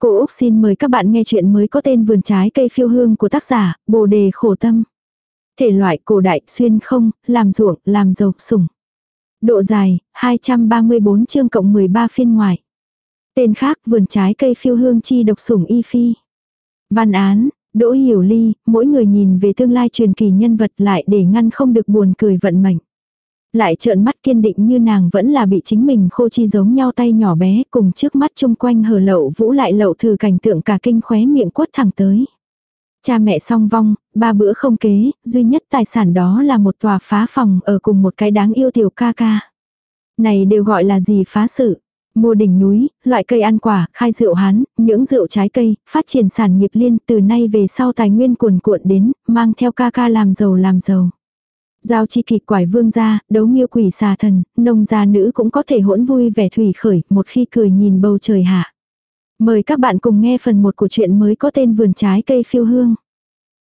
Cô Úc xin mời các bạn nghe chuyện mới có tên vườn trái cây phiêu hương của tác giả, Bồ đề khổ tâm. Thể loại cổ đại, xuyên không, làm ruộng, làm giàu, sủng. Độ dài, 234 chương cộng 13 phiên ngoài. Tên khác, vườn trái cây phiêu hương chi độc sủng y phi. Văn án, Đỗ Hiểu Ly, mỗi người nhìn về tương lai truyền kỳ nhân vật lại để ngăn không được buồn cười vận mệnh. Lại trợn mắt kiên định như nàng vẫn là bị chính mình khô chi giống nhau tay nhỏ bé cùng trước mắt chung quanh hờ lậu vũ lại lậu thử cảnh tượng cả kinh khóe miệng quất thẳng tới. Cha mẹ song vong, ba bữa không kế, duy nhất tài sản đó là một tòa phá phòng ở cùng một cái đáng yêu tiểu ca ca. Này đều gọi là gì phá sự. Mua đỉnh núi, loại cây ăn quả, khai rượu hán, những rượu trái cây, phát triển sản nghiệp liên từ nay về sau tài nguyên cuồn cuộn đến, mang theo ca ca làm giàu làm giàu. Giao chi kịch quải vương gia, đấu nghiêu quỷ xà thần, nông gia nữ cũng có thể hỗn vui vẻ thủy khởi một khi cười nhìn bầu trời hạ. Mời các bạn cùng nghe phần 1 của chuyện mới có tên vườn trái cây phiêu hương.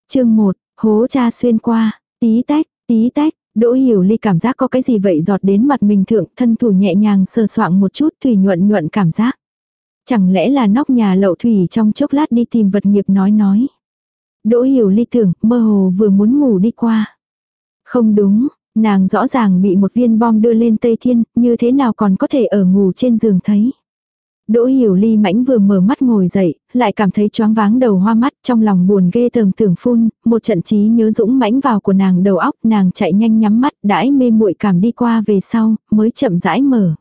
Chương 1, hố cha xuyên qua, tí tách, tí tách, Đỗ Hiểu Ly cảm giác có cái gì vậy giọt đến mặt mình thượng, thân thủ nhẹ nhàng sờ soạng một chút thủy nhuận nhuận cảm giác. Chẳng lẽ là nóc nhà lậu thủy trong chốc lát đi tìm vật nghiệp nói nói. Đỗ Hiểu Ly tưởng, mơ hồ vừa muốn ngủ đi qua. Không đúng, nàng rõ ràng bị một viên bom đưa lên Tây Thiên, như thế nào còn có thể ở ngủ trên giường thấy. Đỗ hiểu ly mãnh vừa mở mắt ngồi dậy, lại cảm thấy choáng váng đầu hoa mắt trong lòng buồn ghê tởm tưởng phun, một trận trí nhớ dũng mãnh vào của nàng đầu óc nàng chạy nhanh nhắm mắt đãi mê muội cảm đi qua về sau, mới chậm rãi mở.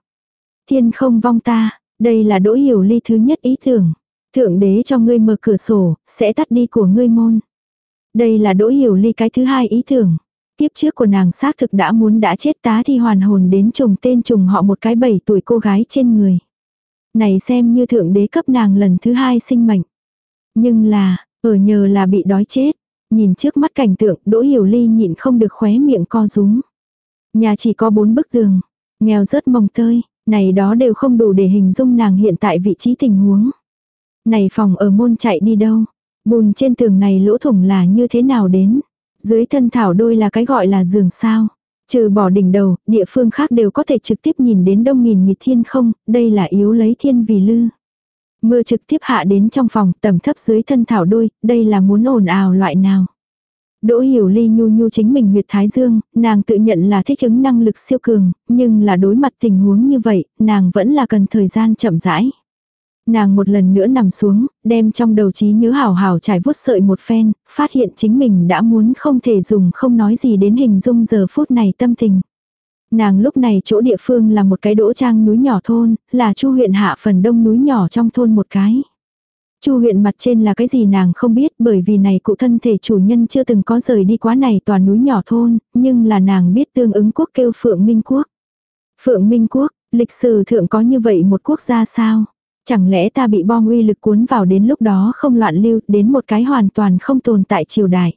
Thiên không vong ta, đây là đỗ hiểu ly thứ nhất ý tưởng. Thượng đế cho ngươi mở cửa sổ, sẽ tắt đi của ngươi môn. Đây là đỗ hiểu ly cái thứ hai ý tưởng. Tiếp trước của nàng xác thực đã muốn đã chết tá thì hoàn hồn đến trùng tên trùng họ một cái bảy tuổi cô gái trên người. Này xem như thượng đế cấp nàng lần thứ hai sinh mệnh. Nhưng là, ở nhờ là bị đói chết. Nhìn trước mắt cảnh tượng đỗ hiểu ly nhịn không được khóe miệng co rúm. Nhà chỉ có bốn bức tường, nghèo rớt mồng tơi, này đó đều không đủ để hình dung nàng hiện tại vị trí tình huống. Này phòng ở môn chạy đi đâu? Bùn trên tường này lỗ thủng là như thế nào đến? Dưới thân thảo đôi là cái gọi là giường sao. Trừ bỏ đỉnh đầu, địa phương khác đều có thể trực tiếp nhìn đến đông nghìn nghịt thiên không, đây là yếu lấy thiên vì lư. Mưa trực tiếp hạ đến trong phòng, tầm thấp dưới thân thảo đôi, đây là muốn ồn ào loại nào. Đỗ hiểu ly nhu nhu chính mình huyệt thái dương, nàng tự nhận là thích ứng năng lực siêu cường, nhưng là đối mặt tình huống như vậy, nàng vẫn là cần thời gian chậm rãi. Nàng một lần nữa nằm xuống, đem trong đầu trí nhớ hào hào trải vuốt sợi một phen, phát hiện chính mình đã muốn không thể dùng không nói gì đến hình dung giờ phút này tâm tình. Nàng lúc này chỗ địa phương là một cái đỗ trang núi nhỏ thôn, là chu huyện hạ phần đông núi nhỏ trong thôn một cái. Chu huyện mặt trên là cái gì nàng không biết bởi vì này cụ thân thể chủ nhân chưa từng có rời đi quá này toàn núi nhỏ thôn, nhưng là nàng biết tương ứng quốc kêu Phượng Minh Quốc. Phượng Minh Quốc, lịch sử thượng có như vậy một quốc gia sao? Chẳng lẽ ta bị bom uy lực cuốn vào đến lúc đó không loạn lưu đến một cái hoàn toàn không tồn tại triều đại.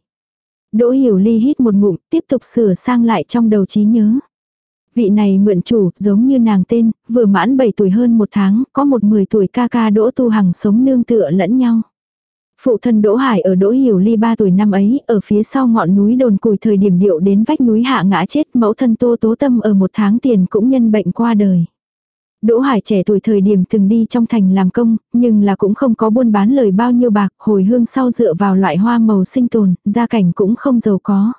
Đỗ hiểu ly hít một ngụm tiếp tục sửa sang lại trong đầu trí nhớ. Vị này mượn chủ giống như nàng tên, vừa mãn 7 tuổi hơn một tháng, có một 10 tuổi ca ca đỗ tu hằng sống nương tựa lẫn nhau. Phụ thân Đỗ Hải ở Đỗ Hiểu Ly 3 tuổi năm ấy, ở phía sau ngọn núi đồn cùi thời điểm điệu đến vách núi hạ ngã chết, mẫu thân Tô Tố Tâm ở một tháng tiền cũng nhân bệnh qua đời. Đỗ Hải trẻ tuổi thời điểm từng đi trong thành làm công, nhưng là cũng không có buôn bán lời bao nhiêu bạc, hồi hương sau dựa vào loại hoa màu sinh tồn, gia cảnh cũng không giàu có.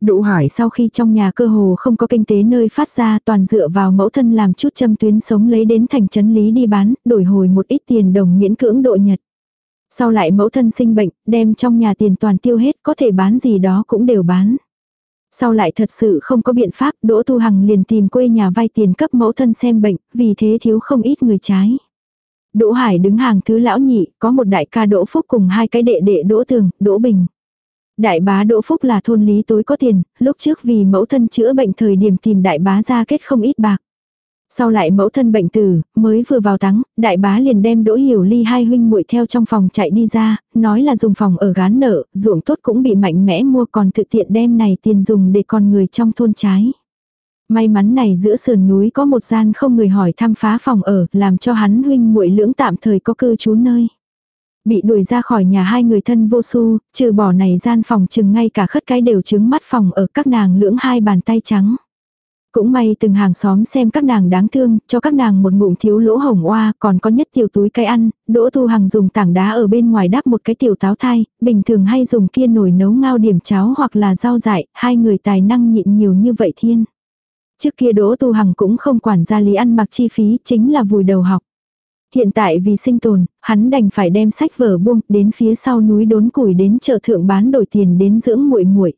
Đỗ Hải sau khi trong nhà cơ hồ không có kinh tế nơi phát ra toàn dựa vào mẫu thân làm chút châm tuyến sống lấy đến thành trấn lý đi bán, đổi hồi một ít tiền đồng miễn cưỡng độ nhật. Sau lại mẫu thân sinh bệnh, đem trong nhà tiền toàn tiêu hết, có thể bán gì đó cũng đều bán. Sau lại thật sự không có biện pháp, Đỗ Tu Hằng liền tìm quê nhà vay tiền cấp mẫu thân xem bệnh, vì thế thiếu không ít người trái. Đỗ Hải đứng hàng thứ lão nhị, có một đại ca Đỗ Phúc cùng hai cái đệ đệ Đỗ Tường, Đỗ Bình. Đại bá Đỗ Phúc là thôn lý tối có tiền, lúc trước vì mẫu thân chữa bệnh thời điểm tìm đại bá ra kết không ít bạc. Sau lại mẫu thân bệnh tử, mới vừa vào tắng, đại bá liền đem đỗ hiểu ly hai huynh muội theo trong phòng chạy đi ra, nói là dùng phòng ở gán nợ, ruộng tốt cũng bị mạnh mẽ mua còn tự tiện đem này tiền dùng để con người trong thôn trái. May mắn này giữa sườn núi có một gian không người hỏi thăm phá phòng ở, làm cho hắn huynh muội lưỡng tạm thời có cư trú nơi. Bị đuổi ra khỏi nhà hai người thân vô su, trừ bỏ này gian phòng chừng ngay cả khất cái đều chứng mắt phòng ở các nàng lưỡng hai bàn tay trắng. Cũng may từng hàng xóm xem các nàng đáng thương, cho các nàng một ngụm thiếu lỗ hồng oa, còn có nhất tiểu túi cái ăn, Đỗ Tu Hằng dùng tảng đá ở bên ngoài đắp một cái tiểu táo thai, bình thường hay dùng kia nồi nấu ngao điểm cháo hoặc là rau dại, hai người tài năng nhịn nhiều như vậy thiên. Trước kia Đỗ Tu Hằng cũng không quản gia lý ăn mặc chi phí, chính là vùi đầu học. Hiện tại vì sinh tồn, hắn đành phải đem sách vở buông đến phía sau núi đốn củi đến chợ thượng bán đổi tiền đến dưỡng muội muội.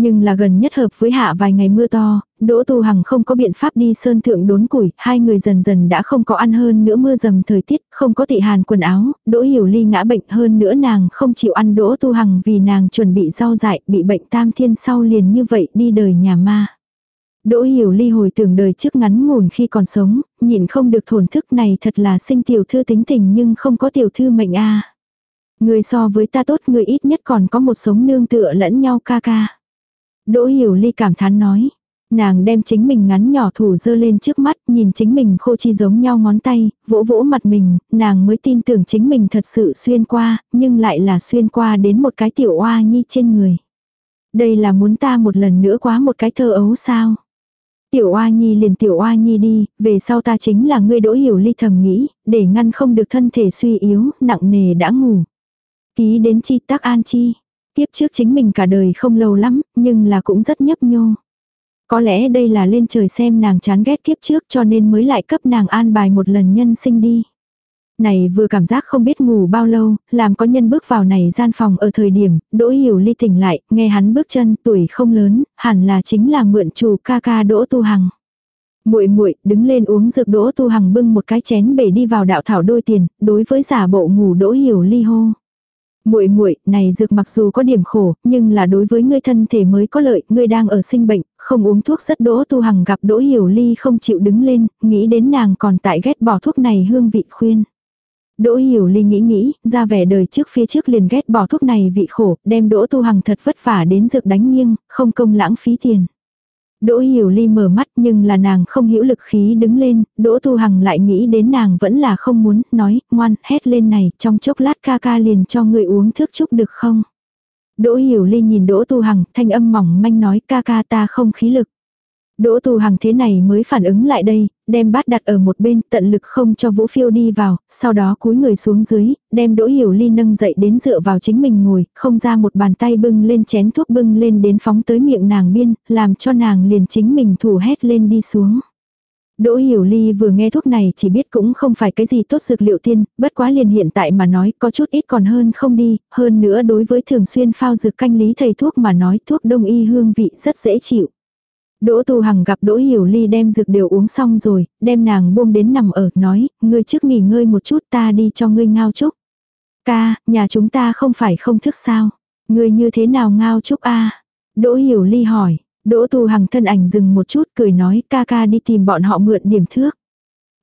Nhưng là gần nhất hợp với hạ vài ngày mưa to, Đỗ Tu Hằng không có biện pháp đi sơn thượng đốn củi, hai người dần dần đã không có ăn hơn nữa mưa dầm thời tiết, không có tị hàn quần áo, Đỗ Hiểu Ly ngã bệnh hơn nữa nàng không chịu ăn Đỗ Tu Hằng vì nàng chuẩn bị rau dại, bị bệnh tam thiên sau liền như vậy đi đời nhà ma. Đỗ Hiểu Ly hồi tưởng đời trước ngắn ngủn khi còn sống, nhìn không được thổn thức này thật là sinh tiểu thư tính tình nhưng không có tiểu thư mệnh a. Người so với ta tốt người ít nhất còn có một sống nương tựa lẫn nhau ca ca. Đỗ Hiểu Ly cảm thán nói. Nàng đem chính mình ngắn nhỏ thủ dơ lên trước mắt, nhìn chính mình khô chi giống nhau ngón tay, vỗ vỗ mặt mình, nàng mới tin tưởng chính mình thật sự xuyên qua, nhưng lại là xuyên qua đến một cái tiểu oa nhi trên người. Đây là muốn ta một lần nữa quá một cái thơ ấu sao? Tiểu oa nhi liền tiểu oa nhi đi, về sau ta chính là ngươi đỗ hiểu ly thầm nghĩ, để ngăn không được thân thể suy yếu, nặng nề đã ngủ. Ký đến chi tác an chi. Tiếp trước chính mình cả đời không lâu lắm, nhưng là cũng rất nhấp nhô. Có lẽ đây là lên trời xem nàng chán ghét kiếp trước cho nên mới lại cấp nàng an bài một lần nhân sinh đi. Này vừa cảm giác không biết ngủ bao lâu, làm có nhân bước vào này gian phòng ở thời điểm, đỗ hiểu ly tỉnh lại, nghe hắn bước chân, tuổi không lớn, hẳn là chính là mượn chủ ca ca đỗ tu hằng. muội muội đứng lên uống dược đỗ tu hằng bưng một cái chén bể đi vào đạo thảo đôi tiền, đối với giả bộ ngủ đỗ hiểu ly hô muội muội này dược mặc dù có điểm khổ, nhưng là đối với ngươi thân thể mới có lợi, ngươi đang ở sinh bệnh, không uống thuốc rất đỗ tu hằng gặp đỗ hiểu ly không chịu đứng lên, nghĩ đến nàng còn tại ghét bỏ thuốc này hương vị khuyên. Đỗ hiểu ly nghĩ nghĩ, ra vẻ đời trước phía trước liền ghét bỏ thuốc này vị khổ, đem đỗ tu hằng thật vất vả đến dược đánh nghiêng, không công lãng phí tiền. Đỗ Hiểu Ly mở mắt nhưng là nàng không hữu lực khí đứng lên, Đỗ Tu Hằng lại nghĩ đến nàng vẫn là không muốn, nói, ngoan, hét lên này, trong chốc lát ca ca liền cho người uống thước chúc được không? Đỗ Hiểu Ly nhìn Đỗ Tu Hằng, thanh âm mỏng manh nói ca ca ta không khí lực. Đỗ Tu Hằng thế này mới phản ứng lại đây, đem bát đặt ở một bên, tận lực không cho Vũ Phiêu đi vào, sau đó cúi người xuống dưới, đem Đỗ Hiểu Ly nâng dậy đến dựa vào chính mình ngồi, không ra một bàn tay bưng lên chén thuốc bưng lên đến phóng tới miệng nàng biên, làm cho nàng liền chính mình thủ hét lên đi xuống. Đỗ Hiểu Ly vừa nghe thuốc này chỉ biết cũng không phải cái gì tốt dược liệu tiên, bất quá liền hiện tại mà nói có chút ít còn hơn không đi, hơn nữa đối với thường xuyên phao dược canh lý thầy thuốc mà nói thuốc đông y hương vị rất dễ chịu. Đỗ Tu Hằng gặp Đỗ Hiểu Ly đem dược đều uống xong rồi, đem nàng buông đến nằm ở, nói, ngươi trước nghỉ ngơi một chút ta đi cho ngươi ngao chúc. Ca, nhà chúng ta không phải không thức sao? Ngươi như thế nào ngao chúc a? Đỗ Hiểu Ly hỏi, Đỗ Tu Hằng thân ảnh dừng một chút cười nói ca ca đi tìm bọn họ mượn điểm thước.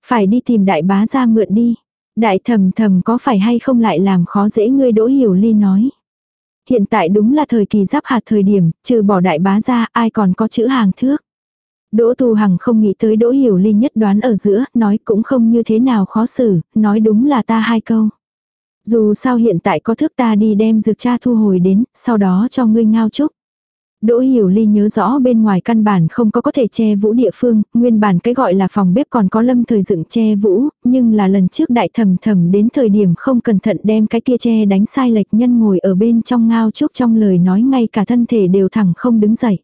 Phải đi tìm đại bá ra mượn đi. Đại thầm thầm có phải hay không lại làm khó dễ ngươi Đỗ Hiểu Ly nói hiện tại đúng là thời kỳ giáp hạt thời điểm, trừ bỏ đại bá ra ai còn có chữ hàng thước. Đỗ Tu Hằng không nghĩ tới Đỗ Hiểu Ly nhất đoán ở giữa, nói cũng không như thế nào khó xử, nói đúng là ta hai câu. Dù sao hiện tại có thước ta đi đem dược cha thu hồi đến, sau đó cho ngươi ngao chúc. Đỗ Hiểu Ly nhớ rõ bên ngoài căn bản không có có thể che vũ địa phương, nguyên bản cái gọi là phòng bếp còn có lâm thời dựng che vũ, nhưng là lần trước đại thầm thầm đến thời điểm không cẩn thận đem cái kia che đánh sai lệch nhân ngồi ở bên trong ngao chúc trong lời nói ngay cả thân thể đều thẳng không đứng dậy.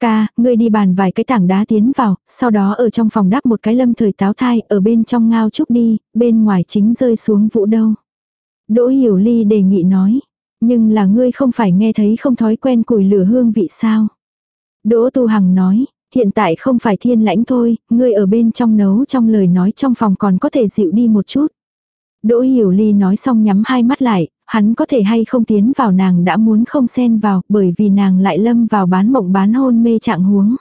Ca, ngươi đi bàn vài cái tảng đá tiến vào, sau đó ở trong phòng đắp một cái lâm thời táo thai, ở bên trong ngao chúc đi, bên ngoài chính rơi xuống vũ đâu. Đỗ Hiểu Ly đề nghị nói. Nhưng là ngươi không phải nghe thấy không thói quen củi lửa hương vị sao. Đỗ Tu Hằng nói, hiện tại không phải thiên lãnh thôi, ngươi ở bên trong nấu trong lời nói trong phòng còn có thể dịu đi một chút. Đỗ Hiểu Ly nói xong nhắm hai mắt lại, hắn có thể hay không tiến vào nàng đã muốn không xen vào bởi vì nàng lại lâm vào bán mộng bán hôn mê trạng huống.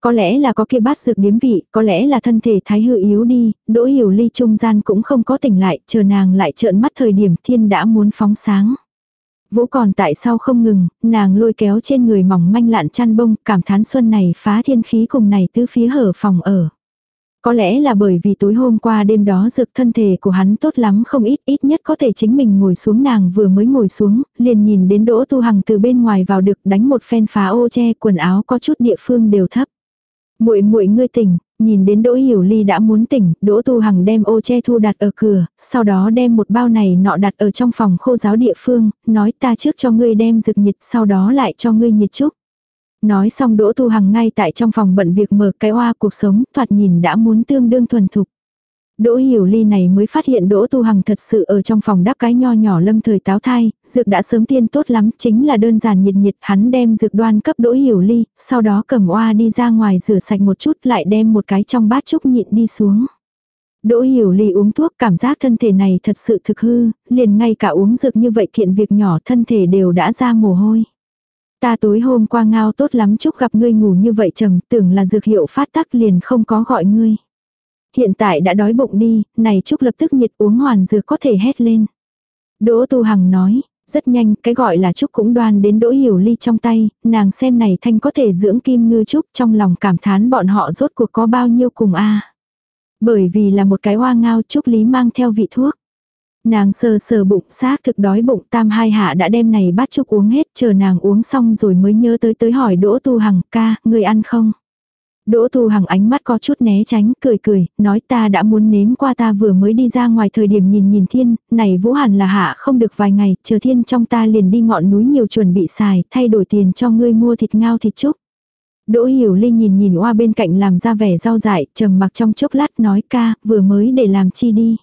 Có lẽ là có kia bát dược điếm vị, có lẽ là thân thể thái hư yếu đi, đỗ hiểu ly trung gian cũng không có tỉnh lại, chờ nàng lại trợn mắt thời điểm thiên đã muốn phóng sáng. Vũ còn tại sao không ngừng, nàng lôi kéo trên người mỏng manh lạn chăn bông, cảm thán xuân này phá thiên khí cùng này tứ phía hở phòng ở. Có lẽ là bởi vì tối hôm qua đêm đó dược thân thể của hắn tốt lắm không ít, ít nhất có thể chính mình ngồi xuống nàng vừa mới ngồi xuống, liền nhìn đến đỗ tu hằng từ bên ngoài vào được đánh một phen phá ô che quần áo có chút địa phương đều thấp. Muội muội ngươi tỉnh, nhìn đến Đỗ Hiểu Ly đã muốn tỉnh, Đỗ Tu Hằng đem ô che thu đặt ở cửa, sau đó đem một bao này nọ đặt ở trong phòng khô giáo địa phương, nói ta trước cho ngươi đem dược nhiệt, sau đó lại cho ngươi nhiệt chúc. Nói xong Đỗ Tu Hằng ngay tại trong phòng bận việc mở cái hoa cuộc sống, thoạt nhìn đã muốn tương đương thuần thục. Đỗ Hiểu Ly này mới phát hiện Đỗ Tu Hằng thật sự ở trong phòng đắp cái nho nhỏ lâm thời táo thai, dược đã sớm tiên tốt lắm, chính là đơn giản nhiệt nhiệt, hắn đem dược đoan cấp Đỗ Hiểu Ly, sau đó cầm oa đi ra ngoài rửa sạch một chút lại đem một cái trong bát trúc nhịn đi xuống. Đỗ Hiểu Ly uống thuốc cảm giác thân thể này thật sự thực hư, liền ngay cả uống dược như vậy kiện việc nhỏ thân thể đều đã ra mồ hôi. Ta tối hôm qua ngao tốt lắm chúc gặp ngươi ngủ như vậy trầm tưởng là dược hiệu phát tác liền không có gọi ngươi. Hiện tại đã đói bụng đi, này Trúc lập tức nhiệt uống hoàn dược có thể hét lên. Đỗ Tu Hằng nói, rất nhanh, cái gọi là Trúc cũng đoan đến Đỗ Hiểu Ly trong tay, nàng xem này thanh có thể dưỡng kim ngư Trúc trong lòng cảm thán bọn họ rốt cuộc có bao nhiêu cùng a Bởi vì là một cái hoa ngao Trúc Lý mang theo vị thuốc. Nàng sờ sờ bụng xác thực đói bụng tam hai hạ đã đem này bát Trúc uống hết chờ nàng uống xong rồi mới nhớ tới tới hỏi Đỗ Tu Hằng ca, người ăn không? Đỗ Thu Hằng ánh mắt có chút né tránh, cười cười, nói ta đã muốn nếm qua ta vừa mới đi ra ngoài thời điểm nhìn nhìn thiên, này Vũ Hàn là hạ không được vài ngày, chờ thiên trong ta liền đi ngọn núi nhiều chuẩn bị xài, thay đổi tiền cho ngươi mua thịt ngao thịt trúc. Đỗ Hiểu Linh nhìn nhìn oa bên cạnh làm ra vẻ rau dại, trầm mặc trong chốc lát nói ca, vừa mới để làm chi đi.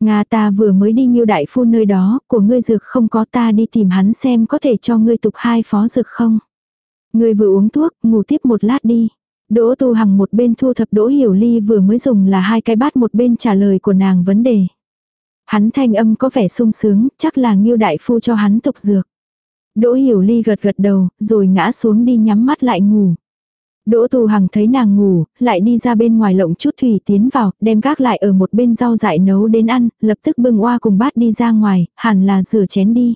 Nga ta vừa mới đi nghiêu đại phu nơi đó, của ngươi dược không có ta đi tìm hắn xem có thể cho ngươi tục hai phó dược không. Ngươi vừa uống thuốc, ngủ tiếp một lát đi. Đỗ Tu Hằng một bên thu thập Đỗ Hiểu Ly vừa mới dùng là hai cái bát một bên trả lời của nàng vấn đề. Hắn thanh âm có vẻ sung sướng, chắc là Ngưu đại phu cho hắn tục dược. Đỗ Hiểu Ly gật gật đầu, rồi ngã xuống đi nhắm mắt lại ngủ. Đỗ Tu Hằng thấy nàng ngủ, lại đi ra bên ngoài lộng chút thủy tiến vào, đem gác lại ở một bên rau dại nấu đến ăn, lập tức bưng oa cùng bát đi ra ngoài, hẳn là rửa chén đi.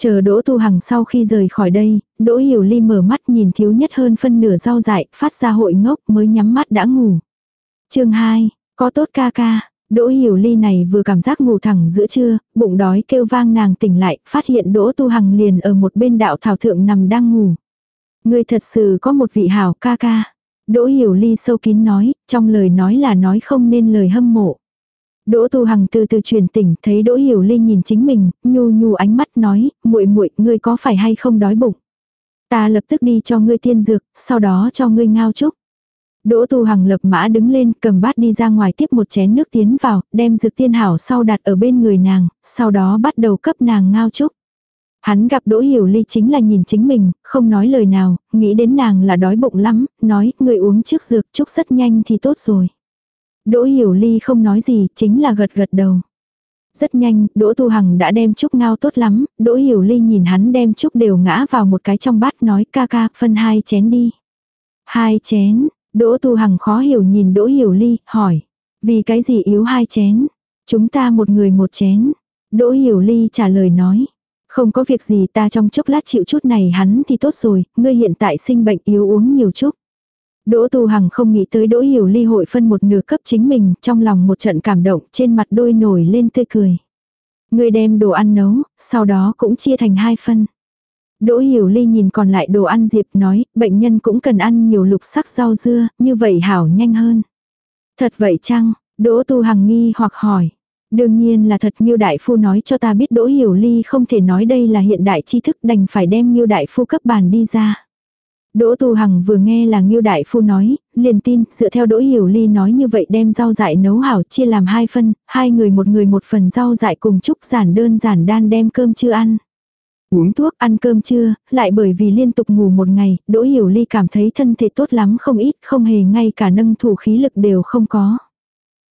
Chờ Đỗ Tu Hằng sau khi rời khỏi đây, Đỗ Hiểu Ly mở mắt nhìn thiếu nhất hơn phân nửa rau dại, phát ra hội ngốc mới nhắm mắt đã ngủ. chương 2, có tốt ca ca. Đỗ Hiểu Ly này vừa cảm giác ngủ thẳng giữa trưa, bụng đói kêu vang nàng tỉnh lại, phát hiện Đỗ Tu Hằng liền ở một bên đạo thảo thượng nằm đang ngủ. Người thật sự có một vị hảo ca ca. Đỗ Hiểu Ly sâu kín nói, trong lời nói là nói không nên lời hâm mộ. Đỗ Tu Hằng từ từ truyền tỉnh, thấy Đỗ Hiểu Linh nhìn chính mình, nhu nhu ánh mắt nói, muội muội, ngươi có phải hay không đói bụng? Ta lập tức đi cho ngươi tiên dược, sau đó cho ngươi ngao chúc. Đỗ Tu Hằng lập mã đứng lên, cầm bát đi ra ngoài tiếp một chén nước tiến vào, đem dược tiên hảo sau đặt ở bên người nàng, sau đó bắt đầu cấp nàng ngao chúc. Hắn gặp Đỗ Hiểu Ly chính là nhìn chính mình, không nói lời nào, nghĩ đến nàng là đói bụng lắm, nói, người uống trước dược chúc rất nhanh thì tốt rồi. Đỗ Hiểu Ly không nói gì, chính là gật gật đầu. Rất nhanh, Đỗ Tu Hằng đã đem trúc ngao tốt lắm, Đỗ Hiểu Ly nhìn hắn đem trúc đều ngã vào một cái trong bát nói ca ca, phân hai chén đi. Hai chén, Đỗ Tu Hằng khó hiểu nhìn Đỗ Hiểu Ly, hỏi. Vì cái gì yếu hai chén? Chúng ta một người một chén. Đỗ Hiểu Ly trả lời nói. Không có việc gì ta trong chốc lát chịu chút này hắn thì tốt rồi, ngươi hiện tại sinh bệnh yếu uống nhiều chút. Đỗ Tu Hằng không nghĩ tới Đỗ Hiểu Ly hội phân một nửa cấp chính mình, trong lòng một trận cảm động, trên mặt đôi nổi lên tươi cười. Người đem đồ ăn nấu, sau đó cũng chia thành hai phân. Đỗ Hiểu Ly nhìn còn lại đồ ăn Diệp nói, bệnh nhân cũng cần ăn nhiều lục sắc rau dưa, như vậy hảo nhanh hơn. Thật vậy chăng? Đỗ Tu Hằng nghi hoặc hỏi. Đương nhiên là thật Nhiêu Đại Phu nói cho ta biết Đỗ Hiểu Ly không thể nói đây là hiện đại tri thức đành phải đem Nhiêu Đại Phu cấp bàn đi ra. Đỗ Tu Hằng vừa nghe là Ngưu Đại Phu nói, liền tin, dựa theo Đỗ Hiểu Ly nói như vậy đem rau dại nấu hảo chia làm hai phân, hai người một người một phần rau dại cùng chúc giản đơn giản đan đem cơm chưa ăn. Uống thuốc ăn cơm trưa, lại bởi vì liên tục ngủ một ngày, Đỗ Hiểu Ly cảm thấy thân thể tốt lắm không ít, không hề ngay cả nâng thủ khí lực đều không có.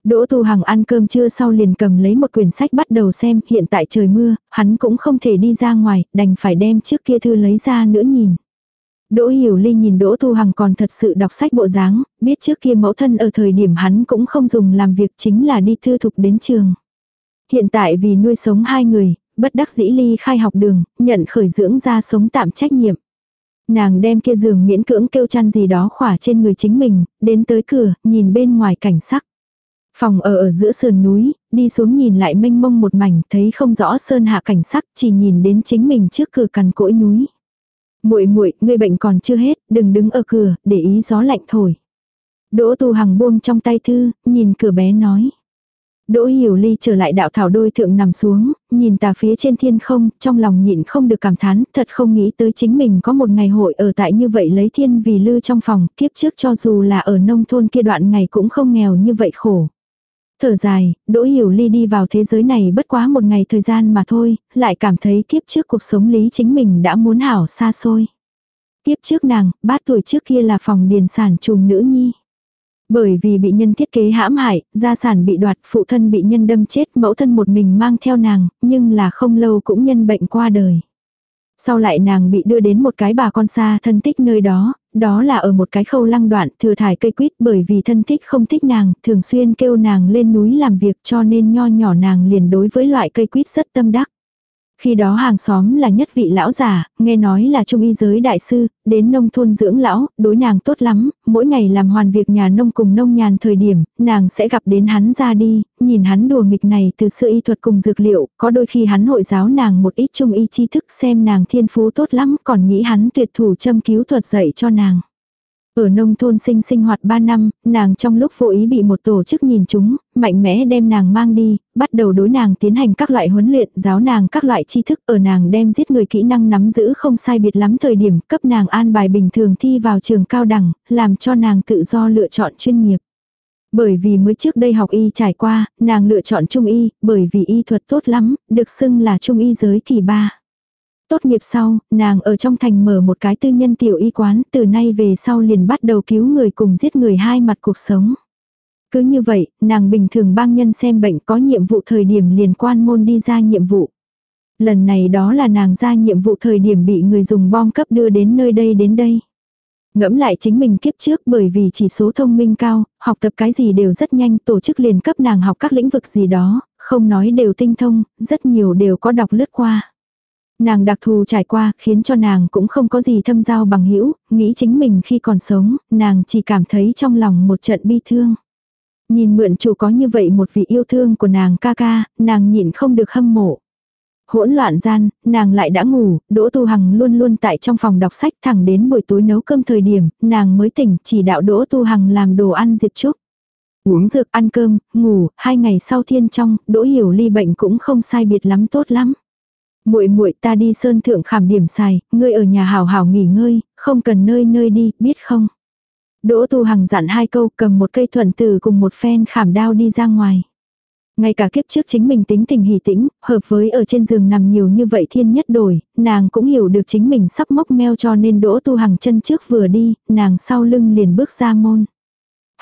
Đỗ Tu Hằng ăn cơm trưa sau liền cầm lấy một quyển sách bắt đầu xem, hiện tại trời mưa, hắn cũng không thể đi ra ngoài, đành phải đem trước kia thư lấy ra nữa nhìn. Đỗ Hiểu Ly nhìn Đỗ Thu Hằng còn thật sự đọc sách bộ dáng, biết trước kia mẫu thân ở thời điểm hắn cũng không dùng làm việc chính là đi thư thục đến trường. Hiện tại vì nuôi sống hai người, bất đắc dĩ ly khai học đường, nhận khởi dưỡng ra sống tạm trách nhiệm. Nàng đem kia giường miễn cưỡng kêu chăn gì đó khỏa trên người chính mình, đến tới cửa, nhìn bên ngoài cảnh sắc. Phòng ở ở giữa sườn núi, đi xuống nhìn lại mênh mông một mảnh, thấy không rõ sơn hạ cảnh sắc, chỉ nhìn đến chính mình trước cửa cằn cỗi núi muội muội, ngươi bệnh còn chưa hết, đừng đứng ở cửa, để ý gió lạnh thổi. Đỗ Tu Hằng buông trong tay thư, nhìn cửa bé nói. Đỗ Hiểu Ly trở lại đạo thảo đôi thượng nằm xuống, nhìn tà phía trên thiên không, trong lòng nhịn không được cảm thán, thật không nghĩ tới chính mình có một ngày hội ở tại như vậy lấy thiên vì lư trong phòng, kiếp trước cho dù là ở nông thôn kia đoạn ngày cũng không nghèo như vậy khổ. Thở dài, Đỗ Hiểu Ly đi vào thế giới này bất quá một ngày thời gian mà thôi, lại cảm thấy kiếp trước cuộc sống lý chính mình đã muốn hảo xa xôi. Kiếp trước nàng, bát tuổi trước kia là phòng điền sản trùm nữ nhi. Bởi vì bị nhân thiết kế hãm hại, gia sản bị đoạt, phụ thân bị nhân đâm chết, mẫu thân một mình mang theo nàng, nhưng là không lâu cũng nhân bệnh qua đời. Sau lại nàng bị đưa đến một cái bà con xa thân tích nơi đó, đó là ở một cái khâu lăng đoạn thừa thải cây quýt bởi vì thân thích không thích nàng, thường xuyên kêu nàng lên núi làm việc cho nên nho nhỏ nàng liền đối với loại cây quýt rất tâm đắc. Khi đó hàng xóm là nhất vị lão già, nghe nói là trung y giới đại sư, đến nông thôn dưỡng lão, đối nàng tốt lắm, mỗi ngày làm hoàn việc nhà nông cùng nông nhàn thời điểm, nàng sẽ gặp đến hắn ra đi, nhìn hắn đùa nghịch này từ xưa y thuật cùng dược liệu, có đôi khi hắn hội giáo nàng một ít trung y tri thức xem nàng thiên phú tốt lắm, còn nghĩ hắn tuyệt thủ châm cứu thuật dạy cho nàng. Ở nông thôn sinh sinh hoạt 3 năm, nàng trong lúc vô ý bị một tổ chức nhìn chúng, mạnh mẽ đem nàng mang đi, bắt đầu đối nàng tiến hành các loại huấn luyện, giáo nàng các loại tri thức ở nàng đem giết người kỹ năng nắm giữ không sai biệt lắm thời điểm cấp nàng an bài bình thường thi vào trường cao đẳng, làm cho nàng tự do lựa chọn chuyên nghiệp. Bởi vì mới trước đây học y trải qua, nàng lựa chọn trung y, bởi vì y thuật tốt lắm, được xưng là trung y giới kỳ ba. Tốt nghiệp sau, nàng ở trong thành mở một cái tư nhân tiểu y quán, từ nay về sau liền bắt đầu cứu người cùng giết người hai mặt cuộc sống. Cứ như vậy, nàng bình thường bang nhân xem bệnh có nhiệm vụ thời điểm liền quan môn đi ra nhiệm vụ. Lần này đó là nàng ra nhiệm vụ thời điểm bị người dùng bom cấp đưa đến nơi đây đến đây. Ngẫm lại chính mình kiếp trước bởi vì chỉ số thông minh cao, học tập cái gì đều rất nhanh, tổ chức liền cấp nàng học các lĩnh vực gì đó, không nói đều tinh thông, rất nhiều đều có đọc lướt qua. Nàng đặc thù trải qua khiến cho nàng cũng không có gì thâm giao bằng hữu nghĩ chính mình khi còn sống, nàng chỉ cảm thấy trong lòng một trận bi thương. Nhìn mượn chủ có như vậy một vị yêu thương của nàng ca ca, nàng nhịn không được hâm mộ. Hỗn loạn gian, nàng lại đã ngủ, Đỗ Tu Hằng luôn luôn tại trong phòng đọc sách thẳng đến buổi tối nấu cơm thời điểm, nàng mới tỉnh chỉ đạo Đỗ Tu Hằng làm đồ ăn diệp trúc. Uống dược ăn cơm, ngủ, hai ngày sau thiên trong, Đỗ Hiểu Ly bệnh cũng không sai biệt lắm tốt lắm muội muội ta đi sơn thượng khảm điểm xài, ngươi ở nhà hảo hảo nghỉ ngơi, không cần nơi nơi đi, biết không? Đỗ Tu Hằng dặn hai câu cầm một cây thuận từ cùng một phen khảm đao đi ra ngoài. Ngay cả kiếp trước chính mình tính tình hỉ tĩnh, hợp với ở trên giường nằm nhiều như vậy thiên nhất đổi, nàng cũng hiểu được chính mình sắp mốc meo cho nên đỗ tu hằng chân trước vừa đi, nàng sau lưng liền bước ra môn.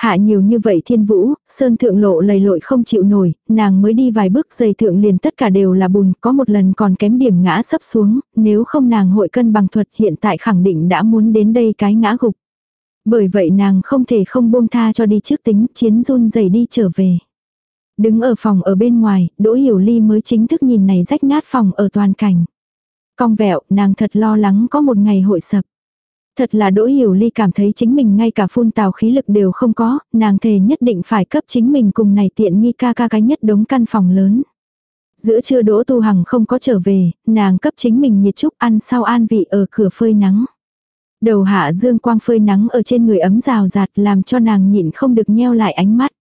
Hạ nhiều như vậy thiên vũ, sơn thượng lộ lầy lội không chịu nổi, nàng mới đi vài bước giày thượng liền tất cả đều là bùn, có một lần còn kém điểm ngã sấp xuống, nếu không nàng hội cân bằng thuật hiện tại khẳng định đã muốn đến đây cái ngã gục. Bởi vậy nàng không thể không buông tha cho đi trước tính chiến run giày đi trở về. Đứng ở phòng ở bên ngoài, Đỗ Hiểu Ly mới chính thức nhìn này rách nát phòng ở toàn cảnh. Cong vẹo, nàng thật lo lắng có một ngày hội sập. Thật là Đỗ Hiểu Ly cảm thấy chính mình ngay cả phun tào khí lực đều không có, nàng thề nhất định phải cấp chính mình cùng này tiện nghi ca ca cái nhất đống căn phòng lớn. Giữa trưa Đỗ Tu Hằng không có trở về, nàng cấp chính mình nhiệt chúc ăn sau an vị ở cửa phơi nắng. Đầu hạ dương quang phơi nắng ở trên người ấm rào rạt làm cho nàng nhịn không được nheo lại ánh mắt.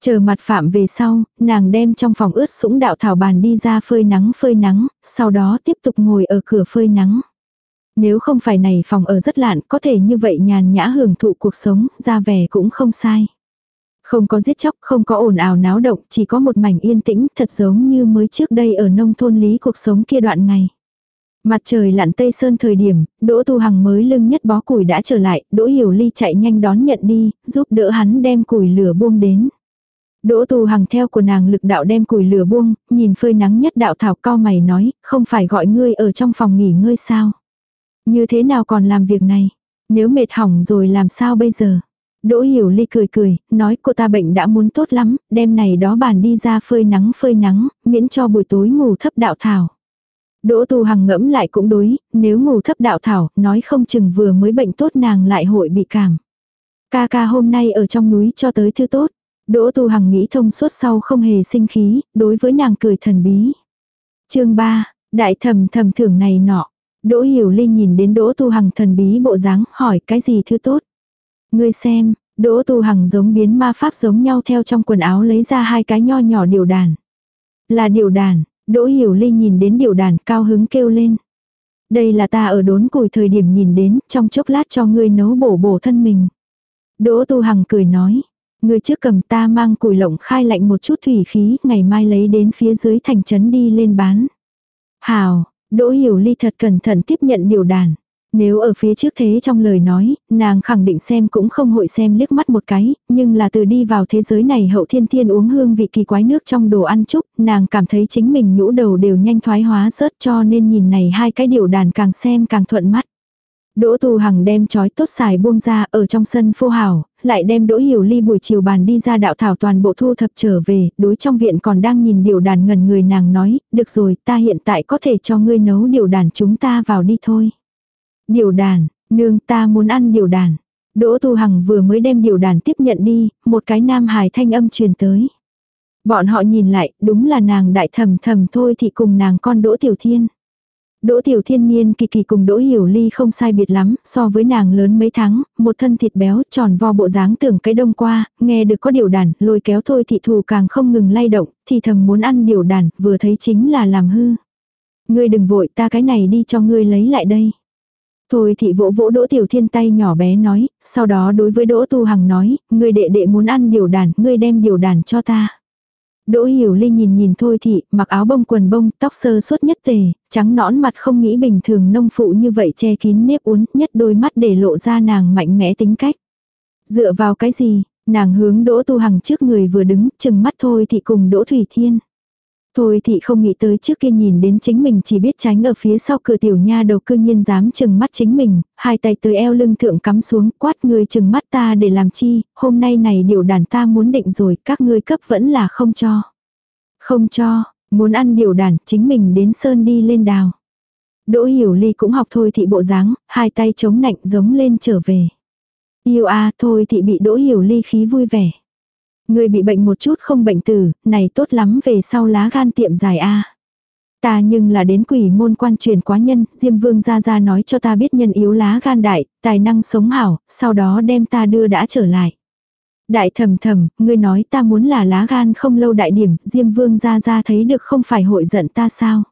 Chờ mặt phạm về sau, nàng đem trong phòng ướt sũng đạo thảo bàn đi ra phơi nắng phơi nắng, sau đó tiếp tục ngồi ở cửa phơi nắng. Nếu không phải này phòng ở rất lạn, có thể như vậy nhàn nhã hưởng thụ cuộc sống, ra vẻ cũng không sai. Không có giết chóc, không có ồn ào náo động, chỉ có một mảnh yên tĩnh, thật giống như mới trước đây ở nông thôn lý cuộc sống kia đoạn ngày. Mặt trời lặn tây sơn thời điểm, Đỗ Tu Hằng mới lưng nhất bó củi đã trở lại, Đỗ Hiểu Ly chạy nhanh đón nhận đi, giúp đỡ hắn đem củi lửa buông đến. Đỗ Tu Hằng theo của nàng lực đạo đem củi lửa buông, nhìn phơi nắng nhất đạo thảo cao mày nói, không phải gọi ngươi ở trong phòng nghỉ ngơi sao. Như thế nào còn làm việc này? Nếu mệt hỏng rồi làm sao bây giờ? Đỗ Hiểu Ly cười cười, nói cô ta bệnh đã muốn tốt lắm, đêm này đó bàn đi ra phơi nắng phơi nắng, miễn cho buổi tối ngủ thấp đạo thảo. Đỗ Tu Hằng ngẫm lại cũng đối, nếu ngủ thấp đạo thảo, nói không chừng vừa mới bệnh tốt nàng lại hội bị cảm. Ca ca hôm nay ở trong núi cho tới thư tốt. Đỗ Tu Hằng nghĩ thông suốt sau không hề sinh khí, đối với nàng cười thần bí. chương 3, đại thầm thầm thưởng này nọ. Đỗ Hiểu Ly nhìn đến Đỗ Tu Hằng thần bí bộ dáng, hỏi cái gì thứ tốt. Ngươi xem, Đỗ tu hằng giống biến ma pháp giống nhau theo trong quần áo lấy ra hai cái nho nhỏ điều đàn. Là điều đàn, Đỗ hiểu ly nhìn đến điều đàn cao hứng kêu lên. Đây là ta ở đốn củi thời điểm nhìn đến, trong chốc lát cho ngươi nấu bổ bổ thân mình. Đỗ tu hằng cười nói, ngươi trước cầm ta mang củi lộng khai lạnh một chút thủy khí, ngày mai lấy đến phía dưới thành trấn đi lên bán. Hào, Đỗ hiểu ly thật cẩn thận tiếp nhận điều đàn. Nếu ở phía trước thế trong lời nói, nàng khẳng định xem cũng không hội xem liếc mắt một cái, nhưng là từ đi vào thế giới này hậu thiên thiên uống hương vị kỳ quái nước trong đồ ăn chúc, nàng cảm thấy chính mình nhũ đầu đều nhanh thoái hóa rớt cho nên nhìn này hai cái điệu đàn càng xem càng thuận mắt. Đỗ Tu Hằng đem chói tốt xài buông ra ở trong sân phô hào, lại đem Đỗ Hiểu Ly buổi chiều bàn đi ra đạo thảo toàn bộ thu thập trở về, đối trong viện còn đang nhìn điệu đàn ngần người nàng nói, được rồi, ta hiện tại có thể cho ngươi nấu điệu đàn chúng ta vào đi thôi. Điều đàn, nương ta muốn ăn điều đàn. Đỗ Tu Hằng vừa mới đem điều đàn tiếp nhận đi, một cái nam hài thanh âm truyền tới. Bọn họ nhìn lại, đúng là nàng đại thầm thầm thôi thì cùng nàng con Đỗ Tiểu Thiên. Đỗ Tiểu Thiên niên kỳ kỳ cùng Đỗ Hiểu Ly không sai biệt lắm, so với nàng lớn mấy tháng, một thân thịt béo tròn vo bộ dáng tưởng cái đông qua, nghe được có điều đàn, lôi kéo thôi thị thù càng không ngừng lay động, thì thầm muốn ăn điều đàn, vừa thấy chính là làm hư. Ngươi đừng vội ta cái này đi cho ngươi lấy lại đây. Thôi thị vỗ vỗ Đỗ Tiểu Thiên tay nhỏ bé nói, sau đó đối với Đỗ Tu Hằng nói, ngươi đệ đệ muốn ăn điều đàn, ngươi đem điều đàn cho ta. Đỗ Hiểu ly nhìn nhìn Thôi thị, mặc áo bông quần bông, tóc sơ suốt nhất tề, trắng nõn mặt không nghĩ bình thường nông phụ như vậy che kín nếp uốn, nhất đôi mắt để lộ ra nàng mạnh mẽ tính cách. Dựa vào cái gì, nàng hướng Đỗ Tu Hằng trước người vừa đứng, chừng mắt Thôi thị cùng Đỗ Thủy Thiên. Thôi thì không nghĩ tới trước kia nhìn đến chính mình chỉ biết tránh ở phía sau cửa tiểu nha đầu cư nhiên dám chừng mắt chính mình, hai tay tới eo lưng thượng cắm xuống quát người chừng mắt ta để làm chi, hôm nay này điều đàn ta muốn định rồi các ngươi cấp vẫn là không cho. Không cho, muốn ăn điều đàn chính mình đến sơn đi lên đào. Đỗ hiểu ly cũng học thôi thị bộ dáng, hai tay chống nạnh giống lên trở về. Yêu a thôi thị bị đỗ hiểu ly khí vui vẻ. Người bị bệnh một chút không bệnh tử, này tốt lắm về sau lá gan tiệm dài a. Ta nhưng là đến quỷ môn quan truyền quá nhân, Diêm Vương ra ra nói cho ta biết nhân yếu lá gan đại, tài năng sống hảo, sau đó đem ta đưa đã trở lại. Đại thầm thầm, ngươi nói ta muốn là lá gan không lâu đại điểm, Diêm Vương ra ra thấy được không phải hội giận ta sao.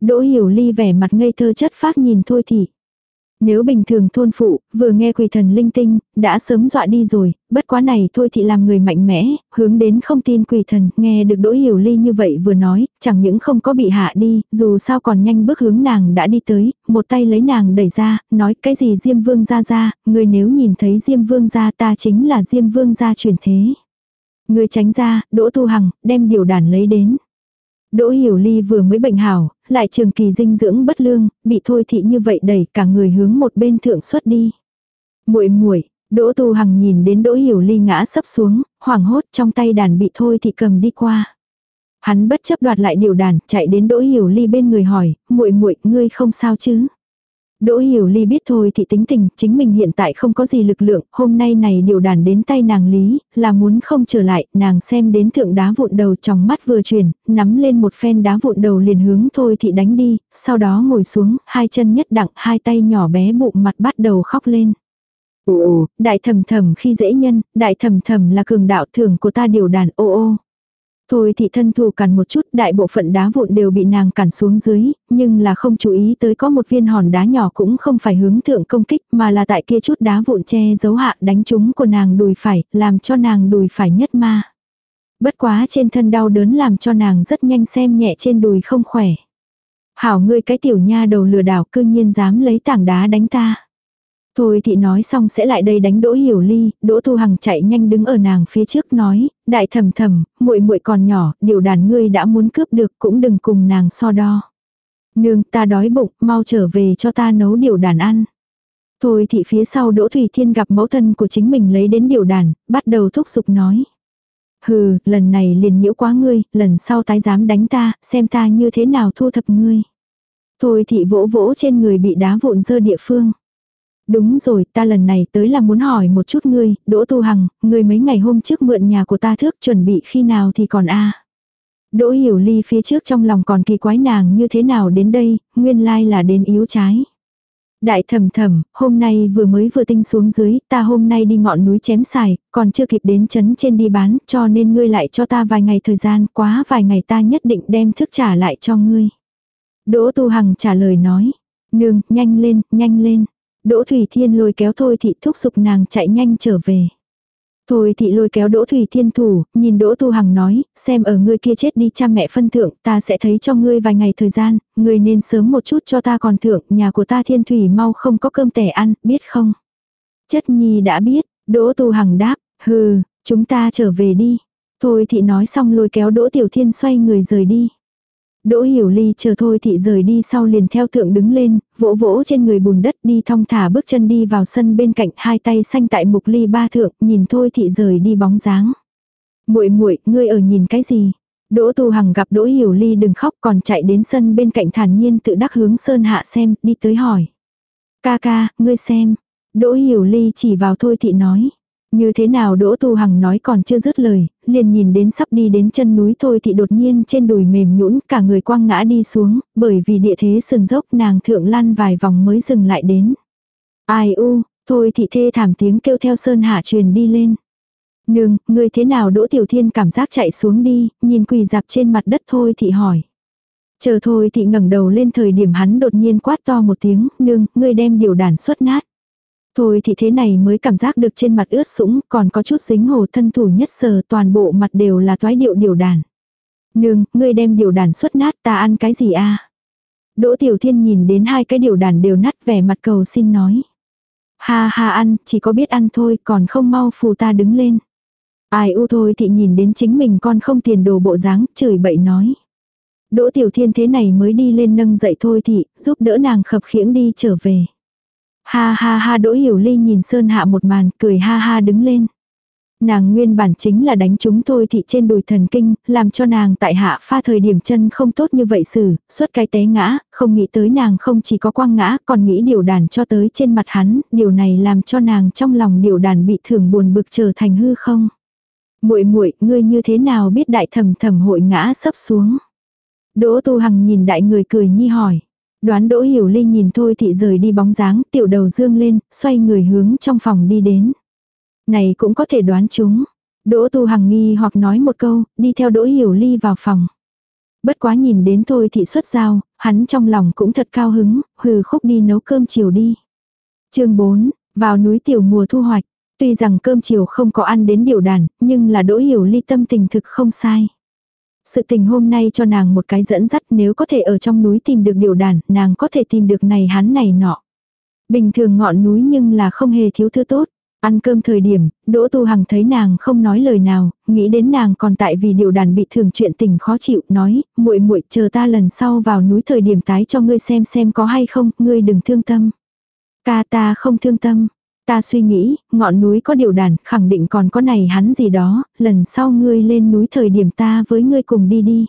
Đỗ hiểu ly vẻ mặt ngây thơ chất phác nhìn thôi thì. Nếu bình thường thôn phụ, vừa nghe quỷ thần linh tinh, đã sớm dọa đi rồi, bất quá này thôi thì làm người mạnh mẽ, hướng đến không tin quỷ thần, nghe được đỗ hiểu ly như vậy vừa nói, chẳng những không có bị hạ đi, dù sao còn nhanh bước hướng nàng đã đi tới, một tay lấy nàng đẩy ra, nói cái gì Diêm Vương ra ra, người nếu nhìn thấy Diêm Vương ra ta chính là Diêm Vương ra truyền thế. Người tránh ra, đỗ tu hằng, đem điều đàn lấy đến. Đỗ Hiểu Ly vừa mới bệnh hảo, lại trường kỳ dinh dưỡng bất lương, bị thôi thị như vậy đẩy cả người hướng một bên thượng xuất đi. Muội muội, Đỗ Tu Hằng nhìn đến Đỗ Hiểu Ly ngã sấp xuống, hoảng hốt trong tay đàn bị thôi thị cầm đi qua. Hắn bất chấp đoạt lại điều đàn, chạy đến Đỗ Hiểu Ly bên người hỏi, muội muội, ngươi không sao chứ? Đỗ Hiểu Ly biết thôi thì tính tình, chính mình hiện tại không có gì lực lượng, hôm nay này điều đàn đến tay nàng Lý, là muốn không trở lại, nàng xem đến thượng đá vụn đầu trong mắt vừa chuyển, nắm lên một phen đá vụn đầu liền hướng thôi thì đánh đi, sau đó ngồi xuống, hai chân nhất đặng, hai tay nhỏ bé bụng mặt bắt đầu khóc lên. Ồ, đại thầm thầm khi dễ nhân, đại thầm thầm là cường đạo thường của ta điều đàn ô ô. Thôi thì thân thù cản một chút, đại bộ phận đá vụn đều bị nàng cản xuống dưới, nhưng là không chú ý tới có một viên hòn đá nhỏ cũng không phải hướng thượng công kích mà là tại kia chút đá vụn che giấu hạ đánh chúng của nàng đùi phải, làm cho nàng đùi phải nhất ma. Bất quá trên thân đau đớn làm cho nàng rất nhanh xem nhẹ trên đùi không khỏe. Hảo ngươi cái tiểu nha đầu lừa đảo cư nhiên dám lấy tảng đá đánh ta. Thôi thì nói xong sẽ lại đây đánh Đỗ Hiểu Ly, Đỗ Thu Hằng chạy nhanh đứng ở nàng phía trước nói, đại thầm thầm, muội muội còn nhỏ, điều đàn ngươi đã muốn cướp được cũng đừng cùng nàng so đo. Nương ta đói bụng, mau trở về cho ta nấu điều đàn ăn. Thôi thì phía sau Đỗ Thủy Thiên gặp mẫu thân của chính mình lấy đến điều đàn, bắt đầu thúc giục nói. Hừ, lần này liền nhiễu quá ngươi, lần sau tái dám đánh ta, xem ta như thế nào thu thập ngươi. Thôi thì vỗ vỗ trên người bị đá vụn dơ địa phương. Đúng rồi, ta lần này tới là muốn hỏi một chút ngươi, Đỗ Tu Hằng, ngươi mấy ngày hôm trước mượn nhà của ta thước chuẩn bị khi nào thì còn a Đỗ Hiểu Ly phía trước trong lòng còn kỳ quái nàng như thế nào đến đây, nguyên lai là đến yếu trái. Đại thầm thầm, hôm nay vừa mới vừa tinh xuống dưới, ta hôm nay đi ngọn núi chém xài, còn chưa kịp đến chấn trên đi bán, cho nên ngươi lại cho ta vài ngày thời gian, quá vài ngày ta nhất định đem thức trả lại cho ngươi. Đỗ Tu Hằng trả lời nói, nương, nhanh lên, nhanh lên. Đỗ Thủy Thiên lôi kéo thôi thị thúc giục nàng chạy nhanh trở về. Thôi thị lôi kéo Đỗ Thủy Thiên thủ, nhìn Đỗ Tu Hằng nói, xem ở ngươi kia chết đi cha mẹ phân thượng, ta sẽ thấy cho ngươi vài ngày thời gian, ngươi nên sớm một chút cho ta còn thượng, nhà của ta Thiên Thủy mau không có cơm tẻ ăn, biết không? Chất nhi đã biết, Đỗ Tu Hằng đáp, hừ, chúng ta trở về đi. Thôi thị nói xong lôi kéo Đỗ Tiểu Thiên xoay người rời đi. Đỗ Hiểu Ly chờ thôi thị rời đi sau liền theo thượng đứng lên, vỗ vỗ trên người bùn đất đi thong thả bước chân đi vào sân bên cạnh hai tay xanh tại mục ly ba thượng, nhìn thôi thị rời đi bóng dáng. muội muội ngươi ở nhìn cái gì? Đỗ Tu Hằng gặp Đỗ Hiểu Ly đừng khóc còn chạy đến sân bên cạnh thản nhiên tự đắc hướng sơn hạ xem, đi tới hỏi. Ca ca, ngươi xem. Đỗ Hiểu Ly chỉ vào thôi thị nói. Như thế nào Đỗ Tu Hằng nói còn chưa dứt lời, liền nhìn đến sắp đi đến chân núi thôi thì đột nhiên trên đùi mềm nhũn cả người quăng ngã đi xuống, bởi vì địa thế sườn dốc nàng thượng lăn vài vòng mới dừng lại đến. Ai u, thôi thì thê thảm tiếng kêu theo sơn hạ truyền đi lên. Nương, người thế nào Đỗ Tiểu Thiên cảm giác chạy xuống đi, nhìn quỳ dạp trên mặt đất thôi thì hỏi. Chờ thôi thì ngẩng đầu lên thời điểm hắn đột nhiên quát to một tiếng, nương, ngươi đem điều đàn xuất nát. Thôi thì thế này mới cảm giác được trên mặt ướt sũng, còn có chút dính hồ thân thủ nhất sờ toàn bộ mặt đều là toái điệu điều đàn. Nương, ngươi đem điều đàn xuất nát ta ăn cái gì a Đỗ Tiểu Thiên nhìn đến hai cái điều đàn đều nát vẻ mặt cầu xin nói. Ha ha ăn, chỉ có biết ăn thôi, còn không mau phù ta đứng lên. Ai u thôi thì nhìn đến chính mình con không tiền đồ bộ dáng, chửi bậy nói. Đỗ Tiểu Thiên thế này mới đi lên nâng dậy thôi thì, giúp đỡ nàng khập khiễng đi trở về. Ha ha ha Đỗ Hiểu Ly nhìn Sơn Hạ một màn, cười ha ha đứng lên. Nàng nguyên bản chính là đánh chúng thôi thị trên đùi thần kinh, làm cho nàng tại hạ pha thời điểm chân không tốt như vậy xử, suốt cái té ngã, không nghĩ tới nàng không chỉ có quang ngã, còn nghĩ điều đàn cho tới trên mặt hắn, điều này làm cho nàng trong lòng điều đàn bị thường buồn bực trở thành hư không. muội muội ngươi như thế nào biết đại thầm thầm hội ngã sấp xuống. Đỗ tu hằng nhìn đại người cười nhi hỏi. Đoán Đỗ Hiểu Linh nhìn thôi thị rời đi bóng dáng, tiểu đầu dương lên, xoay người hướng trong phòng đi đến. Này cũng có thể đoán chúng. Đỗ Tu Hằng nghi hoặc nói một câu, đi theo Đỗ Hiểu Ly vào phòng. Bất quá nhìn đến thôi thị xuất giao, hắn trong lòng cũng thật cao hứng, hừ khúc đi nấu cơm chiều đi. chương 4, vào núi tiểu mùa thu hoạch. Tuy rằng cơm chiều không có ăn đến điều đàn, nhưng là Đỗ Hiểu Ly tâm tình thực không sai. Sự tình hôm nay cho nàng một cái dẫn dắt nếu có thể ở trong núi tìm được điều đàn, nàng có thể tìm được này hắn này nọ. Bình thường ngọn núi nhưng là không hề thiếu thứ tốt. Ăn cơm thời điểm, Đỗ Tu Hằng thấy nàng không nói lời nào, nghĩ đến nàng còn tại vì điều đàn bị thường chuyện tình khó chịu, nói, muội muội chờ ta lần sau vào núi thời điểm tái cho ngươi xem xem có hay không, ngươi đừng thương tâm. Ca ta không thương tâm, Ta suy nghĩ, ngọn núi có điều đàn, khẳng định còn có này hắn gì đó, lần sau ngươi lên núi thời điểm ta với ngươi cùng đi đi.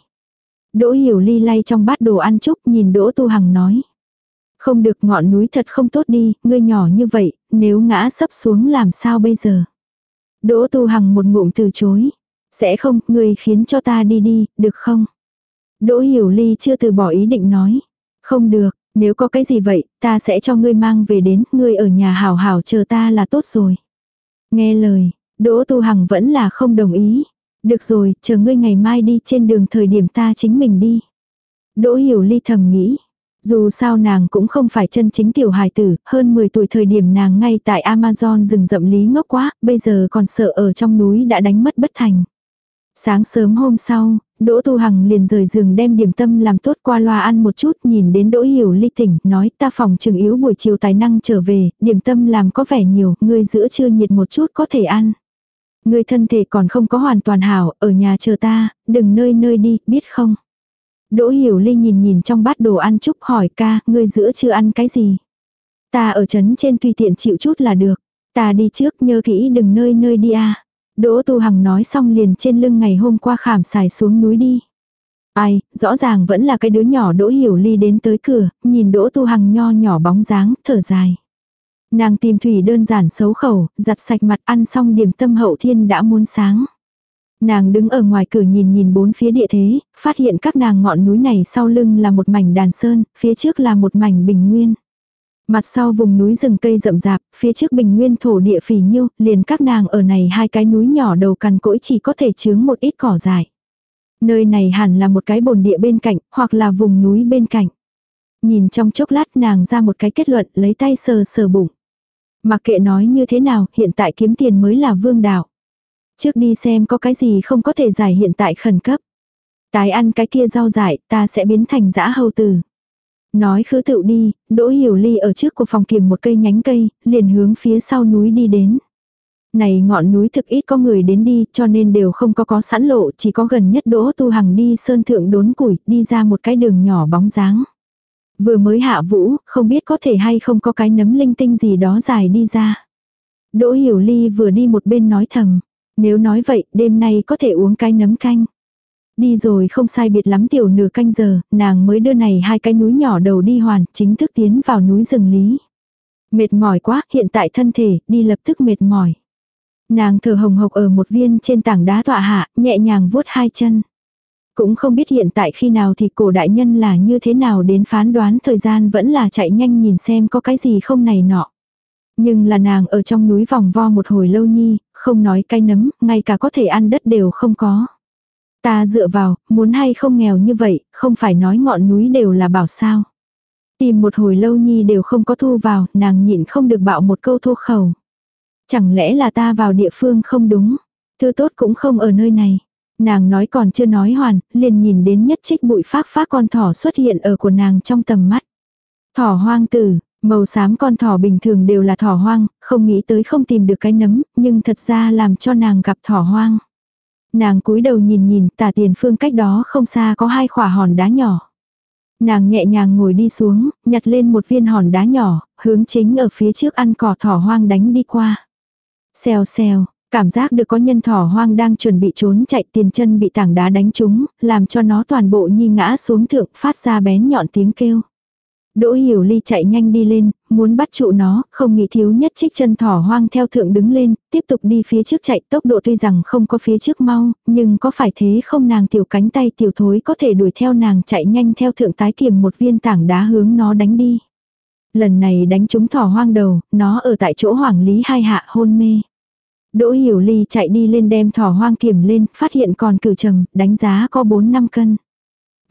Đỗ hiểu ly lay trong bát đồ ăn chúc nhìn Đỗ Tu Hằng nói. Không được ngọn núi thật không tốt đi, ngươi nhỏ như vậy, nếu ngã sấp xuống làm sao bây giờ. Đỗ Tu Hằng một ngụm từ chối. Sẽ không, ngươi khiến cho ta đi đi, được không? Đỗ hiểu ly chưa từ bỏ ý định nói. Không được, nếu có cái gì vậy, ta sẽ cho ngươi mang về đến, ngươi ở nhà hảo hảo chờ ta là tốt rồi. Nghe lời, Đỗ Tu Hằng vẫn là không đồng ý. Được rồi, chờ ngươi ngày mai đi trên đường thời điểm ta chính mình đi. Đỗ Hiểu Ly thầm nghĩ. Dù sao nàng cũng không phải chân chính tiểu hài tử, hơn 10 tuổi thời điểm nàng ngay tại Amazon rừng rậm lý ngốc quá, bây giờ còn sợ ở trong núi đã đánh mất bất thành. Sáng sớm hôm sau, Đỗ Tu Hằng liền rời giường đem điểm tâm làm tốt qua loa ăn một chút, nhìn đến Đỗ Hiểu Ly tỉnh, nói ta phòng trường yếu buổi chiều tài năng trở về, điểm tâm làm có vẻ nhiều, ngươi giữa trưa nhiệt một chút có thể ăn. Ngươi thân thể còn không có hoàn toàn hảo, ở nhà chờ ta, đừng nơi nơi đi, biết không? Đỗ Hiểu Ly nhìn nhìn trong bát đồ ăn chúc hỏi ca, ngươi giữa trưa ăn cái gì? Ta ở trấn trên tùy tiện chịu chút là được. Ta đi trước nhớ kỹ đừng nơi nơi đi a Đỗ Tu Hằng nói xong liền trên lưng ngày hôm qua khảm xài xuống núi đi. Ai, rõ ràng vẫn là cái đứa nhỏ Đỗ Hiểu Ly đến tới cửa, nhìn Đỗ Tu Hằng nho nhỏ bóng dáng, thở dài. Nàng tìm thủy đơn giản xấu khẩu, giặt sạch mặt ăn xong điểm tâm hậu thiên đã muốn sáng. Nàng đứng ở ngoài cửa nhìn nhìn bốn phía địa thế, phát hiện các nàng ngọn núi này sau lưng là một mảnh đàn sơn, phía trước là một mảnh bình nguyên. Mặt sau vùng núi rừng cây rậm rạp, phía trước bình nguyên thổ địa phì nhiêu, liền các nàng ở này hai cái núi nhỏ đầu cằn cỗi chỉ có thể chướng một ít cỏ dại. Nơi này hẳn là một cái bồn địa bên cạnh, hoặc là vùng núi bên cạnh. Nhìn trong chốc lát nàng ra một cái kết luận lấy tay sờ sờ bụng. Mặc kệ nói như thế nào, hiện tại kiếm tiền mới là vương đạo. Trước đi xem có cái gì không có thể giải hiện tại khẩn cấp. Tái ăn cái kia rau dại, ta sẽ biến thành dã hầu tử. Nói khứ tựu đi, Đỗ Hiểu Ly ở trước của phòng kiểm một cây nhánh cây, liền hướng phía sau núi đi đến. Này ngọn núi thực ít có người đến đi cho nên đều không có có sẵn lộ chỉ có gần nhất Đỗ Tu Hằng đi sơn thượng đốn củi đi ra một cái đường nhỏ bóng dáng. Vừa mới hạ vũ, không biết có thể hay không có cái nấm linh tinh gì đó dài đi ra. Đỗ Hiểu Ly vừa đi một bên nói thầm. Nếu nói vậy, đêm nay có thể uống cái nấm canh. Đi rồi không sai biệt lắm tiểu nửa canh giờ, nàng mới đưa này hai cái núi nhỏ đầu đi hoàn, chính thức tiến vào núi rừng lý. Mệt mỏi quá, hiện tại thân thể, đi lập tức mệt mỏi. Nàng thở hồng hộc ở một viên trên tảng đá tọa hạ, nhẹ nhàng vuốt hai chân. Cũng không biết hiện tại khi nào thì cổ đại nhân là như thế nào đến phán đoán thời gian vẫn là chạy nhanh nhìn xem có cái gì không này nọ. Nhưng là nàng ở trong núi vòng vo một hồi lâu nhi, không nói cay nấm, ngay cả có thể ăn đất đều không có. Ta dựa vào, muốn hay không nghèo như vậy, không phải nói ngọn núi đều là bảo sao. Tìm một hồi lâu nhi đều không có thu vào, nàng nhịn không được bạo một câu thô khẩu. Chẳng lẽ là ta vào địa phương không đúng, thứ tốt cũng không ở nơi này. Nàng nói còn chưa nói hoàn, liền nhìn đến nhất trích bụi phác phác con thỏ xuất hiện ở của nàng trong tầm mắt. Thỏ hoang tử, màu xám con thỏ bình thường đều là thỏ hoang, không nghĩ tới không tìm được cái nấm, nhưng thật ra làm cho nàng gặp thỏ hoang. Nàng cúi đầu nhìn nhìn tả tiền phương cách đó không xa có hai khỏa hòn đá nhỏ. Nàng nhẹ nhàng ngồi đi xuống, nhặt lên một viên hòn đá nhỏ, hướng chính ở phía trước ăn cỏ thỏ hoang đánh đi qua. Xèo xèo, cảm giác được có nhân thỏ hoang đang chuẩn bị trốn chạy tiền chân bị tảng đá đánh trúng, làm cho nó toàn bộ nhi ngã xuống thượng phát ra bén nhọn tiếng kêu. Đỗ Hiểu Ly chạy nhanh đi lên, muốn bắt trụ nó, không nghĩ thiếu nhất trích chân thỏ hoang theo thượng đứng lên, tiếp tục đi phía trước chạy tốc độ tuy rằng không có phía trước mau, nhưng có phải thế không nàng tiểu cánh tay tiểu thối có thể đuổi theo nàng chạy nhanh theo thượng tái kiểm một viên tảng đá hướng nó đánh đi. Lần này đánh trúng thỏ hoang đầu, nó ở tại chỗ hoàng lý hai hạ hôn mê. Đỗ Hiểu Ly chạy đi lên đem thỏ hoang kiểm lên, phát hiện còn cử trầm, đánh giá có 4 năm cân.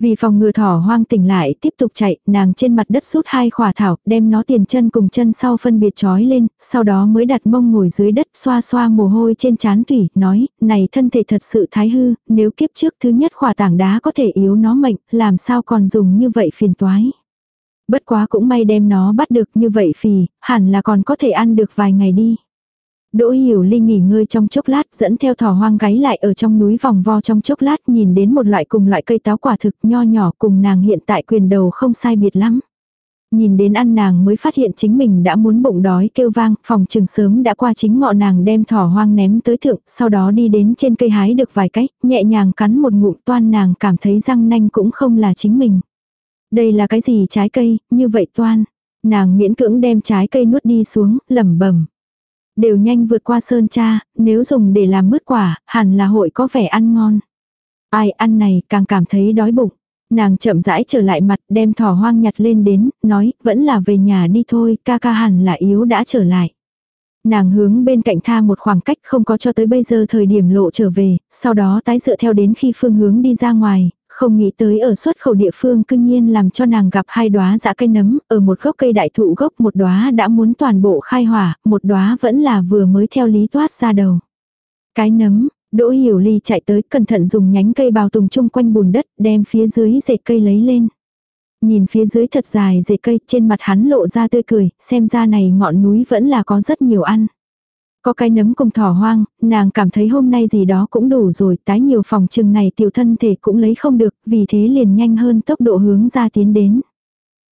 Vì phòng ngừa thỏ hoang tỉnh lại tiếp tục chạy, nàng trên mặt đất rút hai khỏa thảo, đem nó tiền chân cùng chân sau phân biệt trói lên, sau đó mới đặt mông ngồi dưới đất xoa xoa mồ hôi trên chán thủy, nói, này thân thể thật sự thái hư, nếu kiếp trước thứ nhất khỏa tảng đá có thể yếu nó mệnh, làm sao còn dùng như vậy phiền toái. Bất quá cũng may đem nó bắt được như vậy phì, hẳn là còn có thể ăn được vài ngày đi. Đỗ Hiểu Ly nghỉ ngơi trong chốc lát dẫn theo thỏ hoang gáy lại ở trong núi vòng vo trong chốc lát nhìn đến một loại cùng loại cây táo quả thực nho nhỏ cùng nàng hiện tại quyền đầu không sai biệt lắm. Nhìn đến ăn nàng mới phát hiện chính mình đã muốn bụng đói kêu vang, phòng trường sớm đã qua chính ngọ nàng đem thỏ hoang ném tới thượng, sau đó đi đến trên cây hái được vài cách, nhẹ nhàng cắn một ngụm toan nàng cảm thấy răng nanh cũng không là chính mình. Đây là cái gì trái cây, như vậy toan. Nàng miễn cưỡng đem trái cây nuốt đi xuống, lẩm bẩm Đều nhanh vượt qua sơn cha, nếu dùng để làm mứt quả, hẳn là hội có vẻ ăn ngon. Ai ăn này càng cảm thấy đói bụng. Nàng chậm rãi trở lại mặt đem thỏ hoang nhặt lên đến, nói, vẫn là về nhà đi thôi, ca ca hẳn là yếu đã trở lại. Nàng hướng bên cạnh tha một khoảng cách không có cho tới bây giờ thời điểm lộ trở về, sau đó tái dựa theo đến khi phương hướng đi ra ngoài, không nghĩ tới ở xuất khẩu địa phương cương nhiên làm cho nàng gặp hai đóa dã cây nấm, ở một gốc cây đại thụ gốc một đóa đã muốn toàn bộ khai hỏa, một đóa vẫn là vừa mới theo lý toát ra đầu. Cái nấm, Đỗ Hiểu Ly chạy tới cẩn thận dùng nhánh cây bào tùng chung quanh bùn đất đem phía dưới rễ cây lấy lên. Nhìn phía dưới thật dài rễ cây trên mặt hắn lộ ra tươi cười, xem ra này ngọn núi vẫn là có rất nhiều ăn. Có cái nấm cùng thỏ hoang, nàng cảm thấy hôm nay gì đó cũng đủ rồi, tái nhiều phòng trừng này tiểu thân thể cũng lấy không được, vì thế liền nhanh hơn tốc độ hướng ra tiến đến.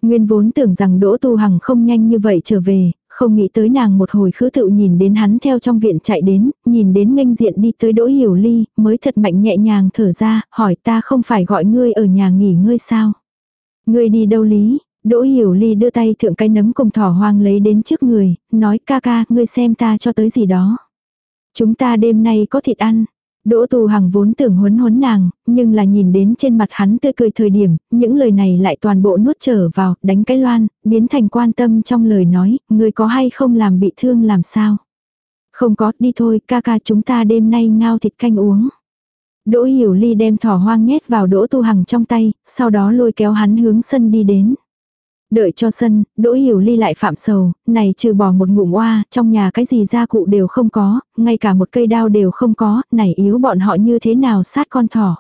Nguyên vốn tưởng rằng Đỗ Tu Hằng không nhanh như vậy trở về, không nghĩ tới nàng một hồi khứ tự nhìn đến hắn theo trong viện chạy đến, nhìn đến nghênh diện đi tới Đỗ Hiểu Ly, mới thật mạnh nhẹ nhàng thở ra, hỏi ta không phải gọi ngươi ở nhà nghỉ ngơi sao? Ngươi đi đâu lý? Đỗ Hiểu Ly đưa tay thượng cái nấm cùng thỏ hoang lấy đến trước người, nói ca ca, ngươi xem ta cho tới gì đó. Chúng ta đêm nay có thịt ăn. Đỗ Tu Hằng vốn tưởng huấn huấn nàng, nhưng là nhìn đến trên mặt hắn tươi cười thời điểm, những lời này lại toàn bộ nuốt trở vào, đánh cái loan, biến thành quan tâm trong lời nói, người có hay không làm bị thương làm sao. Không có, đi thôi, ca ca chúng ta đêm nay ngao thịt canh uống. Đỗ Hiểu Ly đem thỏ hoang nhét vào Đỗ Tu Hằng trong tay, sau đó lôi kéo hắn hướng sân đi đến. Đợi cho sân, Đỗ Hiểu Ly lại phạm sầu, này trừ bỏ một ngụm oa, trong nhà cái gì gia cụ đều không có, ngay cả một cây đao đều không có, này yếu bọn họ như thế nào sát con thỏ.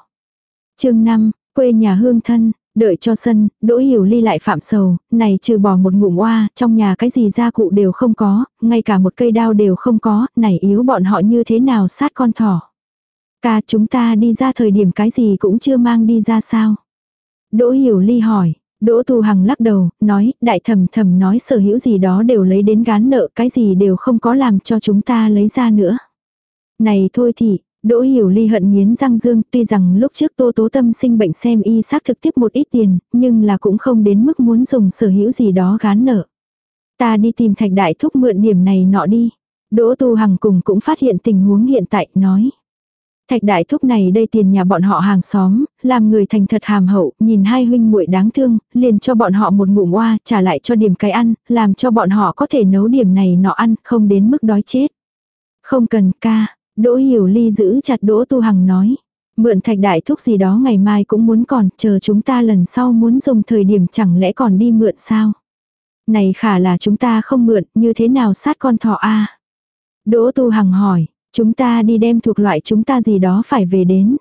chương 5, quê nhà hương thân, đợi cho sân, Đỗ Hiểu Ly lại phạm sầu, này trừ bỏ một ngụm oa, trong nhà cái gì gia cụ đều không có, ngay cả một cây đao đều không có, này yếu bọn họ như thế nào sát con thỏ. Ca chúng ta đi ra thời điểm cái gì cũng chưa mang đi ra sao. Đỗ Hiểu Ly hỏi, Đỗ Tu Hằng lắc đầu, nói, đại thẩm thẩm nói sở hữu gì đó đều lấy đến gán nợ, cái gì đều không có làm cho chúng ta lấy ra nữa. Này thôi thì, Đỗ Hiểu Ly hận nghiến răng dương, tuy rằng lúc trước Tô Tố Tâm sinh bệnh xem y xác thực tiếp một ít tiền, nhưng là cũng không đến mức muốn dùng sở hữu gì đó gán nợ. Ta đi tìm thạch đại thúc mượn điểm này nọ đi. Đỗ Tu Hằng cùng cũng phát hiện tình huống hiện tại, nói. Thạch đại thúc này đây tiền nhà bọn họ hàng xóm, làm người thành thật hàm hậu, nhìn hai huynh muội đáng thương, liền cho bọn họ một ngụm oa, trả lại cho điểm cái ăn, làm cho bọn họ có thể nấu điểm này nọ ăn, không đến mức đói chết. Không cần ca, Đỗ Hiểu Ly giữ chặt Đỗ Tu Hằng nói. Mượn thạch đại thúc gì đó ngày mai cũng muốn còn, chờ chúng ta lần sau muốn dùng thời điểm chẳng lẽ còn đi mượn sao? Này khả là chúng ta không mượn, như thế nào sát con thỏ a Đỗ Tu Hằng hỏi, Chúng ta đi đem thuộc loại chúng ta gì đó phải về đến.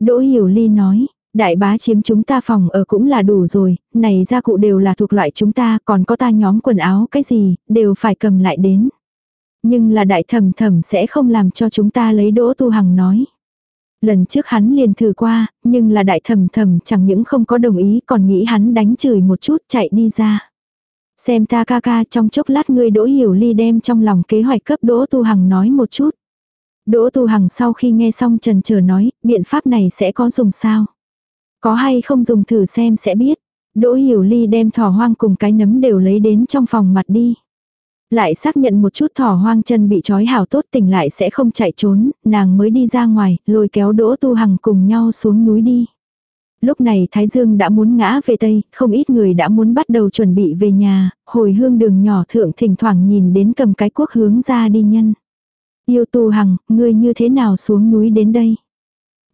Đỗ Hiểu Ly nói, đại bá chiếm chúng ta phòng ở cũng là đủ rồi, này gia cụ đều là thuộc loại chúng ta, còn có ta nhóm quần áo cái gì, đều phải cầm lại đến. Nhưng là đại thẩm thẩm sẽ không làm cho chúng ta lấy Đỗ Tu Hằng nói. Lần trước hắn liền thử qua, nhưng là đại thẩm thẩm chẳng những không có đồng ý còn nghĩ hắn đánh chửi một chút chạy đi ra. Xem ta ca ca trong chốc lát ngươi Đỗ Hiểu Ly đem trong lòng kế hoạch cấp Đỗ Tu Hằng nói một chút. Đỗ Tu Hằng sau khi nghe xong trần chờ nói, biện pháp này sẽ có dùng sao? Có hay không dùng thử xem sẽ biết. Đỗ Hiểu Ly đem thỏ hoang cùng cái nấm đều lấy đến trong phòng mặt đi. Lại xác nhận một chút thỏ hoang chân bị trói hảo tốt tỉnh lại sẽ không chạy trốn, nàng mới đi ra ngoài, lôi kéo Đỗ Tu Hằng cùng nhau xuống núi đi. Lúc này Thái Dương đã muốn ngã về Tây, không ít người đã muốn bắt đầu chuẩn bị về nhà, hồi hương đường nhỏ thượng thỉnh thoảng nhìn đến cầm cái quốc hướng ra đi nhân. Yêu tu hằng, ngươi như thế nào xuống núi đến đây?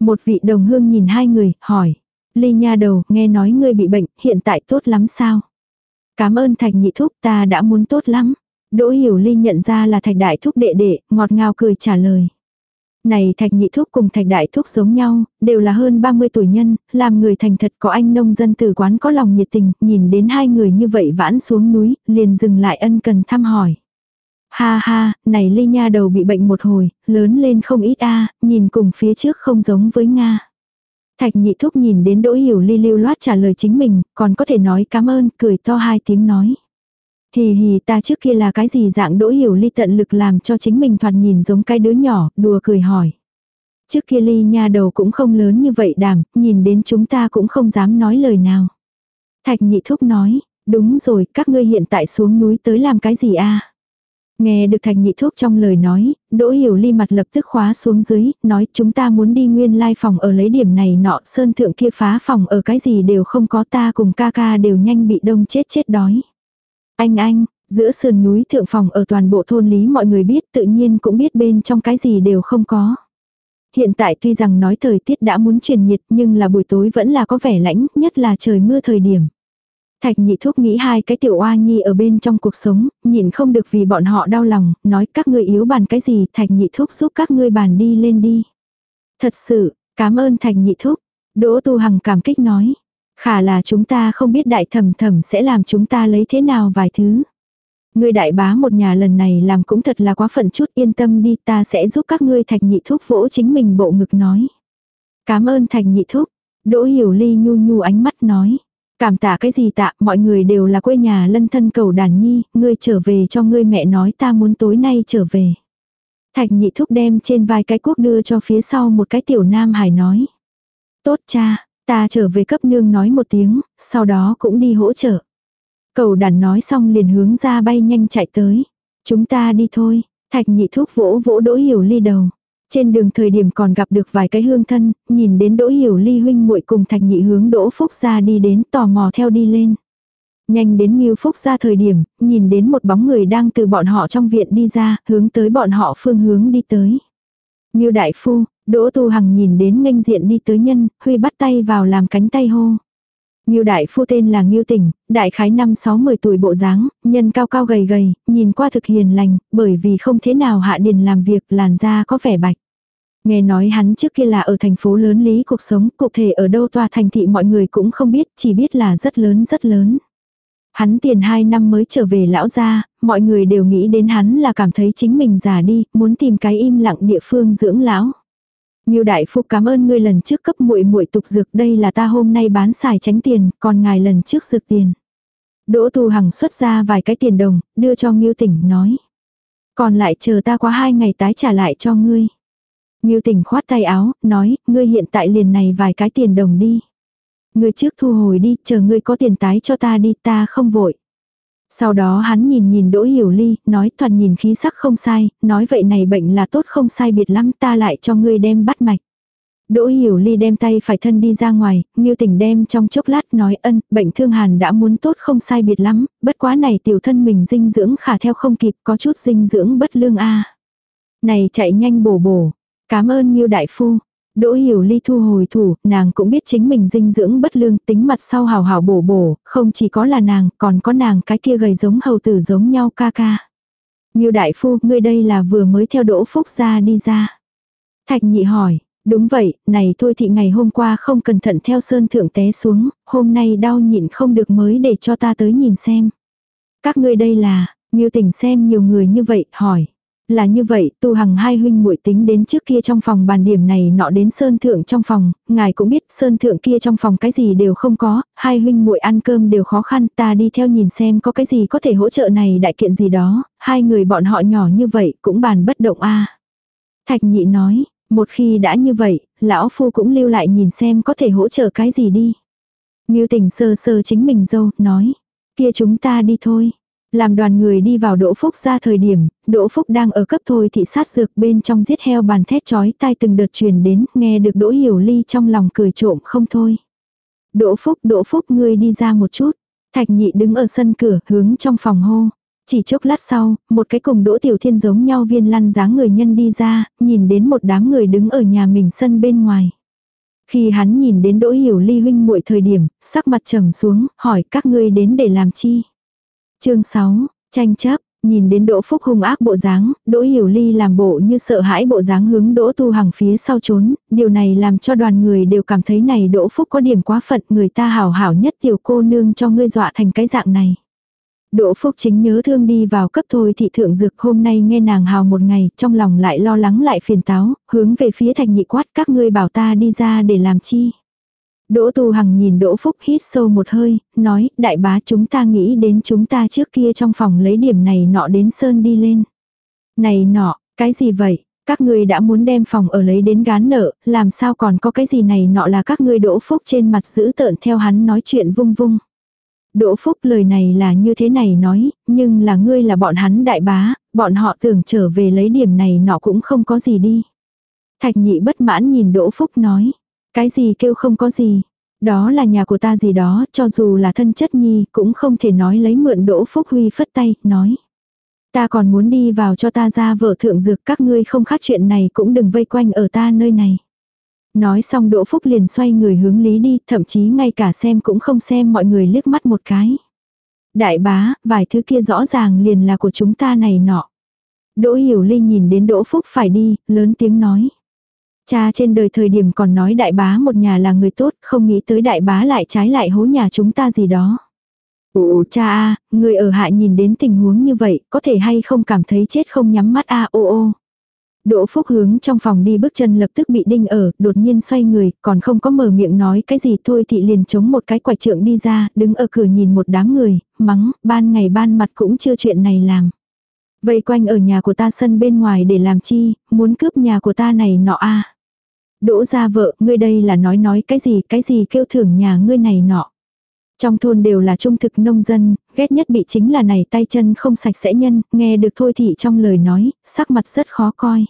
Một vị đồng hương nhìn hai người, hỏi. Ly nha đầu, nghe nói ngươi bị bệnh, hiện tại tốt lắm sao? Cảm ơn thạch nhị thúc ta đã muốn tốt lắm. Đỗ hiểu ly nhận ra là thạch đại thúc đệ đệ, ngọt ngào cười trả lời. Này thạch nhị thúc cùng thạch đại thúc giống nhau, đều là hơn 30 tuổi nhân, làm người thành thật có anh nông dân từ quán có lòng nhiệt tình, nhìn đến hai người như vậy vãn xuống núi, liền dừng lại ân cần thăm hỏi. Ha ha, này ly nha đầu bị bệnh một hồi, lớn lên không ít a nhìn cùng phía trước không giống với Nga. Thạch nhị thúc nhìn đến đỗ hiểu ly lưu loát trả lời chính mình, còn có thể nói cảm ơn, cười to hai tiếng nói. Hì hì ta trước kia là cái gì dạng đỗ hiểu ly tận lực làm cho chính mình thoạt nhìn giống cái đứa nhỏ, đùa cười hỏi. Trước kia ly nha đầu cũng không lớn như vậy đảm, nhìn đến chúng ta cũng không dám nói lời nào. Thạch nhị thúc nói, đúng rồi, các ngươi hiện tại xuống núi tới làm cái gì a Nghe được thạch nhị thuốc trong lời nói, đỗ hiểu ly mặt lập tức khóa xuống dưới, nói chúng ta muốn đi nguyên lai phòng ở lấy điểm này nọ, sơn thượng kia phá phòng ở cái gì đều không có ta cùng ca ca đều nhanh bị đông chết chết đói. Anh anh, giữa sườn núi thượng phòng ở toàn bộ thôn lý mọi người biết tự nhiên cũng biết bên trong cái gì đều không có. Hiện tại tuy rằng nói thời tiết đã muốn truyền nhiệt nhưng là buổi tối vẫn là có vẻ lãnh, nhất là trời mưa thời điểm. Thạch nhị thúc nghĩ hai cái tiểu oa nhi ở bên trong cuộc sống, nhìn không được vì bọn họ đau lòng, nói các ngươi yếu bàn cái gì, thạch nhị thúc giúp các ngươi bàn đi lên đi. Thật sự, cảm ơn thạch nhị thúc. Đỗ tu hằng cảm kích nói. Khả là chúng ta không biết đại thẩm thẩm sẽ làm chúng ta lấy thế nào vài thứ. Ngươi đại bá một nhà lần này làm cũng thật là quá phận chút yên tâm đi ta sẽ giúp các ngươi thạch nhị thúc vỗ chính mình bộ ngực nói. Cảm ơn thạch nhị thúc. Đỗ hiểu ly nhu nhu ánh mắt nói. Cảm tạ cái gì tạ, mọi người đều là quê nhà lân thân cầu đàn nhi, ngươi trở về cho ngươi mẹ nói ta muốn tối nay trở về. Thạch nhị thúc đem trên vai cái cuốc đưa cho phía sau một cái tiểu nam hải nói. Tốt cha, ta trở về cấp nương nói một tiếng, sau đó cũng đi hỗ trợ. Cầu đàn nói xong liền hướng ra bay nhanh chạy tới. Chúng ta đi thôi, thạch nhị thúc vỗ vỗ đỗ hiểu ly đầu. Trên đường thời điểm còn gặp được vài cái hương thân, nhìn đến Đỗ Hiểu Ly huynh muội cùng Thạch Nhị hướng Đỗ Phúc ra đi đến tò mò theo đi lên. Nhanh đến Nghiêu Phúc ra thời điểm, nhìn đến một bóng người đang từ bọn họ trong viện đi ra, hướng tới bọn họ phương hướng đi tới. Nghiêu Đại Phu, Đỗ Tu Hằng nhìn đến nghênh diện đi tới nhân, Huy bắt tay vào làm cánh tay hô. Ngưu đại phu tên là Ngưu Tỉnh, đại khái năm 60 tuổi bộ dáng, nhân cao cao gầy gầy, nhìn qua thực hiền lành, bởi vì không thế nào hạ điền làm việc, làn da có vẻ bạch. Nghe nói hắn trước kia là ở thành phố lớn lý cuộc sống, cụ thể ở đâu tòa thành thị mọi người cũng không biết, chỉ biết là rất lớn rất lớn. Hắn tiền 2 năm mới trở về lão gia, mọi người đều nghĩ đến hắn là cảm thấy chính mình già đi, muốn tìm cái im lặng địa phương dưỡng lão. Ngưu đại phu cảm ơn ngươi lần trước cấp muội muội tục dược, đây là ta hôm nay bán xài tránh tiền, còn ngài lần trước dược tiền. Đỗ Tu Hằng xuất ra vài cái tiền đồng, đưa cho Ngưu Tỉnh nói. Còn lại chờ ta qua hai ngày tái trả lại cho ngươi. Ngưu Tỉnh khoát tay áo, nói, ngươi hiện tại liền này vài cái tiền đồng đi. Ngươi trước thu hồi đi, chờ ngươi có tiền tái cho ta đi, ta không vội. Sau đó hắn nhìn nhìn Đỗ Hiểu Ly, nói toàn nhìn khí sắc không sai, nói vậy này bệnh là tốt không sai biệt lắm ta lại cho ngươi đem bắt mạch. Đỗ Hiểu Ly đem tay phải thân đi ra ngoài, Ngưu Tỉnh đem trong chốc lát nói ân, bệnh thương hàn đã muốn tốt không sai biệt lắm, bất quá này tiểu thân mình dinh dưỡng khả theo không kịp, có chút dinh dưỡng bất lương a. Này chạy nhanh bổ bổ. Cảm ơn Ngưu đại phu. Đỗ hiểu ly thu hồi thủ, nàng cũng biết chính mình dinh dưỡng bất lương tính mặt sau hào hào bổ bổ, không chỉ có là nàng, còn có nàng cái kia gầy giống hầu tử giống nhau ca ca. Như đại phu, ngươi đây là vừa mới theo đỗ phúc ra đi ra. Thạch nhị hỏi, đúng vậy, này thôi thị ngày hôm qua không cẩn thận theo sơn thượng té xuống, hôm nay đau nhịn không được mới để cho ta tới nhìn xem. Các ngươi đây là, như tỉnh xem nhiều người như vậy, hỏi. Là như vậy, tu hằng hai huynh muội tính đến trước kia trong phòng bàn điểm này nọ đến sơn thượng trong phòng, ngài cũng biết sơn thượng kia trong phòng cái gì đều không có, hai huynh muội ăn cơm đều khó khăn, ta đi theo nhìn xem có cái gì có thể hỗ trợ này đại kiện gì đó, hai người bọn họ nhỏ như vậy cũng bàn bất động a. Thạch nhị nói, một khi đã như vậy, lão phu cũng lưu lại nhìn xem có thể hỗ trợ cái gì đi. Ngưu tình sơ sơ chính mình dâu, nói, kia chúng ta đi thôi. Làm đoàn người đi vào Đỗ Phúc ra thời điểm, Đỗ Phúc đang ở cấp thôi thị sát dược bên trong giết heo bàn thét chói tai từng đợt truyền đến, nghe được Đỗ Hiểu Ly trong lòng cười trộm không thôi. Đỗ Phúc, Đỗ Phúc ngươi đi ra một chút. Thạch nhị đứng ở sân cửa, hướng trong phòng hô. Chỉ chốc lát sau, một cái cùng Đỗ Tiểu Thiên giống nhau viên lăn dáng người nhân đi ra, nhìn đến một đám người đứng ở nhà mình sân bên ngoài. Khi hắn nhìn đến Đỗ Hiểu Ly huynh muội thời điểm, sắc mặt trầm xuống, hỏi các ngươi đến để làm chi chương 6, tranh chấp, nhìn đến Đỗ Phúc hung ác bộ dáng, Đỗ Hiểu Ly làm bộ như sợ hãi bộ dáng hướng Đỗ Tu Hằng phía sau trốn, điều này làm cho đoàn người đều cảm thấy này Đỗ Phúc có điểm quá phận, người ta hảo hảo nhất tiểu cô nương cho ngươi dọa thành cái dạng này. Đỗ Phúc chính nhớ thương đi vào cấp thôi thị thượng dược hôm nay nghe nàng hào một ngày, trong lòng lại lo lắng lại phiền táo, hướng về phía thành nhị quát các ngươi bảo ta đi ra để làm chi. Đỗ Tu Hằng nhìn Đỗ Phúc hít sâu một hơi, nói, đại bá chúng ta nghĩ đến chúng ta trước kia trong phòng lấy điểm này nọ đến Sơn đi lên. Này nọ, cái gì vậy? Các ngươi đã muốn đem phòng ở lấy đến gán nợ, làm sao còn có cái gì này nọ là các ngươi Đỗ Phúc trên mặt giữ tợn theo hắn nói chuyện vung vung. Đỗ Phúc lời này là như thế này nói, nhưng là ngươi là bọn hắn đại bá, bọn họ tưởng trở về lấy điểm này nọ cũng không có gì đi. Thạch nhị bất mãn nhìn Đỗ Phúc nói. Cái gì kêu không có gì. Đó là nhà của ta gì đó, cho dù là thân chất nhi, cũng không thể nói lấy mượn Đỗ Phúc Huy phất tay, nói. Ta còn muốn đi vào cho ta ra vợ thượng dược các ngươi không khác chuyện này cũng đừng vây quanh ở ta nơi này. Nói xong Đỗ Phúc liền xoay người hướng lý đi, thậm chí ngay cả xem cũng không xem mọi người liếc mắt một cái. Đại bá, vài thứ kia rõ ràng liền là của chúng ta này nọ. Đỗ Hiểu Ly nhìn đến Đỗ Phúc phải đi, lớn tiếng nói. Cha trên đời thời điểm còn nói đại bá một nhà là người tốt, không nghĩ tới đại bá lại trái lại hố nhà chúng ta gì đó. Ồ cha a, người ở hạ nhìn đến tình huống như vậy, có thể hay không cảm thấy chết không nhắm mắt a ô ô. Đỗ Phúc hướng trong phòng đi bước chân lập tức bị đinh ở, đột nhiên xoay người, còn không có mở miệng nói cái gì thôi thì liền chống một cái quải trượng đi ra, đứng ở cửa nhìn một đám người, mắng, ban ngày ban mặt cũng chưa chuyện này làm. Vây quanh ở nhà của ta sân bên ngoài để làm chi, muốn cướp nhà của ta này nọ a Đỗ ra vợ, ngươi đây là nói nói cái gì, cái gì kêu thưởng nhà ngươi này nọ. Trong thôn đều là trung thực nông dân, ghét nhất bị chính là này tay chân không sạch sẽ nhân, nghe được thôi thị trong lời nói, sắc mặt rất khó coi.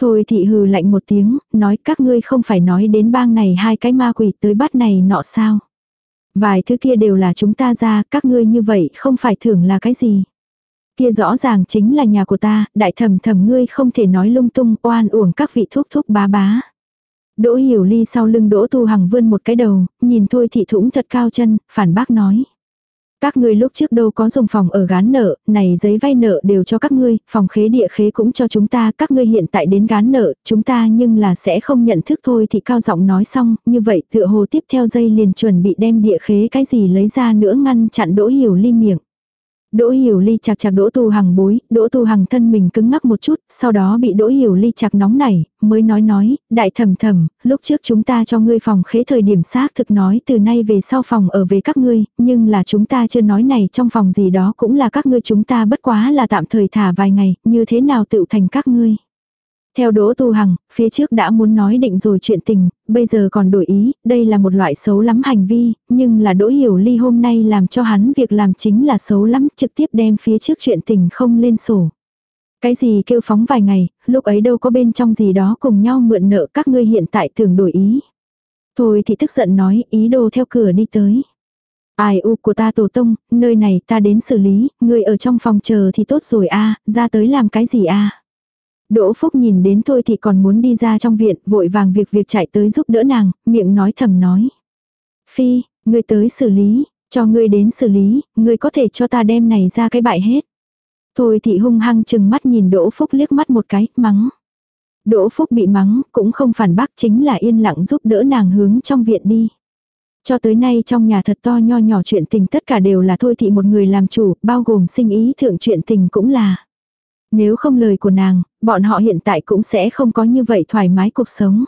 Thôi thị hừ lạnh một tiếng, nói các ngươi không phải nói đến bang này hai cái ma quỷ tới bắt này nọ sao. Vài thứ kia đều là chúng ta ra, các ngươi như vậy không phải thưởng là cái gì. Kia rõ ràng chính là nhà của ta, đại thầm thầm ngươi không thể nói lung tung oan uổng các vị thúc thúc bá bá. Đỗ hiểu ly sau lưng đỗ tu hằng vươn một cái đầu, nhìn thôi thị thủng thật cao chân, phản bác nói. Các ngươi lúc trước đâu có dùng phòng ở gán nợ, này giấy vay nợ đều cho các ngươi, phòng khế địa khế cũng cho chúng ta, các ngươi hiện tại đến gán nợ, chúng ta nhưng là sẽ không nhận thức thôi thì cao giọng nói xong, như vậy tựa hồ tiếp theo dây liền chuẩn bị đem địa khế cái gì lấy ra nữa ngăn chặn đỗ hiểu ly miệng. Đỗ Hiểu Ly chạc chạc Đỗ Tu Hằng bối, Đỗ Tu Hằng thân mình cứng ngắc một chút, sau đó bị Đỗ Hiểu Ly chạc nóng nảy, mới nói nói, đại thầm thầm, lúc trước chúng ta cho ngươi phòng khế thời điểm xác thực nói từ nay về sau phòng ở về các ngươi, nhưng là chúng ta chưa nói này trong phòng gì đó cũng là các ngươi chúng ta bất quá là tạm thời thả vài ngày, như thế nào tự thành các ngươi. Theo Đỗ Tu Hằng, phía trước đã muốn nói định rồi chuyện tình, bây giờ còn đổi ý, đây là một loại xấu lắm hành vi, nhưng là Đỗ Hiểu Ly hôm nay làm cho hắn việc làm chính là xấu lắm, trực tiếp đem phía trước chuyện tình không lên sổ. Cái gì kêu phóng vài ngày, lúc ấy đâu có bên trong gì đó cùng nhau mượn nợ các ngươi hiện tại thường đổi ý. Thôi thì tức giận nói, ý đồ theo cửa đi tới. Ai u của ta tổ tông, nơi này ta đến xử lý, người ở trong phòng chờ thì tốt rồi a ra tới làm cái gì a Đỗ Phúc nhìn đến thôi thì còn muốn đi ra trong viện, vội vàng việc việc chạy tới giúp đỡ nàng, miệng nói thầm nói. Phi, ngươi tới xử lý, cho ngươi đến xử lý, ngươi có thể cho ta đem này ra cái bại hết. Thôi thì hung hăng chừng mắt nhìn Đỗ Phúc liếc mắt một cái, mắng. Đỗ Phúc bị mắng, cũng không phản bác chính là yên lặng giúp đỡ nàng hướng trong viện đi. Cho tới nay trong nhà thật to nho nhỏ chuyện tình tất cả đều là thôi thị một người làm chủ, bao gồm sinh ý thượng chuyện tình cũng là. Nếu không lời của nàng, bọn họ hiện tại cũng sẽ không có như vậy thoải mái cuộc sống.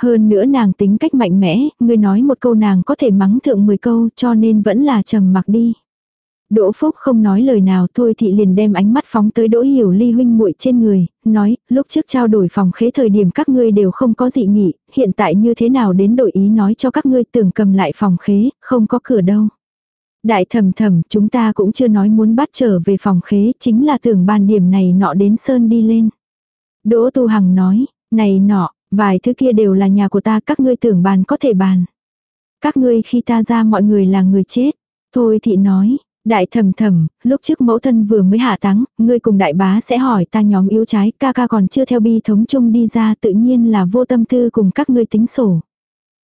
Hơn nữa nàng tính cách mạnh mẽ, người nói một câu nàng có thể mắng thượng 10 câu cho nên vẫn là trầm mặc đi. Đỗ Phúc không nói lời nào thôi thì liền đem ánh mắt phóng tới Đỗ Hiểu Ly huynh muội trên người, nói, lúc trước trao đổi phòng khế thời điểm các ngươi đều không có dị nghị, hiện tại như thế nào đến đổi ý nói cho các ngươi tưởng cầm lại phòng khế, không có cửa đâu. Đại thầm thầm, chúng ta cũng chưa nói muốn bắt trở về phòng khế, chính là tưởng bàn điểm này nọ đến sơn đi lên. Đỗ Tu Hằng nói, này nọ, vài thứ kia đều là nhà của ta, các ngươi tưởng bàn có thể bàn. Các ngươi khi ta ra mọi người là người chết. Thôi thị nói, đại thầm thầm, lúc trước mẫu thân vừa mới hạ táng, ngươi cùng đại bá sẽ hỏi ta nhóm yếu trái, ca ca còn chưa theo bi thống chung đi ra tự nhiên là vô tâm tư cùng các ngươi tính sổ.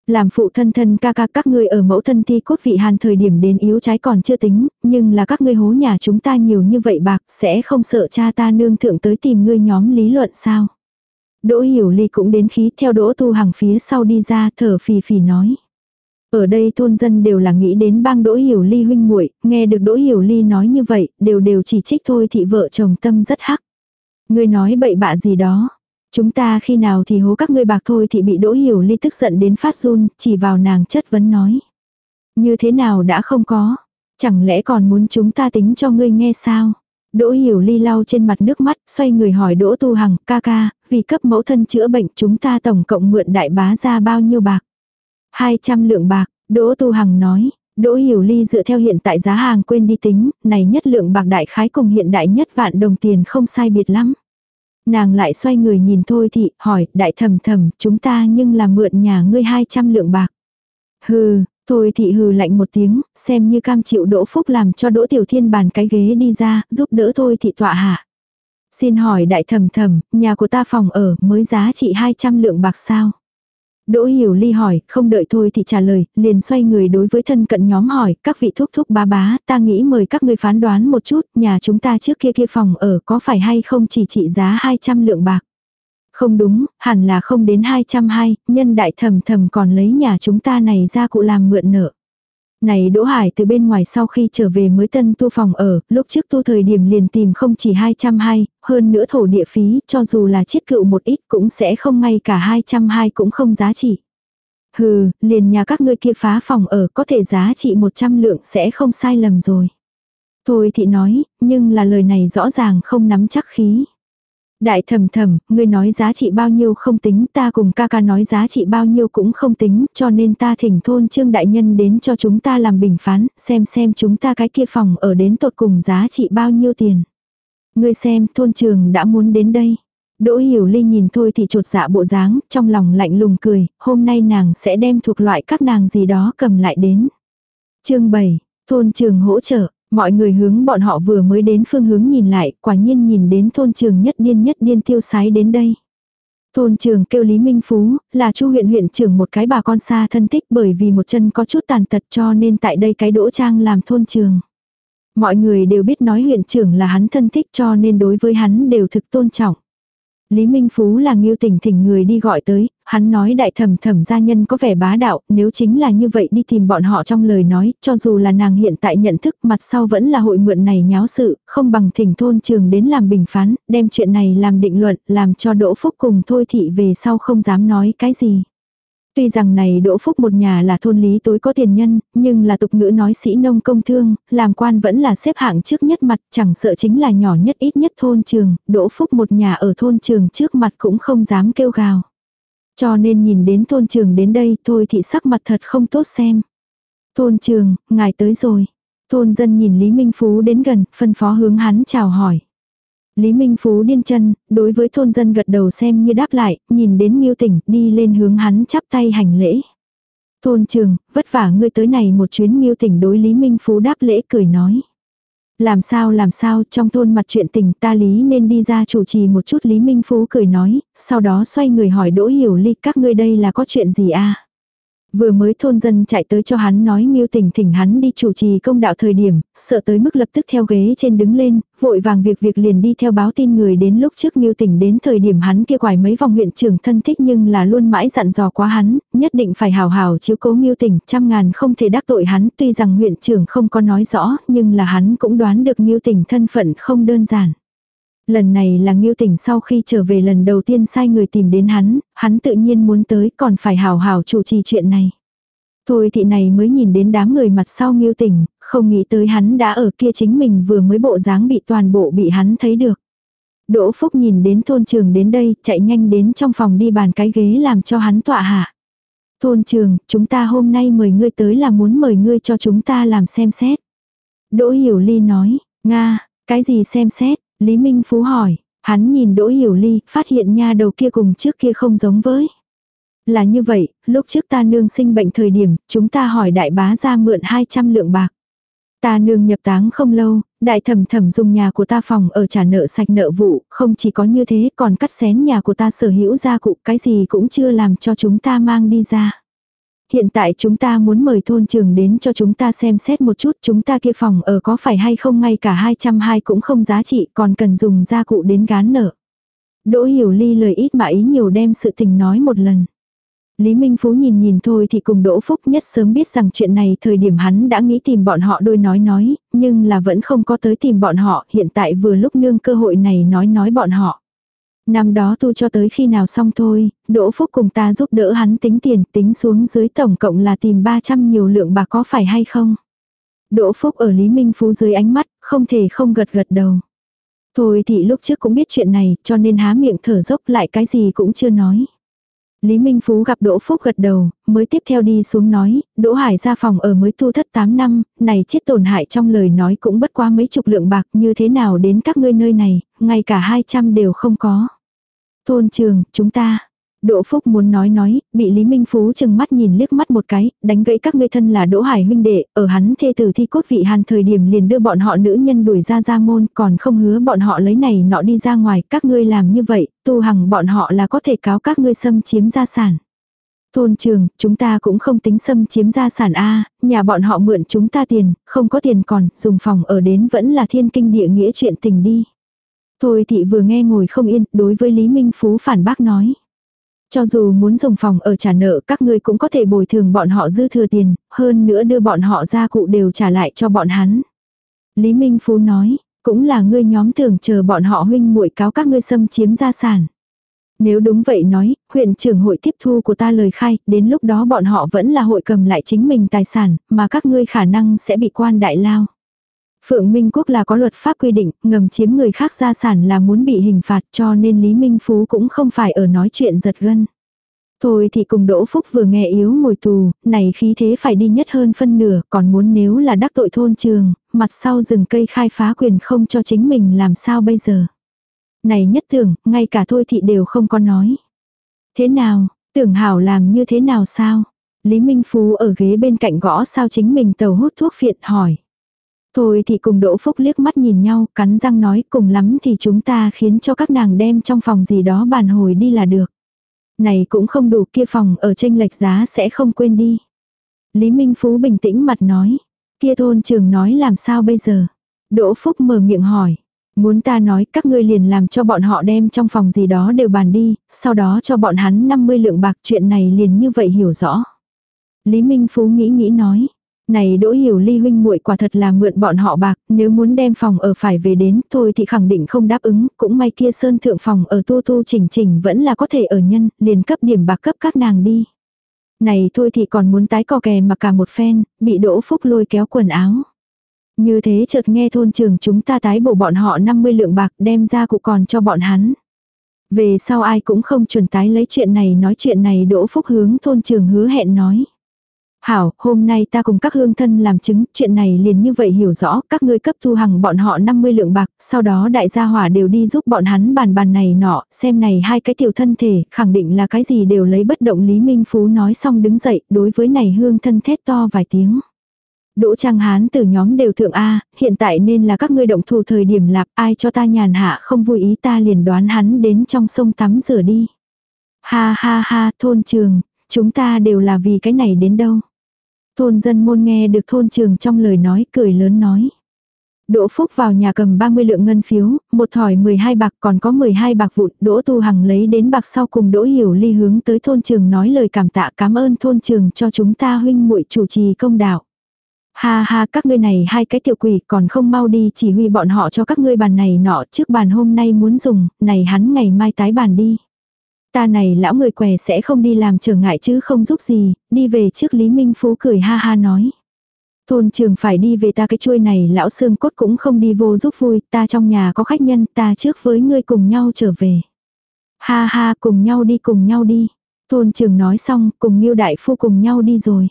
Làm phụ thân thân ca ca các ngươi ở mẫu thân thi cốt vị hàn thời điểm đến yếu trái còn chưa tính, nhưng là các ngươi hố nhà chúng ta nhiều như vậy bạc, sẽ không sợ cha ta nương thượng tới tìm ngươi nhóm lý luận sao. Đỗ hiểu ly cũng đến khí theo đỗ tu hằng phía sau đi ra thở phì phì nói. Ở đây thôn dân đều là nghĩ đến bang đỗ hiểu ly huynh muội nghe được đỗ hiểu ly nói như vậy, đều đều chỉ trích thôi thị vợ chồng tâm rất hắc. Ngươi nói bậy bạ gì đó. Chúng ta khi nào thì hố các ngươi bạc thôi thì bị Đỗ Hiểu Ly tức giận đến phát run, chỉ vào nàng chất vấn nói. Như thế nào đã không có, chẳng lẽ còn muốn chúng ta tính cho ngươi nghe sao? Đỗ Hiểu Ly lau trên mặt nước mắt, xoay người hỏi Đỗ Tu Hằng, ca ca, vì cấp mẫu thân chữa bệnh chúng ta tổng cộng mượn đại bá ra bao nhiêu bạc? 200 lượng bạc, Đỗ Tu Hằng nói, Đỗ Hiểu Ly dựa theo hiện tại giá hàng quên đi tính, này nhất lượng bạc đại khái cùng hiện đại nhất vạn đồng tiền không sai biệt lắm. Nàng lại xoay người nhìn thôi thị, hỏi, đại thầm thầm, chúng ta nhưng là mượn nhà ngươi 200 lượng bạc. Hừ, thôi thị hừ lạnh một tiếng, xem như cam chịu đỗ phúc làm cho đỗ tiểu thiên bàn cái ghế đi ra, giúp đỡ thôi thị tọa hạ. Xin hỏi đại thầm thầm, nhà của ta phòng ở mới giá trị 200 lượng bạc sao? Đỗ Hiểu Ly hỏi, không đợi thôi thì trả lời, liền xoay người đối với thân cận nhóm hỏi, các vị thúc thúc bá bá, ta nghĩ mời các ngươi phán đoán một chút, nhà chúng ta trước kia kia phòng ở có phải hay không chỉ trị giá 200 lượng bạc. Không đúng, hẳn là không đến 220, nhân đại thầm thầm còn lấy nhà chúng ta này ra cụ làm mượn nợ. Này Đỗ Hải từ bên ngoài sau khi trở về mới tân tu phòng ở, lúc trước tu thời điểm liền tìm không chỉ 220, hơn nữa thổ địa phí, cho dù là chiết cựu một ít cũng sẽ không ngay cả 220 cũng không giá trị. Hừ, liền nhà các ngươi kia phá phòng ở có thể giá trị 100 lượng sẽ không sai lầm rồi. Thôi thì nói, nhưng là lời này rõ ràng không nắm chắc khí. Đại thầm thầm, ngươi nói giá trị bao nhiêu không tính, ta cùng ca ca nói giá trị bao nhiêu cũng không tính, cho nên ta thỉnh thôn trương đại nhân đến cho chúng ta làm bình phán, xem xem chúng ta cái kia phòng ở đến tột cùng giá trị bao nhiêu tiền. Ngươi xem, thôn trường đã muốn đến đây. Đỗ Hiểu Ly nhìn thôi thì trột dạ bộ dáng, trong lòng lạnh lùng cười, hôm nay nàng sẽ đem thuộc loại các nàng gì đó cầm lại đến. chương 7, thôn trường hỗ trợ, mọi người hướng bọn họ vừa mới đến phương hướng nhìn lại, quả nhiên nhìn đến thôn trường nhất điên nhất điên tiêu sái đến đây. Thôn trường kêu Lý Minh Phú, là chu huyện huyện trưởng một cái bà con xa thân thích bởi vì một chân có chút tàn tật cho nên tại đây cái đỗ trang làm thôn trường. Mọi người đều biết nói huyện trưởng là hắn thân thích cho nên đối với hắn đều thực tôn trọng. Lý Minh Phú là nghiêu tỉnh thỉnh người đi gọi tới, hắn nói đại thẩm thẩm gia nhân có vẻ bá đạo, nếu chính là như vậy đi tìm bọn họ trong lời nói, cho dù là nàng hiện tại nhận thức mặt sau vẫn là hội mượn này nháo sự, không bằng thỉnh thôn trường đến làm bình phán, đem chuyện này làm định luận, làm cho Đỗ Phúc cùng thôi thị về sau không dám nói cái gì. Tuy rằng này Đỗ Phúc một nhà là thôn lý tối có tiền nhân, nhưng là tục ngữ nói sĩ nông công thương, làm quan vẫn là xếp hạng trước nhất mặt, chẳng sợ chính là nhỏ nhất ít nhất thôn trường, Đỗ Phúc một nhà ở thôn trường trước mặt cũng không dám kêu gào. Cho nên nhìn đến thôn trường đến đây thôi thì sắc mặt thật không tốt xem. Thôn trường, ngài tới rồi. Thôn dân nhìn Lý Minh Phú đến gần, phân phó hướng hắn chào hỏi. Lý Minh Phú điên chân, đối với thôn dân gật đầu xem như đáp lại, nhìn đến Nghiêu Tỉnh, đi lên hướng hắn chắp tay hành lễ. Thôn trường, vất vả ngươi tới này một chuyến Nghiêu Tỉnh đối Lý Minh Phú đáp lễ cười nói. Làm sao làm sao, trong thôn mặt chuyện tình ta Lý nên đi ra chủ trì một chút Lý Minh Phú cười nói, sau đó xoay người hỏi Đỗ Hiểu Ly các ngươi đây là có chuyện gì a Vừa mới thôn dân chạy tới cho hắn nói miêu tình thỉnh hắn đi chủ trì công đạo thời điểm, sợ tới mức lập tức theo ghế trên đứng lên, vội vàng việc việc liền đi theo báo tin người đến lúc trước miêu tình đến thời điểm hắn kia quải mấy vòng huyện trưởng thân thích nhưng là luôn mãi dặn dò quá hắn, nhất định phải hào hào chiếu cố miêu tình, trăm ngàn không thể đắc tội hắn tuy rằng huyện trưởng không có nói rõ nhưng là hắn cũng đoán được miêu tình thân phận không đơn giản. Lần này là Ngưu Tỉnh sau khi trở về lần đầu tiên sai người tìm đến hắn, hắn tự nhiên muốn tới còn phải hào hào chủ trì chuyện này. Thôi thị này mới nhìn đến đám người mặt sau Ngưu Tỉnh, không nghĩ tới hắn đã ở kia chính mình vừa mới bộ dáng bị toàn bộ bị hắn thấy được. Đỗ Phúc nhìn đến thôn trường đến đây, chạy nhanh đến trong phòng đi bàn cái ghế làm cho hắn tọa hạ. Thôn trường, chúng ta hôm nay mời ngươi tới là muốn mời ngươi cho chúng ta làm xem xét. Đỗ Hiểu Ly nói, Nga, cái gì xem xét, Lý Minh Phú hỏi, hắn nhìn Đỗ Hiểu Ly, phát hiện nha đầu kia cùng trước kia không giống với. Là như vậy, lúc trước ta nương sinh bệnh thời điểm, chúng ta hỏi đại bá ra mượn 200 lượng bạc. Ta nương nhập táng không lâu, đại thẩm thẩm dùng nhà của ta phòng ở trả nợ sạch nợ vụ, không chỉ có như thế còn cắt xén nhà của ta sở hữu gia cụ, cái gì cũng chưa làm cho chúng ta mang đi ra hiện tại chúng ta muốn mời thôn trường đến cho chúng ta xem xét một chút chúng ta kia phòng ở có phải hay không ngay cả 220 cũng không giá trị còn cần dùng gia cụ đến gán nợ. Đỗ hiểu ly lời ít mà ý nhiều đem sự tình nói một lần. Lý Minh Phú nhìn nhìn thôi thì cùng Đỗ Phúc nhất sớm biết rằng chuyện này thời điểm hắn đã nghĩ tìm bọn họ đôi nói nói, nhưng là vẫn không có tới tìm bọn họ, hiện tại vừa lúc nương cơ hội này nói nói bọn họ. Năm đó tu cho tới khi nào xong thôi, Đỗ Phúc cùng ta giúp đỡ hắn tính tiền tính xuống dưới tổng cộng là tìm 300 nhiều lượng bạc có phải hay không. Đỗ Phúc ở Lý Minh Phú dưới ánh mắt, không thể không gật gật đầu. Thôi thì lúc trước cũng biết chuyện này, cho nên há miệng thở dốc lại cái gì cũng chưa nói. Lý Minh Phú gặp Đỗ Phúc gật đầu, mới tiếp theo đi xuống nói, Đỗ Hải ra phòng ở mới tu thất 8 năm, này chết tổn hại trong lời nói cũng bất quá mấy chục lượng bạc như thế nào đến các ngươi nơi này, ngay cả 200 đều không có. Thôn trường, chúng ta. Đỗ Phúc muốn nói nói, bị Lý Minh Phú chừng mắt nhìn liếc mắt một cái, đánh gãy các ngươi thân là Đỗ Hải huynh đệ, ở hắn thê tử thi cốt vị hàn thời điểm liền đưa bọn họ nữ nhân đuổi ra ra môn, còn không hứa bọn họ lấy này nọ đi ra ngoài, các ngươi làm như vậy, tu hằng bọn họ là có thể cáo các ngươi xâm chiếm gia sản. Thôn trường, chúng ta cũng không tính xâm chiếm gia sản A, nhà bọn họ mượn chúng ta tiền, không có tiền còn, dùng phòng ở đến vẫn là thiên kinh địa nghĩa chuyện tình đi. Thôi thị vừa nghe ngồi không yên, đối với Lý Minh Phú phản bác nói. Cho dù muốn dùng phòng ở trả nợ các ngươi cũng có thể bồi thường bọn họ dư thừa tiền, hơn nữa đưa bọn họ ra cụ đều trả lại cho bọn hắn. Lý Minh Phú nói, cũng là ngươi nhóm tưởng chờ bọn họ huynh muội cáo các ngươi xâm chiếm gia sản. Nếu đúng vậy nói, huyện trưởng hội tiếp thu của ta lời khai, đến lúc đó bọn họ vẫn là hội cầm lại chính mình tài sản, mà các ngươi khả năng sẽ bị quan đại lao. Phượng Minh Quốc là có luật pháp quy định, ngầm chiếm người khác gia sản là muốn bị hình phạt cho nên Lý Minh Phú cũng không phải ở nói chuyện giật gân. Thôi thì cùng Đỗ Phúc vừa nghe yếu ngồi tù, này khí thế phải đi nhất hơn phân nửa, còn muốn nếu là đắc tội thôn trường, mặt sau rừng cây khai phá quyền không cho chính mình làm sao bây giờ. Này nhất tưởng, ngay cả thôi thị đều không có nói. Thế nào, tưởng hảo làm như thế nào sao? Lý Minh Phú ở ghế bên cạnh gõ sao chính mình tàu hút thuốc phiện hỏi. Thôi thì cùng Đỗ Phúc liếc mắt nhìn nhau, cắn răng nói cùng lắm thì chúng ta khiến cho các nàng đem trong phòng gì đó bàn hồi đi là được. Này cũng không đủ kia phòng ở tranh lệch giá sẽ không quên đi. Lý Minh Phú bình tĩnh mặt nói. Kia thôn trường nói làm sao bây giờ? Đỗ Phúc mở miệng hỏi. Muốn ta nói các ngươi liền làm cho bọn họ đem trong phòng gì đó đều bàn đi, sau đó cho bọn hắn 50 lượng bạc chuyện này liền như vậy hiểu rõ. Lý Minh Phú nghĩ nghĩ nói. Này đỗ hiểu ly huynh muội quả thật là mượn bọn họ bạc, nếu muốn đem phòng ở phải về đến thôi thì khẳng định không đáp ứng, cũng may kia sơn thượng phòng ở tu tu chỉnh chỉnh vẫn là có thể ở nhân, liền cấp điểm bạc cấp các nàng đi. Này thôi thì còn muốn tái cò kè mà cả một phen, bị đỗ phúc lôi kéo quần áo. Như thế chợt nghe thôn trường chúng ta tái bổ bọn họ 50 lượng bạc đem ra cụ còn cho bọn hắn. Về sau ai cũng không chuẩn tái lấy chuyện này nói chuyện này đỗ phúc hướng thôn trường hứa hẹn nói. Hảo, hôm nay ta cùng các hương thân làm chứng, chuyện này liền như vậy hiểu rõ, các ngươi cấp thu hằng bọn họ 50 lượng bạc, sau đó đại gia hỏa đều đi giúp bọn hắn bàn bàn này nọ, xem này hai cái tiểu thân thể, khẳng định là cái gì đều lấy bất động Lý Minh Phú nói xong đứng dậy, đối với này hương thân thét to vài tiếng. Đỗ Trang Hán từ nhóm đều thượng A, hiện tại nên là các ngươi động thủ thời điểm lạp ai cho ta nhàn hạ không vui ý ta liền đoán hắn đến trong sông tắm rửa đi. Ha ha ha, thôn trường, chúng ta đều là vì cái này đến đâu. Thôn dân môn nghe được thôn trường trong lời nói cười lớn nói. Đỗ Phúc vào nhà cầm 30 lượng ngân phiếu, một thỏi 12 bạc còn có 12 bạc vụn, Đỗ Tu Hằng lấy đến bạc sau cùng Đỗ Hiểu Ly hướng tới thôn trường nói lời cảm tạ cảm ơn thôn trường cho chúng ta huynh muội chủ trì công đạo. Ha ha các ngươi này hai cái tiểu quỷ còn không mau đi chỉ huy bọn họ cho các ngươi bàn này nọ trước bàn hôm nay muốn dùng, này hắn ngày mai tái bàn đi. Ta này lão người què sẽ không đi làm trở ngại chứ không giúp gì, đi về trước Lý Minh Phú cười ha ha nói. Thôn trường phải đi về ta cái chuôi này lão xương cốt cũng không đi vô giúp vui, ta trong nhà có khách nhân, ta trước với ngươi cùng nhau trở về. Ha ha cùng nhau đi cùng nhau đi. Thôn trường nói xong, cùng Nghiêu đại phu cùng nhau đi rồi.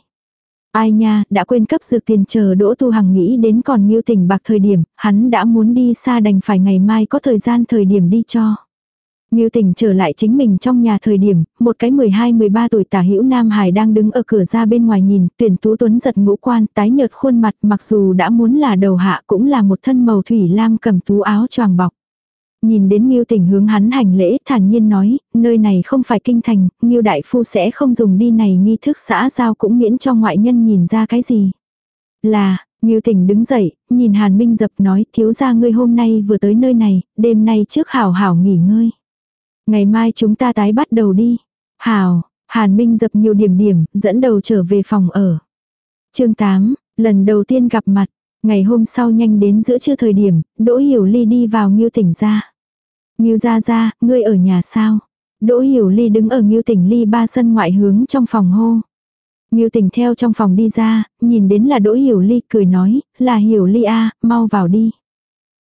Ai nha, đã quên cấp dược tiền chờ Đỗ Tu Hằng nghĩ đến còn Nghiêu tỉnh bạc thời điểm, hắn đã muốn đi xa đành phải ngày mai có thời gian thời điểm đi cho. Ngưu tỉnh trở lại chính mình trong nhà thời điểm, một cái 12-13 tuổi tả hữu Nam Hải đang đứng ở cửa ra bên ngoài nhìn, tuyển tú tuấn giật ngũ quan, tái nhợt khuôn mặt mặc dù đã muốn là đầu hạ cũng là một thân màu thủy lam cầm tú áo choàng bọc. Nhìn đến Ngưu Tỉnh hướng hắn hành lễ, thản nhiên nói, nơi này không phải kinh thành, Ngưu đại phu sẽ không dùng đi này nghi thức xã giao cũng miễn cho ngoại nhân nhìn ra cái gì. Là, Ngưu Tỉnh đứng dậy, nhìn Hàn Minh dập nói, thiếu gia ngươi hôm nay vừa tới nơi này, đêm nay trước hảo hảo nghỉ ngơi. Ngày mai chúng ta tái bắt đầu đi. Hảo, Hàn Minh dập nhiều điểm điểm, dẫn đầu trở về phòng ở. chương 8, lần đầu tiên gặp mặt, ngày hôm sau nhanh đến giữa trưa thời điểm, Đỗ Hiểu Ly đi vào Ngưu Tỉnh ra. Ngưu ra ra, ngươi ở nhà sao? Đỗ Hiểu Ly đứng ở Ngưu Tỉnh Ly ba sân ngoại hướng trong phòng hô. Ngưu Tỉnh theo trong phòng đi ra, nhìn đến là Đỗ Hiểu Ly cười nói, là Hiểu Ly a, mau vào đi.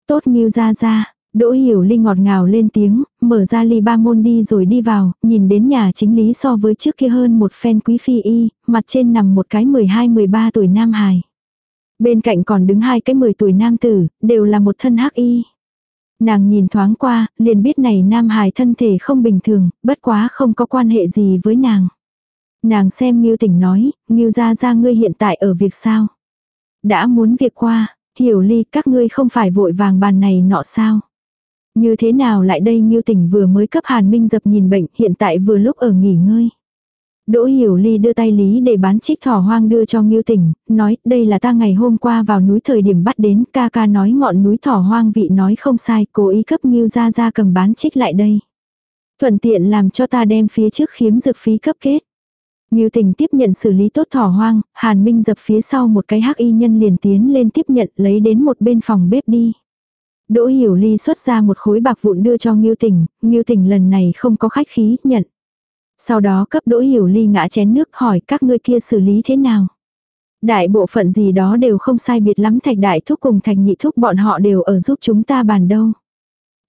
Tốt Ngưu ra ra, Đỗ hiểu linh ngọt ngào lên tiếng, mở ra ly ba môn đi rồi đi vào, nhìn đến nhà chính lý so với trước kia hơn một phen quý phi y, mặt trên nằm một cái 12-13 tuổi nam hài. Bên cạnh còn đứng hai cái 10 tuổi nam tử, đều là một thân hắc y. Nàng nhìn thoáng qua, liền biết này nam hài thân thể không bình thường, bất quá không có quan hệ gì với nàng. Nàng xem Ngưu tỉnh nói, Ngưu ra ra ngươi hiện tại ở việc sao? Đã muốn việc qua, hiểu ly các ngươi không phải vội vàng bàn này nọ sao? Như thế nào lại đây Nhiêu Tỉnh vừa mới cấp Hàn Minh dập nhìn bệnh, hiện tại vừa lúc ở nghỉ ngơi. Đỗ Hiểu Ly đưa tay lý để bán trích thỏ hoang đưa cho Ngưu Tỉnh, nói đây là ta ngày hôm qua vào núi thời điểm bắt đến, ca ca nói ngọn núi thỏ hoang vị nói không sai, cố ý cấp Ngưu ra ra cầm bán trích lại đây. Thuận tiện làm cho ta đem phía trước khiếm dược phí cấp kết. Ngưu Tỉnh tiếp nhận xử lý tốt thỏ hoang, Hàn Minh dập phía sau một cái hắc y nhân liền tiến lên tiếp nhận lấy đến một bên phòng bếp đi. Đỗ Hiểu Ly xuất ra một khối bạc vụn đưa cho Ngưu Tỉnh, Ngưu Tỉnh lần này không có khách khí, nhận. Sau đó cấp Đỗ Hiểu Ly ngã chén nước hỏi các ngươi kia xử lý thế nào. Đại bộ phận gì đó đều không sai biệt lắm thạch đại thúc cùng thạch nhị thúc bọn họ đều ở giúp chúng ta bàn đâu.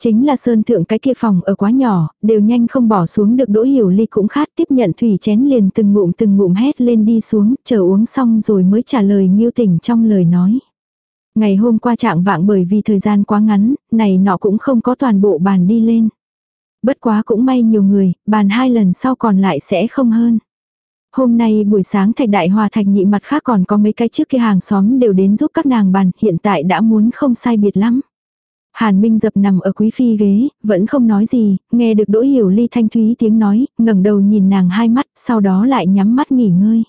Chính là sơn thượng cái kia phòng ở quá nhỏ, đều nhanh không bỏ xuống được đỗ hiểu ly cũng khát tiếp nhận thủy chén liền từng ngụm từng ngụm hét lên đi xuống, chờ uống xong rồi mới trả lời nghiêu tỉnh trong lời nói. Ngày hôm qua trạng vạng bởi vì thời gian quá ngắn, này nọ cũng không có toàn bộ bàn đi lên. Bất quá cũng may nhiều người, bàn hai lần sau còn lại sẽ không hơn. Hôm nay buổi sáng thạch đại hòa thạch nhị mặt khác còn có mấy cái trước kia hàng xóm đều đến giúp các nàng bàn, hiện tại đã muốn không sai biệt lắm. Hàn Minh dập nằm ở quý phi ghế, vẫn không nói gì, nghe được đỗ hiểu ly thanh thúy tiếng nói, ngẩng đầu nhìn nàng hai mắt, sau đó lại nhắm mắt nghỉ ngơi.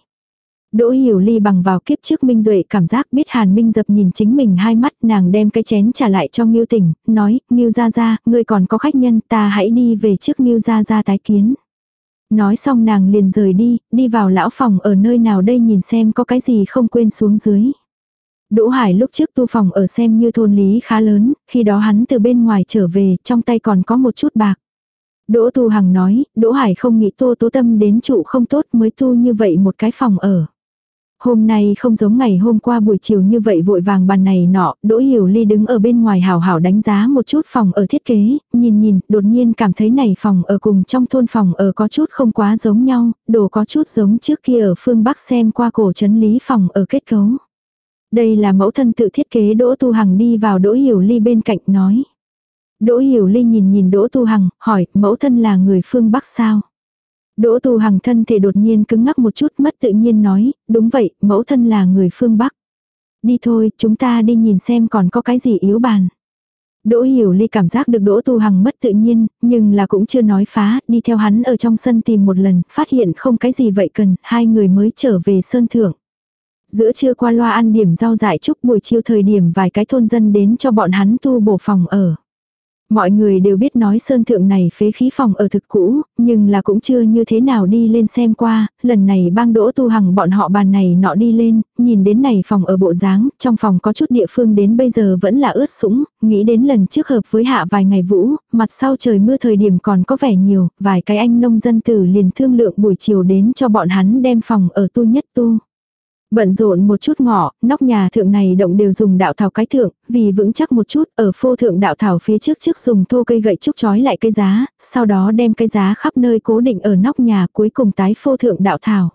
Đỗ hiểu ly bằng vào kiếp trước Minh Duệ cảm giác biết Hàn Minh dập nhìn chính mình hai mắt nàng đem cái chén trả lại cho Nghiêu Tỉnh, nói, Nghiêu gia gia ngươi còn có khách nhân ta hãy đi về trước Nghiêu gia gia tái kiến. Nói xong nàng liền rời đi, đi vào lão phòng ở nơi nào đây nhìn xem có cái gì không quên xuống dưới. Đỗ Hải lúc trước tu phòng ở xem như thôn lý khá lớn, khi đó hắn từ bên ngoài trở về, trong tay còn có một chút bạc. Đỗ Tu Hằng nói, Đỗ Hải không nghĩ Tô Tố Tâm đến trụ không tốt mới tu như vậy một cái phòng ở. Hôm nay không giống ngày hôm qua buổi chiều như vậy vội vàng bàn này nọ, Đỗ Hiểu Ly đứng ở bên ngoài hào hào đánh giá một chút phòng ở thiết kế, nhìn nhìn, đột nhiên cảm thấy này phòng ở cùng trong thôn phòng ở có chút không quá giống nhau, đồ có chút giống trước kia ở phương Bắc xem qua cổ trấn lý phòng ở kết cấu. Đây là mẫu thân tự thiết kế Đỗ Tu Hằng đi vào Đỗ Hiểu Ly bên cạnh nói. Đỗ Hiểu Ly nhìn nhìn Đỗ Tu Hằng, hỏi, mẫu thân là người phương Bắc sao? Đỗ Tu Hằng thân thể đột nhiên cứng ngắc một chút mất tự nhiên nói, đúng vậy, mẫu thân là người phương Bắc. Đi thôi, chúng ta đi nhìn xem còn có cái gì yếu bàn. Đỗ Hiểu Ly cảm giác được Đỗ Tu Hằng mất tự nhiên, nhưng là cũng chưa nói phá, đi theo hắn ở trong sân tìm một lần, phát hiện không cái gì vậy cần, hai người mới trở về sơn thượng. Giữa trưa qua loa ăn điểm rau dại chúc buổi chiều thời điểm vài cái thôn dân đến cho bọn hắn tu bổ phòng ở. Mọi người đều biết nói sơn thượng này phế khí phòng ở thực cũ, nhưng là cũng chưa như thế nào đi lên xem qua, lần này bang đỗ tu hằng bọn họ bàn này nọ đi lên, nhìn đến này phòng ở bộ dáng, trong phòng có chút địa phương đến bây giờ vẫn là ướt sũng, nghĩ đến lần trước hợp với hạ vài ngày vũ, mặt sau trời mưa thời điểm còn có vẻ nhiều, vài cái anh nông dân tử liền thương lượng buổi chiều đến cho bọn hắn đem phòng ở tu nhất tu. Bận rộn một chút ngọ, nóc nhà thượng này động đều dùng đạo thảo cái thượng, vì vững chắc một chút, ở phô thượng đạo thảo phía trước trước dùng thô cây gậy trúc trói lại cây giá, sau đó đem cây giá khắp nơi cố định ở nóc nhà cuối cùng tái phô thượng đạo thảo.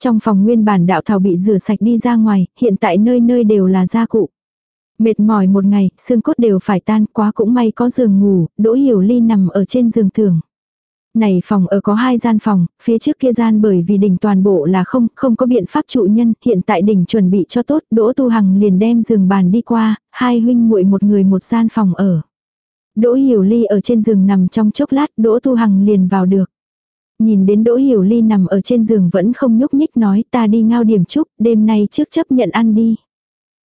Trong phòng nguyên bản đạo thảo bị rửa sạch đi ra ngoài, hiện tại nơi nơi đều là gia cụ. Mệt mỏi một ngày, xương cốt đều phải tan, quá cũng may có giường ngủ, Đỗ Hiểu Ly nằm ở trên giường thường. Này phòng ở có hai gian phòng, phía trước kia gian bởi vì đỉnh toàn bộ là không, không có biện pháp trụ nhân, hiện tại đỉnh chuẩn bị cho tốt, Đỗ Tu Hằng liền đem giường bàn đi qua, hai huynh muội một người một gian phòng ở. Đỗ Hiểu Ly ở trên giường nằm trong chốc lát, Đỗ Tu Hằng liền vào được. Nhìn đến Đỗ Hiểu Ly nằm ở trên giường vẫn không nhúc nhích nói ta đi ngao điểm chúc, đêm nay trước chấp nhận ăn đi.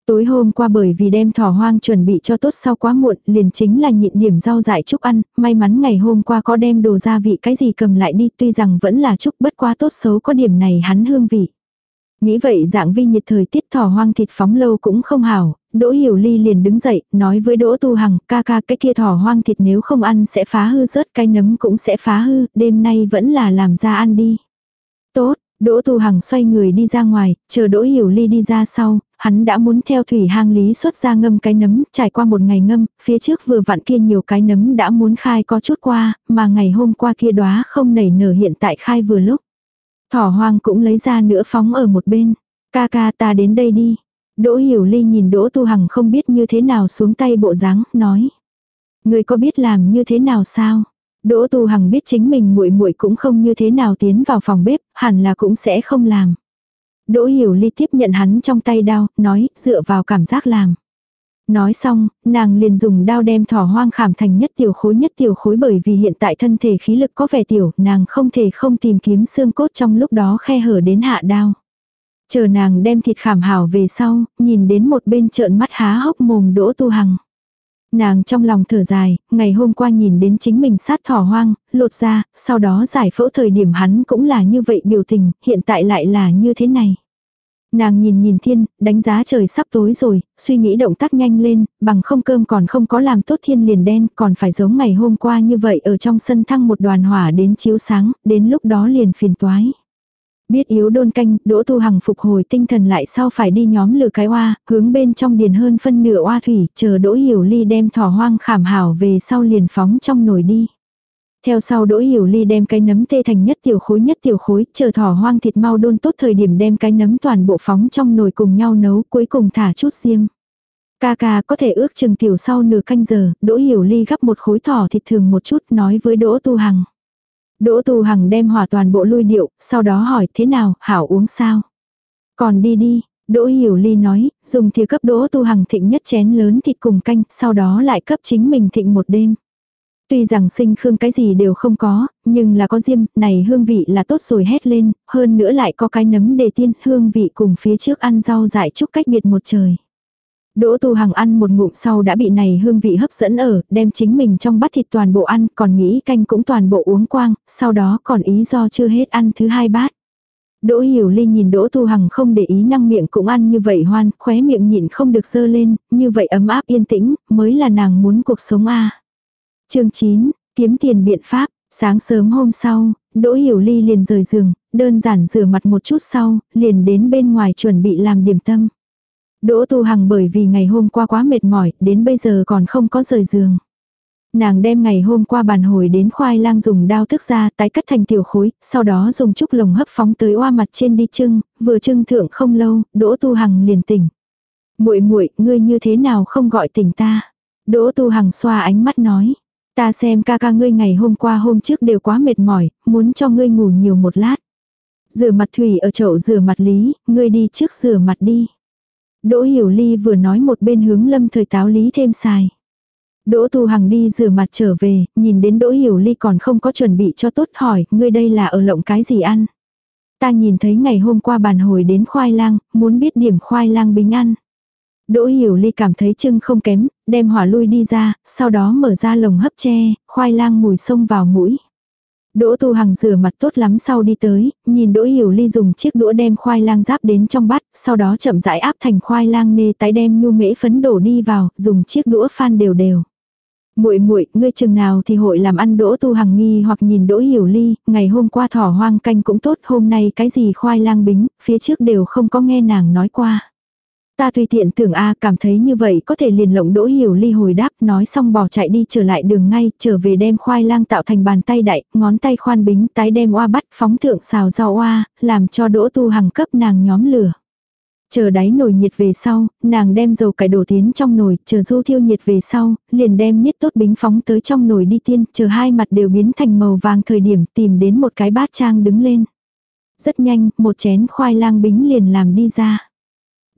Tối hôm qua bởi vì đem thỏ hoang chuẩn bị cho tốt sau quá muộn, liền chính là nhịn điểm rau dại chúc ăn, may mắn ngày hôm qua có đem đồ gia vị cái gì cầm lại đi tuy rằng vẫn là chúc bất quá tốt xấu có điểm này hắn hương vị. Nghĩ vậy dạng vi nhiệt thời tiết thỏ hoang thịt phóng lâu cũng không hảo, Đỗ Hiểu Ly liền đứng dậy, nói với Đỗ Tu Hằng, ca ca cái kia thỏ hoang thịt nếu không ăn sẽ phá hư rớt, cái nấm cũng sẽ phá hư, đêm nay vẫn là làm ra ăn đi. Tốt, Đỗ Tu Hằng xoay người đi ra ngoài, chờ Đỗ Hiểu Ly đi ra sau, hắn đã muốn theo thủy hang lý xuất ra ngâm cái nấm, trải qua một ngày ngâm, phía trước vừa vặn kia nhiều cái nấm đã muốn khai có chút qua, mà ngày hôm qua kia đóa không nảy nở hiện tại khai vừa lúc. Thỏ hoang cũng lấy ra nữa phóng ở một bên. Ca ca ta đến đây đi. Đỗ Hiểu Ly nhìn Đỗ Tu Hằng không biết như thế nào xuống tay bộ dáng, nói. Người có biết làm như thế nào sao? Đỗ Tu Hằng biết chính mình muội muội cũng không như thế nào tiến vào phòng bếp, hẳn là cũng sẽ không làm. Đỗ Hiểu Ly tiếp nhận hắn trong tay đao, nói, dựa vào cảm giác làm. Nói xong, nàng liền dùng đao đem thỏ hoang khảm thành nhất tiểu khối nhất tiểu khối bởi vì hiện tại thân thể khí lực có vẻ tiểu, nàng không thể không tìm kiếm xương cốt trong lúc đó khe hở đến hạ đao. Chờ nàng đem thịt khảm hảo về sau, nhìn đến một bên trợn mắt há hốc mồm đỗ tu hằng. Nàng trong lòng thở dài, ngày hôm qua nhìn đến chính mình sát thỏ hoang, lột ra, sau đó giải phẫu thời điểm hắn cũng là như vậy biểu tình, hiện tại lại là như thế này. Nàng nhìn nhìn thiên, đánh giá trời sắp tối rồi, suy nghĩ động tác nhanh lên, bằng không cơm còn không có làm tốt thiên liền đen, còn phải giống ngày hôm qua như vậy ở trong sân thăng một đoàn hỏa đến chiếu sáng, đến lúc đó liền phiền toái. Biết yếu đôn canh, Đỗ Tu Hằng phục hồi tinh thần lại sau phải đi nhóm lửa cái oa, hướng bên trong điền hơn phân nửa oa thủy, chờ Đỗ Hiểu Ly đem thỏ hoang khảm hảo về sau liền phóng trong nồi đi. Theo sau Đỗ Hiểu Ly đem cái nấm tê thành nhất tiểu khối nhất tiểu khối, chờ thỏ hoang thịt mau đôn tốt thời điểm đem cái nấm toàn bộ phóng trong nồi cùng nhau nấu, cuối cùng thả chút xiêm. Ca ca có thể ước chừng tiểu sau nửa canh giờ, Đỗ Hiểu Ly gắp một khối thỏ thịt thường một chút nói với Đỗ Tu Hằng. Đỗ Tu Hằng đem hỏa toàn bộ lui điệu, sau đó hỏi thế nào, hảo uống sao? Còn đi đi, Đỗ Hiểu Ly nói, dùng thìa cấp Đỗ Tu Hằng thịnh nhất chén lớn thịt cùng canh, sau đó lại cấp chính mình thịnh một đêm. Tuy rằng sinh khương cái gì đều không có, nhưng là có diêm, này hương vị là tốt rồi hét lên, hơn nữa lại có cái nấm đề tiên, hương vị cùng phía trước ăn rau dại chúc cách biệt một trời. Đỗ Tu Hằng ăn một ngụm sau đã bị này hương vị hấp dẫn ở, đem chính mình trong bát thịt toàn bộ ăn, còn nghĩ canh cũng toàn bộ uống quang, sau đó còn ý do chưa hết ăn thứ hai bát. Đỗ Hiểu Ly nhìn Đỗ Tu Hằng không để ý năng miệng cũng ăn như vậy hoan, khóe miệng nhịn không được dơ lên, như vậy ấm áp yên tĩnh, mới là nàng muốn cuộc sống a. Chương 9, kiếm tiền biện pháp, sáng sớm hôm sau, Đỗ Hiểu Ly liền rời giường, đơn giản rửa mặt một chút sau, liền đến bên ngoài chuẩn bị làm điểm tâm. Đỗ Tu Hằng bởi vì ngày hôm qua quá mệt mỏi, đến bây giờ còn không có rời giường. Nàng đem ngày hôm qua bàn hồi đến khoai lang dùng đao thức ra tái cắt thành tiểu khối, sau đó dùng chúc lồng hấp phóng tới oa mặt trên đi trưng, vừa trưng thượng không lâu, Đỗ Tu Hằng liền tỉnh. "Muội muội, ngươi như thế nào không gọi tỉnh ta?" Đỗ Tu Hằng xoa ánh mắt nói. "Ta xem ca ca ngươi ngày hôm qua hôm trước đều quá mệt mỏi, muốn cho ngươi ngủ nhiều một lát." Rửa mặt thủy ở chậu rửa mặt lý, ngươi đi trước rửa mặt đi. Đỗ Hiểu Ly vừa nói một bên hướng lâm thời táo lý thêm xài. Đỗ Tu Hằng đi rửa mặt trở về, nhìn đến Đỗ Hiểu Ly còn không có chuẩn bị cho tốt hỏi, ngươi đây là ở lộng cái gì ăn? Ta nhìn thấy ngày hôm qua bàn hồi đến khoai lang, muốn biết điểm khoai lang bình ăn. Đỗ Hiểu Ly cảm thấy chưng không kém, đem hỏa lui đi ra, sau đó mở ra lồng hấp tre, khoai lang mùi sông vào mũi. Đỗ Tu Hằng rửa mặt tốt lắm sau đi tới, nhìn Đỗ Hiểu Ly dùng chiếc đũa đem khoai lang giáp đến trong bát, sau đó chậm rãi áp thành khoai lang nê tái đem nhu mễ phấn đổ đi vào, dùng chiếc đũa phan đều đều. Muội muội, ngươi chừng nào thì hội làm ăn Đỗ Tu Hằng nghi hoặc nhìn Đỗ Hiểu Ly, ngày hôm qua thỏ hoang canh cũng tốt, hôm nay cái gì khoai lang bính, phía trước đều không có nghe nàng nói qua. Ta tùy tiện tưởng a cảm thấy như vậy có thể liền lộng đỗ hiểu ly hồi đáp nói xong bỏ chạy đi trở lại đường ngay, trở về đem khoai lang tạo thành bàn tay đại, ngón tay khoan bính tái đem oa bắt phóng thượng xào rau oa, làm cho đỗ tu hằng cấp nàng nhóm lửa. Chờ đáy nồi nhiệt về sau, nàng đem dầu cải đổ tiến trong nồi, chờ du thiêu nhiệt về sau, liền đem niết tốt bính phóng tới trong nồi đi tiên, chờ hai mặt đều biến thành màu vàng thời điểm tìm đến một cái bát trang đứng lên. Rất nhanh, một chén khoai lang bính liền làm đi ra.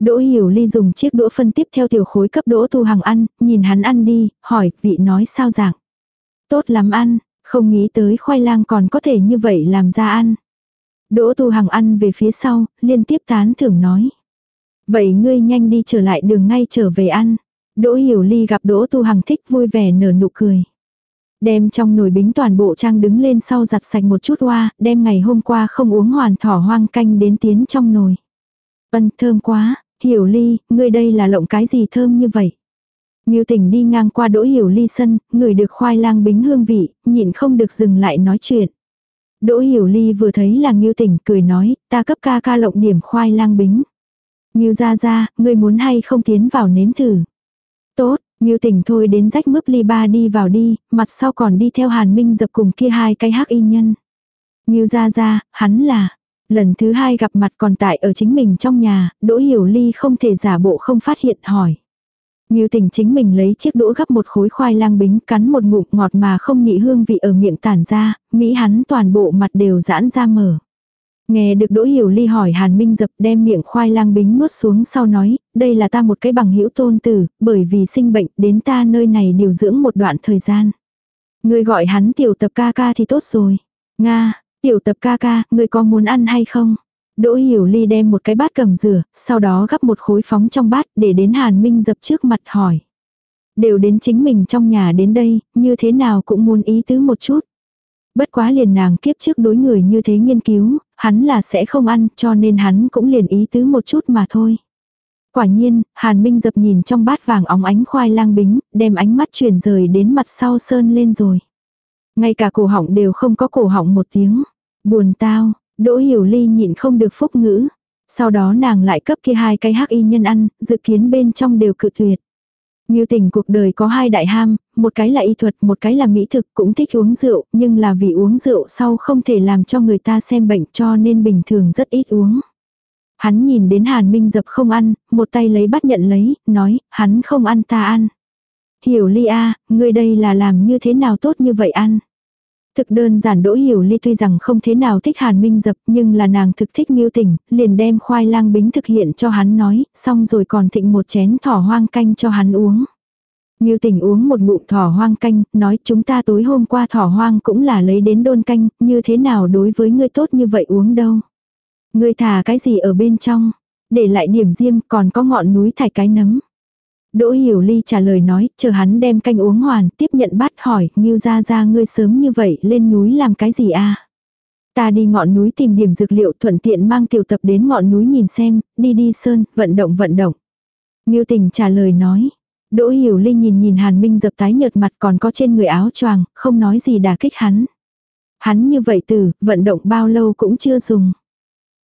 Đỗ Hiểu Ly dùng chiếc đũa phân tiếp theo tiểu khối cấp Đỗ Tu Hằng ăn, nhìn hắn ăn đi, hỏi, vị nói sao dạng. Tốt lắm ăn, không nghĩ tới khoai lang còn có thể như vậy làm ra ăn. Đỗ Tu Hằng ăn về phía sau, liên tiếp tán thưởng nói. Vậy ngươi nhanh đi trở lại đường ngay trở về ăn. Đỗ Hiểu Ly gặp Đỗ Tu Hằng thích vui vẻ nở nụ cười. Đem trong nồi bính toàn bộ trang đứng lên sau giặt sạch một chút hoa, đem ngày hôm qua không uống hoàn thỏ hoang canh đến tiến trong nồi. Ân thơm quá, Hiểu ly, ngươi đây là lộng cái gì thơm như vậy? Ngưu tỉnh đi ngang qua đỗ hiểu ly sân, người được khoai lang bính hương vị, nhịn không được dừng lại nói chuyện. Đỗ hiểu ly vừa thấy là Ngưu tỉnh cười nói, ta cấp ca ca lộng điểm khoai lang bính. Ngưu ra ra, ngươi muốn hay không tiến vào nếm thử. Tốt, Ngưu tỉnh thôi đến rách mướp ly ba đi vào đi, mặt sau còn đi theo hàn minh dập cùng kia hai cái hắc y nhân. Ngưu ra ra, hắn là, Lần thứ hai gặp mặt còn tại ở chính mình trong nhà, Đỗ Hiểu Ly không thể giả bộ không phát hiện hỏi. Nghiêu tình chính mình lấy chiếc đũa gắp một khối khoai lang bính cắn một ngụm ngọt mà không nhị hương vị ở miệng tản ra, Mỹ hắn toàn bộ mặt đều giãn ra mở. Nghe được Đỗ Hiểu Ly hỏi Hàn Minh dập đem miệng khoai lang bính nuốt xuống sau nói, đây là ta một cái bằng hữu tôn tử, bởi vì sinh bệnh đến ta nơi này điều dưỡng một đoạn thời gian. Người gọi hắn tiểu tập ca ca thì tốt rồi. Nga, Tiểu tập ca ca, người có muốn ăn hay không? Đỗ Hiểu Ly đem một cái bát cầm rửa, sau đó gắp một khối phóng trong bát để đến Hàn Minh dập trước mặt hỏi. Đều đến chính mình trong nhà đến đây, như thế nào cũng muốn ý tứ một chút. Bất quá liền nàng kiếp trước đối người như thế nghiên cứu, hắn là sẽ không ăn cho nên hắn cũng liền ý tứ một chút mà thôi. Quả nhiên, Hàn Minh dập nhìn trong bát vàng óng ánh khoai lang bính, đem ánh mắt chuyển rời đến mặt sau sơn lên rồi. Ngay cả cổ họng đều không có cổ họng một tiếng. Buồn tao, Đỗ Hiểu Ly nhịn không được phúc ngữ. Sau đó nàng lại cấp kia hai cái hắc y nhân ăn, dự kiến bên trong đều cự tuyệt. Như tình cuộc đời có hai đại ham, một cái là y thuật, một cái là mỹ thực, cũng thích uống rượu, nhưng là vì uống rượu sau không thể làm cho người ta xem bệnh cho nên bình thường rất ít uống. Hắn nhìn đến Hàn Minh dập không ăn, một tay lấy bắt nhận lấy, nói, hắn không ăn ta ăn. Hiểu ly a, ngươi đây là làm như thế nào tốt như vậy ăn. Thực đơn giản đỗ hiểu ly tuy rằng không thế nào thích hàn minh dập nhưng là nàng thực thích nghiêu Tỉnh liền đem khoai lang bính thực hiện cho hắn nói, xong rồi còn thịnh một chén thỏ hoang canh cho hắn uống. Nghiêu Tỉnh uống một ngụm thỏ hoang canh, nói chúng ta tối hôm qua thỏ hoang cũng là lấy đến đôn canh, như thế nào đối với ngươi tốt như vậy uống đâu. Ngươi thả cái gì ở bên trong, để lại điểm diêm còn có ngọn núi thải cái nấm. Đỗ Hiểu Ly trả lời nói, chờ hắn đem canh uống hoàn, tiếp nhận bát hỏi, Ngưu ra ra ngươi sớm như vậy lên núi làm cái gì a? Ta đi ngọn núi tìm điểm dược liệu thuận tiện mang tiểu tập đến ngọn núi nhìn xem, đi đi sơn, vận động vận động. Ngưu tình trả lời nói. Đỗ Hiểu Ly nhìn nhìn Hàn Minh dập tái nhợt mặt còn có trên người áo choàng, không nói gì đả kích hắn. Hắn như vậy từ, vận động bao lâu cũng chưa dùng.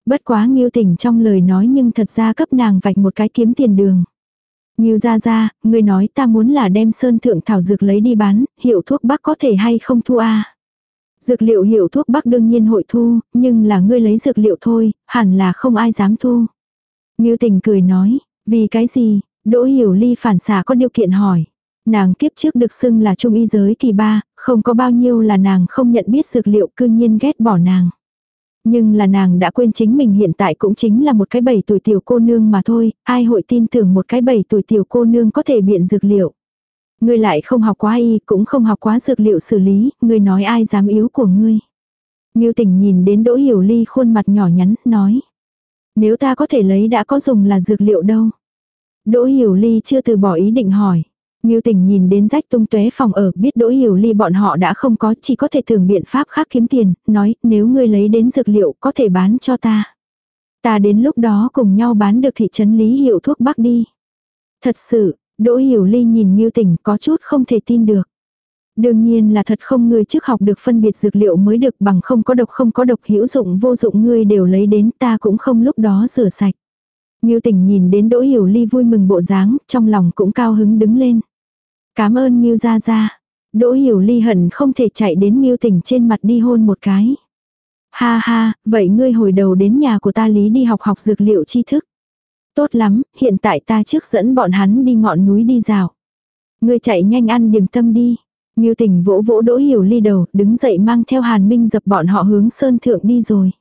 Bất quá Ngưu tình trong lời nói nhưng thật ra cấp nàng vạch một cái kiếm tiền đường. Ngưu ra ra, người nói ta muốn là đem sơn thượng thảo dược lấy đi bán, hiệu thuốc bắc có thể hay không thu a Dược liệu hiệu thuốc bắc đương nhiên hội thu, nhưng là ngươi lấy dược liệu thôi, hẳn là không ai dám thu. Ngưu tình cười nói, vì cái gì, đỗ hiểu ly phản xả có điều kiện hỏi. Nàng kiếp trước được xưng là trung y giới kỳ ba, không có bao nhiêu là nàng không nhận biết dược liệu cư nhiên ghét bỏ nàng. Nhưng là nàng đã quên chính mình hiện tại cũng chính là một cái bảy tuổi tiểu cô nương mà thôi, ai hội tin tưởng một cái bảy tuổi tiểu cô nương có thể biện dược liệu. Ngươi lại không học quá y, cũng không học quá dược liệu xử lý, ngươi nói ai dám yếu của ngươi. Ngưu tỉnh nhìn đến Đỗ Hiểu Ly khuôn mặt nhỏ nhắn, nói. Nếu ta có thể lấy đã có dùng là dược liệu đâu. Đỗ Hiểu Ly chưa từ bỏ ý định hỏi. Ngưu tỉnh nhìn đến rách tung tóe phòng ở, biết đỗ hiểu ly bọn họ đã không có, chỉ có thể tưởng biện pháp khác kiếm tiền, nói, nếu ngươi lấy đến dược liệu có thể bán cho ta. Ta đến lúc đó cùng nhau bán được thị trấn lý hiệu thuốc bắc đi. Thật sự, đỗ hiểu ly nhìn Ngưu tỉnh có chút không thể tin được. Đương nhiên là thật không ngươi trước học được phân biệt dược liệu mới được bằng không có độc không có độc hữu dụng vô dụng ngươi đều lấy đến ta cũng không lúc đó rửa sạch. Ngưu tỉnh nhìn đến Đỗ Hiểu Ly vui mừng bộ dáng, trong lòng cũng cao hứng đứng lên. Cảm ơn Ngưu Gia Gia. Đỗ Hiểu Ly hận không thể chạy đến Ngưu Tỉnh trên mặt đi hôn một cái. Ha ha, vậy ngươi hồi đầu đến nhà của ta lý đi học học dược liệu tri thức. Tốt lắm, hiện tại ta trước dẫn bọn hắn đi ngọn núi đi rào. Ngươi chạy nhanh ăn điểm tâm đi. Ngưu Tỉnh vỗ vỗ Đỗ Hiểu Ly đầu, đứng dậy mang theo Hàn Minh dập bọn họ hướng sơn thượng đi rồi.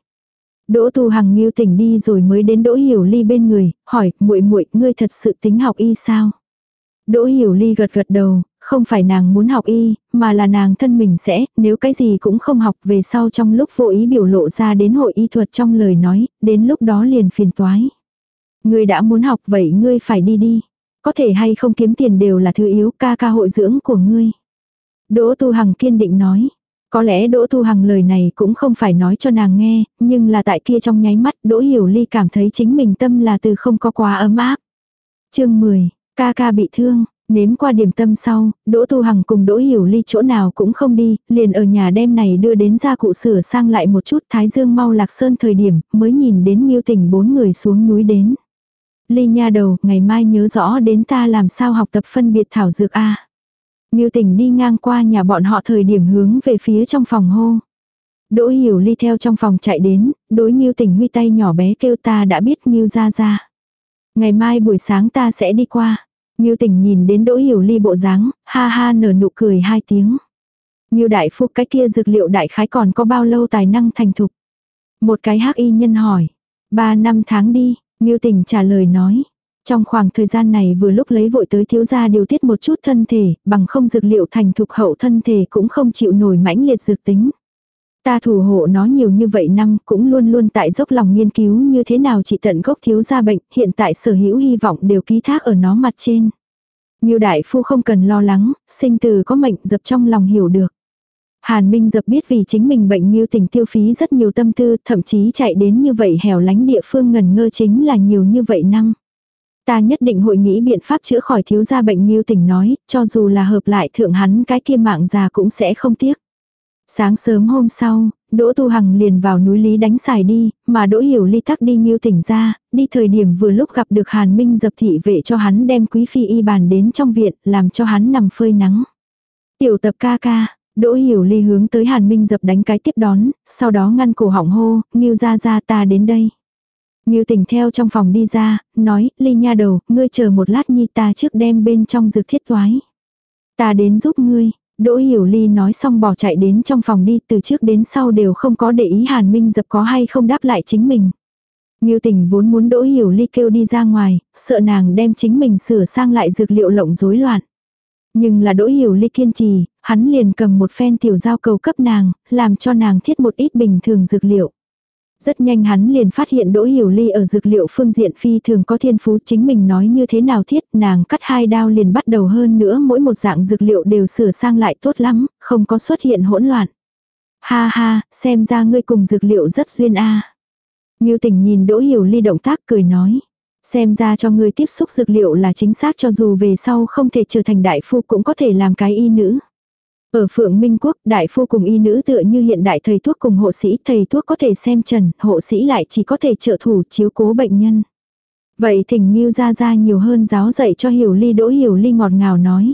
Đỗ Tu Hằng Ngưu Tỉnh đi rồi mới đến Đỗ Hiểu Ly bên người, hỏi, muội muội, ngươi thật sự tính học y sao? Đỗ Hiểu Ly gật gật đầu, không phải nàng muốn học y, mà là nàng thân mình sẽ, nếu cái gì cũng không học về sau trong lúc vô ý biểu lộ ra đến hội y thuật trong lời nói, đến lúc đó liền phiền toái. Ngươi đã muốn học vậy ngươi phải đi đi. Có thể hay không kiếm tiền đều là thứ yếu ca ca hội dưỡng của ngươi. Đỗ Tu Hằng kiên định nói. Có lẽ Đỗ Tu Hằng lời này cũng không phải nói cho nàng nghe, nhưng là tại kia trong nháy mắt Đỗ Hiểu Ly cảm thấy chính mình tâm là từ không có quá ấm áp. chương 10, Ca ca bị thương, nếm qua điểm tâm sau, Đỗ Tu Hằng cùng Đỗ Hiểu Ly chỗ nào cũng không đi, liền ở nhà đêm này đưa đến gia cụ sửa sang lại một chút Thái Dương mau lạc sơn thời điểm, mới nhìn đến Nghiêu Tỉnh bốn người xuống núi đến. Ly nha đầu, ngày mai nhớ rõ đến ta làm sao học tập phân biệt thảo dược A. Nghiêu Tỉnh đi ngang qua nhà bọn họ thời điểm hướng về phía trong phòng hô. Đỗ Hiểu Ly theo trong phòng chạy đến, đối Nghiêu Tỉnh huy tay nhỏ bé kêu ta đã biết Nghiêu ra ra. Ngày mai buổi sáng ta sẽ đi qua. Ngưu tỉnh nhìn đến đỗ hiểu ly bộ dáng, ha ha nở nụ cười hai tiếng. Ngưu đại phu cái kia dược liệu đại khái còn có bao lâu tài năng thành thục. Một cái hắc y nhân hỏi. Ba năm tháng đi, Ngưu tỉnh trả lời nói. Trong khoảng thời gian này vừa lúc lấy vội tới thiếu gia điều tiết một chút thân thể, bằng không dược liệu thành thục hậu thân thể cũng không chịu nổi mãnh liệt dược tính. Ta thủ hộ nó nhiều như vậy năm cũng luôn luôn tại dốc lòng nghiên cứu như thế nào trị tận gốc thiếu gia bệnh, hiện tại sở hữu hy vọng đều ký thác ở nó mặt trên. Nghiêu đại phu không cần lo lắng, sinh từ có mệnh dập trong lòng hiểu được. Hàn Minh dập biết vì chính mình bệnh nghiêu tình tiêu phí rất nhiều tâm tư, thậm chí chạy đến như vậy hẻo lánh địa phương ngần ngơ chính là nhiều như vậy năm. Ta nhất định hội nghĩ biện pháp chữa khỏi thiếu gia bệnh nghiêu tình nói, cho dù là hợp lại thượng hắn cái kia mạng già cũng sẽ không tiếc. Sáng sớm hôm sau, Đỗ Tu Hằng liền vào núi Lý đánh xài đi, mà Đỗ Hiểu Ly tắc đi nghiêu tỉnh ra, đi thời điểm vừa lúc gặp được Hàn Minh dập thị vệ cho hắn đem quý phi y bàn đến trong viện, làm cho hắn nằm phơi nắng. Tiểu tập ca ca, Đỗ Hiểu Ly hướng tới Hàn Minh dập đánh cái tiếp đón, sau đó ngăn cổ hỏng hô, nghiêu ra ra ta đến đây. Nghiêu tỉnh theo trong phòng đi ra, nói, ly nha đầu, ngươi chờ một lát nhi ta trước đem bên trong dược thiết toái. Ta đến giúp ngươi, Đỗ Hiểu Ly nói xong bỏ chạy đến trong phòng đi từ trước đến sau đều không có để ý Hàn Minh dập có hay không đáp lại chính mình. Ngưu tình vốn muốn Đỗ Hiểu Ly kêu đi ra ngoài, sợ nàng đem chính mình sửa sang lại dược liệu lộng rối loạn. Nhưng là Đỗ Hiểu Ly kiên trì, hắn liền cầm một phen tiểu giao cầu cấp nàng, làm cho nàng thiết một ít bình thường dược liệu. Rất nhanh hắn liền phát hiện Đỗ Hiểu Ly ở dược liệu phương diện phi thường có thiên phú chính mình nói như thế nào thiết nàng cắt hai đao liền bắt đầu hơn nữa mỗi một dạng dược liệu đều sửa sang lại tốt lắm, không có xuất hiện hỗn loạn. Ha ha, xem ra ngươi cùng dược liệu rất duyên a. À. Ngưu tỉnh nhìn Đỗ Hiểu Ly động tác cười nói. Xem ra cho ngươi tiếp xúc dược liệu là chính xác cho dù về sau không thể trở thành đại phu cũng có thể làm cái y nữ. Ở Phượng Minh Quốc, đại phu cùng y nữ tựa như hiện đại thầy thuốc cùng hộ sĩ, thầy thuốc có thể xem trần, hộ sĩ lại chỉ có thể trợ thủ chiếu cố bệnh nhân. Vậy thỉnh Nghiêu ra ra nhiều hơn giáo dạy cho Hiểu Ly Đỗ Hiểu Ly ngọt ngào nói.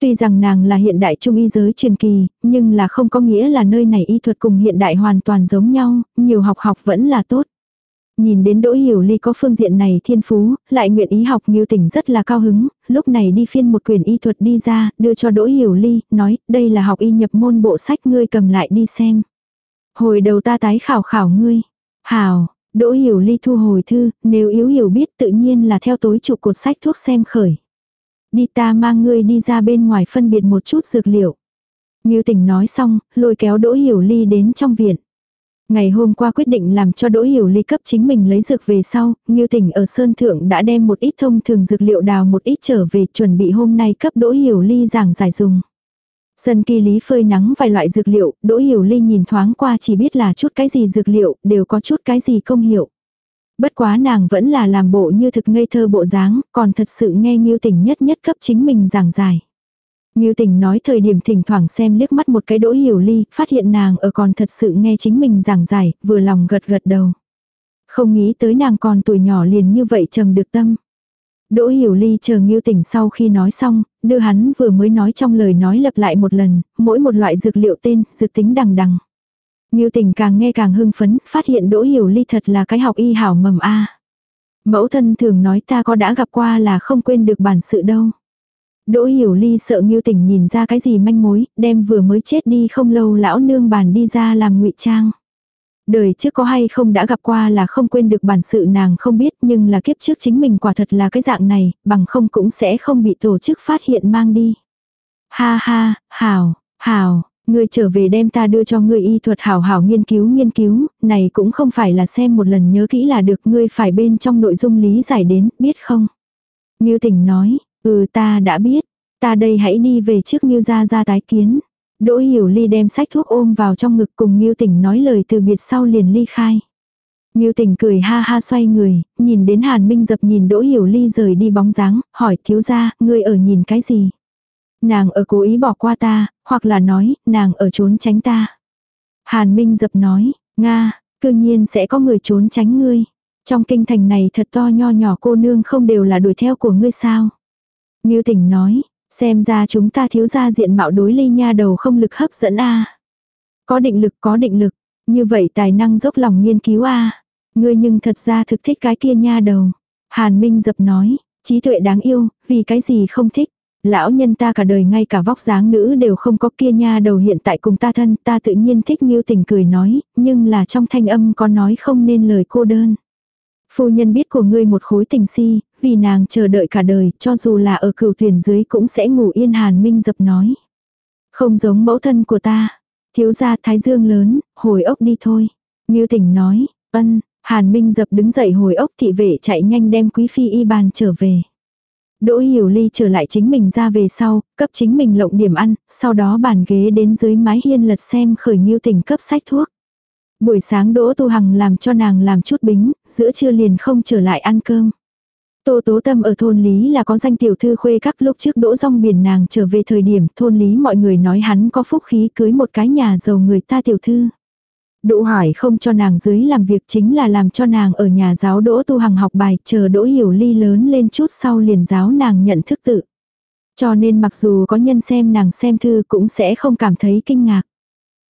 Tuy rằng nàng là hiện đại trung y giới truyền kỳ, nhưng là không có nghĩa là nơi này y thuật cùng hiện đại hoàn toàn giống nhau, nhiều học học vẫn là tốt. Nhìn đến Đỗ Hiểu Ly có phương diện này thiên phú, lại nguyện ý học Ngưu Tỉnh rất là cao hứng, lúc này đi phiên một quyển y thuật đi ra, đưa cho Đỗ Hiểu Ly, nói, đây là học y nhập môn bộ sách ngươi cầm lại đi xem. Hồi đầu ta tái khảo khảo ngươi. Hảo, Đỗ Hiểu Ly thu hồi thư, nếu yếu hiểu biết tự nhiên là theo tối chụp cột sách thuốc xem khởi. Đi ta mang ngươi đi ra bên ngoài phân biệt một chút dược liệu. Ngưu Tỉnh nói xong, lôi kéo Đỗ Hiểu Ly đến trong viện. Ngày hôm qua quyết định làm cho Đỗ Hiểu Ly cấp chính mình lấy dược về sau, Ngưu Tỉnh ở Sơn Thượng đã đem một ít thông thường dược liệu đào một ít trở về chuẩn bị hôm nay cấp Đỗ Hiểu Ly giảng giải dùng. Sân kỳ lý phơi nắng vài loại dược liệu, Đỗ Hiểu Ly nhìn thoáng qua chỉ biết là chút cái gì dược liệu, đều có chút cái gì công hiệu. Bất quá nàng vẫn là làm bộ như thực ngây thơ bộ dáng, còn thật sự nghe Ngưu Tỉnh nhất nhất cấp chính mình giảng giải. Ngưu tình nói thời điểm thỉnh thoảng xem liếc mắt một cái đỗ hiểu ly, phát hiện nàng ở còn thật sự nghe chính mình giảng giải, vừa lòng gật gật đầu. Không nghĩ tới nàng còn tuổi nhỏ liền như vậy trầm được tâm. Đỗ hiểu ly chờ Ngưu tỉnh sau khi nói xong, đưa hắn vừa mới nói trong lời nói lặp lại một lần, mỗi một loại dược liệu tên, dược tính đằng đằng. Ngưu tỉnh càng nghe càng hưng phấn, phát hiện đỗ hiểu ly thật là cái học y hảo mầm A. Mẫu thân thường nói ta có đã gặp qua là không quên được bản sự đâu. Đỗ hiểu ly sợ Ngưu Tỉnh nhìn ra cái gì manh mối, đem vừa mới chết đi không lâu lão nương bàn đi ra làm ngụy trang. Đời trước có hay không đã gặp qua là không quên được bản sự nàng không biết nhưng là kiếp trước chính mình quả thật là cái dạng này, bằng không cũng sẽ không bị tổ chức phát hiện mang đi. Ha ha, hảo, hảo, ngươi trở về đem ta đưa cho ngươi y thuật hảo hảo nghiên cứu nghiên cứu, này cũng không phải là xem một lần nhớ kỹ là được ngươi phải bên trong nội dung lý giải đến, biết không? Ngưu Tỉnh nói, Ừ ta đã biết, ta đây hãy đi về trước Nghiêu gia ra tái kiến. Đỗ Hiểu Ly đem sách thuốc ôm vào trong ngực cùng Nghiêu Tỉnh nói lời từ biệt sau liền ly khai. Nghiêu Tỉnh cười ha ha xoay người, nhìn đến Hàn Minh dập nhìn Đỗ Hiểu Ly rời đi bóng dáng, hỏi thiếu gia, ngươi ở nhìn cái gì? Nàng ở cố ý bỏ qua ta, hoặc là nói, nàng ở trốn tránh ta. Hàn Minh dập nói, Nga, cư nhiên sẽ có người trốn tránh ngươi. Trong kinh thành này thật to nho nhỏ cô nương không đều là đuổi theo của ngươi sao? Ngưu tỉnh nói, xem ra chúng ta thiếu ra diện mạo đối ly nha đầu không lực hấp dẫn a Có định lực có định lực, như vậy tài năng dốc lòng nghiên cứu a Ngươi nhưng thật ra thực thích cái kia nha đầu. Hàn Minh dập nói, trí tuệ đáng yêu, vì cái gì không thích. Lão nhân ta cả đời ngay cả vóc dáng nữ đều không có kia nha đầu hiện tại cùng ta thân ta tự nhiên thích nghiêu tình cười nói, nhưng là trong thanh âm có nói không nên lời cô đơn. Phu nhân biết của ngươi một khối tình si, vì nàng chờ đợi cả đời, cho dù là ở cửu thuyền dưới cũng sẽ ngủ yên hàn minh dập nói. Không giống mẫu thân của ta. Thiếu gia thái dương lớn, hồi ốc đi thôi. Ngưu tỉnh nói, ân, hàn minh dập đứng dậy hồi ốc thị vệ chạy nhanh đem quý phi y bàn trở về. Đỗ hiểu ly trở lại chính mình ra về sau, cấp chính mình lộng điểm ăn, sau đó bàn ghế đến dưới mái hiên lật xem khởi nghiêu tỉnh cấp sách thuốc. Buổi sáng Đỗ Tu Hằng làm cho nàng làm chút bính, giữa trưa liền không trở lại ăn cơm. Tô Tố Tâm ở thôn Lý là có danh tiểu thư khuê các lúc trước đỗ rong biển nàng trở về thời điểm thôn Lý mọi người nói hắn có phúc khí cưới một cái nhà giàu người ta tiểu thư. Đỗ Hải không cho nàng dưới làm việc chính là làm cho nàng ở nhà giáo Đỗ Tu Hằng học bài, chờ Đỗ Hiểu Ly lớn lên chút sau liền giáo nàng nhận thức tự. Cho nên mặc dù có nhân xem nàng xem thư cũng sẽ không cảm thấy kinh ngạc.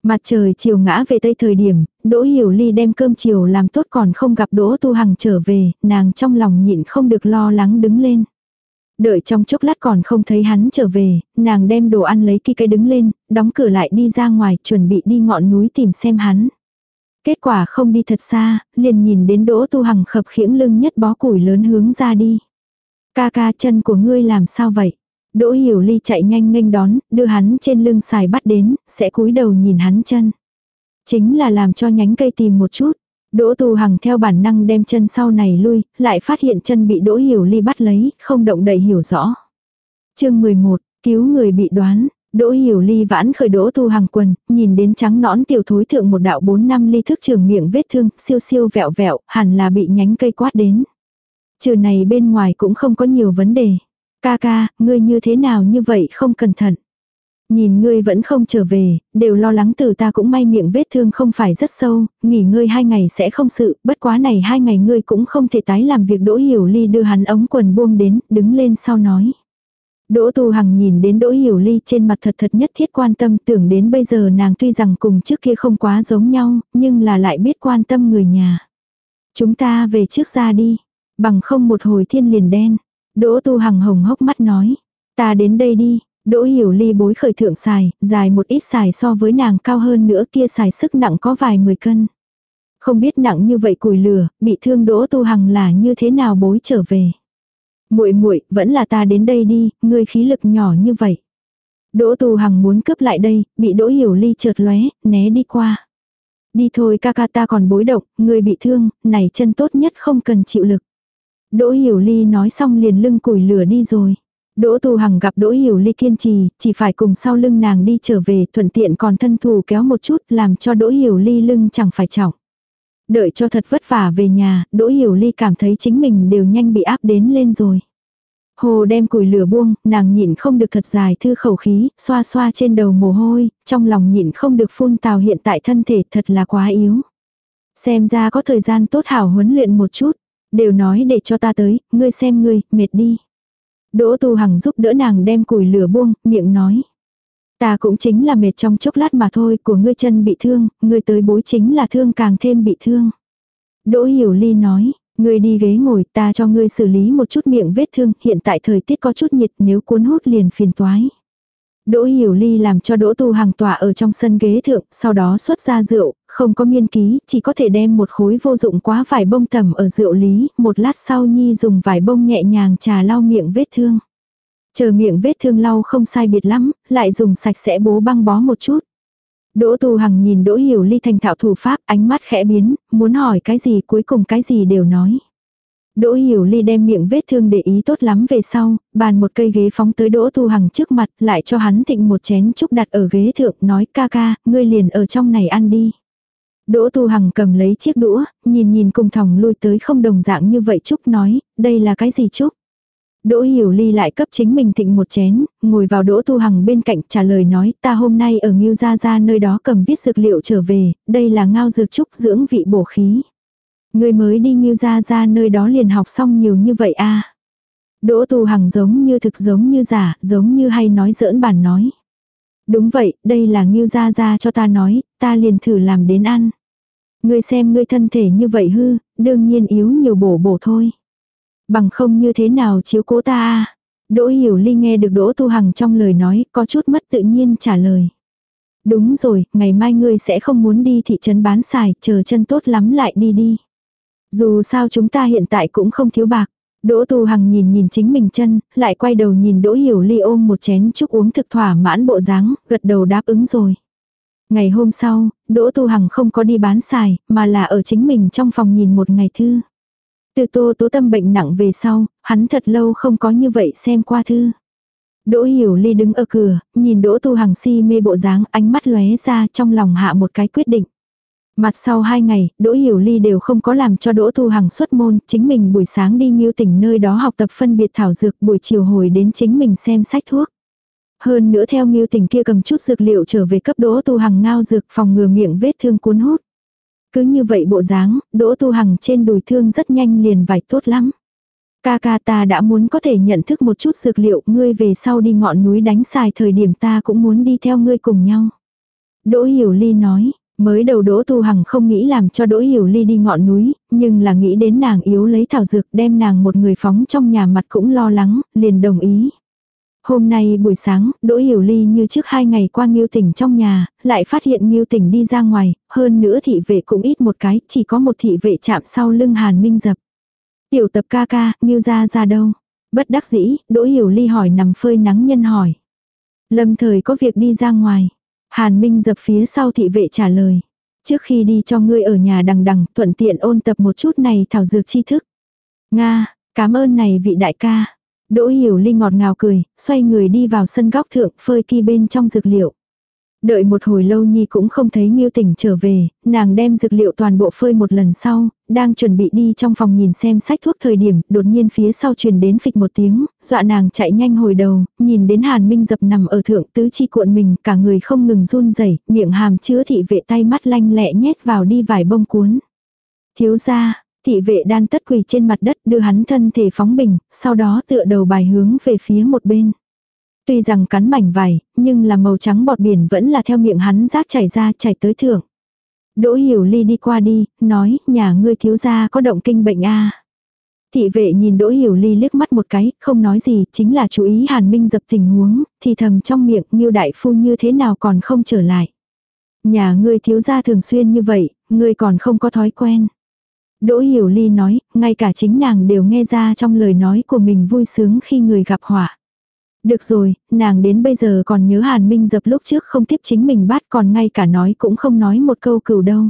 Mặt trời chiều ngã về tây thời điểm, Đỗ Hiểu Ly đem cơm chiều làm tốt còn không gặp Đỗ Tu Hằng trở về, nàng trong lòng nhịn không được lo lắng đứng lên. Đợi trong chốc lát còn không thấy hắn trở về, nàng đem đồ ăn lấy kia cái đứng lên, đóng cửa lại đi ra ngoài chuẩn bị đi ngọn núi tìm xem hắn. Kết quả không đi thật xa, liền nhìn đến Đỗ Tu Hằng khập khiễng lưng nhất bó củi lớn hướng ra đi. Ca ca chân của ngươi làm sao vậy? Đỗ Hiểu Ly chạy nhanh nghênh đón, đưa hắn trên lưng xài bắt đến, sẽ cúi đầu nhìn hắn chân. Chính là làm cho nhánh cây tìm một chút. Đỗ Tu Hằng theo bản năng đem chân sau này lui, lại phát hiện chân bị Đỗ Hiểu Ly bắt lấy, không động đậy hiểu rõ. chương 11, cứu người bị đoán. Đỗ Hiểu Ly vãn khởi Đỗ Tu Hằng quần, nhìn đến trắng nõn tiểu thối thượng một đạo 4 năm ly thức trường miệng vết thương, siêu siêu vẹo vẹo, hẳn là bị nhánh cây quát đến. Trừ này bên ngoài cũng không có nhiều vấn đề. Ca ca, ngươi như thế nào như vậy không cẩn thận. Nhìn ngươi vẫn không trở về, đều lo lắng từ ta cũng may miệng vết thương không phải rất sâu, nghỉ ngơi hai ngày sẽ không sự, bất quá này hai ngày ngươi cũng không thể tái làm việc đỗ hiểu ly đưa hắn ống quần buông đến, đứng lên sau nói. Đỗ Tu Hằng nhìn đến Đỗ Hiểu Ly trên mặt thật thật nhất thiết quan tâm tưởng đến bây giờ nàng tuy rằng cùng trước kia không quá giống nhau, nhưng là lại biết quan tâm người nhà. Chúng ta về trước ra đi, bằng không một hồi thiên liền đen. Đỗ Tu Hằng hồng hốc mắt nói, ta đến đây đi, Đỗ Hiểu Ly bối khởi thượng xài, dài một ít xài so với nàng cao hơn nữa kia xài sức nặng có vài mười cân. Không biết nặng như vậy củi lửa, bị thương Đỗ Tu Hằng là như thế nào bối trở về. Muội muội, vẫn là ta đến đây đi, ngươi khí lực nhỏ như vậy. Đỗ Tu Hằng muốn cướp lại đây, bị Đỗ Hiểu Ly trượt lóe, né đi qua. Đi thôi ca ca ta còn bối động, ngươi bị thương, này chân tốt nhất không cần chịu lực. Đỗ Hiểu Ly nói xong liền lưng củi lửa đi rồi. Đỗ Tu Hằng gặp Đỗ Hiểu Ly kiên trì, chỉ phải cùng sau lưng nàng đi trở về, thuận tiện còn thân thù kéo một chút, làm cho Đỗ Hiểu Ly lưng chẳng phải trọng. Đợi cho thật vất vả về nhà, Đỗ Hiểu Ly cảm thấy chính mình đều nhanh bị áp đến lên rồi. Hồ đem củi lửa buông, nàng nhịn không được thật dài thư khẩu khí, xoa xoa trên đầu mồ hôi, trong lòng nhịn không được phun tào hiện tại thân thể thật là quá yếu. Xem ra có thời gian tốt hảo huấn luyện một chút. Đều nói để cho ta tới, ngươi xem ngươi, mệt đi. Đỗ Tu Hằng giúp đỡ nàng đem củi lửa buông, miệng nói. Ta cũng chính là mệt trong chốc lát mà thôi, của ngươi chân bị thương, ngươi tới bối chính là thương càng thêm bị thương. Đỗ Hiểu Ly nói, ngươi đi ghế ngồi ta cho ngươi xử lý một chút miệng vết thương, hiện tại thời tiết có chút nhiệt nếu cuốn hút liền phiền toái. Đỗ Hiểu Ly làm cho Đỗ Tu Hằng tỏa ở trong sân ghế thượng, sau đó xuất ra rượu, không có miên ký, chỉ có thể đem một khối vô dụng quá vải bông tầm ở rượu lý, một lát sau Nhi dùng vải bông nhẹ nhàng trà lau miệng vết thương. Chờ miệng vết thương lau không sai biệt lắm, lại dùng sạch sẽ bố băng bó một chút. Đỗ Tu Hằng nhìn Đỗ Hiểu Ly thành thạo thủ pháp, ánh mắt khẽ biến, muốn hỏi cái gì cuối cùng cái gì đều nói. Đỗ Hiểu Ly đem miệng vết thương để ý tốt lắm về sau, bàn một cây ghế phóng tới Đỗ Tu Hằng trước mặt, lại cho hắn thịnh một chén chúc đặt ở ghế thượng, nói ca ca, ngươi liền ở trong này ăn đi. Đỗ Tu Hằng cầm lấy chiếc đũa, nhìn nhìn cùng thòng lui tới không đồng dạng như vậy chúc nói, đây là cái gì chúc? Đỗ Hiểu Ly lại cấp chính mình thịnh một chén, ngồi vào Đỗ Tu Hằng bên cạnh trả lời nói ta hôm nay ở Ngưu Gia Gia nơi đó cầm viết dược liệu trở về, đây là ngao dược trúc dưỡng vị bổ khí. Người mới đi nghiêu Gia Gia nơi đó liền học xong nhiều như vậy a à. Đỗ Tu Hằng giống như thực giống như giả, giống như hay nói giỡn bản nói. Đúng vậy, đây là nghiêu Gia Gia cho ta nói, ta liền thử làm đến ăn. Ngươi xem ngươi thân thể như vậy hư, đương nhiên yếu nhiều bổ bổ thôi. Bằng không như thế nào chiếu cố ta à. Đỗ Hiểu Ly nghe được Đỗ Tu Hằng trong lời nói, có chút mất tự nhiên trả lời. Đúng rồi, ngày mai ngươi sẽ không muốn đi thị trấn bán xài, chờ chân tốt lắm lại đi đi. Dù sao chúng ta hiện tại cũng không thiếu bạc. Đỗ Tu Hằng nhìn nhìn chính mình chân, lại quay đầu nhìn Đỗ Hiểu Ly ôm một chén chúc uống thực thỏa mãn bộ dáng, gật đầu đáp ứng rồi. Ngày hôm sau, Đỗ Tu Hằng không có đi bán xài, mà là ở chính mình trong phòng nhìn một ngày thư. Từ tô tố tâm bệnh nặng về sau, hắn thật lâu không có như vậy xem qua thư. Đỗ Hiểu Ly đứng ở cửa, nhìn Đỗ Tu Hằng si mê bộ dáng, ánh mắt lóe ra trong lòng hạ một cái quyết định. Mặt sau hai ngày, Đỗ Hiểu Ly đều không có làm cho Đỗ Tu Hằng xuất môn, chính mình buổi sáng đi nghiêu tỉnh nơi đó học tập phân biệt thảo dược, buổi chiều hồi đến chính mình xem sách thuốc. Hơn nữa theo nghiêu tỉnh kia cầm chút dược liệu trở về cấp Đỗ Tu Hằng ngao dược phòng ngừa miệng vết thương cuốn hút. Cứ như vậy bộ dáng, Đỗ Tu Hằng trên đùi thương rất nhanh liền vải tốt lắm. Ca ca ta đã muốn có thể nhận thức một chút dược liệu, ngươi về sau đi ngọn núi đánh xài thời điểm ta cũng muốn đi theo ngươi cùng nhau. Đỗ Hiểu Ly nói, mới đầu Đỗ Tu Hằng không nghĩ làm cho Đỗ Hiểu Ly đi ngọn núi, nhưng là nghĩ đến nàng yếu lấy thảo dược đem nàng một người phóng trong nhà mặt cũng lo lắng, liền đồng ý. Hôm nay buổi sáng, Đỗ Hiểu Ly như trước hai ngày qua Nghiêu Tỉnh trong nhà, lại phát hiện Nghiêu Tỉnh đi ra ngoài, hơn nữa thị vệ cũng ít một cái, chỉ có một thị vệ chạm sau lưng Hàn Minh Dập. Tiểu tập ca ca, Nghiêu ra ra đâu? Bất đắc dĩ, Đỗ Hiểu Ly hỏi nằm phơi nắng nhân hỏi. Lâm thời có việc đi ra ngoài. Hàn Minh Dập phía sau thị vệ trả lời. Trước khi đi cho ngươi ở nhà đằng đằng, thuận tiện ôn tập một chút này thảo dược tri thức. Nga, cảm ơn này vị đại ca. Đỗ Hiểu linh ngọt ngào cười, xoay người đi vào sân góc thượng phơi kỳ bên trong dược liệu. Đợi một hồi lâu Nhi cũng không thấy Nghiêu Tỉnh trở về, nàng đem dược liệu toàn bộ phơi một lần sau, đang chuẩn bị đi trong phòng nhìn xem sách thuốc thời điểm, đột nhiên phía sau truyền đến phịch một tiếng, dọa nàng chạy nhanh hồi đầu, nhìn đến Hàn Minh dập nằm ở thượng tứ chi cuộn mình, cả người không ngừng run rẩy, miệng hàm chứa thị vệ tay mắt lanh lẹ nhét vào đi vài bông cuốn. Thiếu gia, thị vệ đan tất quỳ trên mặt đất đưa hắn thân thể phóng bình, sau đó tựa đầu bài hướng về phía một bên. Tuy rằng cắn mảnh vải, nhưng là màu trắng bọt biển vẫn là theo miệng hắn rác chảy ra chảy tới thượng. Đỗ hiểu ly đi qua đi, nói, nhà ngươi thiếu gia có động kinh bệnh a Thị vệ nhìn Đỗ Hiểu Ly liếc mắt một cái, không nói gì, chính là chú ý Hàn Minh dập tình huống, thì thầm trong miệng, như đại phu như thế nào còn không trở lại. Nhà ngươi thiếu gia thường xuyên như vậy, ngươi còn không có thói quen. Đỗ Hiểu Ly nói, ngay cả chính nàng đều nghe ra trong lời nói của mình vui sướng khi người gặp họa. Được rồi, nàng đến bây giờ còn nhớ Hàn Minh dập lúc trước không tiếp chính mình bắt còn ngay cả nói cũng không nói một câu cửu đâu.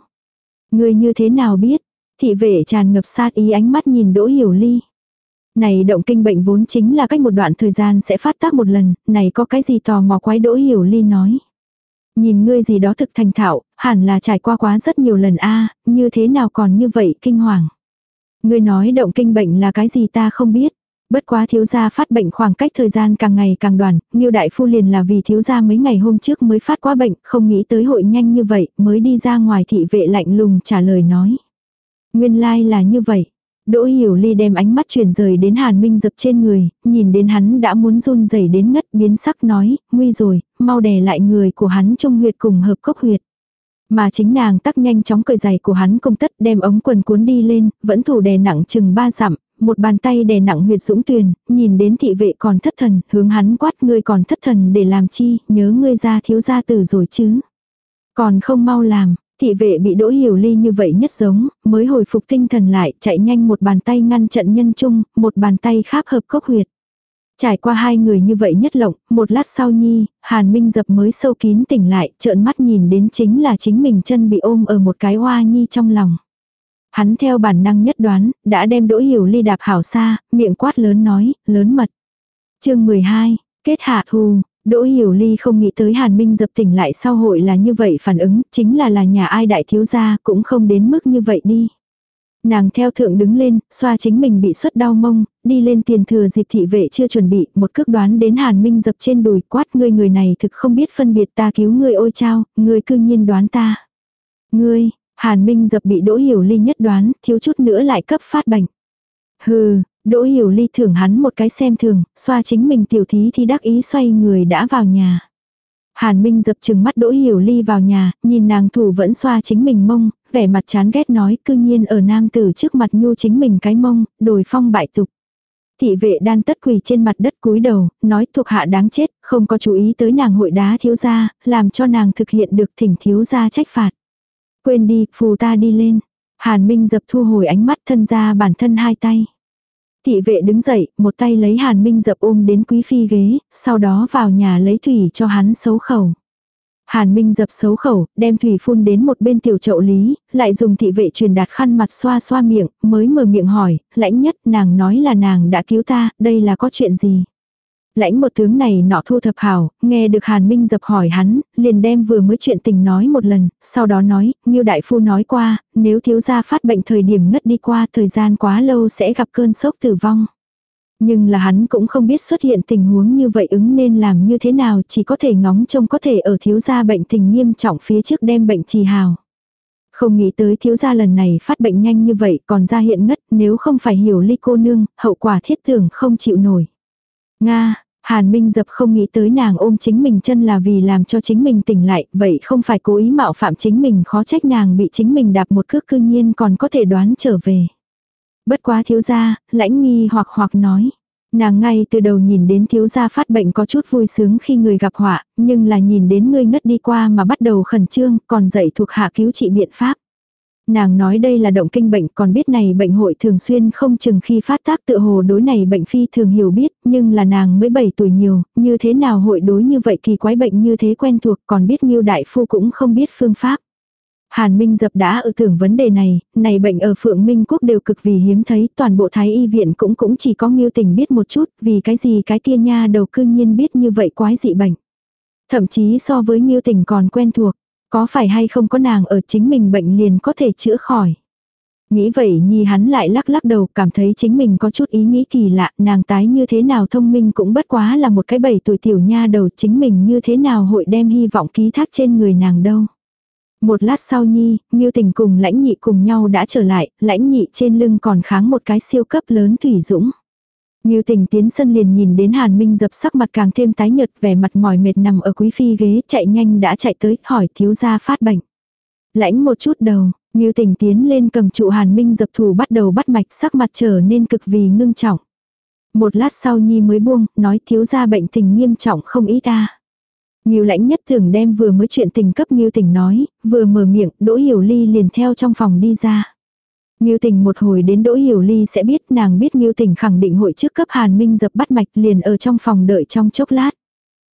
Người như thế nào biết? Thị vệ tràn ngập sát ý ánh mắt nhìn Đỗ Hiểu Ly. Này động kinh bệnh vốn chính là cách một đoạn thời gian sẽ phát tác một lần, này có cái gì tò mò quái Đỗ Hiểu Ly nói. Nhìn ngươi gì đó thực thành thạo, hẳn là trải qua quá rất nhiều lần a như thế nào còn như vậy kinh hoàng. Ngươi nói động kinh bệnh là cái gì ta không biết. Bất quá thiếu gia phát bệnh khoảng cách thời gian càng ngày càng đoàn, Ngưu đại phu liền là vì thiếu gia mấy ngày hôm trước mới phát quá bệnh, không nghĩ tới hội nhanh như vậy, mới đi ra ngoài thị vệ lạnh lùng trả lời nói. Nguyên lai like là như vậy. Đỗ Hiểu Ly đem ánh mắt chuyển rời đến Hàn Minh dập trên người, nhìn đến hắn đã muốn run rẩy đến ngất biến sắc nói, nguy rồi, mau đè lại người của hắn trong huyệt cùng hợp cốc huyệt. Mà chính nàng tắc nhanh chóng cởi giày của hắn công tất đem ống quần cuốn đi lên, vẫn thủ đè nặng chừng ba dặm, một bàn tay đè nặng huyệt dũng tuyền, nhìn đến thị vệ còn thất thần, hướng hắn quát ngươi còn thất thần để làm chi, nhớ ngươi ra thiếu gia tử rồi chứ. Còn không mau làm, thị vệ bị đỗ hiểu ly như vậy nhất giống, mới hồi phục tinh thần lại, chạy nhanh một bàn tay ngăn trận nhân chung, một bàn tay kháp hợp cốc huyệt. Trải qua hai người như vậy nhất lộng, một lát sau nhi, Hàn Minh dập mới sâu kín tỉnh lại, trợn mắt nhìn đến chính là chính mình chân bị ôm ở một cái hoa nhi trong lòng. Hắn theo bản năng nhất đoán, đã đem đỗ hiểu ly đạp hảo xa, miệng quát lớn nói, lớn mật. chương 12, kết hạ thù, Đỗ Hiểu Ly không nghĩ tới Hàn Minh dập tỉnh lại sau hội là như vậy phản ứng, chính là là nhà ai đại thiếu gia cũng không đến mức như vậy đi. Nàng theo thượng đứng lên, xoa chính mình bị xuất đau mông, đi lên tiền thừa dịp thị vệ chưa chuẩn bị, một cước đoán đến Hàn Minh dập trên đùi quát ngươi người này thực không biết phân biệt ta cứu ngươi ôi trao, ngươi cư nhiên đoán ta. Ngươi, Hàn Minh dập bị Đỗ Hiểu Ly nhất đoán, thiếu chút nữa lại cấp phát bệnh. Hừ, Đỗ Hiểu Ly thưởng hắn một cái xem thường, xoa chính mình tiểu thí thì đắc ý xoay người đã vào nhà. Hàn Minh dập chừng mắt Đỗ Hiểu Ly vào nhà, nhìn nàng thủ vẫn xoa chính mình mông, vẻ mặt chán ghét nói cư nhiên ở nam tử trước mặt nhu chính mình cái mông, đồi phong bại tục. Thị vệ đan tất quỳ trên mặt đất cúi đầu, nói thuộc hạ đáng chết, không có chú ý tới nàng hội đá thiếu gia, làm cho nàng thực hiện được thỉnh thiếu gia trách phạt. Quên đi, phù ta đi lên. Hàn Minh dập thu hồi ánh mắt thân ra bản thân hai tay. Thị vệ đứng dậy, một tay lấy Hàn Minh dập ôm đến quý phi ghế, sau đó vào nhà lấy thủy cho hắn xấu khẩu. Hàn Minh dập xấu khẩu, đem thủy phun đến một bên tiểu chậu lý, lại dùng thị vệ truyền đạt khăn mặt xoa xoa miệng, mới mở miệng hỏi, lãnh nhất nàng nói là nàng đã cứu ta, đây là có chuyện gì? Lãnh một tướng này nọ thu thập hảo, nghe được Hàn Minh dập hỏi hắn, liền đem vừa mới chuyện tình nói một lần, sau đó nói, Ngưu Đại Phu nói qua, nếu thiếu gia phát bệnh thời điểm ngất đi qua thời gian quá lâu sẽ gặp cơn sốc tử vong. Nhưng là hắn cũng không biết xuất hiện tình huống như vậy ứng nên làm như thế nào chỉ có thể ngóng trông có thể ở thiếu gia bệnh tình nghiêm trọng phía trước đem bệnh trì hào. Không nghĩ tới thiếu gia lần này phát bệnh nhanh như vậy còn ra hiện ngất nếu không phải hiểu ly cô nương, hậu quả thiết tưởng không chịu nổi. Nga, Hàn Minh dập không nghĩ tới nàng ôm chính mình chân là vì làm cho chính mình tỉnh lại, vậy không phải cố ý mạo phạm chính mình khó trách nàng bị chính mình đạp một cước cư nhiên còn có thể đoán trở về. Bất quá thiếu gia, lãnh nghi hoặc hoặc nói. Nàng ngay từ đầu nhìn đến thiếu gia phát bệnh có chút vui sướng khi người gặp họa, nhưng là nhìn đến ngươi ngất đi qua mà bắt đầu khẩn trương, còn dạy thuộc hạ cứu trị biện pháp. Nàng nói đây là động kinh bệnh còn biết này bệnh hội thường xuyên không chừng khi phát tác tự hồ đối này bệnh phi thường hiểu biết, nhưng là nàng mới 7 tuổi nhiều, như thế nào hội đối như vậy kỳ quái bệnh như thế quen thuộc còn biết nghiêu đại phu cũng không biết phương pháp. Hàn Minh dập đã ở tưởng vấn đề này, này bệnh ở Phượng Minh Quốc đều cực vì hiếm thấy, toàn bộ Thái Y viện cũng cũng chỉ có Nghiêu Tình biết một chút, vì cái gì cái kia nha đầu cương nhiên biết như vậy quái dị bệnh. Thậm chí so với Nghiêu Tình còn quen thuộc, có phải hay không có nàng ở chính mình bệnh liền có thể chữa khỏi. Nghĩ vậy nhi hắn lại lắc lắc đầu cảm thấy chính mình có chút ý nghĩ kỳ lạ, nàng tái như thế nào thông minh cũng bất quá là một cái bảy tuổi tiểu nha đầu chính mình như thế nào hội đem hy vọng ký thác trên người nàng đâu. Một lát sau nhi, Ngưu Tình cùng lãnh nhị cùng nhau đã trở lại, lãnh nhị trên lưng còn kháng một cái siêu cấp lớn thủy dũng. Ngưu Tình tiến sân liền nhìn đến Hàn Minh dập sắc mặt càng thêm tái nhợt vẻ mặt mỏi mệt nằm ở quý phi ghế chạy nhanh đã chạy tới hỏi thiếu gia phát bệnh. Lãnh một chút đầu, Ngưu Tình tiến lên cầm trụ Hàn Minh dập thủ bắt đầu bắt mạch sắc mặt trở nên cực vì ngưng trọng. Một lát sau Nhi mới buông, nói thiếu gia bệnh tình nghiêm trọng không ít ta. Ngưu lãnh nhất thường đem vừa mới chuyện tình cấp Ngưu tình nói, vừa mở miệng, Đỗ Hiểu Ly liền theo trong phòng đi ra. Ngưu tình một hồi đến Đỗ Hiểu Ly sẽ biết nàng biết Ngưu tình khẳng định hội trước cấp Hàn Minh dập bắt mạch liền ở trong phòng đợi trong chốc lát.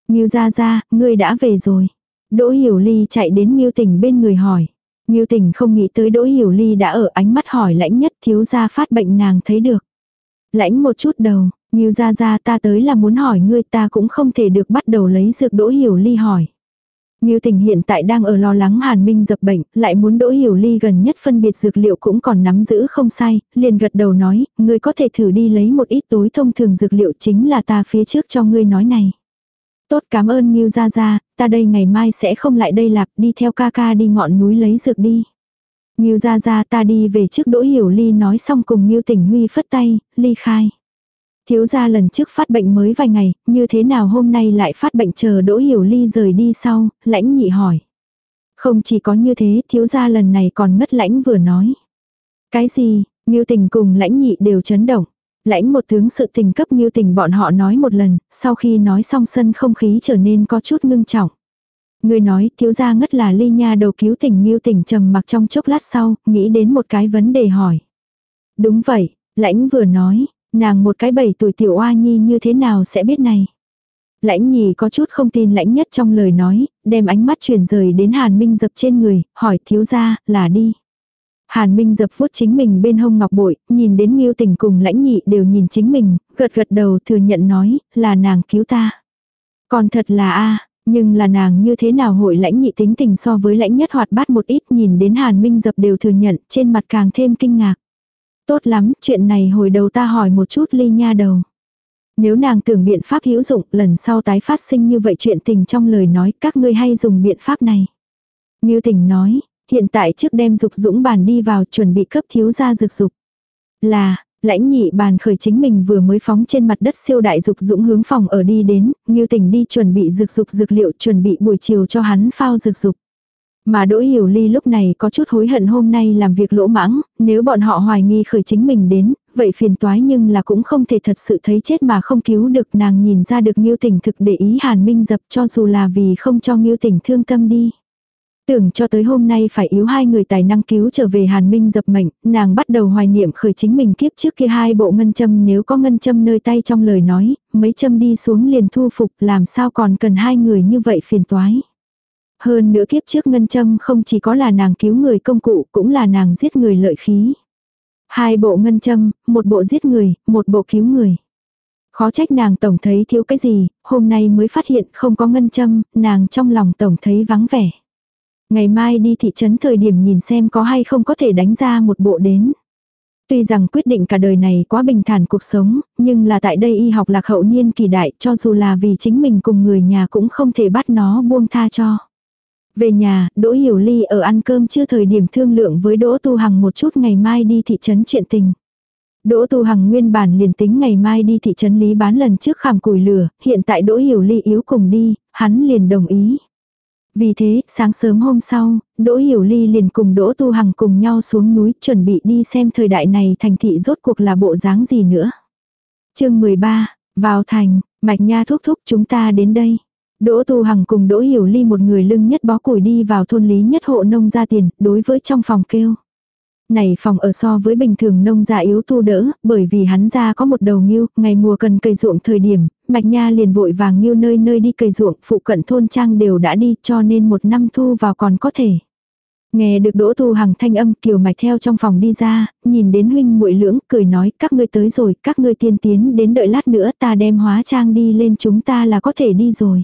Ngưu ra ra, ngươi đã về rồi. Đỗ Hiểu Ly chạy đến Ngưu tình bên người hỏi. Ngưu tình không nghĩ tới Đỗ Hiểu Ly đã ở ánh mắt hỏi lãnh nhất thiếu gia phát bệnh nàng thấy được. Lãnh một chút đầu, Ngưu ra ra ta tới là muốn hỏi ngươi ta cũng không thể được bắt đầu lấy dược đỗ hiểu ly hỏi. Ngưu tình hiện tại đang ở lo lắng Hàn Minh dập bệnh, lại muốn đỗ hiểu ly gần nhất phân biệt dược liệu cũng còn nắm giữ không sai, liền gật đầu nói, ngươi có thể thử đi lấy một ít tối thông thường dược liệu chính là ta phía trước cho ngươi nói này. Tốt cảm ơn Ngưu gia gia, ta đây ngày mai sẽ không lại đây lạp đi theo ca ca đi ngọn núi lấy dược đi. Ngưu gia gia ta đi về trước đỗ hiểu ly nói xong cùng Ngưu tình huy phất tay, ly khai. Thiếu gia lần trước phát bệnh mới vài ngày, như thế nào hôm nay lại phát bệnh chờ Đỗ Hiểu Ly rời đi sau, lãnh nhị hỏi. Không chỉ có như thế, thiếu gia lần này còn ngất lãnh vừa nói. Cái gì, Ngưu Tình cùng lãnh nhị đều chấn động. Lãnh một tướng sự tình cấp Ngưu Tình bọn họ nói một lần, sau khi nói xong sân không khí trở nên có chút ngưng trọng. Người nói thiếu gia ngất là ly nha đầu cứu tình Ngưu Tình trầm mặc trong chốc lát sau, nghĩ đến một cái vấn đề hỏi. Đúng vậy, lãnh vừa nói, Nàng một cái bảy tuổi tiểu oa nhi như thế nào sẽ biết này. Lãnh nhì có chút không tin lãnh nhất trong lời nói, đem ánh mắt chuyển rời đến Hàn Minh dập trên người, hỏi thiếu gia là đi. Hàn Minh dập vuốt chính mình bên hông ngọc bội, nhìn đến Nghiêu Tình cùng lãnh nhị đều nhìn chính mình, gật gật đầu thừa nhận nói, là nàng cứu ta. Còn thật là a nhưng là nàng như thế nào hội lãnh nhị tính tình so với lãnh nhất hoạt bát một ít nhìn đến Hàn Minh dập đều thừa nhận trên mặt càng thêm kinh ngạc. Tốt lắm, chuyện này hồi đầu ta hỏi một chút ly nha đầu. Nếu nàng tưởng biện pháp hữu dụng, lần sau tái phát sinh như vậy chuyện tình trong lời nói, các ngươi hay dùng biện pháp này. Ngưu tình nói, hiện tại trước đem dục dũng bàn đi vào chuẩn bị cấp thiếu gia dược dục. Là, lãnh nhị bàn khởi chính mình vừa mới phóng trên mặt đất siêu đại dục dũng hướng phòng ở đi đến, Ngưu tình đi chuẩn bị dược dục dược liệu chuẩn bị buổi chiều cho hắn phao dược dục. Mà Đỗ Hiểu Ly lúc này có chút hối hận hôm nay làm việc lỗ mãng, nếu bọn họ hoài nghi khởi chính mình đến, vậy phiền toái nhưng là cũng không thể thật sự thấy chết mà không cứu được nàng nhìn ra được Nghiêu tỉnh thực để ý Hàn Minh dập cho dù là vì không cho Nghiêu tỉnh thương tâm đi. Tưởng cho tới hôm nay phải yếu hai người tài năng cứu trở về Hàn Minh dập mệnh, nàng bắt đầu hoài niệm khởi chính mình kiếp trước kia hai bộ ngân châm nếu có ngân châm nơi tay trong lời nói, mấy châm đi xuống liền thu phục làm sao còn cần hai người như vậy phiền toái. Hơn nữa kiếp trước ngân châm không chỉ có là nàng cứu người công cụ cũng là nàng giết người lợi khí. Hai bộ ngân châm, một bộ giết người, một bộ cứu người. Khó trách nàng tổng thấy thiếu cái gì, hôm nay mới phát hiện không có ngân châm, nàng trong lòng tổng thấy vắng vẻ. Ngày mai đi thị trấn thời điểm nhìn xem có hay không có thể đánh ra một bộ đến. Tuy rằng quyết định cả đời này quá bình thản cuộc sống, nhưng là tại đây y học lạc hậu niên kỳ đại cho dù là vì chính mình cùng người nhà cũng không thể bắt nó buông tha cho. Về nhà, Đỗ Hiểu Ly ở ăn cơm chưa thời điểm thương lượng với Đỗ Tu Hằng một chút ngày mai đi thị trấn chuyện tình. Đỗ Tu Hằng nguyên bản liền tính ngày mai đi thị trấn Lý bán lần trước khảm củi lửa, hiện tại Đỗ Hiểu Ly yếu cùng đi, hắn liền đồng ý. Vì thế, sáng sớm hôm sau, Đỗ Hiểu Ly liền cùng Đỗ Tu Hằng cùng nhau xuống núi chuẩn bị đi xem thời đại này thành thị rốt cuộc là bộ dáng gì nữa. chương 13, vào thành, Mạch Nha thúc thúc chúng ta đến đây. Đỗ Tu Hằng cùng Đỗ Hiểu Ly một người lưng nhất bó củi đi vào thôn lý nhất hộ nông gia tiền, đối với trong phòng kêu. Này phòng ở so với bình thường nông gia yếu tu đỡ, bởi vì hắn ra có một đầu nghiêu, ngày mùa cần cây ruộng thời điểm, Mạch Nha liền vội vàng nghiêu nơi nơi đi cây ruộng, phụ cận thôn trang đều đã đi cho nên một năm thu vào còn có thể. Nghe được Đỗ Tu Hằng thanh âm Kiều Mạch theo trong phòng đi ra, nhìn đến huynh muội lưỡng, cười nói, các ngươi tới rồi, các ngươi tiên tiến đến đợi lát nữa ta đem hóa trang đi lên chúng ta là có thể đi rồi.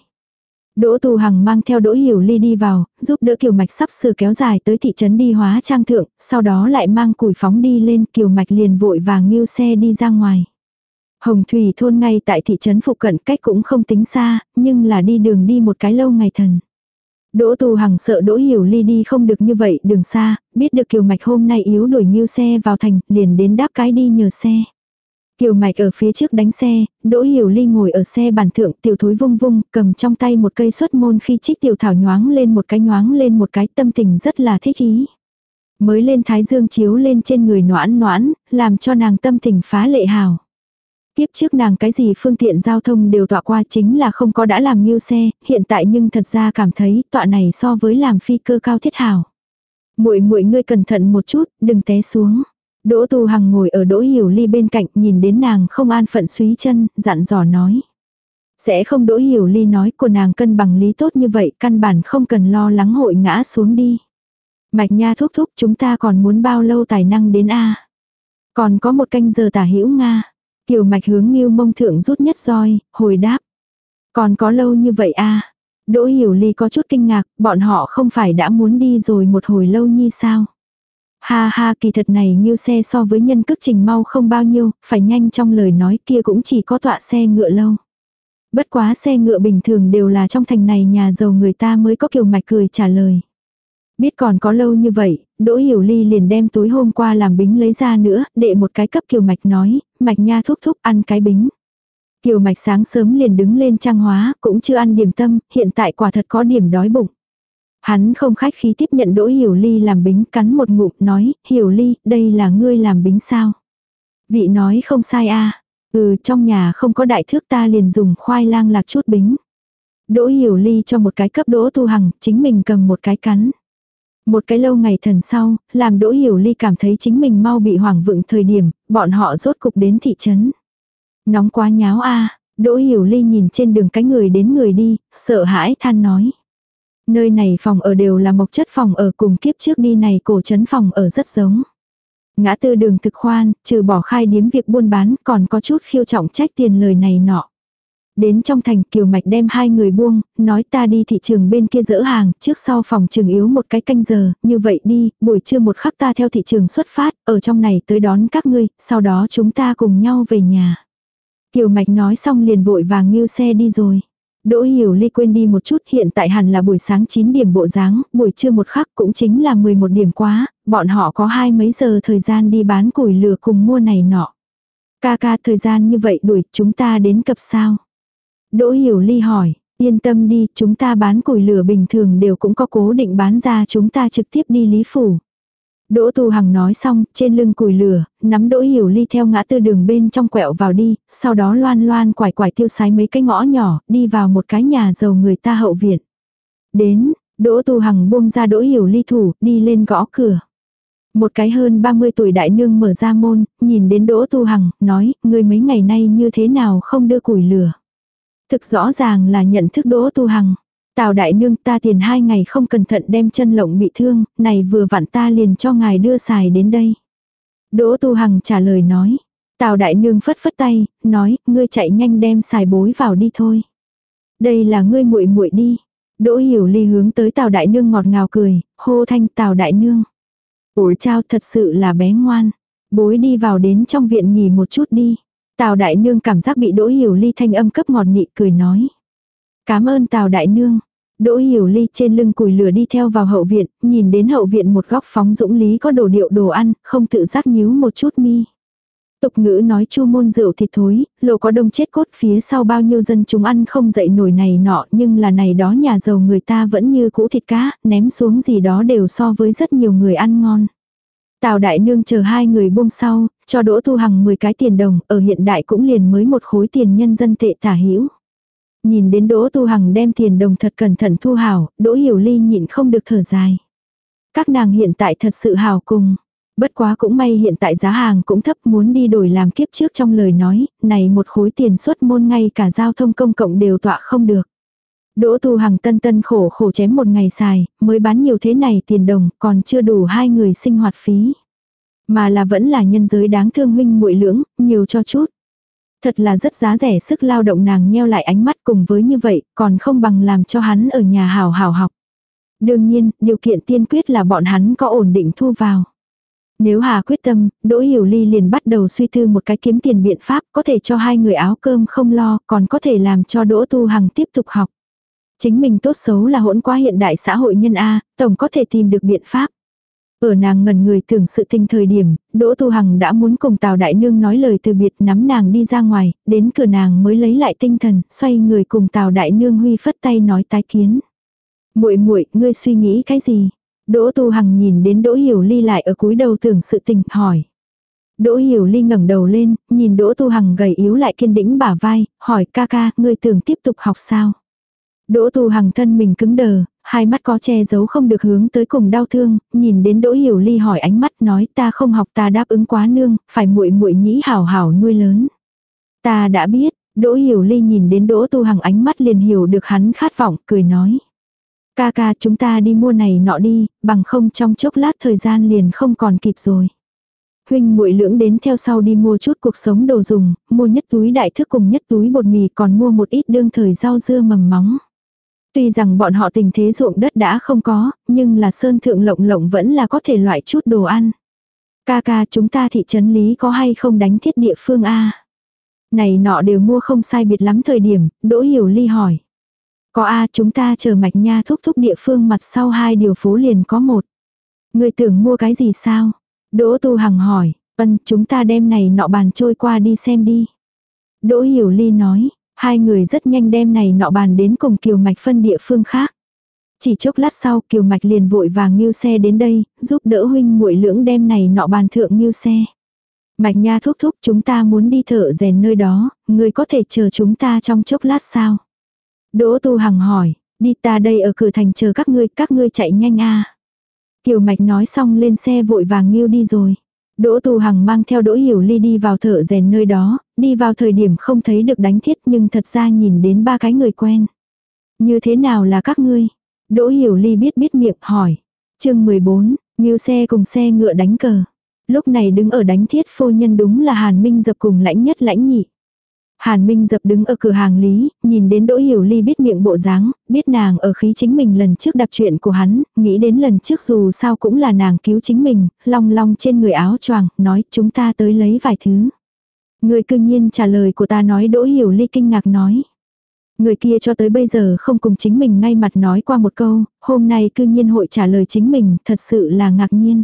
Đỗ Tu Hằng mang theo Đỗ Hiểu Ly đi vào, giúp đỡ Kiều Mạch sắp sửa kéo dài tới thị trấn đi hóa trang thượng, sau đó lại mang củi phóng đi lên, Kiều Mạch liền vội vàng nghiêu xe đi ra ngoài. Hồng Thủy thôn ngay tại thị trấn phụ cận cách cũng không tính xa, nhưng là đi đường đi một cái lâu ngày thần. Đỗ Tu Hằng sợ Đỗ Hiểu Ly đi không được như vậy đường xa, biết được Kiều Mạch hôm nay yếu đuổi nghiêu xe vào thành, liền đến đáp cái đi nhờ xe. Kiều Mạch ở phía trước đánh xe, Đỗ Hiểu Ly ngồi ở xe bàn thượng tiểu thối vung vung, cầm trong tay một cây xuất môn khi trích tiểu thảo nhoáng lên một cái nhoáng lên một cái tâm tình rất là thích ý. Mới lên thái dương chiếu lên trên người noãn noãn, làm cho nàng tâm tình phá lệ hào. Tiếp trước nàng cái gì phương tiện giao thông đều tọa qua chính là không có đã làm nghiêu xe, hiện tại nhưng thật ra cảm thấy tọa này so với làm phi cơ cao thiết hào. Muội muội ngươi cẩn thận một chút, đừng té xuống. Đỗ Tu Hằng ngồi ở Đỗ Hiểu Ly bên cạnh nhìn đến nàng không an phận suý chân, dặn dò nói. Sẽ không Đỗ Hiểu Ly nói của nàng cân bằng lý tốt như vậy, căn bản không cần lo lắng hội ngã xuống đi. Mạch Nha thúc thúc chúng ta còn muốn bao lâu tài năng đến A. Còn có một canh giờ tả hữu Nga. Kiều Mạch hướng nghiêu mông thượng rút nhất roi, hồi đáp. Còn có lâu như vậy A. Đỗ Hiểu Ly có chút kinh ngạc, bọn họ không phải đã muốn đi rồi một hồi lâu như sao. Ha ha kỳ thật này như xe so với nhân cước trình mau không bao nhiêu, phải nhanh trong lời nói kia cũng chỉ có tọa xe ngựa lâu. Bất quá xe ngựa bình thường đều là trong thành này nhà giàu người ta mới có kiểu mạch cười trả lời. Biết còn có lâu như vậy, Đỗ Hiểu Ly liền đem tối hôm qua làm bính lấy ra nữa, để một cái cấp kiều mạch nói, mạch nha thúc thúc ăn cái bính. Kiều mạch sáng sớm liền đứng lên trang hóa, cũng chưa ăn điểm tâm, hiện tại quả thật có điểm đói bụng. Hắn không khách khí tiếp nhận Đỗ Hiểu Ly làm bính cắn một ngụm nói, Hiểu Ly, đây là ngươi làm bính sao? Vị nói không sai a à. Ừ, trong nhà không có đại thước ta liền dùng khoai lang lạc chút bính. Đỗ Hiểu Ly cho một cái cấp Đỗ Tu Hằng, chính mình cầm một cái cắn. Một cái lâu ngày thần sau, làm Đỗ Hiểu Ly cảm thấy chính mình mau bị hoảng vựng thời điểm, bọn họ rốt cục đến thị trấn. Nóng quá nháo a Đỗ Hiểu Ly nhìn trên đường cái người đến người đi, sợ hãi than nói. Nơi này phòng ở đều là mộc chất phòng ở cùng kiếp trước đi này cổ trấn phòng ở rất giống. Ngã tư đường thực khoan, trừ bỏ khai điếm việc buôn bán còn có chút khiêu trọng trách tiền lời này nọ. Đến trong thành Kiều Mạch đem hai người buông, nói ta đi thị trường bên kia dỡ hàng, trước sau phòng trường yếu một cái canh giờ, như vậy đi, buổi trưa một khắc ta theo thị trường xuất phát, ở trong này tới đón các ngươi, sau đó chúng ta cùng nhau về nhà. Kiều Mạch nói xong liền vội vàng nghiêu xe đi rồi. Đỗ Hiểu Ly quên đi một chút hiện tại hẳn là buổi sáng 9 điểm bộ dáng, buổi trưa một khắc cũng chính là 11 điểm quá, bọn họ có hai mấy giờ thời gian đi bán củi lửa cùng mua này nọ. Ca ca thời gian như vậy đuổi chúng ta đến cập sao? Đỗ Hiểu Ly hỏi, yên tâm đi, chúng ta bán củi lửa bình thường đều cũng có cố định bán ra chúng ta trực tiếp đi Lý Phủ. Đỗ Tu Hằng nói xong, trên lưng củi lửa, nắm Đỗ Hiểu Ly theo ngã tư đường bên trong quẹo vào đi, sau đó loan loan quải quải tiêu sái mấy cái ngõ nhỏ, đi vào một cái nhà giàu người ta hậu viện. Đến, Đỗ Tu Hằng buông ra Đỗ Hiểu Ly thủ, đi lên gõ cửa. Một cái hơn 30 tuổi đại nương mở ra môn, nhìn đến Đỗ Tu Hằng, nói, người mấy ngày nay như thế nào không đưa củi lửa. Thực rõ ràng là nhận thức Đỗ Tu Hằng. Tào đại nương ta tiền hai ngày không cẩn thận đem chân lộng bị thương, này vừa vặn ta liền cho ngài đưa xài đến đây. Đỗ Tu Hằng trả lời nói. Tào đại nương phất phất tay, nói, ngươi chạy nhanh đem xài bối vào đi thôi. Đây là ngươi muội muội đi. Đỗ hiểu ly hướng tới Tào đại nương ngọt ngào cười, hô thanh Tào đại nương. Ủi trao thật sự là bé ngoan. Bối đi vào đến trong viện nghỉ một chút đi. Tào đại nương cảm giác bị đỗ hiểu ly thanh âm cấp ngọt nị cười nói. Cảm ơn Tào đại nương. Đỗ hiểu ly trên lưng củi lửa đi theo vào hậu viện, nhìn đến hậu viện một góc phóng dũng lý có đồ điệu đồ ăn, không tự giác nhíu một chút mi. Tục ngữ nói chu môn rượu thịt thối, lộ có đông chết cốt phía sau bao nhiêu dân chúng ăn không dậy nổi này nọ nhưng là này đó nhà giàu người ta vẫn như cũ thịt cá, ném xuống gì đó đều so với rất nhiều người ăn ngon. Tào đại nương chờ hai người buông sau, cho Đỗ Thu Hằng 10 cái tiền đồng, ở hiện đại cũng liền mới một khối tiền nhân dân tệ tả hữu. Nhìn đến Đỗ Tu Hằng đem tiền đồng thật cẩn thận thu hảo, Đỗ Hiểu Ly nhịn không được thở dài. Các nàng hiện tại thật sự hào cùng. Bất quá cũng may hiện tại giá hàng cũng thấp muốn đi đổi làm kiếp trước trong lời nói, này một khối tiền xuất môn ngay cả giao thông công cộng đều tọa không được. Đỗ Tu Hằng tân tân khổ khổ chém một ngày xài, mới bán nhiều thế này tiền đồng, còn chưa đủ hai người sinh hoạt phí. Mà là vẫn là nhân giới đáng thương huynh muội lưỡng, nhiều cho chút. Thật là rất giá rẻ sức lao động nàng nheo lại ánh mắt cùng với như vậy, còn không bằng làm cho hắn ở nhà hào hào học. Đương nhiên, điều kiện tiên quyết là bọn hắn có ổn định thu vào. Nếu Hà quyết tâm, Đỗ Hiểu Ly liền bắt đầu suy tư một cái kiếm tiền biện pháp có thể cho hai người áo cơm không lo, còn có thể làm cho Đỗ Tu Hằng tiếp tục học. Chính mình tốt xấu là hỗn qua hiện đại xã hội nhân A, tổng có thể tìm được biện pháp. Ở nàng ngần người tưởng sự tình thời điểm, Đỗ Tu Hằng đã muốn cùng Tào Đại Nương nói lời từ biệt nắm nàng đi ra ngoài, đến cửa nàng mới lấy lại tinh thần, xoay người cùng Tào Đại Nương huy phất tay nói tái kiến. muội muội ngươi suy nghĩ cái gì? Đỗ Tu Hằng nhìn đến Đỗ Hiểu Ly lại ở cúi đầu tưởng sự tình, hỏi. Đỗ Hiểu Ly ngẩng đầu lên, nhìn Đỗ Tu Hằng gầy yếu lại kiên đĩnh bả vai, hỏi ca ca, ngươi tưởng tiếp tục học sao? Đỗ Tu Hằng thân mình cứng đờ, hai mắt có che giấu không được hướng tới cùng đau thương, nhìn đến Đỗ Hiểu Ly hỏi ánh mắt nói ta không học ta đáp ứng quá nương, phải muội muội nhĩ hảo hảo nuôi lớn. Ta đã biết, Đỗ Hiểu Ly nhìn đến Đỗ Tu Hằng ánh mắt liền hiểu được hắn khát vọng, cười nói. Ca ca chúng ta đi mua này nọ đi, bằng không trong chốc lát thời gian liền không còn kịp rồi. Huynh muội lưỡng đến theo sau đi mua chút cuộc sống đồ dùng, mua nhất túi đại thức cùng nhất túi bột mì còn mua một ít đương thời rau dưa mầm móng. Tuy rằng bọn họ tình thế ruộng đất đã không có, nhưng là sơn thượng lộng lộng vẫn là có thể loại chút đồ ăn. Ca ca chúng ta thị trấn lý có hay không đánh thiết địa phương A. Này nọ đều mua không sai biệt lắm thời điểm, Đỗ Hiểu Ly hỏi. Có A chúng ta chờ mạch nha thúc thúc địa phương mặt sau hai điều phố liền có một. Người tưởng mua cái gì sao? Đỗ Tu Hằng hỏi, ân chúng ta đem này nọ bàn trôi qua đi xem đi. Đỗ Hiểu Ly nói, Hai người rất nhanh đem này nọ bàn đến cùng Kiều Mạch phân địa phương khác. Chỉ chốc lát sau Kiều Mạch liền vội vàng nghiêu xe đến đây, giúp đỡ huynh muội lưỡng đem này nọ bàn thượng nghiêu xe. Mạch Nha thúc thúc chúng ta muốn đi thợ rèn nơi đó, người có thể chờ chúng ta trong chốc lát sao? Đỗ Tu Hằng hỏi, đi ta đây ở cửa thành chờ các ngươi, các ngươi chạy nhanh a. Kiều Mạch nói xong lên xe vội vàng nghiêu đi rồi. Đỗ Tu Hằng mang theo Đỗ Hiểu Ly đi vào thợ rèn nơi đó, đi vào thời điểm không thấy được đánh thiết nhưng thật ra nhìn đến ba cái người quen. Như thế nào là các ngươi? Đỗ Hiểu Ly biết biết miệng hỏi. chương 14, nghiêu xe cùng xe ngựa đánh cờ. Lúc này đứng ở đánh thiết phu nhân đúng là Hàn Minh dập cùng lãnh nhất lãnh nhị. Hàn Minh dập đứng ở cửa hàng lý, nhìn đến Đỗ Hiểu Ly biết miệng bộ dáng, biết nàng ở khí chính mình lần trước đạp chuyện của hắn, nghĩ đến lần trước dù sao cũng là nàng cứu chính mình, long long trên người áo choàng, nói chúng ta tới lấy vài thứ. Người cương nhiên trả lời của ta nói Đỗ Hiểu Ly kinh ngạc nói. Người kia cho tới bây giờ không cùng chính mình ngay mặt nói qua một câu, hôm nay cương nhiên hội trả lời chính mình, thật sự là ngạc nhiên.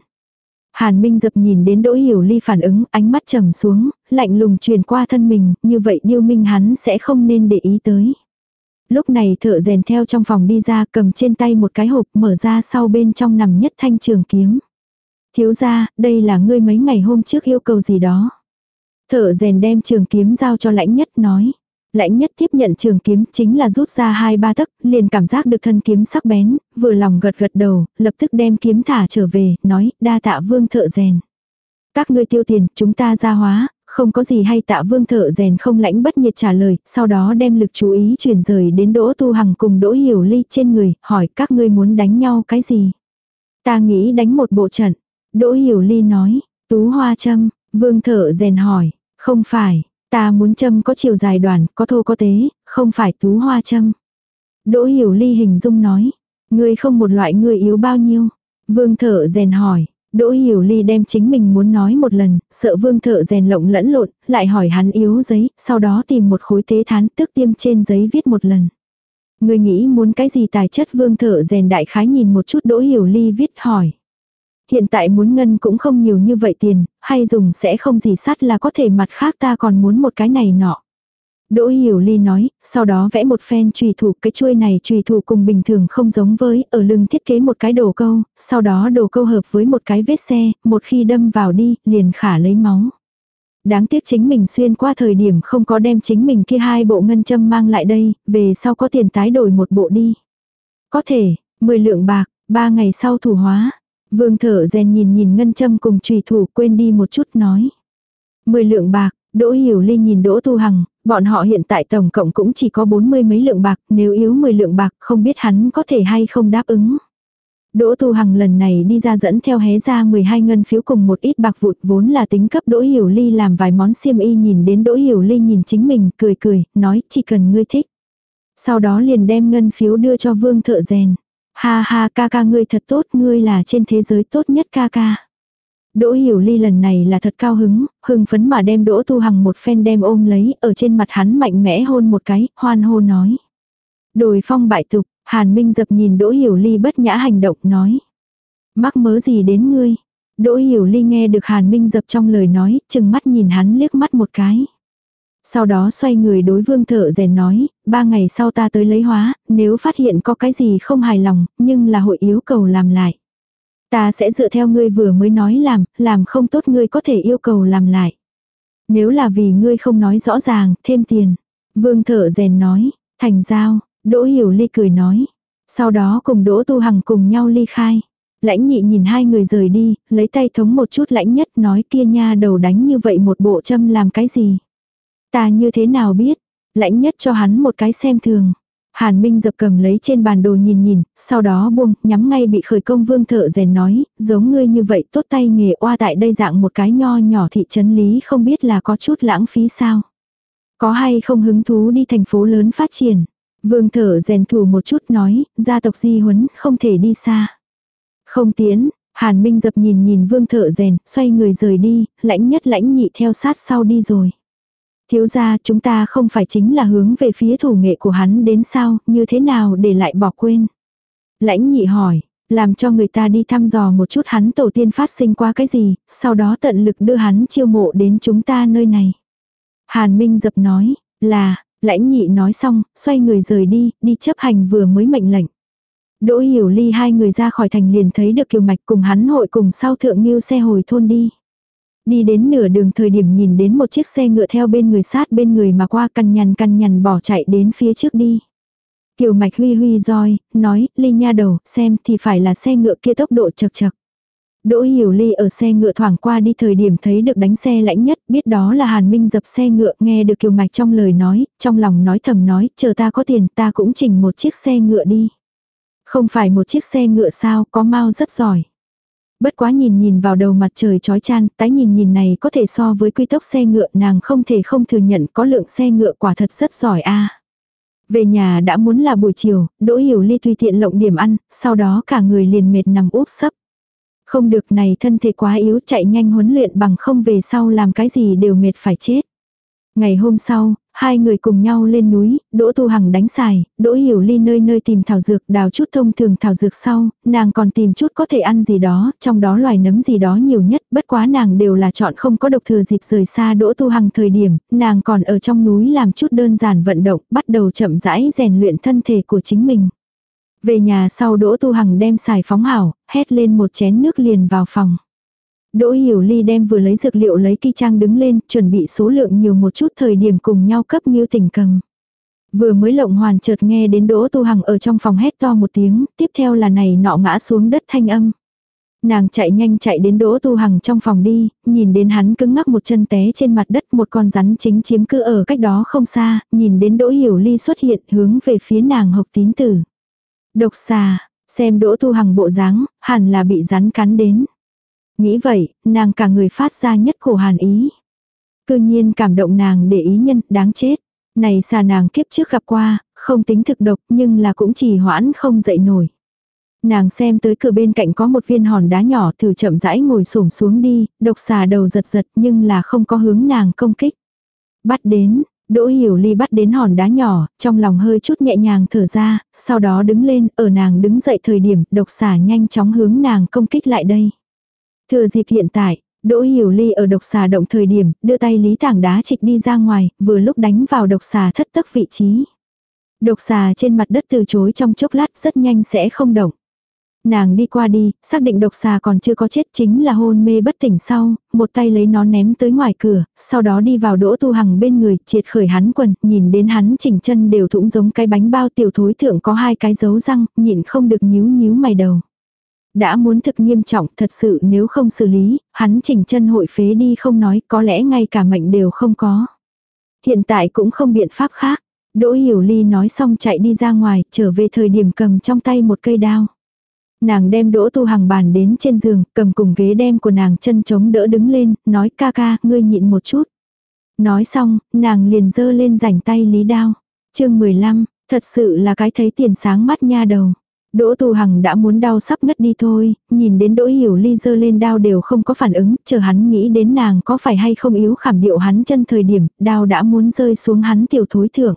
Hàn Minh dập nhìn đến Đỗ Hiểu Ly phản ứng, ánh mắt trầm xuống, lạnh lùng truyền qua thân mình, như vậy Điêu Minh hắn sẽ không nên để ý tới. Lúc này thợ rèn theo trong phòng đi ra cầm trên tay một cái hộp mở ra sau bên trong nằm nhất thanh trường kiếm. Thiếu ra, đây là ngươi mấy ngày hôm trước yêu cầu gì đó. Thợ rèn đem trường kiếm giao cho lãnh nhất nói. Lãnh nhất tiếp nhận trường kiếm chính là rút ra hai ba tấc, liền cảm giác được thân kiếm sắc bén, vừa lòng gật gật đầu, lập tức đem kiếm thả trở về, nói, đa tạ vương thợ rèn. Các ngươi tiêu tiền, chúng ta ra hóa, không có gì hay tạ vương thợ rèn không lãnh bất nhiệt trả lời, sau đó đem lực chú ý chuyển rời đến đỗ tu hằng cùng đỗ hiểu ly trên người, hỏi các ngươi muốn đánh nhau cái gì. Ta nghĩ đánh một bộ trận. Đỗ hiểu ly nói, tú hoa châm, vương thợ rèn hỏi, không phải, Ta muốn châm có chiều dài đoàn, có thô có tế, không phải tú hoa châm. Đỗ hiểu ly hình dung nói. Ngươi không một loại người yếu bao nhiêu. Vương thợ rèn hỏi. Đỗ hiểu ly đem chính mình muốn nói một lần, sợ vương thợ rèn lộng lẫn lộn, lại hỏi hắn yếu giấy, sau đó tìm một khối tế thán tức tiêm trên giấy viết một lần. Người nghĩ muốn cái gì tài chất vương thợ rèn đại khái nhìn một chút đỗ hiểu ly viết hỏi hiện tại muốn ngân cũng không nhiều như vậy tiền, hay dùng sẽ không gì sắt là có thể mặt khác ta còn muốn một cái này nọ. Đỗ Hiểu Ly nói, sau đó vẽ một phen trùy thủ, cái chuôi này trùy thủ cùng bình thường không giống với, ở lưng thiết kế một cái đồ câu, sau đó đồ câu hợp với một cái vết xe, một khi đâm vào đi, liền khả lấy máu. Đáng tiếc chính mình xuyên qua thời điểm không có đem chính mình kia hai bộ ngân châm mang lại đây, về sau có tiền tái đổi một bộ đi. Có thể, 10 lượng bạc, ba ngày sau thủ hóa. Vương thở rèn nhìn nhìn ngân châm cùng trùy thủ quên đi một chút nói. 10 lượng bạc, Đỗ Hiểu Ly nhìn Đỗ Tu Hằng, bọn họ hiện tại tổng cộng cũng chỉ có bốn mươi mấy lượng bạc, nếu yếu 10 lượng bạc không biết hắn có thể hay không đáp ứng. Đỗ Tu Hằng lần này đi ra dẫn theo hé ra 12 ngân phiếu cùng một ít bạc vụt vốn là tính cấp Đỗ Hiểu Ly làm vài món xiêm y nhìn đến Đỗ Hiểu Ly nhìn chính mình cười cười, nói chỉ cần ngươi thích. Sau đó liền đem ngân phiếu đưa cho vương thợ rèn. Ha ha ca ca ngươi thật tốt, ngươi là trên thế giới tốt nhất ca ca. Đỗ Hiểu Ly lần này là thật cao hứng, hưng phấn mà đem Đỗ Tu Hằng một phen đem ôm lấy, ở trên mặt hắn mạnh mẽ hôn một cái, hoan hô nói. Đồi phong bại tục, Hàn Minh dập nhìn Đỗ Hiểu Ly bất nhã hành động nói. Mắc mớ gì đến ngươi? Đỗ Hiểu Ly nghe được Hàn Minh dập trong lời nói, chừng mắt nhìn hắn liếc mắt một cái. Sau đó xoay người đối vương thợ rèn nói, ba ngày sau ta tới lấy hóa, nếu phát hiện có cái gì không hài lòng, nhưng là hội yếu cầu làm lại. Ta sẽ dựa theo ngươi vừa mới nói làm, làm không tốt ngươi có thể yêu cầu làm lại. Nếu là vì ngươi không nói rõ ràng, thêm tiền. Vương thợ rèn nói, thành giao, Đỗ Hiểu Ly cười nói. Sau đó cùng Đỗ Tu Hằng cùng nhau ly khai. Lãnh nhị nhìn hai người rời đi, lấy tay thống một chút lãnh nhất nói kia nha đầu đánh như vậy một bộ châm làm cái gì. Ta như thế nào biết, lãnh nhất cho hắn một cái xem thường. Hàn Minh dập cầm lấy trên bàn đồ nhìn nhìn, sau đó buông, nhắm ngay bị khởi công vương thợ rèn nói, giống ngươi như vậy tốt tay nghề oa tại đây dạng một cái nho nhỏ thị trấn lý không biết là có chút lãng phí sao. Có hay không hứng thú đi thành phố lớn phát triển. Vương thở rèn thủ một chút nói, gia tộc di huấn không thể đi xa. Không tiến, Hàn Minh dập nhìn nhìn vương thợ rèn, xoay người rời đi, lãnh nhất lãnh nhị theo sát sau đi rồi. Thiếu gia chúng ta không phải chính là hướng về phía thủ nghệ của hắn đến sao, như thế nào để lại bỏ quên. Lãnh nhị hỏi, làm cho người ta đi thăm dò một chút hắn tổ tiên phát sinh qua cái gì, sau đó tận lực đưa hắn chiêu mộ đến chúng ta nơi này. Hàn Minh dập nói, là, lãnh nhị nói xong, xoay người rời đi, đi chấp hành vừa mới mệnh lệnh. Đỗ hiểu ly hai người ra khỏi thành liền thấy được kiều mạch cùng hắn hội cùng sau thượng nghiêu xe hồi thôn đi. Đi đến nửa đường thời điểm nhìn đến một chiếc xe ngựa theo bên người sát bên người mà qua căn nhằn căn nhằn bỏ chạy đến phía trước đi. Kiều mạch huy huy roi, nói, ly nha đầu, xem thì phải là xe ngựa kia tốc độ chật chật. Đỗ Hiểu Ly ở xe ngựa thoảng qua đi thời điểm thấy được đánh xe lãnh nhất, biết đó là Hàn Minh dập xe ngựa, nghe được Kiều Mạch trong lời nói, trong lòng nói thầm nói, chờ ta có tiền ta cũng chỉnh một chiếc xe ngựa đi. Không phải một chiếc xe ngựa sao, có mau rất giỏi. Bất quá nhìn nhìn vào đầu mặt trời chói chan, tái nhìn nhìn này có thể so với quy tốc xe ngựa nàng không thể không thừa nhận có lượng xe ngựa quả thật rất giỏi a. Về nhà đã muốn là buổi chiều, Đỗ Hiểu Ly tùy tiện lộng điểm ăn, sau đó cả người liền mệt nằm úp sấp. Không được này thân thể quá yếu chạy nhanh huấn luyện bằng không về sau làm cái gì đều mệt phải chết. Ngày hôm sau, hai người cùng nhau lên núi, Đỗ Tu Hằng đánh xài, Đỗ Hiểu Ly nơi nơi tìm thảo dược đào chút thông thường thảo dược sau, nàng còn tìm chút có thể ăn gì đó, trong đó loài nấm gì đó nhiều nhất, bất quá nàng đều là chọn không có độc thừa dịp rời xa Đỗ Tu Hằng thời điểm, nàng còn ở trong núi làm chút đơn giản vận động, bắt đầu chậm rãi rèn luyện thân thể của chính mình. Về nhà sau Đỗ Tu Hằng đem xài phóng hảo, hét lên một chén nước liền vào phòng. Đỗ Hiểu Ly đem vừa lấy dược liệu lấy kỳ trang đứng lên, chuẩn bị số lượng nhiều một chút thời điểm cùng nhau cấp Nghiêu Tình cầm. Vừa mới lộng hoàn chợt nghe đến Đỗ Tu Hằng ở trong phòng hét to một tiếng, tiếp theo là này nọ ngã xuống đất thanh âm. Nàng chạy nhanh chạy đến Đỗ Tu Hằng trong phòng đi, nhìn đến hắn cứng ngắc một chân té trên mặt đất một con rắn chính chiếm cứ ở cách đó không xa, nhìn đến Đỗ Hiểu Ly xuất hiện hướng về phía nàng hộc tín tử. Độc xà, xem Đỗ Tu Hằng bộ dáng, hẳn là bị rắn cắn đến. Nghĩ vậy, nàng cả người phát ra nhất khổ hàn ý. Cư nhiên cảm động nàng để ý nhân, đáng chết. Này xà nàng kiếp trước gặp qua, không tính thực độc nhưng là cũng chỉ hoãn không dậy nổi. Nàng xem tới cửa bên cạnh có một viên hòn đá nhỏ thử chậm rãi ngồi xổm xuống đi, độc xà đầu giật giật nhưng là không có hướng nàng công kích. Bắt đến, Đỗ Hiểu Ly bắt đến hòn đá nhỏ, trong lòng hơi chút nhẹ nhàng thở ra, sau đó đứng lên, ở nàng đứng dậy thời điểm, độc xà nhanh chóng hướng nàng công kích lại đây. Thừa dịp hiện tại, Đỗ Hiểu Ly ở độc xà động thời điểm, đưa tay lý tảng đá trịch đi ra ngoài, vừa lúc đánh vào độc xà thất tức vị trí. Độc xà trên mặt đất từ chối trong chốc lát rất nhanh sẽ không động. Nàng đi qua đi, xác định độc xà còn chưa có chết chính là hôn mê bất tỉnh sau, một tay lấy nó ném tới ngoài cửa, sau đó đi vào đỗ tu hằng bên người, triệt khởi hắn quần, nhìn đến hắn chỉnh chân đều thủng giống cái bánh bao tiểu thối thượng có hai cái dấu răng, nhịn không được nhíu nhíu mày đầu. Đã muốn thực nghiêm trọng, thật sự nếu không xử lý, hắn chỉnh chân hội phế đi không nói, có lẽ ngay cả mệnh đều không có. Hiện tại cũng không biện pháp khác. Đỗ Hiểu Ly nói xong chạy đi ra ngoài, trở về thời điểm cầm trong tay một cây đao. Nàng đem đỗ tu hằng bàn đến trên giường, cầm cùng ghế đem của nàng chân chống đỡ đứng lên, nói ca ca, ngươi nhịn một chút. Nói xong, nàng liền dơ lên rảnh tay lý đao. chương 15, thật sự là cái thấy tiền sáng mắt nha đầu. Đỗ Tu Hằng đã muốn đau sắp ngất đi thôi, nhìn đến Đỗ Hiểu Ly dơ lên đao đều không có phản ứng, chờ hắn nghĩ đến nàng có phải hay không yếu khảm điệu hắn chân thời điểm, đao đã muốn rơi xuống hắn tiểu thối thượng.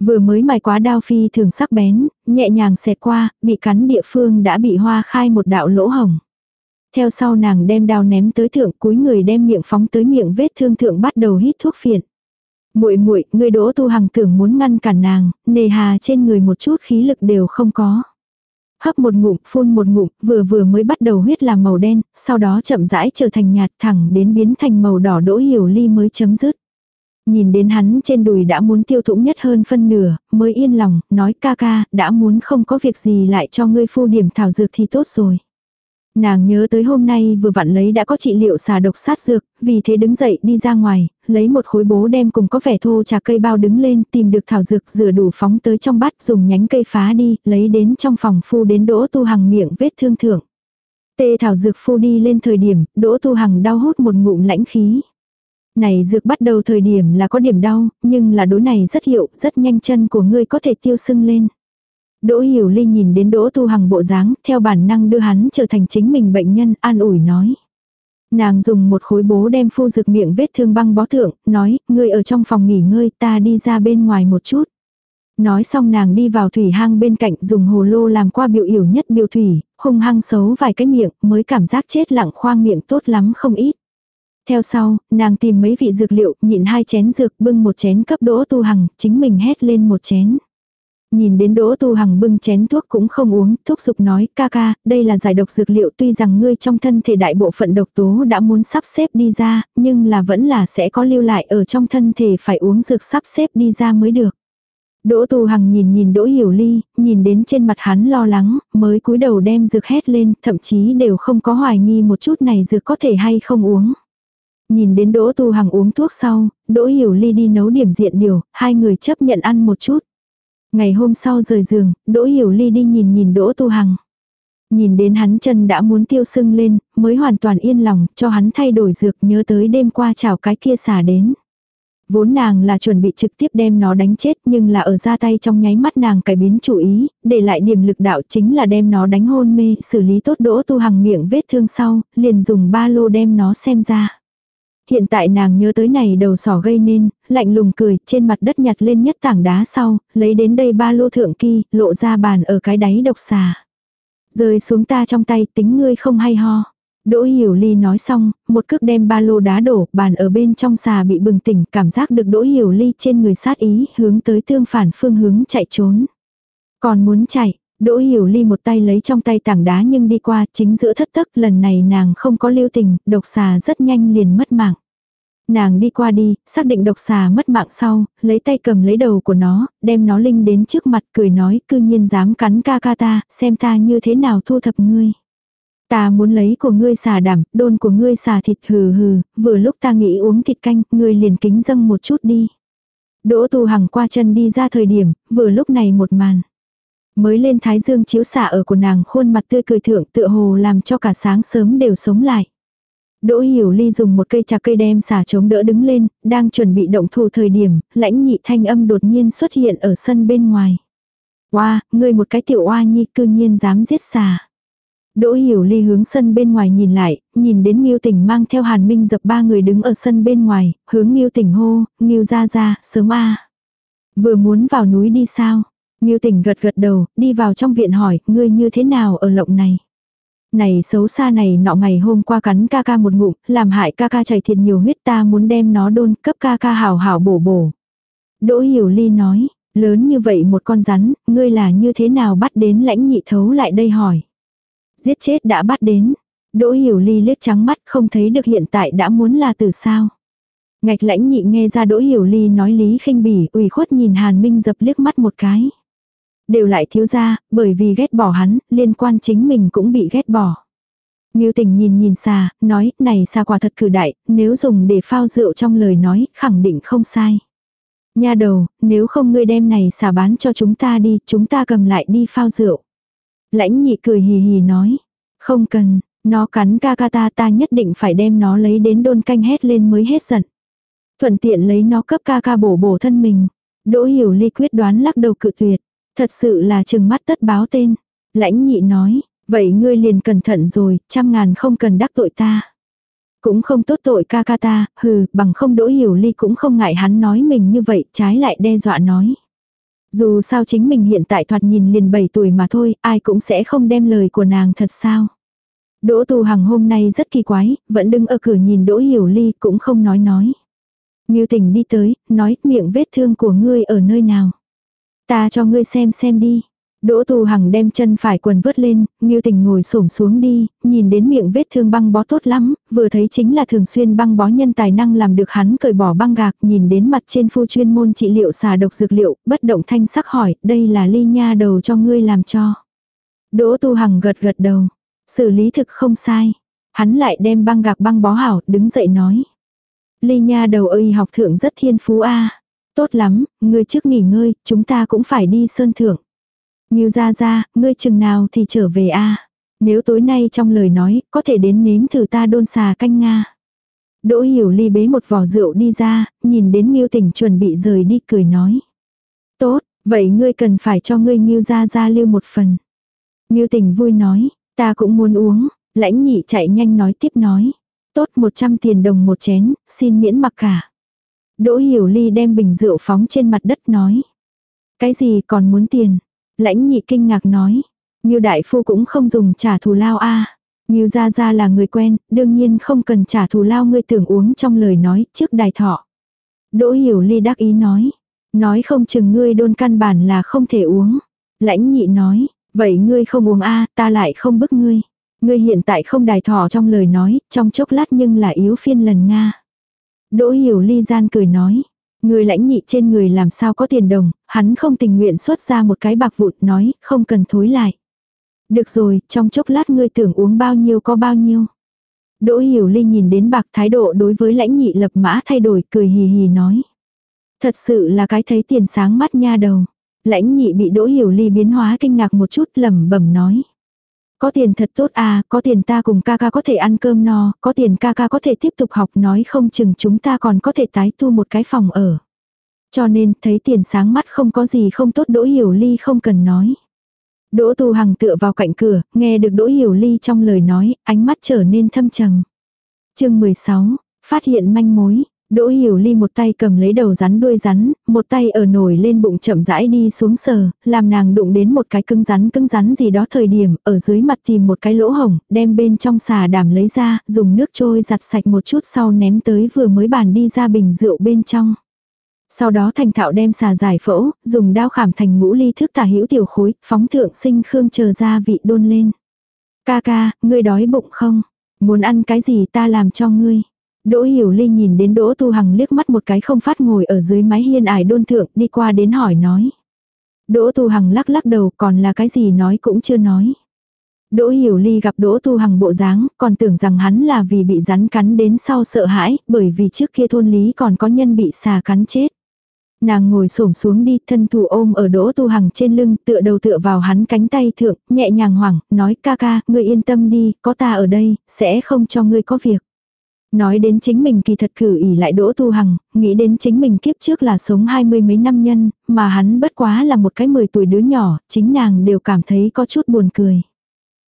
Vừa mới mài quá đao phi thường sắc bén, nhẹ nhàng xẹt qua, bị cắn địa phương đã bị hoa khai một đạo lỗ hồng. Theo sau nàng đem đao ném tới thượng cuối người đem miệng phóng tới miệng vết thương thượng bắt đầu hít thuốc phiện. muội muội người đỗ tu hằng tưởng muốn ngăn cản nàng, nề hà trên người một chút khí lực đều không có. Hấp một ngụm, phun một ngụm, vừa vừa mới bắt đầu huyết là màu đen, sau đó chậm rãi trở thành nhạt thẳng đến biến thành màu đỏ đỗ hiểu ly mới chấm dứt. Nhìn đến hắn trên đùi đã muốn tiêu thủng nhất hơn phân nửa, mới yên lòng, nói ca ca, đã muốn không có việc gì lại cho ngươi phu điểm thảo dược thì tốt rồi. Nàng nhớ tới hôm nay vừa vặn lấy đã có trị liệu xà độc sát dược, vì thế đứng dậy đi ra ngoài, lấy một khối bố đem cùng có vẻ thô trà cây bao đứng lên, tìm được thảo dược rửa đủ phóng tới trong bát dùng nhánh cây phá đi, lấy đến trong phòng phu đến đỗ tu hằng miệng vết thương thưởng. Tê thảo dược phu đi lên thời điểm, đỗ tu hằng đau hút một ngụm lãnh khí. Này dược bắt đầu thời điểm là có điểm đau, nhưng là đối này rất hiệu, rất nhanh chân của ngươi có thể tiêu sưng lên. Đỗ Hiểu Ly nhìn đến Đỗ Tu Hằng bộ dáng, theo bản năng đưa hắn trở thành chính mình bệnh nhân, an ủi nói. Nàng dùng một khối bố đem phu dược miệng vết thương băng bó thượng, nói, ngươi ở trong phòng nghỉ ngơi, ta đi ra bên ngoài một chút. Nói xong nàng đi vào thủy hang bên cạnh dùng hồ lô làm qua biểu yểu nhất biểu thủy, hung hăng xấu vài cái miệng, mới cảm giác chết lặng khoang miệng tốt lắm không ít. Theo sau, nàng tìm mấy vị dược liệu, nhịn hai chén dược bưng một chén cấp đỗ tu hằng, chính mình hét lên một chén. Nhìn đến Đỗ Tu Hằng bưng chén thuốc cũng không uống, thuốc dục nói, ca ca, đây là giải độc dược liệu tuy rằng ngươi trong thân thể đại bộ phận độc tố đã muốn sắp xếp đi ra, nhưng là vẫn là sẽ có lưu lại ở trong thân thể phải uống dược sắp xếp đi ra mới được. Đỗ Tu Hằng nhìn nhìn Đỗ Hiểu Ly, nhìn đến trên mặt hắn lo lắng, mới cúi đầu đem dược hét lên, thậm chí đều không có hoài nghi một chút này dược có thể hay không uống. Nhìn đến Đỗ Tu Hằng uống thuốc sau, Đỗ Hiểu Ly đi nấu điểm diện điều, hai người chấp nhận ăn một chút. Ngày hôm sau rời giường, Đỗ Hiểu Ly đi nhìn nhìn Đỗ Tu Hằng. Nhìn đến hắn chân đã muốn tiêu sưng lên, mới hoàn toàn yên lòng, cho hắn thay đổi dược nhớ tới đêm qua chào cái kia xả đến. Vốn nàng là chuẩn bị trực tiếp đem nó đánh chết nhưng là ở ra tay trong nháy mắt nàng cải biến chủ ý, để lại điểm lực đạo chính là đem nó đánh hôn mê, xử lý tốt đỗ tu hằng miệng vết thương sau, liền dùng ba lô đem nó xem ra. Hiện tại nàng nhớ tới này đầu sỏ gây nên, lạnh lùng cười, trên mặt đất nhặt lên nhất tảng đá sau, lấy đến đây ba lô thượng kỳ, lộ ra bàn ở cái đáy độc xà. Rơi xuống ta trong tay tính ngươi không hay ho. Đỗ Hiểu Ly nói xong, một cước đem ba lô đá đổ, bàn ở bên trong xà bị bừng tỉnh, cảm giác được Đỗ Hiểu Ly trên người sát ý, hướng tới tương phản phương hướng chạy trốn. Còn muốn chạy, Đỗ Hiểu Ly một tay lấy trong tay tảng đá nhưng đi qua chính giữa thất tức lần này nàng không có lưu tình, độc xà rất nhanh liền mất mạng. Nàng đi qua đi, xác định độc xà mất mạng sau, lấy tay cầm lấy đầu của nó, đem nó linh đến trước mặt cười nói cư nhiên dám cắn ca ca ta, xem ta như thế nào thu thập ngươi. Ta muốn lấy của ngươi xà đảm, đôn của ngươi xà thịt hừ hừ, vừa lúc ta nghĩ uống thịt canh, ngươi liền kính dâng một chút đi. Đỗ tu hằng qua chân đi ra thời điểm, vừa lúc này một màn. Mới lên thái dương chiếu xạ ở của nàng khuôn mặt tươi cười thượng tựa hồ làm cho cả sáng sớm đều sống lại. Đỗ Hiểu Ly dùng một cây trà cây đem xả chống đỡ đứng lên, đang chuẩn bị động thủ thời điểm, lãnh nhị thanh âm đột nhiên xuất hiện ở sân bên ngoài. Oa, wow, ngươi một cái tiểu oa nhi cư nhiên dám giết xà. Đỗ Hiểu Ly hướng sân bên ngoài nhìn lại, nhìn đến Ngưu Tỉnh mang theo Hàn Minh dập ba người đứng ở sân bên ngoài, hướng Ngưu Tỉnh hô, Ngưu ra ra, sớm a. Vừa muốn vào núi đi sao? Ngưu Tỉnh gật gật đầu, đi vào trong viện hỏi, ngươi như thế nào ở lộng này? Này xấu xa này nọ ngày hôm qua cắn ca ca một ngụm, làm hại ca ca chảy thiệt nhiều huyết ta muốn đem nó đôn cấp ca ca hảo hảo bổ bổ. Đỗ Hiểu Ly nói, lớn như vậy một con rắn, ngươi là như thế nào bắt đến lãnh nhị thấu lại đây hỏi. Giết chết đã bắt đến. Đỗ Hiểu Ly liếc trắng mắt không thấy được hiện tại đã muốn là từ sao. Ngạch lãnh nhị nghe ra Đỗ Hiểu Ly nói lý khinh bỉ, ủy khuất nhìn Hàn Minh dập liếc mắt một cái. Đều lại thiếu ra, bởi vì ghét bỏ hắn, liên quan chính mình cũng bị ghét bỏ. Ngưu tình nhìn nhìn xà, nói, này xà quả thật cử đại, nếu dùng để phao rượu trong lời nói, khẳng định không sai. Nha đầu, nếu không ngươi đem này xà bán cho chúng ta đi, chúng ta cầm lại đi phao rượu. Lãnh nhị cười hì hì nói, không cần, nó cắn ca ca ta ta nhất định phải đem nó lấy đến đôn canh hét lên mới hết giận. Thuận tiện lấy nó cấp ca ca bổ bổ thân mình. Đỗ hiểu ly quyết đoán lắc đầu cự tuyệt. Thật sự là chừng mắt tất báo tên. Lãnh nhị nói, vậy ngươi liền cẩn thận rồi, trăm ngàn không cần đắc tội ta. Cũng không tốt tội ca ca ta, hừ, bằng không đỗ hiểu ly cũng không ngại hắn nói mình như vậy, trái lại đe dọa nói. Dù sao chính mình hiện tại thoạt nhìn liền 7 tuổi mà thôi, ai cũng sẽ không đem lời của nàng thật sao. Đỗ Tu Hằng hôm nay rất kỳ quái, vẫn đứng ở cửa nhìn Đỗ Hiểu Ly cũng không nói nói. Ngưu Tình đi tới, nói miệng vết thương của ngươi ở nơi nào. Ta cho ngươi xem xem đi. Đỗ Tu Hằng đem chân phải quần vớt lên, Ngưu Tình ngồi xổm xuống đi, nhìn đến miệng vết thương băng bó tốt lắm, vừa thấy chính là thường xuyên băng bó nhân tài năng làm được hắn cởi bỏ băng gạc, nhìn đến mặt trên phu chuyên môn trị liệu xà độc dược liệu, bất động thanh sắc hỏi, đây là ly nha đầu cho ngươi làm cho. Đỗ Tu Hằng gật gật đầu, xử lý thực không sai. Hắn lại đem băng gạc băng bó hảo, đứng dậy nói. Ly nha đầu ơi học thượng rất thiên phú a Tốt lắm, ngươi trước nghỉ ngơi, chúng ta cũng phải đi sơn thượng. Nghiêu ra ra, ngươi chừng nào thì trở về a Nếu tối nay trong lời nói, có thể đến nếm thử ta đôn xà canh Nga. Đỗ hiểu ly bế một vỏ rượu đi ra, nhìn đến Nghiêu tỉnh chuẩn bị rời đi cười nói. Tốt, vậy ngươi cần phải cho ngươi Nghiêu ra ra lưu một phần. Nghiêu tỉnh vui nói, ta cũng muốn uống, lãnh nhị chạy nhanh nói tiếp nói. Tốt 100 tiền đồng một chén, xin miễn mặc cả. Đỗ Hiểu Ly đem bình rượu phóng trên mặt đất nói. Cái gì còn muốn tiền? Lãnh nhị kinh ngạc nói. Như đại phu cũng không dùng trả thù lao a à. Như ra ra là người quen, đương nhiên không cần trả thù lao ngươi tưởng uống trong lời nói trước đài thọ. Đỗ Hiểu Ly đắc ý nói. Nói không chừng ngươi đôn căn bản là không thể uống. Lãnh nhị nói, vậy ngươi không uống a ta lại không bức ngươi. Ngươi hiện tại không đài thọ trong lời nói, trong chốc lát nhưng là yếu phiên lần Nga. Đỗ hiểu ly gian cười nói. Người lãnh nhị trên người làm sao có tiền đồng, hắn không tình nguyện xuất ra một cái bạc vụt nói, không cần thối lại. Được rồi, trong chốc lát ngươi tưởng uống bao nhiêu có bao nhiêu. Đỗ hiểu ly nhìn đến bạc thái độ đối với lãnh nhị lập mã thay đổi cười hì hì nói. Thật sự là cái thấy tiền sáng mắt nha đầu. Lãnh nhị bị đỗ hiểu ly biến hóa kinh ngạc một chút lẩm bẩm nói. Có tiền thật tốt à, có tiền ta cùng ca ca có thể ăn cơm no, có tiền ca ca có thể tiếp tục học nói không chừng chúng ta còn có thể tái tu một cái phòng ở. Cho nên thấy tiền sáng mắt không có gì không tốt Đỗ Hiểu Ly không cần nói. Đỗ Tu Hằng tựa vào cạnh cửa, nghe được Đỗ Hiểu Ly trong lời nói, ánh mắt trở nên thâm trầm. chương 16, phát hiện manh mối. Đỗ hiểu ly một tay cầm lấy đầu rắn đuôi rắn, một tay ở nổi lên bụng chậm rãi đi xuống sờ, làm nàng đụng đến một cái cứng rắn cứng rắn gì đó thời điểm, ở dưới mặt tìm một cái lỗ hổng, đem bên trong xà đảm lấy ra, dùng nước trôi giặt sạch một chút sau ném tới vừa mới bàn đi ra bình rượu bên trong. Sau đó thành thạo đem xà giải phẫu, dùng đao khảm thành ngũ ly thức tả hữu tiểu khối, phóng thượng sinh khương chờ ra vị đôn lên. Ca ca, ngươi đói bụng không? Muốn ăn cái gì ta làm cho ngươi? Đỗ Hiểu Ly nhìn đến Đỗ Tu Hằng liếc mắt một cái không phát ngồi ở dưới mái hiên ải đôn thượng đi qua đến hỏi nói. Đỗ Tu Hằng lắc lắc đầu còn là cái gì nói cũng chưa nói. Đỗ Hiểu Ly gặp Đỗ Tu Hằng bộ dáng, còn tưởng rằng hắn là vì bị rắn cắn đến sau sợ hãi, bởi vì trước kia thôn lý còn có nhân bị xà cắn chết. Nàng ngồi xổm xuống đi, thân thủ ôm ở Đỗ Tu Hằng trên lưng, tựa đầu tựa vào hắn cánh tay thượng, nhẹ nhàng hoảng, nói ca ca, ngươi yên tâm đi, có ta ở đây, sẽ không cho ngươi có việc. Nói đến chính mình kỳ thật cử ỉ lại đỗ tu hằng, nghĩ đến chính mình kiếp trước là sống hai mươi mấy năm nhân, mà hắn bất quá là một cái mười tuổi đứa nhỏ, chính nàng đều cảm thấy có chút buồn cười.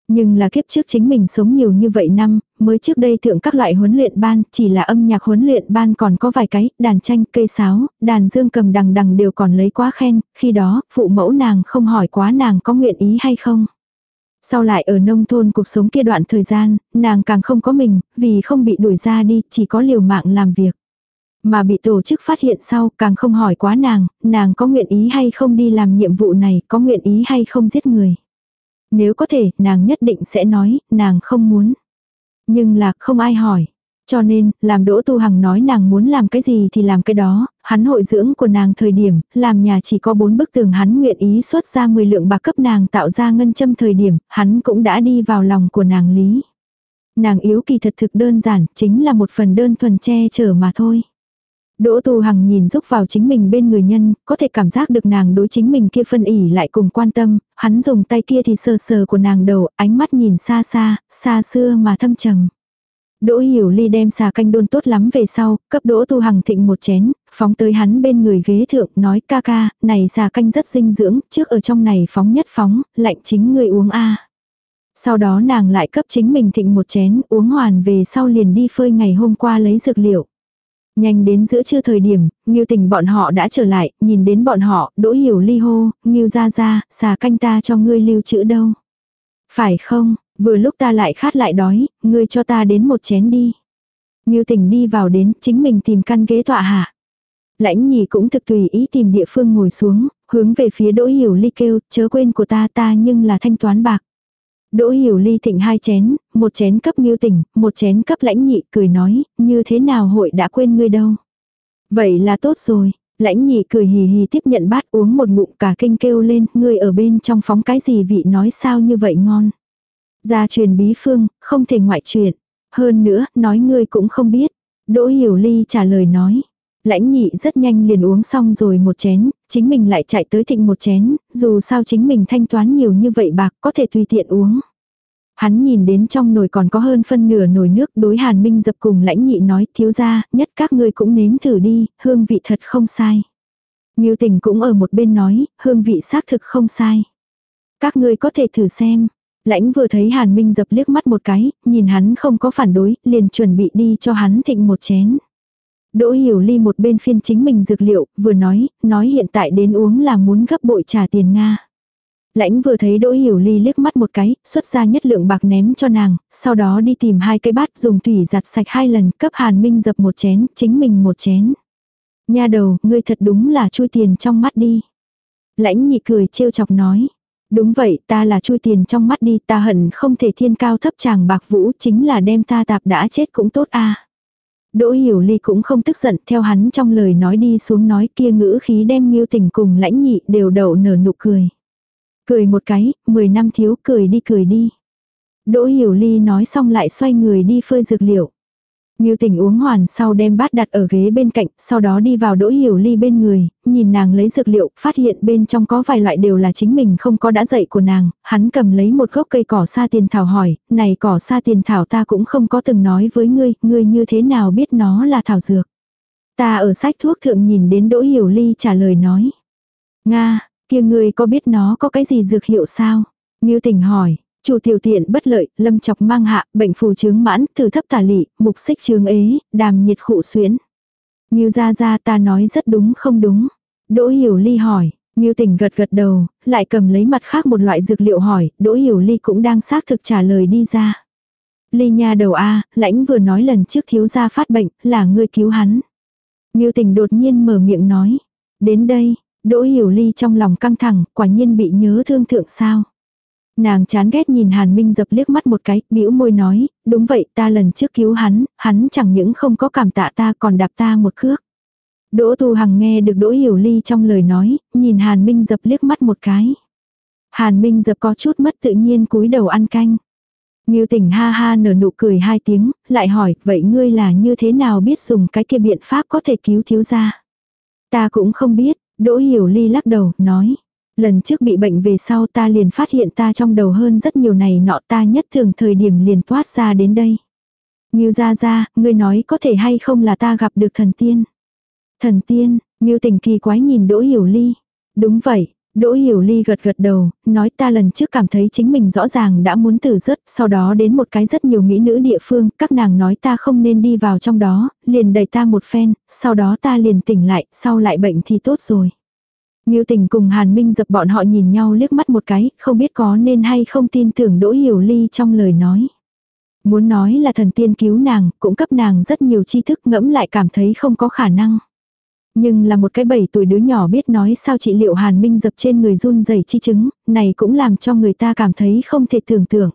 Nhưng là kiếp trước chính mình sống nhiều như vậy năm, mới trước đây thượng các loại huấn luyện ban, chỉ là âm nhạc huấn luyện ban còn có vài cái, đàn tranh, cây sáo, đàn dương cầm đằng đằng đều còn lấy quá khen, khi đó, phụ mẫu nàng không hỏi quá nàng có nguyện ý hay không. Sau lại ở nông thôn cuộc sống kia đoạn thời gian, nàng càng không có mình, vì không bị đuổi ra đi, chỉ có liều mạng làm việc. Mà bị tổ chức phát hiện sau, càng không hỏi quá nàng, nàng có nguyện ý hay không đi làm nhiệm vụ này, có nguyện ý hay không giết người. Nếu có thể, nàng nhất định sẽ nói, nàng không muốn. Nhưng là không ai hỏi. Cho nên, làm Đỗ Tu Hằng nói nàng muốn làm cái gì thì làm cái đó, hắn hội dưỡng của nàng thời điểm, làm nhà chỉ có bốn bức tường hắn nguyện ý xuất ra 10 lượng bạc cấp nàng tạo ra ngân châm thời điểm, hắn cũng đã đi vào lòng của nàng lý. Nàng yếu kỳ thật thực đơn giản, chính là một phần đơn thuần che chở mà thôi. Đỗ Tu Hằng nhìn rúc vào chính mình bên người nhân, có thể cảm giác được nàng đối chính mình kia phân ỉ lại cùng quan tâm, hắn dùng tay kia thì sờ sờ của nàng đầu, ánh mắt nhìn xa xa, xa xưa mà thâm trầm. Đỗ Hiểu Ly đem xà canh đôn tốt lắm về sau, cấp Đỗ Tu Hằng thịnh một chén, phóng tới hắn bên người ghế thượng, nói ca ca, này xà canh rất dinh dưỡng, trước ở trong này phóng nhất phóng, lạnh chính người uống a. Sau đó nàng lại cấp chính mình thịnh một chén, uống hoàn về sau liền đi phơi ngày hôm qua lấy dược liệu. Nhanh đến giữa trưa thời điểm, Ngưu Tình bọn họ đã trở lại, nhìn đến bọn họ, Đỗ Hiểu Ly hô, Ngưu ra ra, xà canh ta cho ngươi lưu trữ đâu. Phải không, vừa lúc ta lại khát lại đói, ngươi cho ta đến một chén đi. Ngưu Tỉnh đi vào đến, chính mình tìm căn ghế tọa hạ. Lãnh nhì cũng thực tùy ý tìm địa phương ngồi xuống, hướng về phía Đỗ Hiểu Ly kêu, chớ quên của ta ta nhưng là thanh toán bạc. Đỗ hiểu ly thịnh hai chén, một chén cấp nghiêu tỉnh, một chén cấp lãnh nhị, cười nói, như thế nào hội đã quên ngươi đâu. Vậy là tốt rồi, lãnh nhị cười hì hì tiếp nhận bát uống một ngụm cả kinh kêu lên, ngươi ở bên trong phóng cái gì vị nói sao như vậy ngon. Gia truyền bí phương, không thể ngoại truyền. Hơn nữa, nói ngươi cũng không biết. Đỗ hiểu ly trả lời nói. Lãnh nhị rất nhanh liền uống xong rồi một chén, chính mình lại chạy tới thịnh một chén, dù sao chính mình thanh toán nhiều như vậy bạc có thể tùy tiện uống. Hắn nhìn đến trong nồi còn có hơn phân nửa nồi nước đối hàn minh dập cùng lãnh nhị nói thiếu ra, nhất các ngươi cũng nếm thử đi, hương vị thật không sai. Nghiêu tình cũng ở một bên nói, hương vị xác thực không sai. Các ngươi có thể thử xem. Lãnh vừa thấy hàn minh dập liếc mắt một cái, nhìn hắn không có phản đối, liền chuẩn bị đi cho hắn thịnh một chén. Đỗ hiểu ly một bên phiên chính mình dược liệu, vừa nói, nói hiện tại đến uống là muốn gấp bội trả tiền Nga. Lãnh vừa thấy Đỗ Hiểu Ly liếc mắt một cái, xuất ra nhất lượng bạc ném cho nàng, sau đó đi tìm hai cái bát dùng thủy giặt sạch hai lần, cấp Hàn Minh dập một chén, chính mình một chén. Nha đầu, ngươi thật đúng là chui tiền trong mắt đi. Lãnh nhị cười trêu chọc nói. Đúng vậy, ta là chui tiền trong mắt đi, ta hận không thể thiên cao thấp chàng bạc vũ, chính là đem ta tạp đã chết cũng tốt a. Đỗ Hiểu Ly cũng không tức giận, theo hắn trong lời nói đi xuống nói kia ngữ khí đem Nghiêu Tình cùng lãnh nhị đều đậu nở nụ cười. Cười một cái, 10 năm thiếu cười đi cười đi. Đỗ Hiểu Ly nói xong lại xoay người đi phơi dược liệu. Ngưu tình uống hoàn sau đem bát đặt ở ghế bên cạnh, sau đó đi vào đỗ hiểu ly bên người, nhìn nàng lấy dược liệu, phát hiện bên trong có vài loại đều là chính mình không có đã dạy của nàng, hắn cầm lấy một gốc cây cỏ sa tiền thảo hỏi, này cỏ sa tiền thảo ta cũng không có từng nói với ngươi, ngươi như thế nào biết nó là thảo dược. Ta ở sách thuốc thượng nhìn đến đỗ hiểu ly trả lời nói. Nga, kia ngươi có biết nó có cái gì dược hiệu sao? Ngưu tình hỏi, Chủ tiểu tiện bất lợi, lâm chọc mang hạ, bệnh phù trướng mãn, thử thấp tả lị, mục xích trướng ế, đàm nhiệt khụ xuyến. Nghiêu ra ra ta nói rất đúng không đúng. Đỗ hiểu ly hỏi, Nghiêu tỉnh gật gật đầu, lại cầm lấy mặt khác một loại dược liệu hỏi, Đỗ hiểu ly cũng đang xác thực trả lời đi ra. Ly nha đầu A, lãnh vừa nói lần trước thiếu gia phát bệnh, là ngươi cứu hắn. Nghiêu tỉnh đột nhiên mở miệng nói. Đến đây, Đỗ hiểu ly trong lòng căng thẳng, quả nhiên bị nhớ thương thượng sao. Nàng chán ghét nhìn Hàn Minh dập liếc mắt một cái, bĩu môi nói, đúng vậy ta lần trước cứu hắn, hắn chẳng những không có cảm tạ ta còn đạp ta một cước. Đỗ Tu Hằng nghe được Đỗ Hiểu Ly trong lời nói, nhìn Hàn Minh dập liếc mắt một cái. Hàn Minh dập có chút mất tự nhiên cúi đầu ăn canh. Ngưu tỉnh ha ha nở nụ cười hai tiếng, lại hỏi, vậy ngươi là như thế nào biết dùng cái kia biện pháp có thể cứu thiếu gia? Ta cũng không biết, Đỗ Hiểu Ly lắc đầu, nói. Lần trước bị bệnh về sau ta liền phát hiện ta trong đầu hơn rất nhiều này nọ ta nhất thường thời điểm liền toát ra đến đây. Ngưu ra ra, ngươi nói có thể hay không là ta gặp được thần tiên. Thần tiên, Ngưu tình kỳ quái nhìn Đỗ Hiểu Ly. Đúng vậy, Đỗ Hiểu Ly gật gật đầu, nói ta lần trước cảm thấy chính mình rõ ràng đã muốn tử rớt, sau đó đến một cái rất nhiều mỹ nữ địa phương, các nàng nói ta không nên đi vào trong đó, liền đẩy ta một phen, sau đó ta liền tỉnh lại, sau lại bệnh thì tốt rồi. Ngưu tình cùng Hàn Minh dập bọn họ nhìn nhau liếc mắt một cái, không biết có nên hay không tin tưởng Đỗ Hiểu Ly trong lời nói. Muốn nói là thần tiên cứu nàng, cũng cấp nàng rất nhiều tri thức ngẫm lại cảm thấy không có khả năng. Nhưng là một cái bảy tuổi đứa nhỏ biết nói sao trị liệu hàn minh dập trên người run rẩy chi chứng, này cũng làm cho người ta cảm thấy không thể tưởng tượng.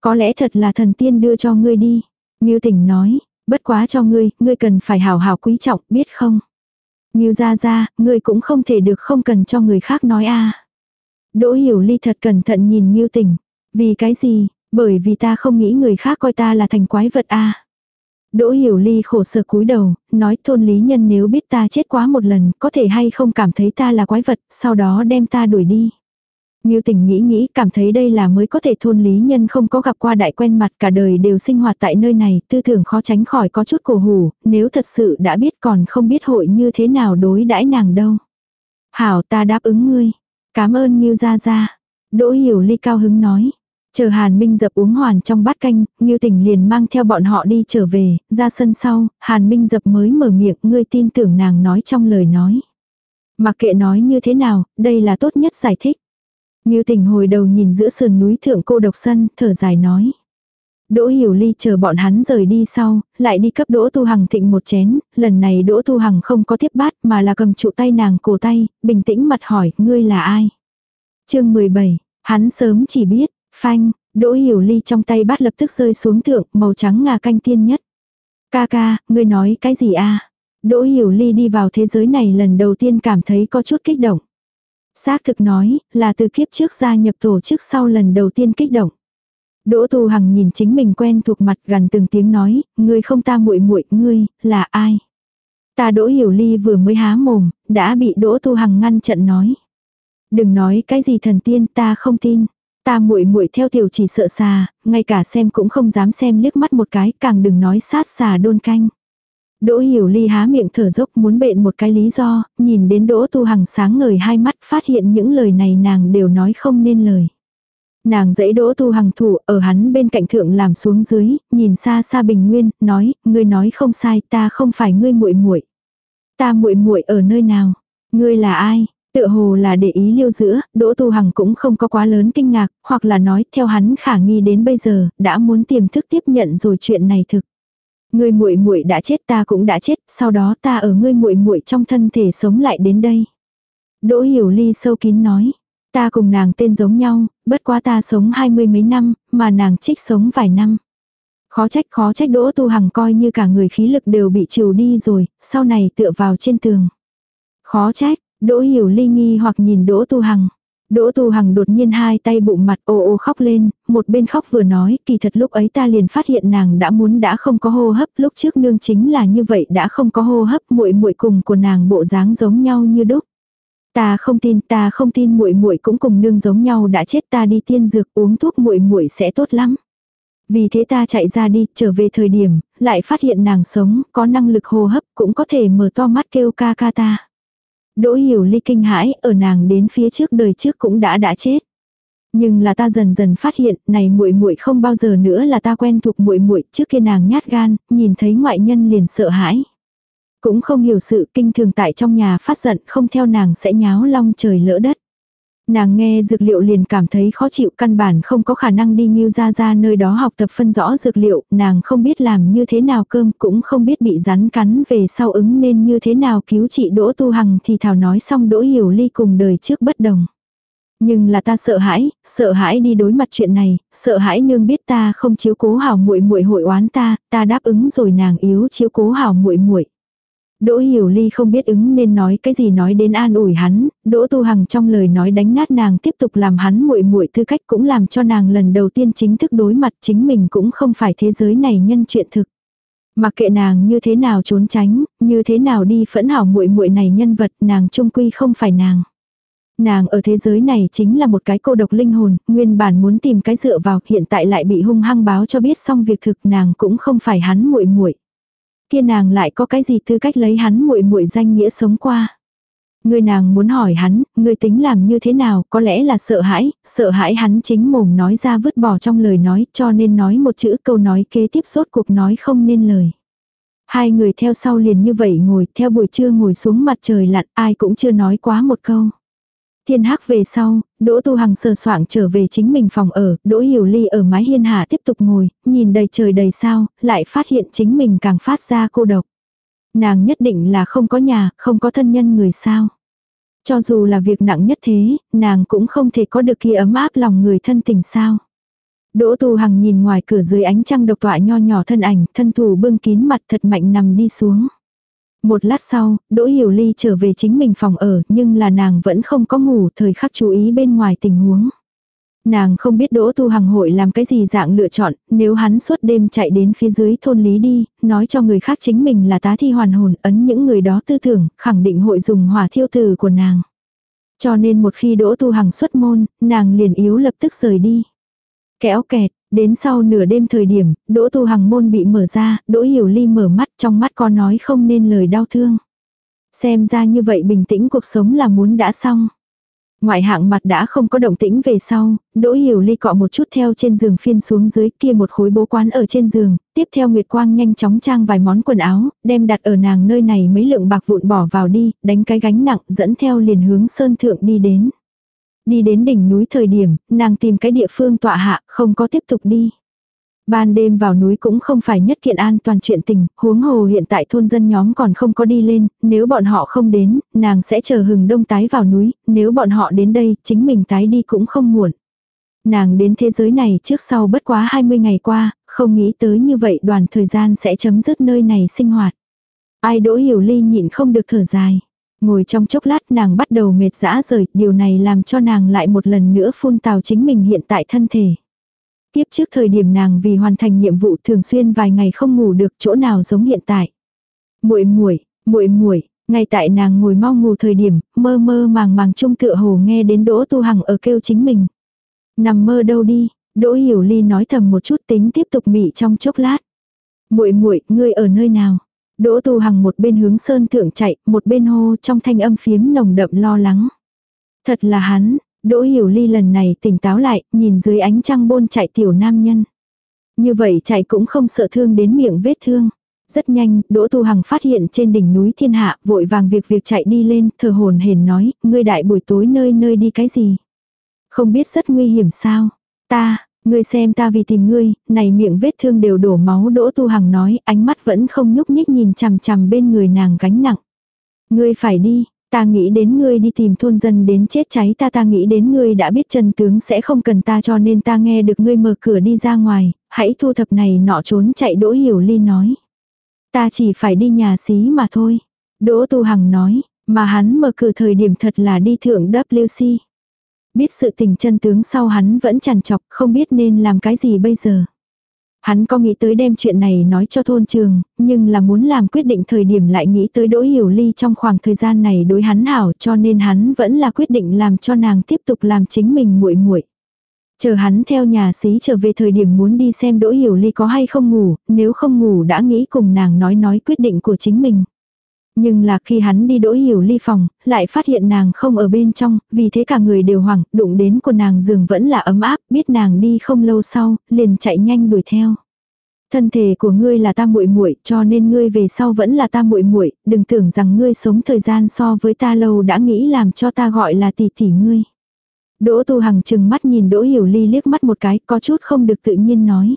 Có lẽ thật là thần tiên đưa cho ngươi đi. Ngưu tỉnh nói, bất quá cho ngươi, ngươi cần phải hào hào quý trọng, biết không? Ngưu ra ra, ngươi cũng không thể được không cần cho người khác nói a Đỗ hiểu ly thật cẩn thận nhìn Ngưu tỉnh. Vì cái gì? Bởi vì ta không nghĩ người khác coi ta là thành quái vật a Đỗ hiểu ly khổ sở cúi đầu, nói thôn lý nhân nếu biết ta chết quá một lần, có thể hay không cảm thấy ta là quái vật, sau đó đem ta đuổi đi. Ngưu tình nghĩ nghĩ cảm thấy đây là mới có thể thôn lý nhân không có gặp qua đại quen mặt cả đời đều sinh hoạt tại nơi này, tư tưởng khó tránh khỏi có chút cổ hủ, nếu thật sự đã biết còn không biết hội như thế nào đối đãi nàng đâu. Hảo ta đáp ứng ngươi. Cảm ơn Ngưu gia gia. Đỗ hiểu ly cao hứng nói. Chờ Hàn Minh dập uống hoàn trong bát canh, Ngưu Tỉnh liền mang theo bọn họ đi trở về, ra sân sau, Hàn Minh dập mới mở miệng, ngươi tin tưởng nàng nói trong lời nói. Mặc kệ nói như thế nào, đây là tốt nhất giải thích. Ngưu Tỉnh hồi đầu nhìn giữa sườn núi thượng cô độc sân, thở dài nói. Đỗ Hiểu Ly chờ bọn hắn rời đi sau, lại đi cấp Đỗ Tu Hằng thịnh một chén, lần này Đỗ Tu Hằng không có tiếp bát mà là cầm trụ tay nàng cổ tay, bình tĩnh mặt hỏi, ngươi là ai? chương 17, hắn sớm chỉ biết, Phanh, đỗ hiểu ly trong tay bát lập tức rơi xuống thượng, màu trắng ngà canh tiên nhất. Ca ca, ngươi nói cái gì a Đỗ hiểu ly đi vào thế giới này lần đầu tiên cảm thấy có chút kích động. Xác thực nói, là từ kiếp trước gia nhập tổ chức sau lần đầu tiên kích động. Đỗ Tu Hằng nhìn chính mình quen thuộc mặt gần từng tiếng nói, ngươi không ta muội muội, ngươi là ai? Ta Đỗ Hiểu Ly vừa mới há mồm, đã bị Đỗ Tu Hằng ngăn chặn nói. Đừng nói cái gì thần tiên, ta không tin. Ta muội muội theo tiểu chỉ sợ xà, ngay cả xem cũng không dám xem liếc mắt một cái, càng đừng nói sát xà đôn canh. Đỗ hiểu ly há miệng thở dốc muốn bện một cái lý do, nhìn đến đỗ tu hằng sáng ngời hai mắt phát hiện những lời này nàng đều nói không nên lời. Nàng dãy đỗ tu hằng thủ ở hắn bên cạnh thượng làm xuống dưới, nhìn xa xa bình nguyên, nói, ngươi nói không sai, ta không phải ngươi muội muội. Ta muội muội ở nơi nào? Ngươi là ai? Tựa hồ là để ý liêu giữa, Đỗ Tu Hằng cũng không có quá lớn kinh ngạc, hoặc là nói theo hắn khả nghi đến bây giờ, đã muốn tiềm thức tiếp nhận rồi chuyện này thực. Ngươi muội muội đã chết ta cũng đã chết, sau đó ta ở ngươi muội muội trong thân thể sống lại đến đây. Đỗ Hiểu Ly sâu kín nói, ta cùng nàng tên giống nhau, bất quá ta sống hai mươi mấy năm, mà nàng trích sống vài năm. Khó trách khó trách Đỗ Tu Hằng coi như cả người khí lực đều bị trừ đi rồi, sau này tựa vào trên tường. Khó trách, Đỗ hiểu ly nghi hoặc nhìn Đỗ Tu Hằng. Đỗ Tu Hằng đột nhiên hai tay bụng mặt ô ô khóc lên, một bên khóc vừa nói, kỳ thật lúc ấy ta liền phát hiện nàng đã muốn đã không có hô hấp, lúc trước nương chính là như vậy đã không có hô hấp, muội muội cùng của nàng bộ dáng giống nhau như đúc. Ta không tin, ta không tin muội muội cũng cùng nương giống nhau đã chết, ta đi tiên dược uống thuốc muội muội sẽ tốt lắm. Vì thế ta chạy ra đi, trở về thời điểm, lại phát hiện nàng sống, có năng lực hô hấp, cũng có thể mở to mắt kêu ca ca ta. Đỗ hiểu ly kinh hãi, ở nàng đến phía trước đời trước cũng đã đã chết. Nhưng là ta dần dần phát hiện, này muội muội không bao giờ nữa là ta quen thuộc muội muội, trước kia nàng nhát gan, nhìn thấy ngoại nhân liền sợ hãi. Cũng không hiểu sự kinh thường tại trong nhà phát giận, không theo nàng sẽ nháo long trời lỡ đất. Nàng nghe dược liệu liền cảm thấy khó chịu căn bản không có khả năng đi nghiêu ra ra nơi đó học tập phân rõ dược liệu, nàng không biết làm như thế nào cơm cũng không biết bị rắn cắn về sau ứng nên như thế nào cứu trị đỗ tu hằng thì thảo nói xong đỗ hiểu ly cùng đời trước bất đồng. Nhưng là ta sợ hãi, sợ hãi đi đối mặt chuyện này, sợ hãi nương biết ta không chiếu cố hảo muội muội hội oán ta, ta đáp ứng rồi nàng yếu chiếu cố hảo muội muội. Đỗ Hiểu Ly không biết ứng nên nói cái gì nói đến an ủi hắn, Đỗ Tu Hằng trong lời nói đánh nát nàng tiếp tục làm hắn muội muội tư cách cũng làm cho nàng lần đầu tiên chính thức đối mặt chính mình cũng không phải thế giới này nhân chuyện thực. Mặc kệ nàng như thế nào trốn tránh, như thế nào đi phẫn hảo muội muội này nhân vật, nàng trung quy không phải nàng. Nàng ở thế giới này chính là một cái cô độc linh hồn, nguyên bản muốn tìm cái dựa vào, hiện tại lại bị hung hăng báo cho biết xong việc thực, nàng cũng không phải hắn muội muội kia nàng lại có cái gì tư cách lấy hắn muội muội danh nghĩa sống qua. Người nàng muốn hỏi hắn, người tính làm như thế nào, có lẽ là sợ hãi, sợ hãi hắn chính mồm nói ra vứt bỏ trong lời nói, cho nên nói một chữ câu nói kế tiếp sốt cuộc nói không nên lời. Hai người theo sau liền như vậy ngồi, theo buổi trưa ngồi xuống mặt trời lặn, ai cũng chưa nói quá một câu. Thiên hắc về sau, Đỗ Tu Hằng sờ soạng trở về chính mình phòng ở, Đỗ Hiểu Ly ở mái hiên hạ tiếp tục ngồi, nhìn đầy trời đầy sao, lại phát hiện chính mình càng phát ra cô độc. Nàng nhất định là không có nhà, không có thân nhân người sao. Cho dù là việc nặng nhất thế, nàng cũng không thể có được kia ấm áp lòng người thân tình sao. Đỗ Tu Hằng nhìn ngoài cửa dưới ánh trăng độc tọa nho nhỏ thân ảnh, thân thủ bưng kín mặt thật mạnh nằm đi xuống. Một lát sau, Đỗ Hiểu Ly trở về chính mình phòng ở, nhưng là nàng vẫn không có ngủ, thời khắc chú ý bên ngoài tình huống. Nàng không biết Đỗ Tu Hằng hội làm cái gì dạng lựa chọn, nếu hắn suốt đêm chạy đến phía dưới thôn lý đi, nói cho người khác chính mình là tá thi hoàn hồn, ấn những người đó tư tưởng, khẳng định hội dùng hỏa thiêu từ của nàng. Cho nên một khi Đỗ Tu Hằng xuất môn, nàng liền yếu lập tức rời đi. Kéo kẹt, đến sau nửa đêm thời điểm, Đỗ Tu Hằng môn bị mở ra, Đỗ Hiểu Ly mở mắt trong mắt có nói không nên lời đau thương. Xem ra như vậy bình tĩnh cuộc sống là muốn đã xong. Ngoại hạng mặt đã không có động tĩnh về sau, Đỗ Hiểu Ly cọ một chút theo trên giường phiên xuống dưới kia một khối bố quán ở trên giường, tiếp theo Nguyệt Quang nhanh chóng trang vài món quần áo, đem đặt ở nàng nơi này mấy lượng bạc vụn bỏ vào đi, đánh cái gánh nặng dẫn theo liền hướng sơn thượng đi đến. Đi đến đỉnh núi thời điểm, nàng tìm cái địa phương tọa hạ, không có tiếp tục đi. Ban đêm vào núi cũng không phải nhất kiện an toàn chuyện tình, huống hồ hiện tại thôn dân nhóm còn không có đi lên, nếu bọn họ không đến, nàng sẽ chờ hừng đông tái vào núi, nếu bọn họ đến đây, chính mình tái đi cũng không muộn. Nàng đến thế giới này trước sau bất quá 20 ngày qua, không nghĩ tới như vậy đoàn thời gian sẽ chấm dứt nơi này sinh hoạt. Ai đỗ hiểu ly nhịn không được thở dài. Ngồi trong chốc lát nàng bắt đầu mệt dã rời, điều này làm cho nàng lại một lần nữa phun tào chính mình hiện tại thân thể. Tiếp trước thời điểm nàng vì hoàn thành nhiệm vụ thường xuyên vài ngày không ngủ được chỗ nào giống hiện tại. Muội muội, muội muội, ngay tại nàng ngồi mau ngủ thời điểm, mơ mơ màng màng trung tựa hồ nghe đến Đỗ Tu Hằng ở kêu chính mình. Nằm mơ đâu đi, Đỗ Hiểu Ly nói thầm một chút tính tiếp tục mị trong chốc lát. Muội muội, ngươi ở nơi nào? Đỗ Tu Hằng một bên hướng sơn thượng chạy, một bên hô trong thanh âm phiếm nồng đậm lo lắng. Thật là hắn, Đỗ Hiểu Ly lần này tỉnh táo lại, nhìn dưới ánh trăng bôn chạy tiểu nam nhân. Như vậy chạy cũng không sợ thương đến miệng vết thương. Rất nhanh, Đỗ Tu Hằng phát hiện trên đỉnh núi thiên hạ, vội vàng việc việc chạy đi lên, thờ hồn hển nói, ngươi đại buổi tối nơi nơi đi cái gì. Không biết rất nguy hiểm sao. Ta, ngươi xem ta vì tìm ngươi, này miệng vết thương đều đổ máu Đỗ Tu Hằng nói, ánh mắt vẫn không nhúc nhích nhìn chằm chằm bên người nàng gánh nặng. Ngươi phải đi, Ta nghĩ đến ngươi đi tìm thôn dân đến chết cháy ta ta nghĩ đến ngươi đã biết chân tướng sẽ không cần ta cho nên ta nghe được ngươi mở cửa đi ra ngoài, hãy thu thập này nọ trốn chạy Đỗ Hiểu Ly nói. Ta chỉ phải đi nhà xí mà thôi. Đỗ Tu Hằng nói, mà hắn mở cửa thời điểm thật là đi thượng WC. Biết sự tình chân tướng sau hắn vẫn chằn chọc không biết nên làm cái gì bây giờ. Hắn có nghĩ tới đem chuyện này nói cho thôn trường, nhưng là muốn làm quyết định thời điểm lại nghĩ tới đỗ hiểu ly trong khoảng thời gian này đối hắn hảo cho nên hắn vẫn là quyết định làm cho nàng tiếp tục làm chính mình muội muội. Chờ hắn theo nhà xí trở về thời điểm muốn đi xem đỗ hiểu ly có hay không ngủ, nếu không ngủ đã nghĩ cùng nàng nói nói quyết định của chính mình. Nhưng là khi hắn đi đỗ hiểu ly phòng, lại phát hiện nàng không ở bên trong, vì thế cả người đều hoảng, đụng đến của nàng giường vẫn là ấm áp, biết nàng đi không lâu sau, liền chạy nhanh đuổi theo. Thân thể của ngươi là ta muội muội, cho nên ngươi về sau vẫn là ta muội muội, đừng tưởng rằng ngươi sống thời gian so với ta lâu đã nghĩ làm cho ta gọi là tỷ tỷ ngươi. Đỗ Tu Hằng chừng mắt nhìn Đỗ Hiểu Ly liếc mắt một cái, có chút không được tự nhiên nói.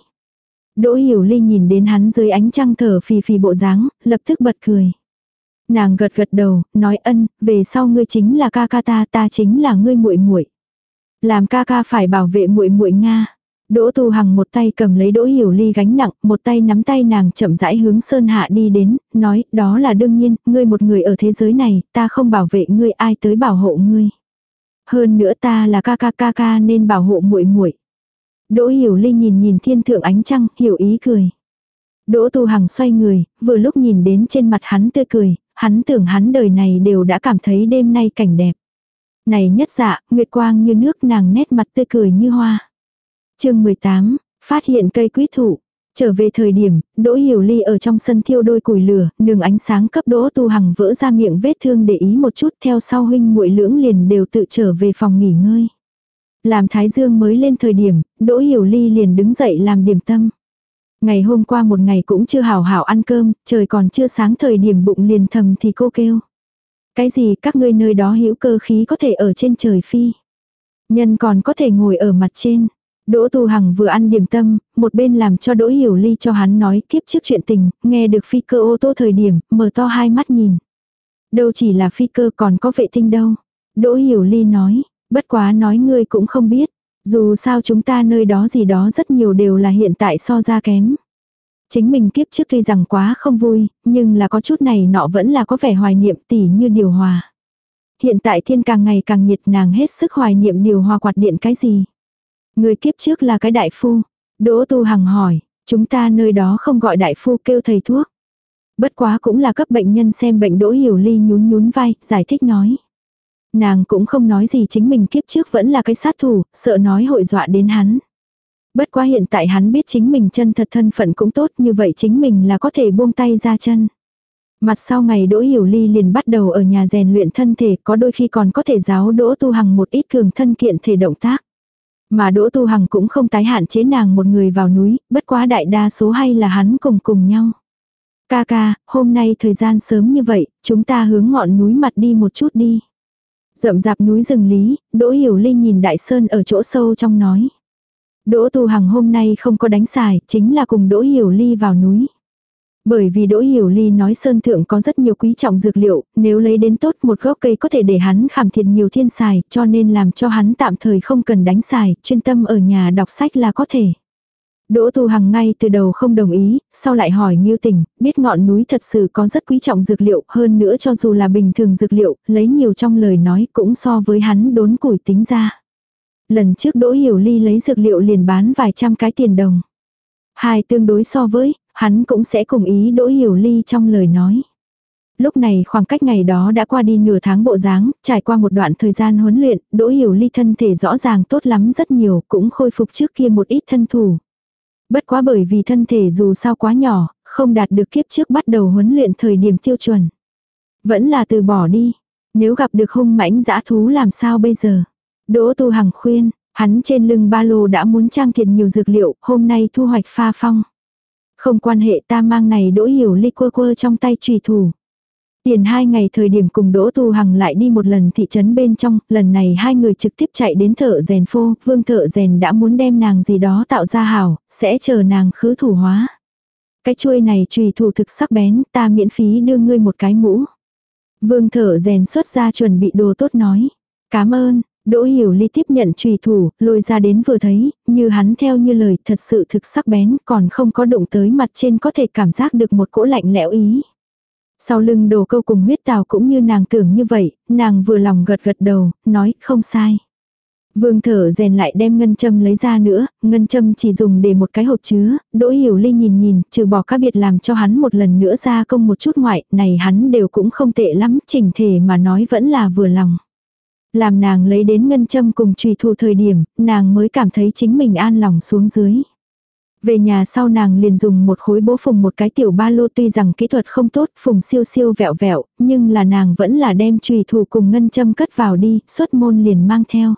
Đỗ Hiểu Ly nhìn đến hắn dưới ánh trăng thở phì phì bộ dáng, lập tức bật cười. Nàng gật gật đầu, nói ân, về sau ngươi chính là ca ca ta, ta chính là ngươi muội muội. Làm ca ca phải bảo vệ muội muội nga. Đỗ Tu Hằng một tay cầm lấy Đỗ Hiểu Ly gánh nặng, một tay nắm tay nàng chậm rãi hướng Sơn Hạ đi đến, nói, đó là đương nhiên, ngươi một người ở thế giới này, ta không bảo vệ ngươi ai tới bảo hộ ngươi. Hơn nữa ta là ca ca ca ca nên bảo hộ muội muội. Đỗ Hiểu Ly nhìn nhìn thiên thượng ánh trăng, hiểu ý cười. Đỗ Tu Hằng xoay người, vừa lúc nhìn đến trên mặt hắn tươi cười, hắn tưởng hắn đời này đều đã cảm thấy đêm nay cảnh đẹp. Này nhất dạ, nguyệt quang như nước nàng nét mặt tươi cười như hoa. chương 18, phát hiện cây quý thụ. Trở về thời điểm, Đỗ Hiểu Ly ở trong sân thiêu đôi củi lửa, nương ánh sáng cấp Đỗ Tu Hằng vỡ ra miệng vết thương để ý một chút theo sau huynh muội lưỡng liền đều tự trở về phòng nghỉ ngơi. Làm Thái Dương mới lên thời điểm, Đỗ Hiểu Ly liền đứng dậy làm điểm tâm. Ngày hôm qua một ngày cũng chưa hảo hảo ăn cơm, trời còn chưa sáng thời điểm bụng liền thầm thì cô kêu. Cái gì các ngươi nơi đó hữu cơ khí có thể ở trên trời phi. Nhân còn có thể ngồi ở mặt trên. Đỗ Tu Hằng vừa ăn điểm tâm, một bên làm cho Đỗ Hiểu Ly cho hắn nói kiếp trước chuyện tình, nghe được phi cơ ô tô thời điểm, mở to hai mắt nhìn. Đâu chỉ là phi cơ còn có vệ tinh đâu. Đỗ Hiểu Ly nói, bất quá nói ngươi cũng không biết. Dù sao chúng ta nơi đó gì đó rất nhiều đều là hiện tại so ra kém. Chính mình kiếp trước tuy rằng quá không vui, nhưng là có chút này nọ vẫn là có vẻ hoài niệm tỉ như điều hòa. Hiện tại thiên càng ngày càng nhiệt nàng hết sức hoài niệm điều hòa quạt điện cái gì. Người kiếp trước là cái đại phu. Đỗ tu hằng hỏi, chúng ta nơi đó không gọi đại phu kêu thầy thuốc. Bất quá cũng là cấp bệnh nhân xem bệnh đỗ hiểu ly nhún nhún vai, giải thích nói. Nàng cũng không nói gì chính mình kiếp trước vẫn là cái sát thủ, sợ nói hội dọa đến hắn. Bất quá hiện tại hắn biết chính mình chân thật thân phận cũng tốt như vậy chính mình là có thể buông tay ra chân. Mặt sau ngày Đỗ Hiểu Ly liền bắt đầu ở nhà rèn luyện thân thể có đôi khi còn có thể giáo Đỗ Tu Hằng một ít cường thân kiện thể động tác. Mà Đỗ Tu Hằng cũng không tái hạn chế nàng một người vào núi, bất quá đại đa số hay là hắn cùng cùng nhau. Ca ca, hôm nay thời gian sớm như vậy, chúng ta hướng ngọn núi mặt đi một chút đi. Rậm rạp núi rừng lý, Đỗ Hiểu Ly nhìn Đại Sơn ở chỗ sâu trong nói. Đỗ Tu Hằng hôm nay không có đánh xài, chính là cùng Đỗ Hiểu Ly vào núi. Bởi vì Đỗ Hiểu Ly nói sơn thượng có rất nhiều quý trọng dược liệu, nếu lấy đến tốt một gốc cây có thể để hắn khảm thiệt nhiều thiên xài, cho nên làm cho hắn tạm thời không cần đánh xài, chuyên tâm ở nhà đọc sách là có thể. Đỗ Tu Hằng ngay từ đầu không đồng ý, sau lại hỏi Ngưu Tình, biết ngọn núi thật sự có rất quý trọng dược liệu, hơn nữa cho dù là bình thường dược liệu, lấy nhiều trong lời nói cũng so với hắn đốn củi tính ra. Lần trước Đỗ Hiểu Ly lấy dược liệu liền bán vài trăm cái tiền đồng. Hai tương đối so với, hắn cũng sẽ cùng ý Đỗ Hiểu Ly trong lời nói. Lúc này khoảng cách ngày đó đã qua đi nửa tháng bộ dáng, trải qua một đoạn thời gian huấn luyện, Đỗ Hiểu Ly thân thể rõ ràng tốt lắm rất nhiều, cũng khôi phục trước kia một ít thân thủ. Bất quá bởi vì thân thể dù sao quá nhỏ, không đạt được kiếp trước bắt đầu huấn luyện thời điểm tiêu chuẩn. Vẫn là từ bỏ đi. Nếu gặp được hung mãnh dã thú làm sao bây giờ? Đỗ Tu Hằng khuyên, hắn trên lưng ba lô đã muốn trang thiệt nhiều dược liệu, hôm nay thu hoạch pha phong. Không quan hệ ta mang này đỗ hiểu ly quơ quơ trong tay trùy thủ. Tiền hai ngày thời điểm cùng Đỗ Tu Hằng lại đi một lần thị trấn bên trong, lần này hai người trực tiếp chạy đến thợ rèn phô, vương thợ rèn đã muốn đem nàng gì đó tạo ra hảo, sẽ chờ nàng khứ thủ hóa. Cái chuôi này trùy thủ thực sắc bén, ta miễn phí đưa ngươi một cái mũ. Vương thợ rèn xuất ra chuẩn bị đồ tốt nói. Cảm ơn, Đỗ Hiểu Ly tiếp nhận trùy thủ, lôi ra đến vừa thấy, như hắn theo như lời thật sự thực sắc bén, còn không có đụng tới mặt trên có thể cảm giác được một cỗ lạnh lẽo ý. Sau lưng đồ câu cùng huyết tào cũng như nàng tưởng như vậy, nàng vừa lòng gật gật đầu, nói không sai. Vương thở rèn lại đem ngân châm lấy ra nữa, ngân châm chỉ dùng để một cái hộp chứa, đỗ hiểu ly nhìn nhìn, trừ bỏ các biệt làm cho hắn một lần nữa ra công một chút ngoại, này hắn đều cũng không tệ lắm, chỉnh thể mà nói vẫn là vừa lòng. Làm nàng lấy đến ngân châm cùng trùy thu thời điểm, nàng mới cảm thấy chính mình an lòng xuống dưới. Về nhà sau nàng liền dùng một khối bố phùng một cái tiểu ba lô tuy rằng kỹ thuật không tốt, phùng siêu siêu vẹo vẹo, nhưng là nàng vẫn là đem trùy thủ cùng ngân châm cất vào đi, xuất môn liền mang theo.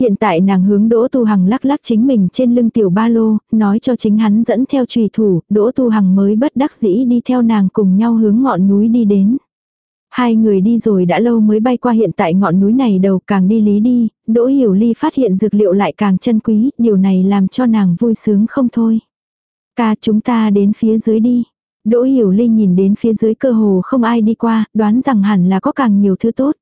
Hiện tại nàng hướng Đỗ Tu Hằng lắc lắc chính mình trên lưng tiểu ba lô, nói cho chính hắn dẫn theo trùy thủ, Đỗ Tu Hằng mới bất đắc dĩ đi theo nàng cùng nhau hướng ngọn núi đi đến. Hai người đi rồi đã lâu mới bay qua hiện tại ngọn núi này đầu càng đi lý đi, Đỗ Hiểu Ly phát hiện dược liệu lại càng chân quý, điều này làm cho nàng vui sướng không thôi. Ca chúng ta đến phía dưới đi. Đỗ Hiểu Ly nhìn đến phía dưới cơ hồ không ai đi qua, đoán rằng hẳn là có càng nhiều thứ tốt.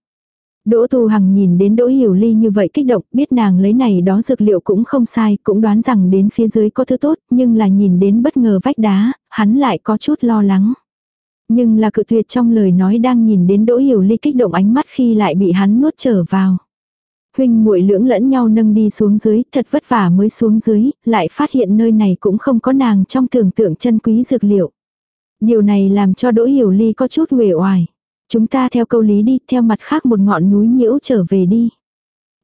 Đỗ Tu Hằng nhìn đến Đỗ Hiểu Ly như vậy kích động, biết nàng lấy này đó dược liệu cũng không sai, cũng đoán rằng đến phía dưới có thứ tốt, nhưng là nhìn đến bất ngờ vách đá, hắn lại có chút lo lắng. Nhưng là cự tuyệt trong lời nói đang nhìn đến Đỗ Hiểu Ly kích động ánh mắt khi lại bị hắn nuốt trở vào. Huynh muội lưỡng lẫn nhau nâng đi xuống dưới, thật vất vả mới xuống dưới, lại phát hiện nơi này cũng không có nàng trong tưởng tượng chân quý dược liệu. Điều này làm cho Đỗ Hiểu Ly có chút uể oải. Chúng ta theo câu lý đi, theo mặt khác một ngọn núi nhiễu trở về đi.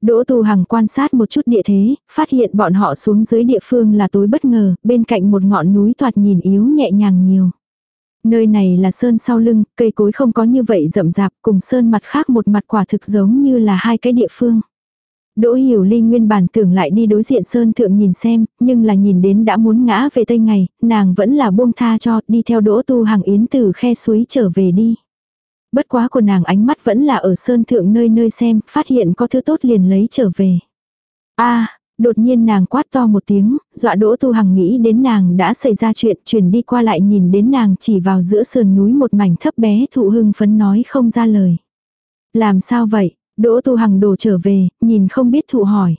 Đỗ Tu Hằng quan sát một chút địa thế, phát hiện bọn họ xuống dưới địa phương là tối bất ngờ, bên cạnh một ngọn núi thoạt nhìn yếu nhẹ nhàng nhiều. Nơi này là sơn sau lưng, cây cối không có như vậy rậm rạp, cùng sơn mặt khác một mặt quả thực giống như là hai cái địa phương. Đỗ Hiểu Ly nguyên bản tưởng lại đi đối diện Sơn Thượng nhìn xem, nhưng là nhìn đến đã muốn ngã về Tây Ngày, nàng vẫn là buông tha cho, đi theo Đỗ Tu hàng Yến từ khe suối trở về đi. Bất quá của nàng ánh mắt vẫn là ở Sơn Thượng nơi nơi xem, phát hiện có thứ tốt liền lấy trở về. a đột nhiên nàng quát to một tiếng, dọa Đỗ Tu Hằng nghĩ đến nàng đã xảy ra chuyện, chuyển đi qua lại nhìn đến nàng chỉ vào giữa sườn núi một mảnh thấp bé thụ hưng phấn nói không ra lời. Làm sao vậy? Đỗ Tu Hằng đổ trở về, nhìn không biết thụ hỏi.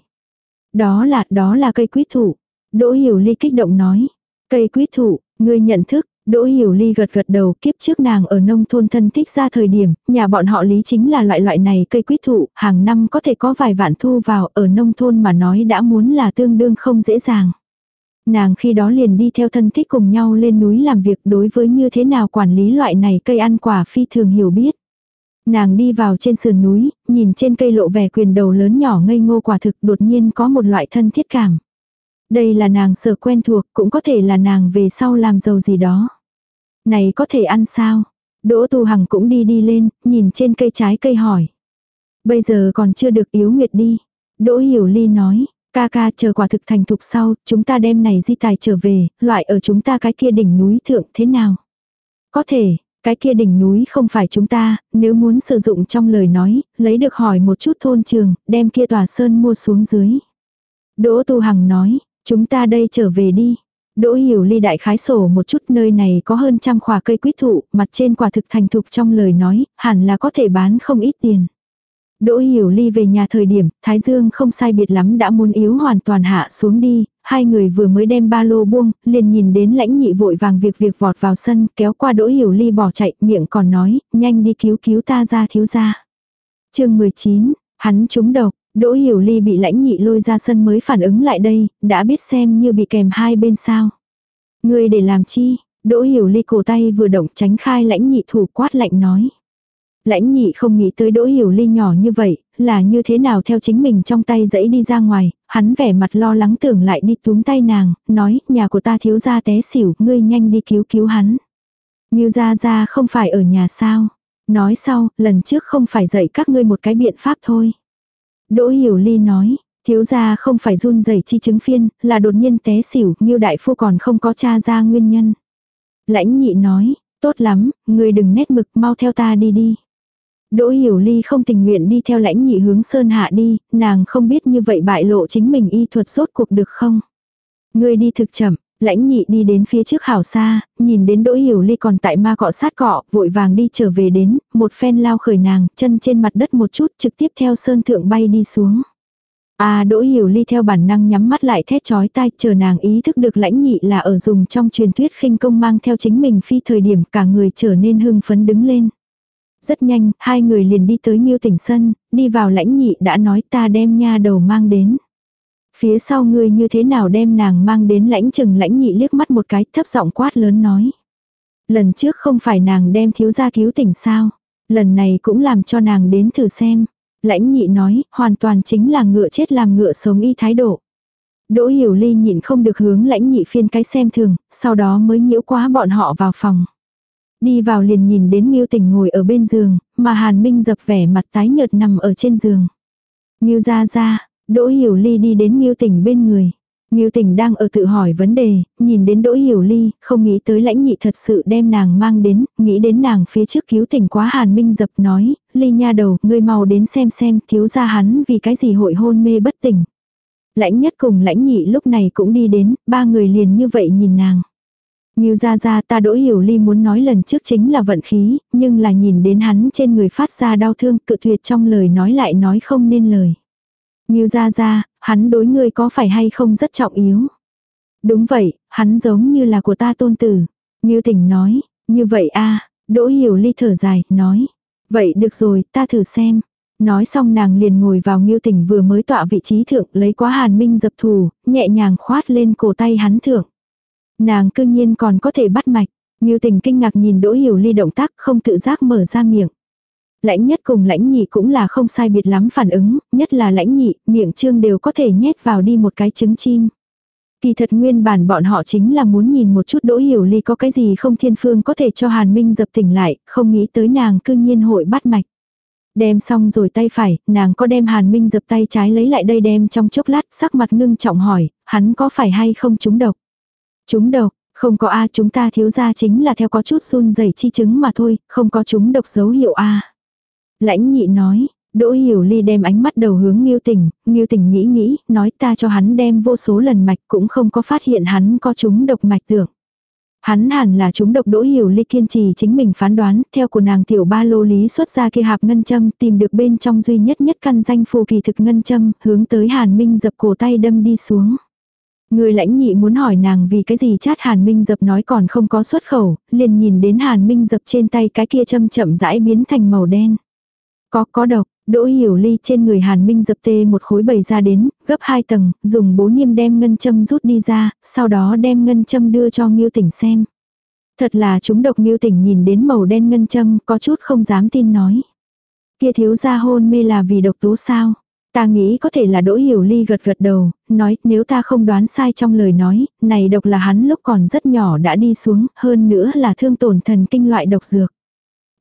Đó là, đó là cây quýt thụ. Đỗ Hiểu Ly kích động nói. Cây quýt thụ, ngươi nhận thức, Đỗ Hiểu Ly gật gật đầu kiếp trước nàng ở nông thôn thân thích ra thời điểm, nhà bọn họ lý chính là loại loại này cây quýt thụ, hàng năm có thể có vài vạn thu vào ở nông thôn mà nói đã muốn là tương đương không dễ dàng. Nàng khi đó liền đi theo thân thích cùng nhau lên núi làm việc đối với như thế nào quản lý loại này cây ăn quả phi thường hiểu biết. Nàng đi vào trên sườn núi, nhìn trên cây lộ vẻ quyền đầu lớn nhỏ ngây ngô quả thực đột nhiên có một loại thân thiết cảm. Đây là nàng sở quen thuộc, cũng có thể là nàng về sau làm giàu gì đó. Này có thể ăn sao? Đỗ Tu Hằng cũng đi đi lên, nhìn trên cây trái cây hỏi. Bây giờ còn chưa được yếu nguyệt đi. Đỗ Hiểu Ly nói, ca ca chờ quả thực thành thục sau, chúng ta đem này di tài trở về, loại ở chúng ta cái kia đỉnh núi thượng thế nào? Có thể, cái kia đỉnh núi không phải chúng ta, nếu muốn sử dụng trong lời nói, lấy được hỏi một chút thôn trường, đem kia tòa sơn mua xuống dưới. Đỗ Tu Hằng nói, chúng ta đây trở về đi. Đỗ hiểu ly đại khái sổ một chút nơi này có hơn trăm khỏa cây quýt thụ, mặt trên quả thực thành thục trong lời nói, hẳn là có thể bán không ít tiền. Đỗ hiểu ly về nhà thời điểm, Thái Dương không sai biệt lắm đã muốn yếu hoàn toàn hạ xuống đi, hai người vừa mới đem ba lô buông, liền nhìn đến lãnh nhị vội vàng việc việc vọt vào sân, kéo qua đỗ hiểu ly bỏ chạy, miệng còn nói, nhanh đi cứu cứu ta ra thiếu ra. chương 19, hắn trúng độc, Đỗ Hiểu Ly bị lãnh nhị lôi ra sân mới phản ứng lại đây, đã biết xem như bị kèm hai bên sao. Người để làm chi? Đỗ Hiểu Ly cổ tay vừa động tránh khai lãnh nhị thủ quát lạnh nói. Lãnh nhị không nghĩ tới Đỗ Hiểu Ly nhỏ như vậy, là như thế nào theo chính mình trong tay dẫy đi ra ngoài, hắn vẻ mặt lo lắng tưởng lại đi túm tay nàng, nói, nhà của ta thiếu gia té xỉu, ngươi nhanh đi cứu cứu hắn. Như ra ra không phải ở nhà sao. Nói sau, lần trước không phải dạy các ngươi một cái biện pháp thôi. Đỗ Hiểu Ly nói, thiếu gia không phải run rẩy chi chứng phiên, là đột nhiên té xỉu, Ngưu đại phu còn không có tra ra nguyên nhân. Lãnh nhị nói, tốt lắm, người đừng nét mực, mau theo ta đi đi. Đỗ Hiểu Ly không tình nguyện đi theo lãnh nhị hướng sơn hạ đi, nàng không biết như vậy bại lộ chính mình y thuật rốt cuộc được không. Người đi thực chậm, Lãnh nhị đi đến phía trước hảo xa, nhìn đến đỗ hiểu ly còn tại ma cọ sát cọ, vội vàng đi trở về đến, một phen lao khởi nàng, chân trên mặt đất một chút trực tiếp theo sơn thượng bay đi xuống. À đỗ hiểu ly theo bản năng nhắm mắt lại thét chói tai chờ nàng ý thức được lãnh nhị là ở dùng trong truyền thuyết khinh công mang theo chính mình phi thời điểm cả người trở nên hưng phấn đứng lên. Rất nhanh, hai người liền đi tới Nhiêu tỉnh sân, đi vào lãnh nhị đã nói ta đem nha đầu mang đến. Phía sau ngươi như thế nào đem nàng mang đến lãnh chừng lãnh nhị liếc mắt một cái thấp giọng quát lớn nói. Lần trước không phải nàng đem thiếu gia cứu tỉnh sao. Lần này cũng làm cho nàng đến thử xem. Lãnh nhị nói, hoàn toàn chính là ngựa chết làm ngựa sống y thái độ. Đỗ hiểu ly nhịn không được hướng lãnh nhị phiên cái xem thường, sau đó mới nhiễu quá bọn họ vào phòng. Đi vào liền nhìn đến Ngưu Tình ngồi ở bên giường, mà Hàn Minh dập vẻ mặt tái nhợt nằm ở trên giường. Ngưu ra ra, Đỗ Hiểu Ly đi đến Ngưu Tỉnh bên người. Ngưu Tỉnh đang ở tự hỏi vấn đề, nhìn đến Đỗ Hiểu Ly, không nghĩ tới lãnh nhị thật sự đem nàng mang đến, nghĩ đến nàng phía trước cứu tỉnh quá Hàn Minh dập nói, Ly nha đầu, ngươi mau đến xem xem thiếu gia hắn vì cái gì hội hôn mê bất tỉnh. Lãnh nhất cùng lãnh nhị lúc này cũng đi đến, ba người liền như vậy nhìn nàng. Ngưu ra ra ta Đỗ Hiểu Ly muốn nói lần trước chính là vận khí, nhưng là nhìn đến hắn trên người phát ra đau thương cự tuyệt trong lời nói lại nói không nên lời. Ngưu ra ra, hắn đối ngươi có phải hay không rất trọng yếu. Đúng vậy, hắn giống như là của ta tôn tử. Ngưu tỉnh nói, như vậy a Đỗ hiểu ly thở dài, nói. Vậy được rồi, ta thử xem. Nói xong nàng liền ngồi vào Ngưu Tỉnh vừa mới tọa vị trí thượng, lấy quá Hàn Minh dập thù, nhẹ nhàng khoát lên cổ tay hắn thượng. Nàng cương nhiên còn có thể bắt mạch. Ngưu Tỉnh kinh ngạc nhìn Đỗ Hiểu Ly động tác không tự giác mở ra miệng. Lãnh nhất cùng lãnh nhị cũng là không sai biệt lắm phản ứng, nhất là lãnh nhị, miệng trương đều có thể nhét vào đi một cái trứng chim. Kỳ thật nguyên bản bọn họ chính là muốn nhìn một chút đỗ hiểu ly có cái gì không thiên phương có thể cho Hàn Minh dập tỉnh lại, không nghĩ tới nàng cư nhiên hội bắt mạch. Đem xong rồi tay phải, nàng có đem Hàn Minh dập tay trái lấy lại đây đem trong chốc lát sắc mặt ngưng trọng hỏi, hắn có phải hay không trúng độc? Trúng độc, không có A chúng ta thiếu ra chính là theo có chút run rẩy chi chứng mà thôi, không có trúng độc dấu hiệu A. Lãnh nhị nói, Đỗ Hiểu Ly đem ánh mắt đầu hướng Ngưu Tình, Ngưu Tình nghĩ nghĩ, nói ta cho hắn đem vô số lần mạch cũng không có phát hiện hắn có chúng độc mạch tưởng. Hắn hẳn là chúng độc đỗ hiểu ly kiên trì chính mình phán đoán, theo của nàng tiểu ba lô lý xuất ra kia hạp ngân châm, tìm được bên trong duy nhất nhất căn danh phù kỳ thực ngân châm, hướng tới Hàn Minh dập cổ tay đâm đi xuống. Người lãnh nhị muốn hỏi nàng vì cái gì chát Hàn Minh dập nói còn không có xuất khẩu, liền nhìn đến Hàn Minh dập trên tay cái kia châm chậm rãi biến thành màu đen. Có có độc, Đỗ hiểu ly trên người Hàn Minh dập tê một khối bầy ra đến, gấp hai tầng, dùng bố niêm đem ngân châm rút đi ra, sau đó đem ngân châm đưa cho Nghiêu Tỉnh xem. Thật là chúng độc Nghiêu Tỉnh nhìn đến màu đen ngân châm, có chút không dám tin nói. Kia thiếu gia hôn mê là vì độc tố sao? Ta nghĩ có thể là Đỗ Hiểu Ly gật gật đầu, nói nếu ta không đoán sai trong lời nói, này độc là hắn lúc còn rất nhỏ đã đi xuống, hơn nữa là thương tổn thần kinh loại độc dược.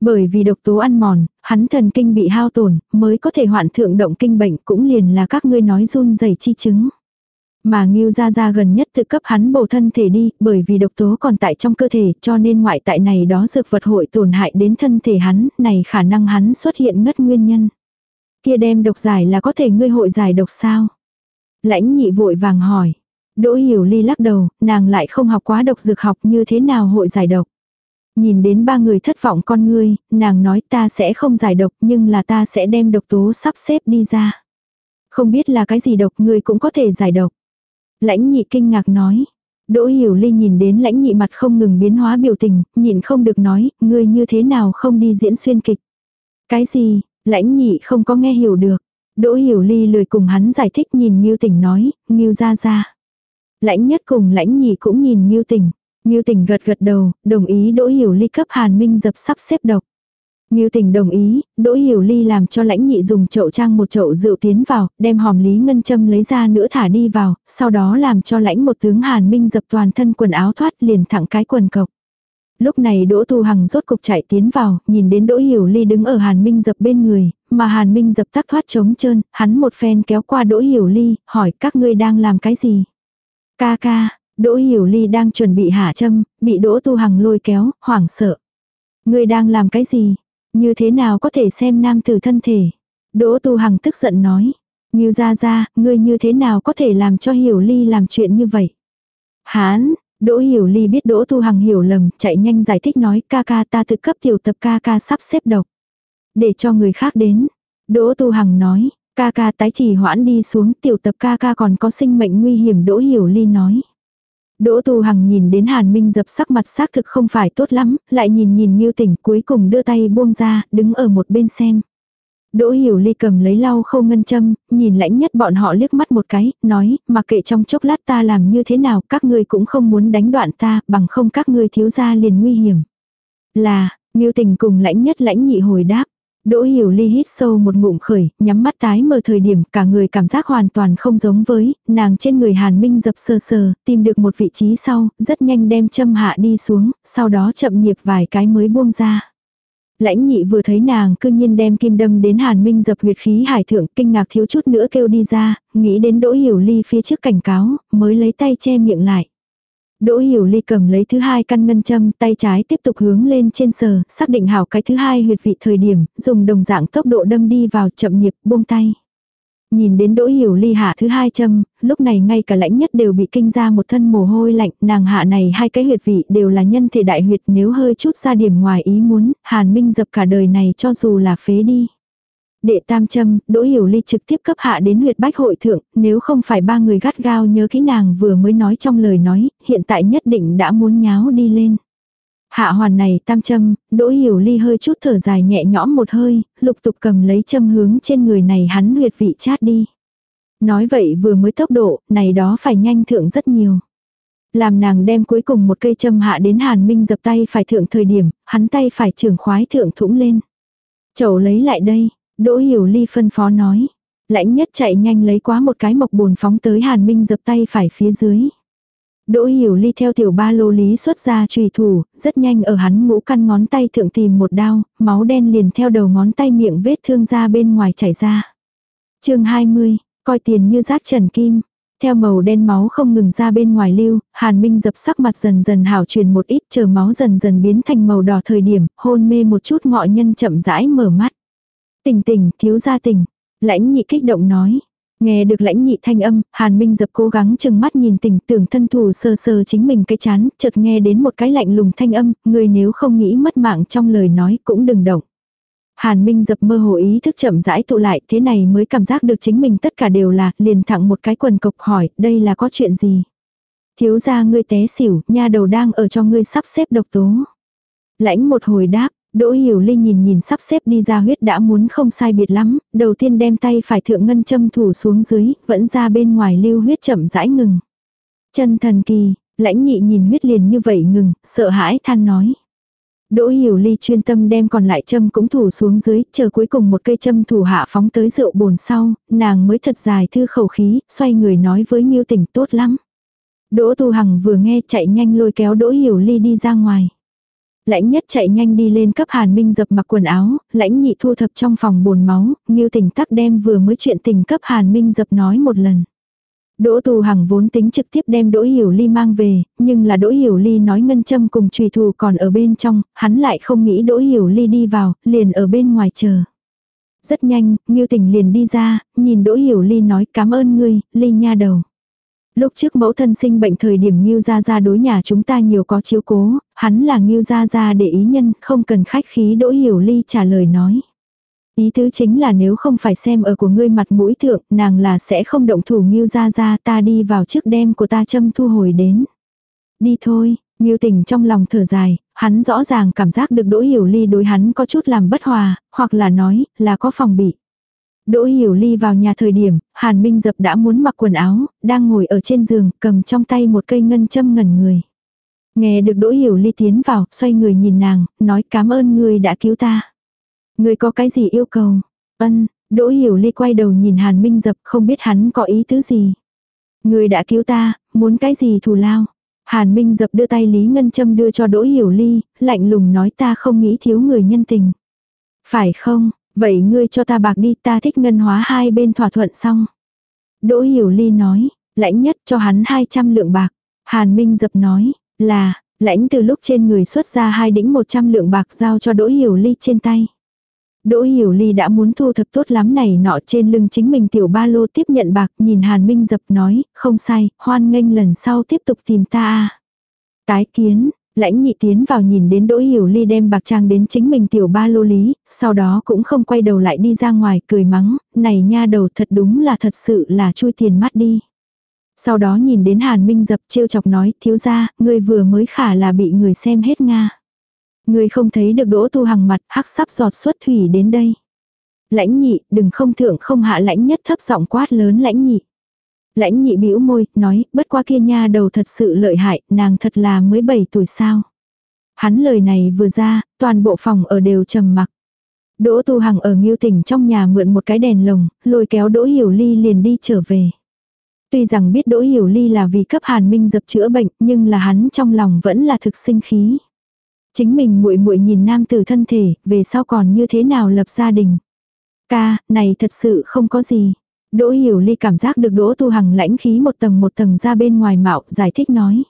Bởi vì độc tố ăn mòn, hắn thần kinh bị hao tổn, mới có thể hoạn thượng động kinh bệnh cũng liền là các ngươi nói run rẩy chi chứng. Mà Ngưu Gia Gia gần nhất tự cấp hắn bổ thân thể đi, bởi vì độc tố còn tại trong cơ thể, cho nên ngoại tại này đó dược vật hội tổn hại đến thân thể hắn, này khả năng hắn xuất hiện ngất nguyên nhân. Kia đem độc giải là có thể ngươi hội giải độc sao? Lãnh nhị vội vàng hỏi. Đỗ hiểu ly lắc đầu, nàng lại không học quá độc dược học như thế nào hội giải độc. Nhìn đến ba người thất vọng con ngươi, nàng nói ta sẽ không giải độc nhưng là ta sẽ đem độc tố sắp xếp đi ra. Không biết là cái gì độc ngươi cũng có thể giải độc. Lãnh nhị kinh ngạc nói. Đỗ hiểu ly nhìn đến lãnh nhị mặt không ngừng biến hóa biểu tình, nhịn không được nói, ngươi như thế nào không đi diễn xuyên kịch. Cái gì, lãnh nhị không có nghe hiểu được. Đỗ hiểu ly lười cùng hắn giải thích nhìn Nghiêu Tỉnh nói, Nghiêu ra ra. Lãnh nhất cùng lãnh nhị cũng nhìn Nghiêu Tỉnh. Ngưu Tỉnh gật gật đầu, đồng ý Đỗ Hiểu Ly cấp Hàn Minh dập sắp xếp độc. Ngưu Tỉnh đồng ý, Đỗ Hiểu Ly làm cho lãnh nhị dùng chậu trang một chậu rượu tiến vào, đem hòm lý ngân châm lấy ra nữa thả đi vào, sau đó làm cho lãnh một tướng Hàn Minh dập toàn thân quần áo thoát liền thẳng cái quần cộc. Lúc này Đỗ Tu Hằng rốt cục chạy tiến vào, nhìn đến Đỗ Hiểu Ly đứng ở Hàn Minh dập bên người, mà Hàn Minh dập tắc thoát trống trơn, hắn một phen kéo qua Đỗ Hiểu Ly, hỏi các ngươi đang làm cái gì? Ca ca, Đỗ Hiểu Ly đang chuẩn bị hạ châm, bị Đỗ Tu Hằng lôi kéo, hoảng sợ. Ngươi đang làm cái gì? Như thế nào có thể xem nam tử thân thể? Đỗ Tu Hằng tức giận nói. Như ra ra, ngươi như thế nào có thể làm cho Hiểu Ly làm chuyện như vậy? Hán, Đỗ Hiểu Ly biết Đỗ Tu Hằng hiểu lầm, chạy nhanh giải thích nói ca ca ta tự cấp tiểu tập ca ca sắp xếp độc. Để cho người khác đến. Đỗ Tu Hằng nói, ca ca tái chỉ hoãn đi xuống tiểu tập ca ca còn có sinh mệnh nguy hiểm Đỗ Hiểu Ly nói. Đỗ Tu Hằng nhìn đến Hàn Minh dập sắc mặt xác thực không phải tốt lắm, lại nhìn nhìn Ngưu Tỉnh cuối cùng đưa tay buông ra, đứng ở một bên xem. Đỗ Hiểu Ly cầm lấy lau khâu ngân châm, nhìn lãnh nhất bọn họ liếc mắt một cái, nói, mà kệ trong chốc lát ta làm như thế nào, các ngươi cũng không muốn đánh đoạn ta, bằng không các ngươi thiếu gia liền nguy hiểm. Là, Ngưu Tỉnh cùng lãnh nhất lãnh nhị hồi đáp. Đỗ hiểu ly hít sâu một ngụm khởi, nhắm mắt tái mờ thời điểm cả người cảm giác hoàn toàn không giống với, nàng trên người hàn minh dập sơ sờ, tìm được một vị trí sau, rất nhanh đem châm hạ đi xuống, sau đó chậm nhịp vài cái mới buông ra. Lãnh nhị vừa thấy nàng cương nhiên đem kim đâm đến hàn minh dập huyệt khí hải thượng kinh ngạc thiếu chút nữa kêu đi ra, nghĩ đến đỗ hiểu ly phía trước cảnh cáo, mới lấy tay che miệng lại. Đỗ Hiểu Ly cầm lấy thứ hai căn ngân châm, tay trái tiếp tục hướng lên trên sờ, xác định hảo cái thứ hai huyệt vị thời điểm, dùng đồng dạng tốc độ đâm đi vào chậm nhịp, buông tay. Nhìn đến Đỗ Hiểu Ly hạ thứ hai châm, lúc này ngay cả lãnh nhất đều bị kinh ra một thân mồ hôi lạnh, nàng hạ này hai cái huyệt vị đều là nhân thể đại huyệt nếu hơi chút ra điểm ngoài ý muốn, Hàn Minh dập cả đời này cho dù là phế đi. Đệ tam châm, Đỗ Hiểu Ly trực tiếp cấp hạ đến huyệt bách hội thượng, nếu không phải ba người gắt gao nhớ kỹ nàng vừa mới nói trong lời nói, hiện tại nhất định đã muốn nháo đi lên. Hạ hoàn này tam châm, Đỗ Hiểu Ly hơi chút thở dài nhẹ nhõm một hơi, lục tục cầm lấy châm hướng trên người này hắn huyệt vị chát đi. Nói vậy vừa mới tốc độ, này đó phải nhanh thượng rất nhiều. Làm nàng đem cuối cùng một cây châm hạ đến Hàn Minh dập tay phải thượng thời điểm, hắn tay phải trường khoái thượng thủng lên. Chậu lấy lại đây, Đỗ Hiểu Ly phân phó nói. Lãnh nhất chạy nhanh lấy quá một cái mộc bồn phóng tới Hàn Minh dập tay phải phía dưới. Đỗ hiểu ly theo tiểu ba lô lý xuất ra trùy thủ, rất nhanh ở hắn ngũ căn ngón tay thượng tìm một đao, máu đen liền theo đầu ngón tay miệng vết thương ra bên ngoài chảy ra. chương 20, coi tiền như rác trần kim. Theo màu đen máu không ngừng ra bên ngoài lưu, Hàn Minh dập sắc mặt dần dần hảo truyền một ít chờ máu dần dần biến thành màu đỏ thời điểm, hôn mê một chút ngọ nhân chậm rãi mở mắt. Tỉnh tỉnh, thiếu gia tỉnh. Lãnh nhị kích động nói. Nghe được lãnh nhị thanh âm, Hàn Minh dập cố gắng chừng mắt nhìn tỉnh tưởng thân thủ sờ sờ chính mình cái chán, chợt nghe đến một cái lạnh lùng thanh âm, người nếu không nghĩ mất mạng trong lời nói cũng đừng động. Hàn Minh dập mơ hồ ý thức chậm rãi tụ lại, thế này mới cảm giác được chính mình tất cả đều là, liền thẳng một cái quần cộc hỏi, đây là có chuyện gì? Thiếu gia ngươi té xỉu, nha đầu đang ở cho ngươi sắp xếp độc tố. Lãnh một hồi đáp, Đỗ Hiểu Linh nhìn nhìn sắp xếp đi ra huyết đã muốn không sai biệt lắm, đầu tiên đem tay phải thượng ngân châm thủ xuống dưới, vẫn ra bên ngoài lưu huyết chậm rãi ngừng. Chân thần kỳ, lãnh nhị nhìn huyết liền như vậy ngừng, sợ hãi than nói. Đỗ Hiểu Ly chuyên tâm đem còn lại châm cũng thủ xuống dưới, chờ cuối cùng một cây châm thủ hạ phóng tới rượu bồn sau, nàng mới thật dài thư khẩu khí, xoay người nói với Nghiêu Tỉnh tốt lắm. Đỗ Tu Hằng vừa nghe chạy nhanh lôi kéo Đỗ Hiểu Ly đi ra ngoài. Lãnh nhất chạy nhanh đi lên cấp Hàn Minh dập mặc quần áo, lãnh nhị thu thập trong phòng bồn máu, Nghiêu Tỉnh tắc đem vừa mới chuyện tình cấp Hàn Minh dập nói một lần. Đỗ Tù Hằng vốn tính trực tiếp đem Đỗ Hiểu Ly mang về, nhưng là Đỗ Hiểu Ly nói ngân châm cùng trùy thù còn ở bên trong, hắn lại không nghĩ Đỗ Hiểu Ly đi vào, liền ở bên ngoài chờ. Rất nhanh, Ngưu Tình liền đi ra, nhìn Đỗ Hiểu Ly nói cảm ơn ngươi, Ly nha đầu. Lúc trước mẫu thân sinh bệnh thời điểm Ngưu Gia Gia đối nhà chúng ta nhiều có chiếu cố, hắn là Ngưu Gia Gia để ý nhân, không cần khách khí Đỗ Hiểu Ly trả lời nói. Ý tứ chính là nếu không phải xem ở của ngươi mặt mũi thượng, nàng là sẽ không động thủ Ngưu Gia Gia ta đi vào trước đêm của ta châm thu hồi đến. Đi thôi, Ngưu Tình trong lòng thở dài, hắn rõ ràng cảm giác được Đỗ Hiểu Ly đối hắn có chút làm bất hòa, hoặc là nói là có phòng bị. Đỗ Hiểu Ly vào nhà thời điểm, Hàn Minh Dập đã muốn mặc quần áo, đang ngồi ở trên giường, cầm trong tay một cây ngân châm ngẩn người. Nghe được Đỗ Hiểu Ly tiến vào, xoay người nhìn nàng, nói cảm ơn người đã cứu ta. Người có cái gì yêu cầu? Ân, Đỗ Hiểu Ly quay đầu nhìn Hàn Minh Dập không biết hắn có ý tứ gì. Người đã cứu ta, muốn cái gì thù lao? Hàn Minh Dập đưa tay Lý Ngân Châm đưa cho Đỗ Hiểu Ly, lạnh lùng nói ta không nghĩ thiếu người nhân tình. Phải không, vậy ngươi cho ta bạc đi ta thích ngân hóa hai bên thỏa thuận xong. Đỗ Hiểu Ly nói, lãnh nhất cho hắn 200 lượng bạc. Hàn Minh Dập nói, là, lãnh từ lúc trên người xuất ra hai đĩnh 100 lượng bạc giao cho Đỗ Hiểu Ly trên tay. Đỗ Hiểu Ly đã muốn thu thập tốt lắm này nọ trên lưng chính mình tiểu ba lô tiếp nhận bạc nhìn Hàn Minh dập nói, không sai, hoan nghênh lần sau tiếp tục tìm ta Tái kiến, lãnh nhị tiến vào nhìn đến Đỗ Hiểu Ly đem bạc trang đến chính mình tiểu ba lô lý, sau đó cũng không quay đầu lại đi ra ngoài cười mắng, này nha đầu thật đúng là thật sự là chui tiền mắt đi. Sau đó nhìn đến Hàn Minh dập trêu chọc nói, thiếu ra, người vừa mới khả là bị người xem hết Nga. Người không thấy được đỗ tu hằng mặt hắc sắp giọt xuất thủy đến đây. Lãnh nhị, đừng không thượng không hạ lãnh nhất thấp giọng quát lớn lãnh nhị. Lãnh nhị bĩu môi, nói, bất qua kia nha đầu thật sự lợi hại, nàng thật là mới 7 tuổi sao. Hắn lời này vừa ra, toàn bộ phòng ở đều trầm mặc. Đỗ Tu Hằng ở Ngưu Tỉnh trong nhà mượn một cái đèn lồng, lôi kéo Đỗ Hiểu Ly liền đi trở về. Tuy rằng biết Đỗ Hiểu Ly là vì cấp Hàn Minh dập chữa bệnh, nhưng là hắn trong lòng vẫn là thực sinh khí. Chính mình muội muội nhìn nam tử thân thể, về sau còn như thế nào lập gia đình. Ca, này thật sự không có gì. Đỗ Hiểu Ly cảm giác được Đỗ Tu Hằng lãnh khí một tầng một tầng ra bên ngoài mạo, giải thích nói.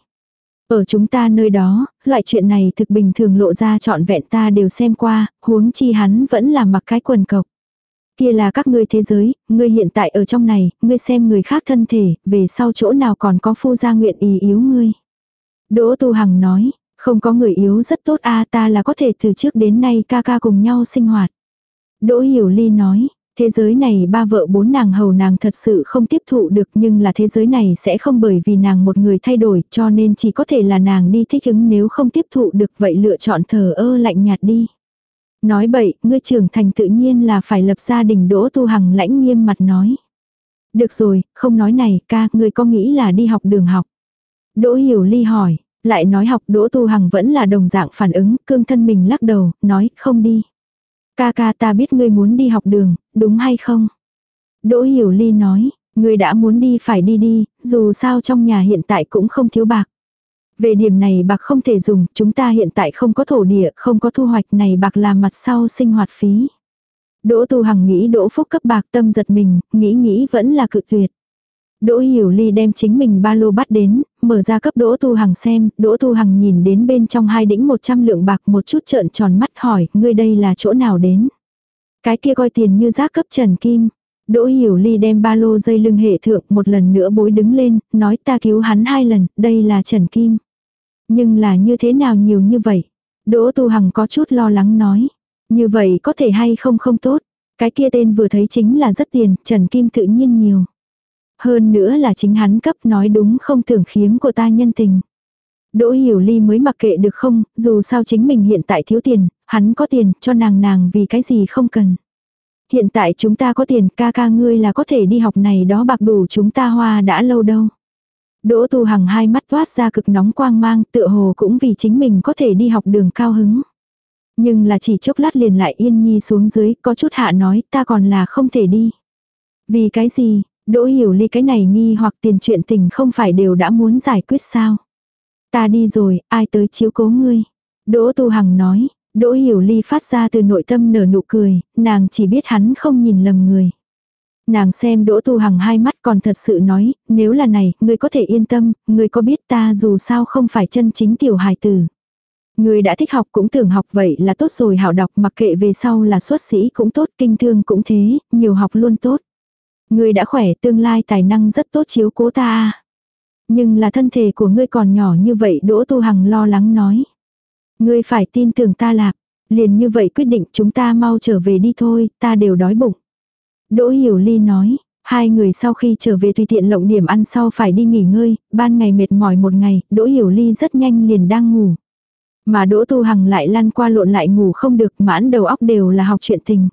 Ở chúng ta nơi đó, loại chuyện này thực bình thường lộ ra trọn vẹn ta đều xem qua, huống chi hắn vẫn là mặc cái quần cộc. Kia là các ngươi thế giới, ngươi hiện tại ở trong này, ngươi xem người khác thân thể, về sau chỗ nào còn có phu gia nguyện ý yếu ngươi. Đỗ Tu Hằng nói, không có người yếu rất tốt a ta là có thể từ trước đến nay ca ca cùng nhau sinh hoạt. Đỗ Hiểu Ly nói, thế giới này ba vợ bốn nàng hầu nàng thật sự không tiếp thụ được nhưng là thế giới này sẽ không bởi vì nàng một người thay đổi cho nên chỉ có thể là nàng đi thích ứng nếu không tiếp thụ được vậy lựa chọn thờ ơ lạnh nhạt đi. Nói bậy, ngươi trưởng thành tự nhiên là phải lập gia đình đỗ tu hằng lãnh nghiêm mặt nói. Được rồi, không nói này ca, ngươi có nghĩ là đi học đường học. Đỗ hiểu ly hỏi, lại nói học Đỗ Tu Hằng vẫn là đồng dạng phản ứng, cương thân mình lắc đầu, nói không đi. Ca ca ta biết ngươi muốn đi học đường, đúng hay không? Đỗ Hiểu Ly nói, ngươi đã muốn đi phải đi đi, dù sao trong nhà hiện tại cũng không thiếu bạc. Về điểm này bạc không thể dùng, chúng ta hiện tại không có thổ địa, không có thu hoạch này bạc là mặt sau sinh hoạt phí. Đỗ Tu Hằng nghĩ Đỗ Phúc cấp bạc tâm giật mình, nghĩ nghĩ vẫn là cự tuyệt. Đỗ Hiểu Ly đem chính mình ba lô bắt đến, mở ra cấp Đỗ Tu Hằng xem, Đỗ Tu Hằng nhìn đến bên trong hai đĩnh 100 lượng bạc một chút trợn tròn mắt hỏi, ngươi đây là chỗ nào đến? Cái kia coi tiền như rác cấp trần kim. Đỗ Hiểu Ly đem ba lô dây lưng hệ thượng một lần nữa bối đứng lên, nói ta cứu hắn hai lần, đây là trần kim. Nhưng là như thế nào nhiều như vậy? Đỗ Tu Hằng có chút lo lắng nói. Như vậy có thể hay không không tốt. Cái kia tên vừa thấy chính là rất tiền, Trần Kim tự nhiên nhiều. Hơn nữa là chính hắn cấp nói đúng không tưởng khiếm của ta nhân tình. Đỗ Hiểu Ly mới mặc kệ được không, dù sao chính mình hiện tại thiếu tiền, hắn có tiền, cho nàng nàng vì cái gì không cần. Hiện tại chúng ta có tiền, ca ca ngươi là có thể đi học này đó bạc đủ chúng ta hoa đã lâu đâu. Đỗ Tu Hằng hai mắt toát ra cực nóng quang mang, tựa hồ cũng vì chính mình có thể đi học đường cao hứng. Nhưng là chỉ chốc lát liền lại yên nhi xuống dưới, có chút hạ nói, ta còn là không thể đi. Vì cái gì, Đỗ hiểu ly cái này nghi hoặc tiền chuyện tình không phải đều đã muốn giải quyết sao. Ta đi rồi, ai tới chiếu cố ngươi. Đỗ Tu Hằng nói, Đỗ hiểu ly phát ra từ nội tâm nở nụ cười, nàng chỉ biết hắn không nhìn lầm người. Nàng xem Đỗ Tu Hằng hai mắt còn thật sự nói, nếu là này, ngươi có thể yên tâm, ngươi có biết ta dù sao không phải chân chính tiểu hài tử. Người đã thích học cũng tưởng học vậy là tốt rồi hảo đọc mặc kệ về sau là xuất sĩ cũng tốt, kinh thương cũng thế, nhiều học luôn tốt. Ngươi đã khỏe tương lai tài năng rất tốt chiếu cố ta. À. Nhưng là thân thể của ngươi còn nhỏ như vậy Đỗ Tu Hằng lo lắng nói. Ngươi phải tin tưởng ta lạc. Liền như vậy quyết định chúng ta mau trở về đi thôi, ta đều đói bụng. Đỗ Hiểu Ly nói, hai người sau khi trở về tùy tiện lộng điểm ăn sau phải đi nghỉ ngơi, ban ngày mệt mỏi một ngày, Đỗ Hiểu Ly rất nhanh liền đang ngủ. Mà Đỗ Tu Hằng lại lăn qua lộn lại ngủ không được, mãn đầu óc đều là học chuyện tình.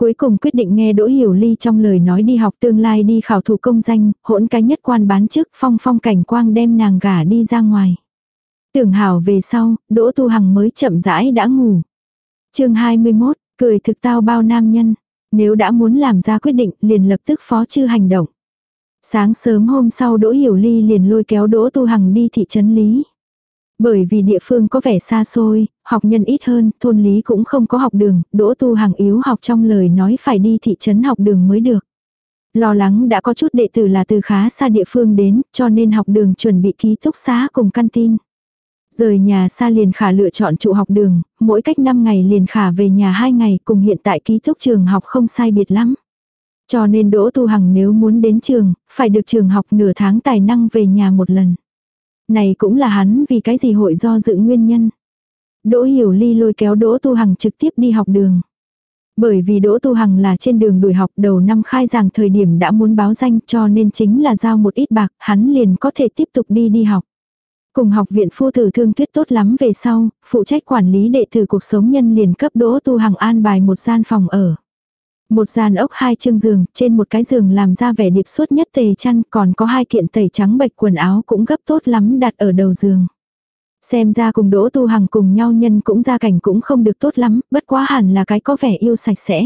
Cuối cùng quyết định nghe Đỗ Hiểu Ly trong lời nói đi học tương lai đi khảo thủ công danh, hỗn cái nhất quan bán chức phong phong cảnh quang đem nàng gả đi ra ngoài. Tưởng hảo về sau, Đỗ Tu Hằng mới chậm rãi đã ngủ. chương 21, cười thực tao bao nam nhân. Nếu đã muốn làm ra quyết định liền lập tức phó chư hành động. Sáng sớm hôm sau Đỗ Hiểu Ly liền lôi kéo Đỗ Tu Hằng đi thị trấn Lý. Bởi vì địa phương có vẻ xa xôi, học nhân ít hơn, thôn lý cũng không có học đường, đỗ tu hàng yếu học trong lời nói phải đi thị trấn học đường mới được. Lo lắng đã có chút đệ tử là từ khá xa địa phương đến, cho nên học đường chuẩn bị ký túc xá cùng căn tin. Rời nhà xa liền khả lựa chọn trụ học đường, mỗi cách 5 ngày liền khả về nhà 2 ngày cùng hiện tại ký túc trường học không sai biệt lắm. Cho nên Đỗ Tu Hằng nếu muốn đến trường, phải được trường học nửa tháng tài năng về nhà một lần. Này cũng là hắn vì cái gì hội do dự nguyên nhân. Đỗ Hiểu Ly lôi kéo Đỗ Tu Hằng trực tiếp đi học đường. Bởi vì Đỗ Tu Hằng là trên đường đuổi học đầu năm khai giảng thời điểm đã muốn báo danh cho nên chính là giao một ít bạc, hắn liền có thể tiếp tục đi đi học. Cùng học viện phu tử thương thuyết tốt lắm về sau, phụ trách quản lý đệ tử cuộc sống nhân liền cấp Đỗ Tu Hằng an bài một gian phòng ở. Một gian ốc hai chương giường, trên một cái giường làm ra vẻ điệp suốt nhất tề chăn, còn có hai kiện tẩy trắng bạch quần áo cũng gấp tốt lắm đặt ở đầu giường. Xem ra cùng Đỗ Tu Hằng cùng nhau nhân cũng ra cảnh cũng không được tốt lắm, bất quá hẳn là cái có vẻ yêu sạch sẽ.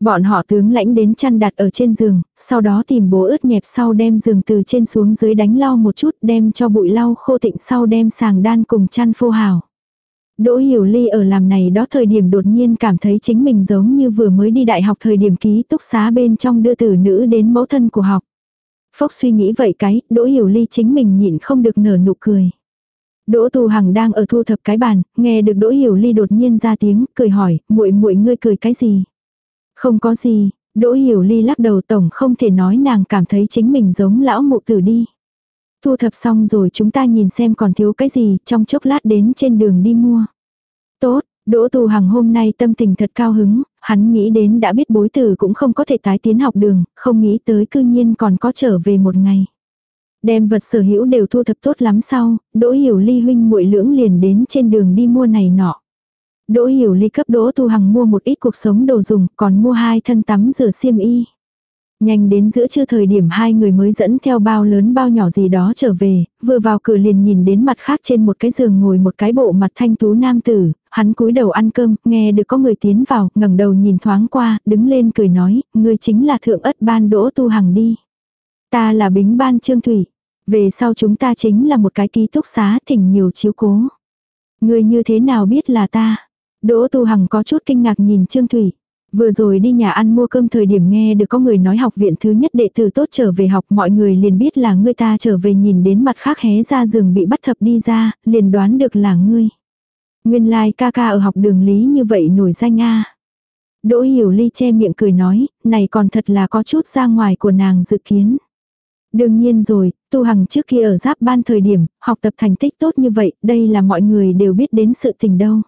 Bọn họ tướng lãnh đến chăn đặt ở trên giường, sau đó tìm bố ướt nhẹp sau đem giường từ trên xuống dưới đánh lau một chút đem cho bụi lau khô tịnh sau đem sàng đan cùng chăn phô hào. Đỗ Hiểu Ly ở làm này đó thời điểm đột nhiên cảm thấy chính mình giống như vừa mới đi đại học thời điểm ký túc xá bên trong đưa tử nữ đến mẫu thân của học. Phốc suy nghĩ vậy cái, Đỗ Hiểu Ly chính mình nhịn không được nở nụ cười. Đỗ Tu Hằng đang ở thu thập cái bàn, nghe được Đỗ Hiểu Ly đột nhiên ra tiếng, cười hỏi, muội muội ngươi cười cái gì? Không có gì, Đỗ Hiểu Ly lắc đầu tổng không thể nói nàng cảm thấy chính mình giống lão mụ tử đi. Thu thập xong rồi chúng ta nhìn xem còn thiếu cái gì, trong chốc lát đến trên đường đi mua. Tốt, Đỗ Tu Hằng hôm nay tâm tình thật cao hứng, hắn nghĩ đến đã biết bối tử cũng không có thể tái tiến học đường, không nghĩ tới cư nhiên còn có trở về một ngày. Đem vật sở hữu đều thu thập tốt lắm sau, Đỗ Hiểu Ly huynh muội lưỡng liền đến trên đường đi mua này nọ. Đỗ Hiểu Ly cấp Đỗ Tu Hằng mua một ít cuộc sống đồ dùng, còn mua hai thân tắm rửa xiêm y. Nhanh đến giữa trưa thời điểm hai người mới dẫn theo bao lớn bao nhỏ gì đó trở về, vừa vào cửa liền nhìn đến mặt khác trên một cái giường ngồi một cái bộ mặt thanh tú nam tử, hắn cúi đầu ăn cơm, nghe được có người tiến vào, ngẩng đầu nhìn thoáng qua, đứng lên cười nói, người chính là thượng ất ban đỗ tu hằng đi. Ta là bính ban Trương Thủy. Về sau chúng ta chính là một cái ký túc xá thỉnh nhiều chiếu cố. Người như thế nào biết là ta? Đỗ Tu Hằng có chút kinh ngạc nhìn Trương Thủy. Vừa rồi đi nhà ăn mua cơm thời điểm nghe được có người nói học viện thứ nhất đệ tử tốt trở về học mọi người liền biết là ngươi ta trở về nhìn đến mặt khác hé ra giường bị bắt thập đi ra, liền đoán được là ngươi. Nguyên lai like ca ca ở học đường lý như vậy nổi danh a Đỗ hiểu ly che miệng cười nói, này còn thật là có chút ra ngoài của nàng dự kiến. Đương nhiên rồi, tu hằng trước kia ở giáp ban thời điểm, học tập thành tích tốt như vậy, đây là mọi người đều biết đến sự tình đâu.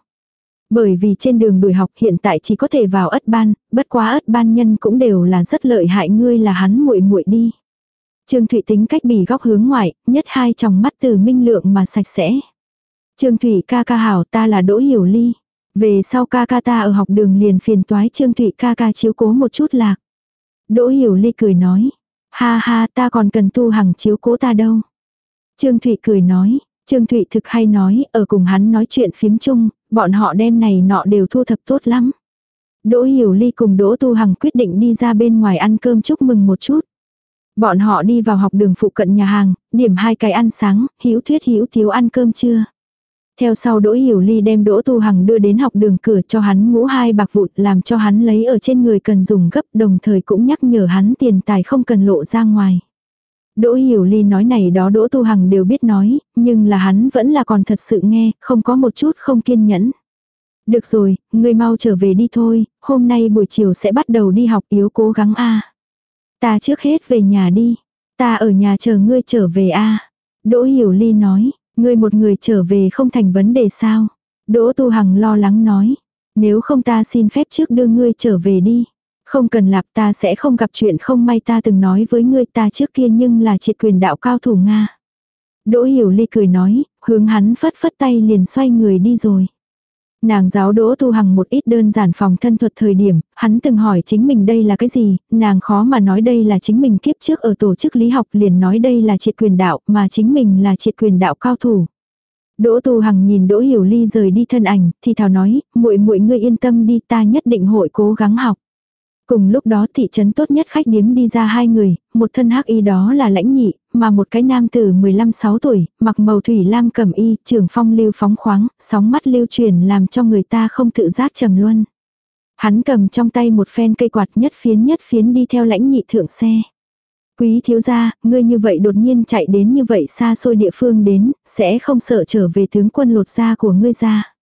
Bởi vì trên đường đuổi học hiện tại chỉ có thể vào ất ban, bất quá ất ban nhân cũng đều là rất lợi hại ngươi là hắn muội muội đi. Trương Thụy tính cách bì góc hướng ngoại, nhất hai tròng mắt từ minh lượng mà sạch sẽ. Trương Thụy ca ca hảo ta là Đỗ Hiểu Ly. Về sau ca ca ta ở học đường liền phiền toái Trương Thụy ca ca chiếu cố một chút lạc. Đỗ Hiểu Ly cười nói. Ha ha ta còn cần tu hằng chiếu cố ta đâu. Trương Thụy cười nói. Trương Thụy thực hay nói, ở cùng hắn nói chuyện phiếm chung, bọn họ đem này nọ đều thu thập tốt lắm. Đỗ Hiểu Ly cùng Đỗ Tu Hằng quyết định đi ra bên ngoài ăn cơm chúc mừng một chút. Bọn họ đi vào học đường phụ cận nhà hàng, điểm hai cái ăn sáng, hữu thuyết hữu thiếu ăn cơm trưa. Theo sau Đỗ Hiểu Ly đem Đỗ Tu Hằng đưa đến học đường cửa cho hắn ngũ hai bạc vụn làm cho hắn lấy ở trên người cần dùng gấp đồng thời cũng nhắc nhở hắn tiền tài không cần lộ ra ngoài. Đỗ Hiểu Ly nói này đó Đỗ Tu Hằng đều biết nói, nhưng là hắn vẫn là còn thật sự nghe, không có một chút không kiên nhẫn. Được rồi, ngươi mau trở về đi thôi, hôm nay buổi chiều sẽ bắt đầu đi học yếu cố gắng a. Ta trước hết về nhà đi. Ta ở nhà chờ ngươi trở về a. Đỗ Hiểu Ly nói, ngươi một người trở về không thành vấn đề sao? Đỗ Tu Hằng lo lắng nói, nếu không ta xin phép trước đưa ngươi trở về đi. Không cần lạp ta sẽ không gặp chuyện không may ta từng nói với ngươi ta trước kia nhưng là triệt quyền đạo cao thủ Nga. Đỗ hiểu ly cười nói, hướng hắn phất phất tay liền xoay người đi rồi. Nàng giáo đỗ tu hằng một ít đơn giản phòng thân thuật thời điểm, hắn từng hỏi chính mình đây là cái gì, nàng khó mà nói đây là chính mình kiếp trước ở tổ chức lý học liền nói đây là triệt quyền đạo mà chính mình là triệt quyền đạo cao thủ. Đỗ tu hằng nhìn đỗ hiểu ly rời đi thân ảnh, thì thào nói, muội muội ngươi yên tâm đi ta nhất định hội cố gắng học. Cùng lúc đó thị trấn tốt nhất khách điếm đi ra hai người, một thân hắc y đó là lãnh nhị, mà một cái nam tử 15-6 tuổi, mặc màu thủy lam cẩm y, trường phong lưu phóng khoáng, sóng mắt lưu truyền làm cho người ta không tự giác trầm luân. Hắn cầm trong tay một phen cây quạt nhất phiến nhất phiến đi theo lãnh nhị thượng xe. Quý thiếu gia, ngươi như vậy đột nhiên chạy đến như vậy xa xôi địa phương đến, sẽ không sợ trở về tướng quân lột da của ngươi ra.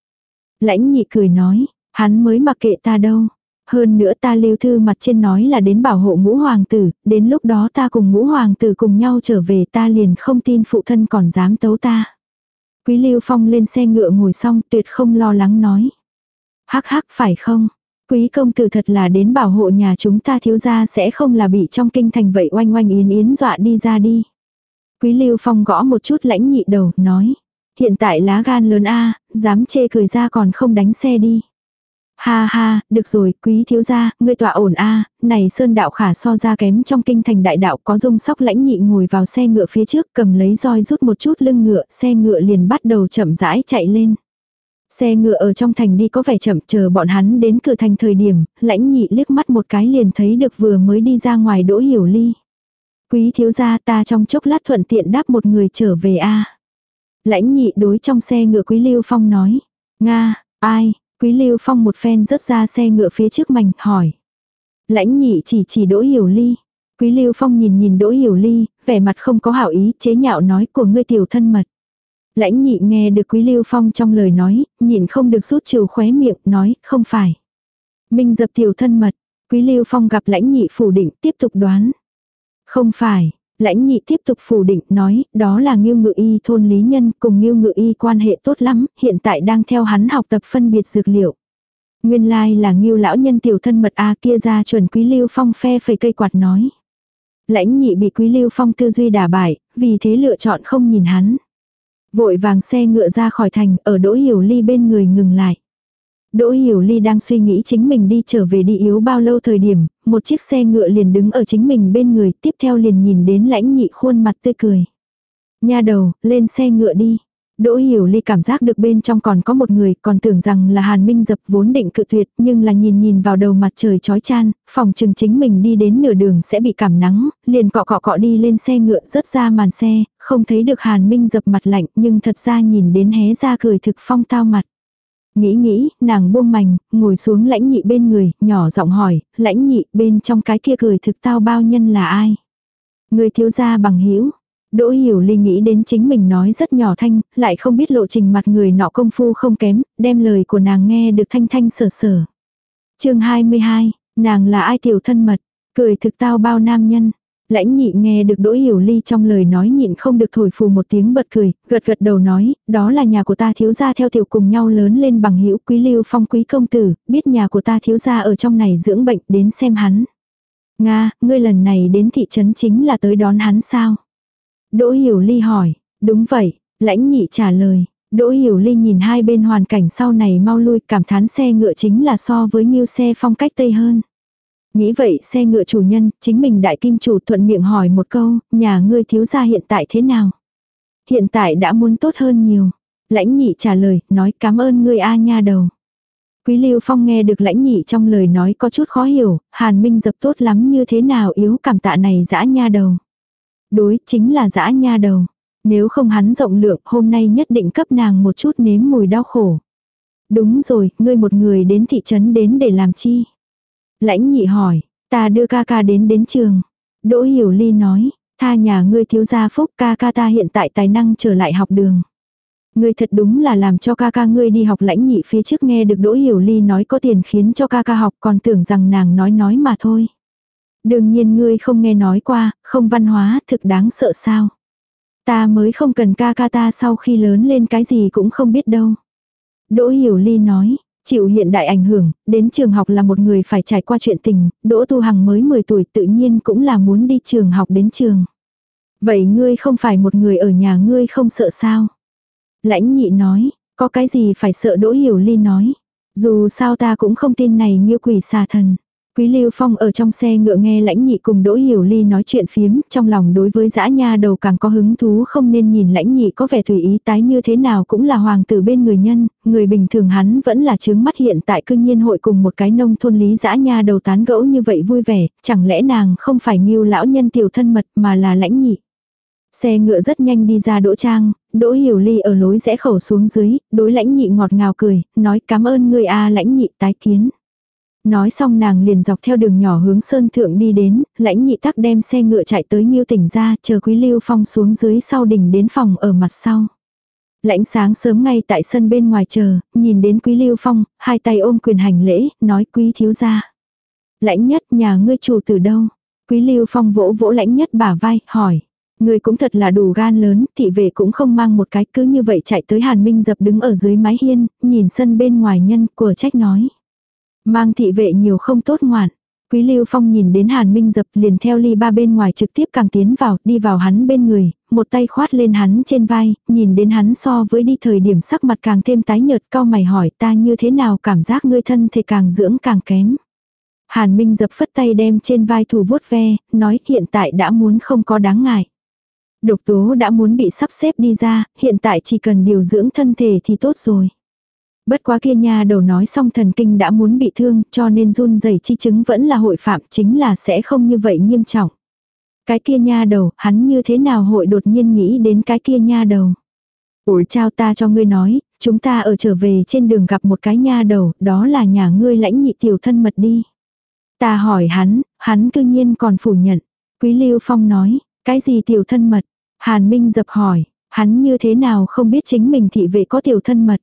Lãnh nhị cười nói, hắn mới mặc kệ ta đâu. Hơn nữa ta lưu thư mặt trên nói là đến bảo hộ ngũ hoàng tử, đến lúc đó ta cùng ngũ hoàng tử cùng nhau trở về ta liền không tin phụ thân còn dám tấu ta. Quý lưu phong lên xe ngựa ngồi xong tuyệt không lo lắng nói. Hắc hắc phải không? Quý công tử thật là đến bảo hộ nhà chúng ta thiếu gia sẽ không là bị trong kinh thành vậy oanh oanh yến yến dọa đi ra đi. Quý lưu phong gõ một chút lãnh nhị đầu, nói. Hiện tại lá gan lớn a dám chê cười ra còn không đánh xe đi. Ha ha, được rồi, quý thiếu gia, ngươi tọa ổn a, này sơn đạo khả so ra kém trong kinh thành đại đạo có dung sóc lãnh nhị ngồi vào xe ngựa phía trước cầm lấy roi rút một chút lưng ngựa, xe ngựa liền bắt đầu chậm rãi chạy lên. Xe ngựa ở trong thành đi có vẻ chậm chờ bọn hắn đến cửa thành thời điểm, lãnh nhị liếc mắt một cái liền thấy được vừa mới đi ra ngoài đỗ hiểu ly. Quý thiếu gia ta trong chốc lát thuận tiện đáp một người trở về a Lãnh nhị đối trong xe ngựa quý lưu phong nói. Nga, ai, Quý Lưu Phong một phen rớt ra xe ngựa phía trước mảnh, hỏi. Lãnh nhị chỉ chỉ Đỗ Hiểu Ly. Quý Lưu Phong nhìn nhìn Đỗ Hiểu Ly, vẻ mặt không có hảo ý, chế nhạo nói của ngươi tiểu thân mật. Lãnh nhị nghe được Quý Lưu Phong trong lời nói, nhìn không được rút trừ khóe miệng, nói, không phải. Minh dập tiểu thân mật, Quý Lưu Phong gặp lãnh nhị phủ định, tiếp tục đoán. Không phải, Lãnh nhị tiếp tục phủ định nói, đó là nghiêu ngự y thôn lý nhân cùng nghiêu ngự y quan hệ tốt lắm, hiện tại đang theo hắn học tập phân biệt dược liệu. Nguyên lai là nghiêu lão nhân tiểu thân mật A kia ra chuẩn quý lưu phong phe phẩy cây quạt nói. Lãnh nhị bị quý lưu phong tư duy đả bại, vì thế lựa chọn không nhìn hắn. Vội vàng xe ngựa ra khỏi thành, ở đỗ hiểu ly bên người ngừng lại. Đỗ Hiểu Ly đang suy nghĩ chính mình đi trở về đi yếu bao lâu thời điểm, một chiếc xe ngựa liền đứng ở chính mình bên người, tiếp theo liền nhìn đến lãnh nhị khuôn mặt tươi cười. Nha đầu, lên xe ngựa đi. Đỗ Hiểu Ly cảm giác được bên trong còn có một người, còn tưởng rằng là Hàn Minh Dập vốn định cự tuyệt, nhưng là nhìn nhìn vào đầu mặt trời chói chan, phòng chừng chính mình đi đến nửa đường sẽ bị cảm nắng, liền cọ cọ cọ đi lên xe ngựa rớt ra màn xe, không thấy được Hàn Minh Dập mặt lạnh, nhưng thật ra nhìn đến hé ra cười thực phong tao mặt. Nghĩ nghĩ, nàng buông mảnh, ngồi xuống lãnh nhị bên người, nhỏ giọng hỏi, lãnh nhị bên trong cái kia cười thực tao bao nhân là ai? Người thiếu gia bằng hữu Đỗ Hiểu Ly nghĩ đến chính mình nói rất nhỏ thanh, lại không biết lộ trình mặt người nọ công phu không kém, đem lời của nàng nghe được thanh thanh sở sở. chương 22, nàng là ai tiểu thân mật, cười thực tao bao nam nhân. Lãnh nhị nghe được Đỗ Hiểu Ly trong lời nói nhịn không được thổi phù một tiếng bật cười, gật gật đầu nói, đó là nhà của ta thiếu gia theo tiểu cùng nhau lớn lên bằng hữu quý lưu phong quý công tử, biết nhà của ta thiếu gia ở trong này dưỡng bệnh đến xem hắn. Nga, ngươi lần này đến thị trấn chính là tới đón hắn sao? Đỗ Hiểu Ly hỏi, đúng vậy, lãnh nhị trả lời. Đỗ Hiểu Ly nhìn hai bên hoàn cảnh sau này mau lui cảm thán xe ngựa chính là so với nhiêu xe phong cách tây hơn. Nghĩ vậy xe ngựa chủ nhân, chính mình đại kim chủ thuận miệng hỏi một câu, nhà ngươi thiếu gia hiện tại thế nào? Hiện tại đã muốn tốt hơn nhiều. Lãnh nhị trả lời, nói cảm ơn ngươi A nha đầu. Quý Lưu Phong nghe được lãnh nhị trong lời nói có chút khó hiểu, Hàn Minh dập tốt lắm như thế nào yếu cảm tạ này dã nha đầu. Đối chính là dã nha đầu. Nếu không hắn rộng lượng hôm nay nhất định cấp nàng một chút nếm mùi đau khổ. Đúng rồi, ngươi một người đến thị trấn đến để làm chi? Lãnh nhị hỏi, ta đưa ca ca đến đến trường. Đỗ Hiểu Ly nói, tha nhà ngươi thiếu gia phúc ca ca ta hiện tại tài năng trở lại học đường. Ngươi thật đúng là làm cho ca ca ngươi đi học lãnh nhị phía trước nghe được Đỗ Hiểu Ly nói có tiền khiến cho ca ca học còn tưởng rằng nàng nói nói mà thôi. Đương nhiên ngươi không nghe nói qua, không văn hóa, thực đáng sợ sao. Ta mới không cần ca ca ta sau khi lớn lên cái gì cũng không biết đâu. Đỗ Hiểu Ly nói, chịu hiện đại ảnh hưởng, đến trường học là một người phải trải qua chuyện tình, Đỗ Tu Hằng mới 10 tuổi tự nhiên cũng là muốn đi trường học đến trường. Vậy ngươi không phải một người ở nhà ngươi không sợ sao? Lãnh nhị nói, có cái gì phải sợ Đỗ Hiểu Ly nói. Dù sao ta cũng không tin này như quỷ xà thần. Quý Lưu Phong ở trong xe ngựa nghe lãnh nhị cùng Đỗ Hiểu Ly nói chuyện phiếm, trong lòng đối với dã nha đầu càng có hứng thú không nên nhìn lãnh nhị có vẻ tùy ý tái như thế nào cũng là hoàng tử bên người nhân, người bình thường hắn vẫn là chứng mắt hiện tại cương nhiên hội cùng một cái nông thôn lý dã nha đầu tán gẫu như vậy vui vẻ, chẳng lẽ nàng không phải nghiêu lão nhân tiểu thân mật mà là lãnh nhị. Xe ngựa rất nhanh đi ra đỗ trang, đỗ hiểu ly ở lối rẽ khẩu xuống dưới, đối lãnh nhị ngọt ngào cười, nói cảm ơn người a lãnh nhị tái kiến. Nói xong nàng liền dọc theo đường nhỏ hướng sơn thượng đi đến, lãnh nhị tắc đem xe ngựa chạy tới Nhiêu tỉnh ra, chờ quý lưu phong xuống dưới sau đỉnh đến phòng ở mặt sau. Lãnh sáng sớm ngay tại sân bên ngoài chờ, nhìn đến quý lưu phong, hai tay ôm quyền hành lễ, nói quý thiếu gia. Lãnh nhất nhà ngươi chủ từ đâu? Quý lưu phong vỗ vỗ lãnh nhất bả vai, hỏi. Người cũng thật là đủ gan lớn, thị vệ cũng không mang một cái cứ như vậy chạy tới Hàn Minh dập đứng ở dưới mái hiên, nhìn sân bên ngoài nhân của trách nói. Mang thị vệ nhiều không tốt ngoạn. Quý Lưu Phong nhìn đến Hàn Minh dập liền theo ly ba bên ngoài trực tiếp càng tiến vào, đi vào hắn bên người, một tay khoát lên hắn trên vai, nhìn đến hắn so với đi thời điểm sắc mặt càng thêm tái nhợt cao mày hỏi ta như thế nào cảm giác ngươi thân thể càng dưỡng càng kém. Hàn Minh dập phất tay đem trên vai thủ vuốt ve, nói hiện tại đã muốn không có đáng ngại. Độc tố đã muốn bị sắp xếp đi ra, hiện tại chỉ cần điều dưỡng thân thể thì tốt rồi. Bất quá kia nha đầu nói xong thần kinh đã muốn bị thương cho nên run rẩy chi chứng vẫn là hội phạm chính là sẽ không như vậy nghiêm trọng. Cái kia nha đầu, hắn như thế nào hội đột nhiên nghĩ đến cái kia nha đầu. Ủi trao ta cho ngươi nói, chúng ta ở trở về trên đường gặp một cái nha đầu, đó là nhà ngươi lãnh nhị tiểu thân mật đi. Ta hỏi hắn, hắn cư nhiên còn phủ nhận. Quý Lưu Phong nói, cái gì tiểu thân mật? Hàn Minh dập hỏi, hắn như thế nào không biết chính mình thị vệ có tiểu thân mật.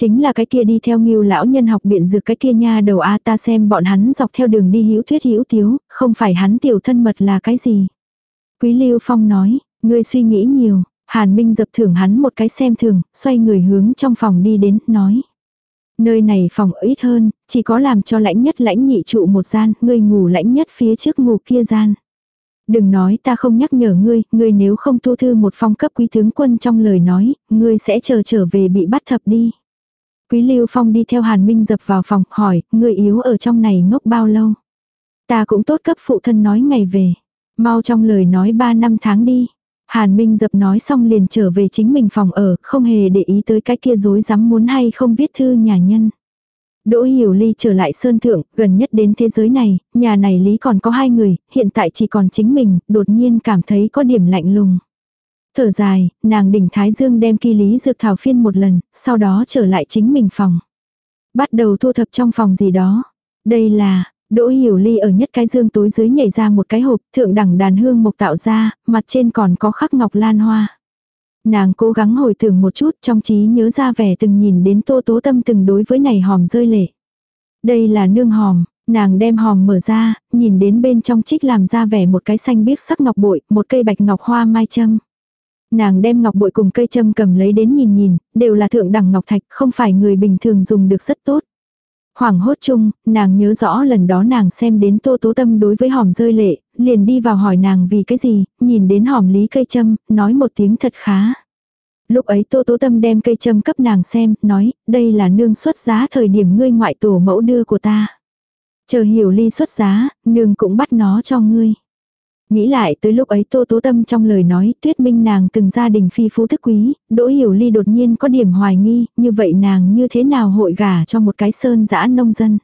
Chính là cái kia đi theo nghiêu lão nhân học biện dược cái kia nha đầu a ta xem bọn hắn dọc theo đường đi hữu thuyết hữu tiếu, không phải hắn tiểu thân mật là cái gì. Quý Lưu Phong nói, ngươi suy nghĩ nhiều, Hàn Minh dập thưởng hắn một cái xem thường, xoay người hướng trong phòng đi đến, nói. Nơi này phòng ít hơn, chỉ có làm cho lãnh nhất lãnh nhị trụ một gian, ngươi ngủ lãnh nhất phía trước ngủ kia gian. Đừng nói ta không nhắc nhở ngươi, ngươi nếu không thu thư một phong cấp quý tướng quân trong lời nói, ngươi sẽ chờ trở về bị bắt thập đi. Quý Lưu Phong đi theo Hàn Minh dập vào phòng, hỏi, người yếu ở trong này ngốc bao lâu? Ta cũng tốt cấp phụ thân nói ngày về. Mau trong lời nói ba năm tháng đi. Hàn Minh dập nói xong liền trở về chính mình phòng ở, không hề để ý tới cái kia dối dám muốn hay không viết thư nhà nhân. Đỗ Hiểu Ly trở lại Sơn Thượng, gần nhất đến thế giới này, nhà này Lý còn có hai người, hiện tại chỉ còn chính mình, đột nhiên cảm thấy có điểm lạnh lùng. Thở dài, nàng đỉnh Thái Dương đem kỳ lý dược thảo phiên một lần, sau đó trở lại chính mình phòng. Bắt đầu thu thập trong phòng gì đó. Đây là, Đỗ Hiểu Ly ở nhất cái dương tối dưới nhảy ra một cái hộp, thượng đẳng đàn hương mộc tạo ra, mặt trên còn có khắc ngọc lan hoa. Nàng cố gắng hồi tưởng một chút trong trí nhớ ra vẻ từng nhìn đến tô tố tâm từng đối với này hòm rơi lệ. Đây là nương hòm, nàng đem hòm mở ra, nhìn đến bên trong trích làm ra vẻ một cái xanh biếc sắc ngọc bội, một cây bạch ngọc hoa mai châm. Nàng đem ngọc bội cùng cây châm cầm lấy đến nhìn nhìn, đều là thượng đẳng ngọc thạch, không phải người bình thường dùng được rất tốt. Hoàng hốt chung, nàng nhớ rõ lần đó nàng xem đến tô tố tâm đối với hòm rơi lệ, liền đi vào hỏi nàng vì cái gì, nhìn đến hòm lý cây châm, nói một tiếng thật khá. Lúc ấy tô tố tâm đem cây châm cấp nàng xem, nói, đây là nương xuất giá thời điểm ngươi ngoại tổ mẫu đưa của ta. Chờ hiểu ly xuất giá, nương cũng bắt nó cho ngươi. Nghĩ lại tới lúc ấy Tô Tố Tâm trong lời nói tuyết minh nàng từng gia đình phi phú thức quý, Đỗ Hiểu Ly đột nhiên có điểm hoài nghi, như vậy nàng như thế nào hội gả cho một cái sơn dã nông dân.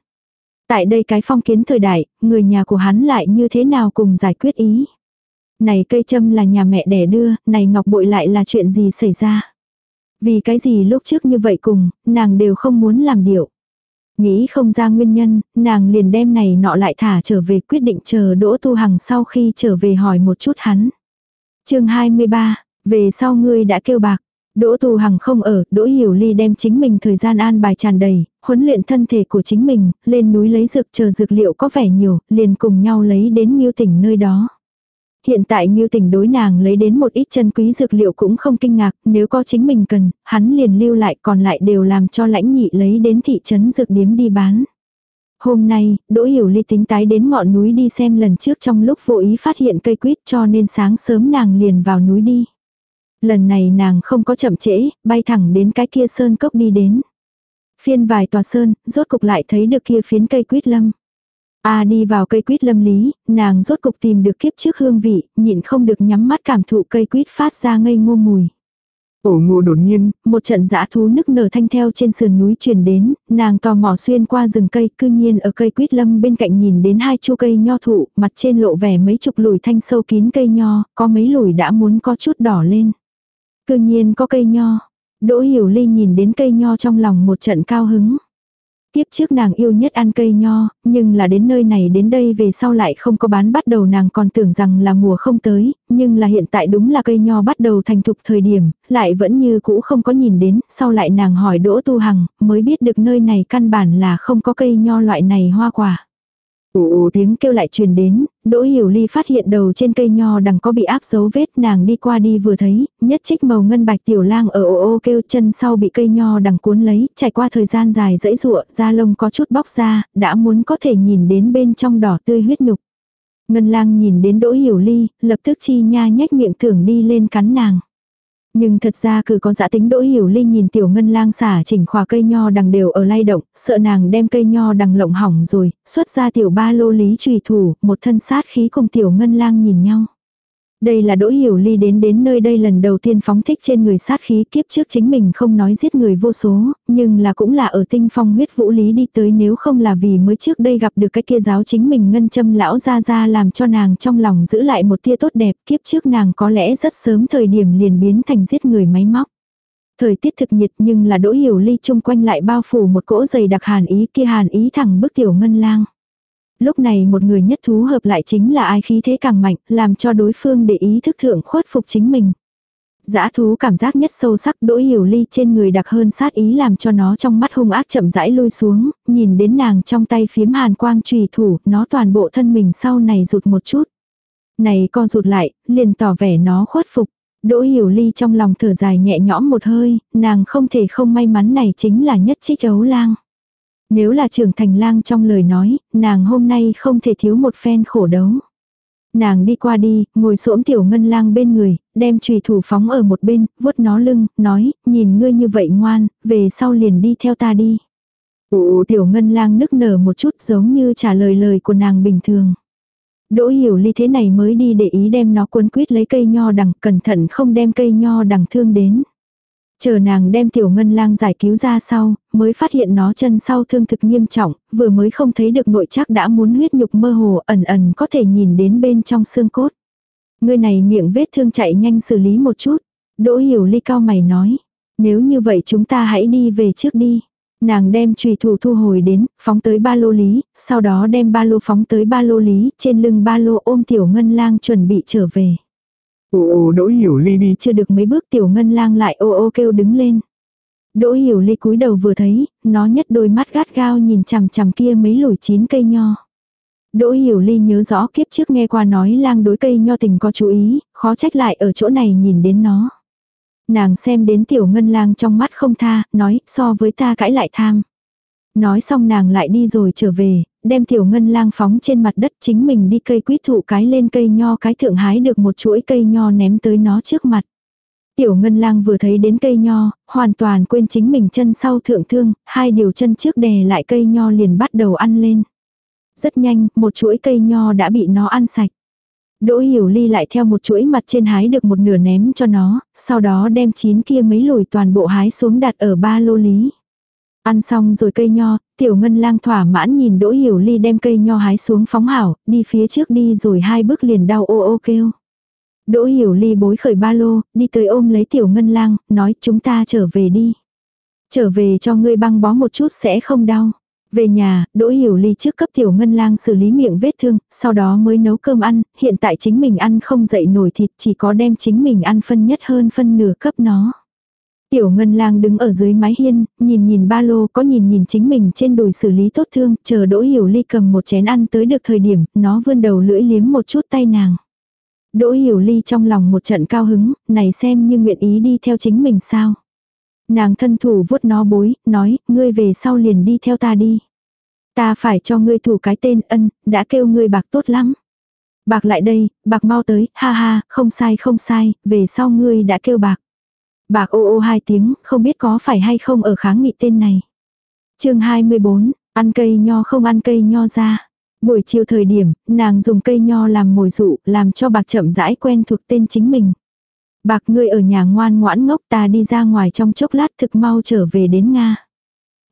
Tại đây cái phong kiến thời đại, người nhà của hắn lại như thế nào cùng giải quyết ý. Này cây châm là nhà mẹ đẻ đưa, này ngọc bội lại là chuyện gì xảy ra. Vì cái gì lúc trước như vậy cùng, nàng đều không muốn làm điệu. Nghĩ không ra nguyên nhân, nàng liền đem này nọ lại thả trở về quyết định chờ Đỗ Tu Hằng sau khi trở về hỏi một chút hắn. chương 23, về sau ngươi đã kêu bạc. Đỗ Tu Hằng không ở, Đỗ Hiểu Ly đem chính mình thời gian an bài tràn đầy, huấn luyện thân thể của chính mình, lên núi lấy dược chờ dược liệu có vẻ nhiều, liền cùng nhau lấy đến Nghiêu tỉnh nơi đó. Hiện tại Ngưu Tỉnh đối nàng lấy đến một ít chân quý dược liệu cũng không kinh ngạc, nếu có chính mình cần, hắn liền lưu lại còn lại đều làm cho lãnh nhị lấy đến thị trấn dược điếm đi bán. Hôm nay, Đỗ Hiểu Ly tính tái đến ngọn núi đi xem lần trước trong lúc vô ý phát hiện cây quýt cho nên sáng sớm nàng liền vào núi đi. Lần này nàng không có chậm trễ, bay thẳng đến cái kia sơn cốc đi đến. Phiên vài tòa sơn, rốt cục lại thấy được kia phiến cây quýt lâm. A đi vào cây quýt lâm lý, nàng rốt cục tìm được kiếp trước hương vị, nhịn không được nhắm mắt cảm thụ cây quýt phát ra ngây ngô mùi. Ổ ngô đột nhiên, một trận dã thú nức nở thanh theo trên sườn núi truyền đến, nàng tò mò xuyên qua rừng cây, cư nhiên ở cây quýt lâm bên cạnh nhìn đến hai chu cây nho thụ, mặt trên lộ vẻ mấy chục lùi thanh sâu kín cây nho, có mấy lùi đã muốn có chút đỏ lên. Cư nhiên có cây nho. Đỗ Hiểu Ly nhìn đến cây nho trong lòng một trận cao hứng. Tiếp trước nàng yêu nhất ăn cây nho, nhưng là đến nơi này đến đây về sau lại không có bán bắt đầu nàng còn tưởng rằng là mùa không tới, nhưng là hiện tại đúng là cây nho bắt đầu thành thục thời điểm, lại vẫn như cũ không có nhìn đến, sau lại nàng hỏi Đỗ Tu Hằng, mới biết được nơi này căn bản là không có cây nho loại này hoa quả ù ù tiếng kêu lại truyền đến, Đỗ Hiểu Ly phát hiện đầu trên cây nho đằng có bị áp dấu vết nàng đi qua đi vừa thấy, nhất trích màu ngân bạch tiểu lang ở ồ ô kêu chân sau bị cây nho đằng cuốn lấy, trải qua thời gian dài dẫy rụa, da lông có chút bóc ra, đã muốn có thể nhìn đến bên trong đỏ tươi huyết nhục. Ngân lang nhìn đến Đỗ Hiểu Ly, lập tức chi nha nhếch miệng tưởng đi lên cắn nàng. Nhưng thật ra cứ có dã tính đỗ hiểu ly nhìn tiểu ngân lang xả chỉnh khỏa cây nho đằng đều ở lay động, sợ nàng đem cây nho đằng lộng hỏng rồi, xuất ra tiểu ba lô lý trùy thủ, một thân sát khí cùng tiểu ngân lang nhìn nhau. Đây là Đỗ Hiểu Ly đến đến nơi đây lần đầu tiên phóng thích trên người sát khí kiếp trước chính mình không nói giết người vô số, nhưng là cũng là ở tinh phong huyết vũ lý đi tới nếu không là vì mới trước đây gặp được cái kia giáo chính mình ngân châm lão ra ra làm cho nàng trong lòng giữ lại một tia tốt đẹp kiếp trước nàng có lẽ rất sớm thời điểm liền biến thành giết người máy móc. Thời tiết thực nhiệt nhưng là Đỗ Hiểu Ly chung quanh lại bao phủ một cỗ dày đặc hàn ý kia hàn ý thẳng bức tiểu ngân lang. Lúc này một người nhất thú hợp lại chính là ai khí thế càng mạnh, làm cho đối phương để ý thức thượng khuất phục chính mình. Dã thú cảm giác nhất sâu sắc đỗ hiểu ly trên người đặc hơn sát ý làm cho nó trong mắt hung ác chậm rãi lôi xuống, nhìn đến nàng trong tay phiếm hàn quang trùy thủ, nó toàn bộ thân mình sau này rụt một chút. Này co rụt lại, liền tỏ vẻ nó khuất phục. Đỗ hiểu ly trong lòng thở dài nhẹ nhõm một hơi, nàng không thể không may mắn này chính là nhất trích ấu lang. Nếu là trưởng thành lang trong lời nói, nàng hôm nay không thể thiếu một phen khổ đấu. Nàng đi qua đi, ngồi xổm tiểu ngân lang bên người, đem trùy thủ phóng ở một bên, vuốt nó lưng, nói, nhìn ngươi như vậy ngoan, về sau liền đi theo ta đi. Ồ tiểu ngân lang nức nở một chút giống như trả lời lời của nàng bình thường. Đỗ hiểu ly thế này mới đi để ý đem nó cuốn quýt lấy cây nho đằng, cẩn thận không đem cây nho đằng thương đến. Chờ nàng đem tiểu ngân lang giải cứu ra sau, mới phát hiện nó chân sau thương thực nghiêm trọng, vừa mới không thấy được nội chắc đã muốn huyết nhục mơ hồ ẩn ẩn có thể nhìn đến bên trong xương cốt. Người này miệng vết thương chạy nhanh xử lý một chút. Đỗ hiểu ly cao mày nói. Nếu như vậy chúng ta hãy đi về trước đi. Nàng đem trùy thủ thu hồi đến, phóng tới ba lô lý, sau đó đem ba lô phóng tới ba lô lý, trên lưng ba lô ôm tiểu ngân lang chuẩn bị trở về. Ồ ồ đỗ hiểu ly đi. Chưa được mấy bước tiểu ngân lang lại ô ô kêu đứng lên. Đỗ hiểu ly cúi đầu vừa thấy, nó nhất đôi mắt gắt gao nhìn chằm chằm kia mấy lùi chín cây nho. Đỗ hiểu ly nhớ rõ kiếp trước nghe qua nói lang đối cây nho tình có chú ý, khó trách lại ở chỗ này nhìn đến nó. Nàng xem đến tiểu ngân lang trong mắt không tha, nói, so với ta cãi lại tham. Nói xong nàng lại đi rồi trở về, đem tiểu ngân lang phóng trên mặt đất chính mình đi cây quýt thụ cái lên cây nho cái thượng hái được một chuỗi cây nho ném tới nó trước mặt. Tiểu ngân lang vừa thấy đến cây nho, hoàn toàn quên chính mình chân sau thượng thương, hai điều chân trước đè lại cây nho liền bắt đầu ăn lên. Rất nhanh, một chuỗi cây nho đã bị nó ăn sạch. Đỗ hiểu ly lại theo một chuỗi mặt trên hái được một nửa ném cho nó, sau đó đem chín kia mấy lùi toàn bộ hái xuống đặt ở ba lô lý. Ăn xong rồi cây nho, tiểu ngân lang thỏa mãn nhìn đỗ hiểu ly đem cây nho hái xuống phóng hảo, đi phía trước đi rồi hai bước liền đau ô ô kêu. Đỗ hiểu ly bối khởi ba lô, đi tới ôm lấy tiểu ngân lang, nói chúng ta trở về đi. Trở về cho ngươi băng bó một chút sẽ không đau. Về nhà, Đỗ Hiểu Ly trước cấp tiểu ngân lang xử lý miệng vết thương, sau đó mới nấu cơm ăn, hiện tại chính mình ăn không dậy nổi thịt chỉ có đem chính mình ăn phân nhất hơn phân nửa cấp nó. Tiểu ngân lang đứng ở dưới mái hiên, nhìn nhìn ba lô có nhìn nhìn chính mình trên đùi xử lý tốt thương, chờ Đỗ Hiểu Ly cầm một chén ăn tới được thời điểm, nó vươn đầu lưỡi liếm một chút tay nàng. Đỗ Hiểu Ly trong lòng một trận cao hứng, này xem như nguyện ý đi theo chính mình sao. Nàng thân thủ vuốt nó bối, nói, ngươi về sau liền đi theo ta đi. Ta phải cho ngươi thủ cái tên ân, đã kêu ngươi bạc tốt lắm. Bạc lại đây, bạc mau tới, ha ha, không sai không sai, về sau ngươi đã kêu bạc. Bạc ô ô hai tiếng, không biết có phải hay không ở kháng nghị tên này. chương 24, ăn cây nho không ăn cây nho ra. Buổi chiều thời điểm, nàng dùng cây nho làm mồi dụ, làm cho bạc chậm rãi quen thuộc tên chính mình. Bạc ngươi ở nhà ngoan ngoãn ngốc ta đi ra ngoài trong chốc lát thực mau trở về đến Nga.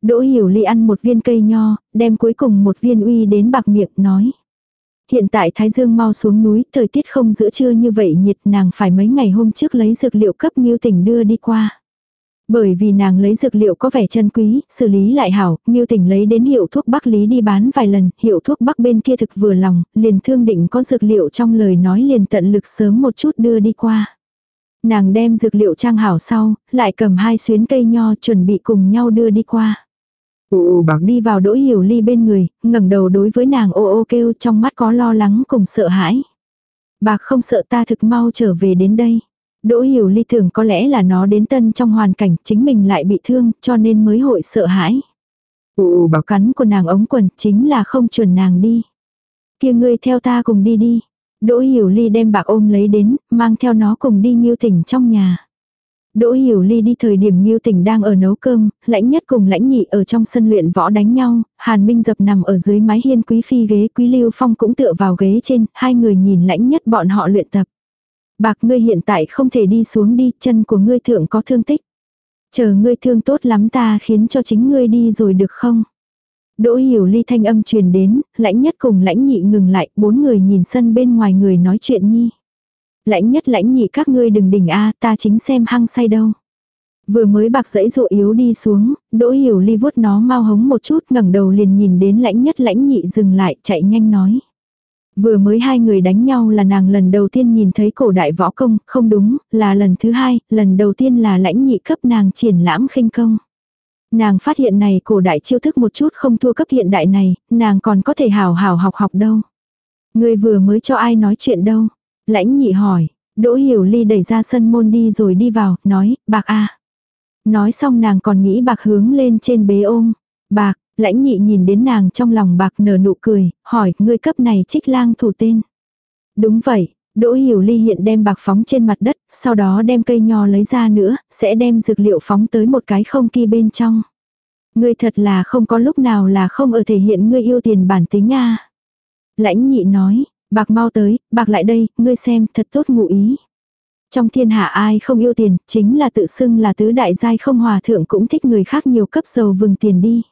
Đỗ hiểu ly ăn một viên cây nho, đem cuối cùng một viên uy đến bạc miệng nói. Hiện tại Thái Dương mau xuống núi, thời tiết không giữa trưa như vậy nhiệt nàng phải mấy ngày hôm trước lấy dược liệu cấp Nghiêu Tỉnh đưa đi qua. Bởi vì nàng lấy dược liệu có vẻ chân quý, xử lý lại hảo, Nghiêu Tỉnh lấy đến hiệu thuốc Bắc Lý đi bán vài lần, hiệu thuốc Bắc bên kia thực vừa lòng, liền thương định có dược liệu trong lời nói liền tận lực sớm một chút đưa đi qua. Nàng đem dược liệu trang hảo sau, lại cầm hai xuyến cây nho chuẩn bị cùng nhau đưa đi qua. Ô ô bạc đi vào đỗ hiểu ly bên người, ngẩng đầu đối với nàng ô ô kêu trong mắt có lo lắng cùng sợ hãi. Bạc không sợ ta thực mau trở về đến đây. Đỗ hiểu ly tưởng có lẽ là nó đến tân trong hoàn cảnh chính mình lại bị thương cho nên mới hội sợ hãi. Ô ô bạc cắn của nàng ống quần chính là không chuẩn nàng đi. kia ngươi theo ta cùng đi đi. Đỗ Hiểu Ly đem bạc ôm lấy đến, mang theo nó cùng đi Nghiêu Tỉnh trong nhà. Đỗ Hiểu Ly đi thời điểm Ngưu Tỉnh đang ở nấu cơm, lãnh nhất cùng lãnh nhị ở trong sân luyện võ đánh nhau, Hàn Minh dập nằm ở dưới mái hiên quý phi ghế, quý lưu phong cũng tựa vào ghế trên, hai người nhìn lãnh nhất bọn họ luyện tập. Bạc ngươi hiện tại không thể đi xuống đi, chân của ngươi thượng có thương tích. Chờ ngươi thương tốt lắm ta khiến cho chính ngươi đi rồi được không? Đỗ hiểu ly thanh âm truyền đến, lãnh nhất cùng lãnh nhị ngừng lại, bốn người nhìn sân bên ngoài người nói chuyện nhi. Lãnh nhất lãnh nhị các ngươi đừng đỉnh a ta chính xem hăng say đâu. Vừa mới bạc dãy dụ yếu đi xuống, đỗ hiểu ly vuốt nó mau hống một chút ngẩng đầu liền nhìn đến lãnh nhất lãnh nhị dừng lại chạy nhanh nói. Vừa mới hai người đánh nhau là nàng lần đầu tiên nhìn thấy cổ đại võ công, không đúng, là lần thứ hai, lần đầu tiên là lãnh nhị cấp nàng triển lãm khinh công. Nàng phát hiện này cổ đại chiêu thức một chút không thua cấp hiện đại này, nàng còn có thể hào hào học học đâu. Người vừa mới cho ai nói chuyện đâu. Lãnh nhị hỏi, Đỗ Hiểu Ly đẩy ra sân môn đi rồi đi vào, nói, bạc a Nói xong nàng còn nghĩ bạc hướng lên trên bế ôm. Bạc, lãnh nhị nhìn đến nàng trong lòng bạc nở nụ cười, hỏi, ngươi cấp này trích lang thủ tên. Đúng vậy, Đỗ Hiểu Ly hiện đem bạc phóng trên mặt đất, sau đó đem cây nho lấy ra nữa, sẽ đem dược liệu phóng tới một cái không kia bên trong. Ngươi thật là không có lúc nào là không ở thể hiện ngươi yêu tiền bản tính a. Lãnh nhị nói, Bạc mau tới, bạc lại đây, ngươi xem, thật tốt ngụ ý. Trong thiên hạ ai không yêu tiền, chính là tự xưng là tứ đại giai không hòa thượng cũng thích người khác nhiều cấp dầu vừng tiền đi.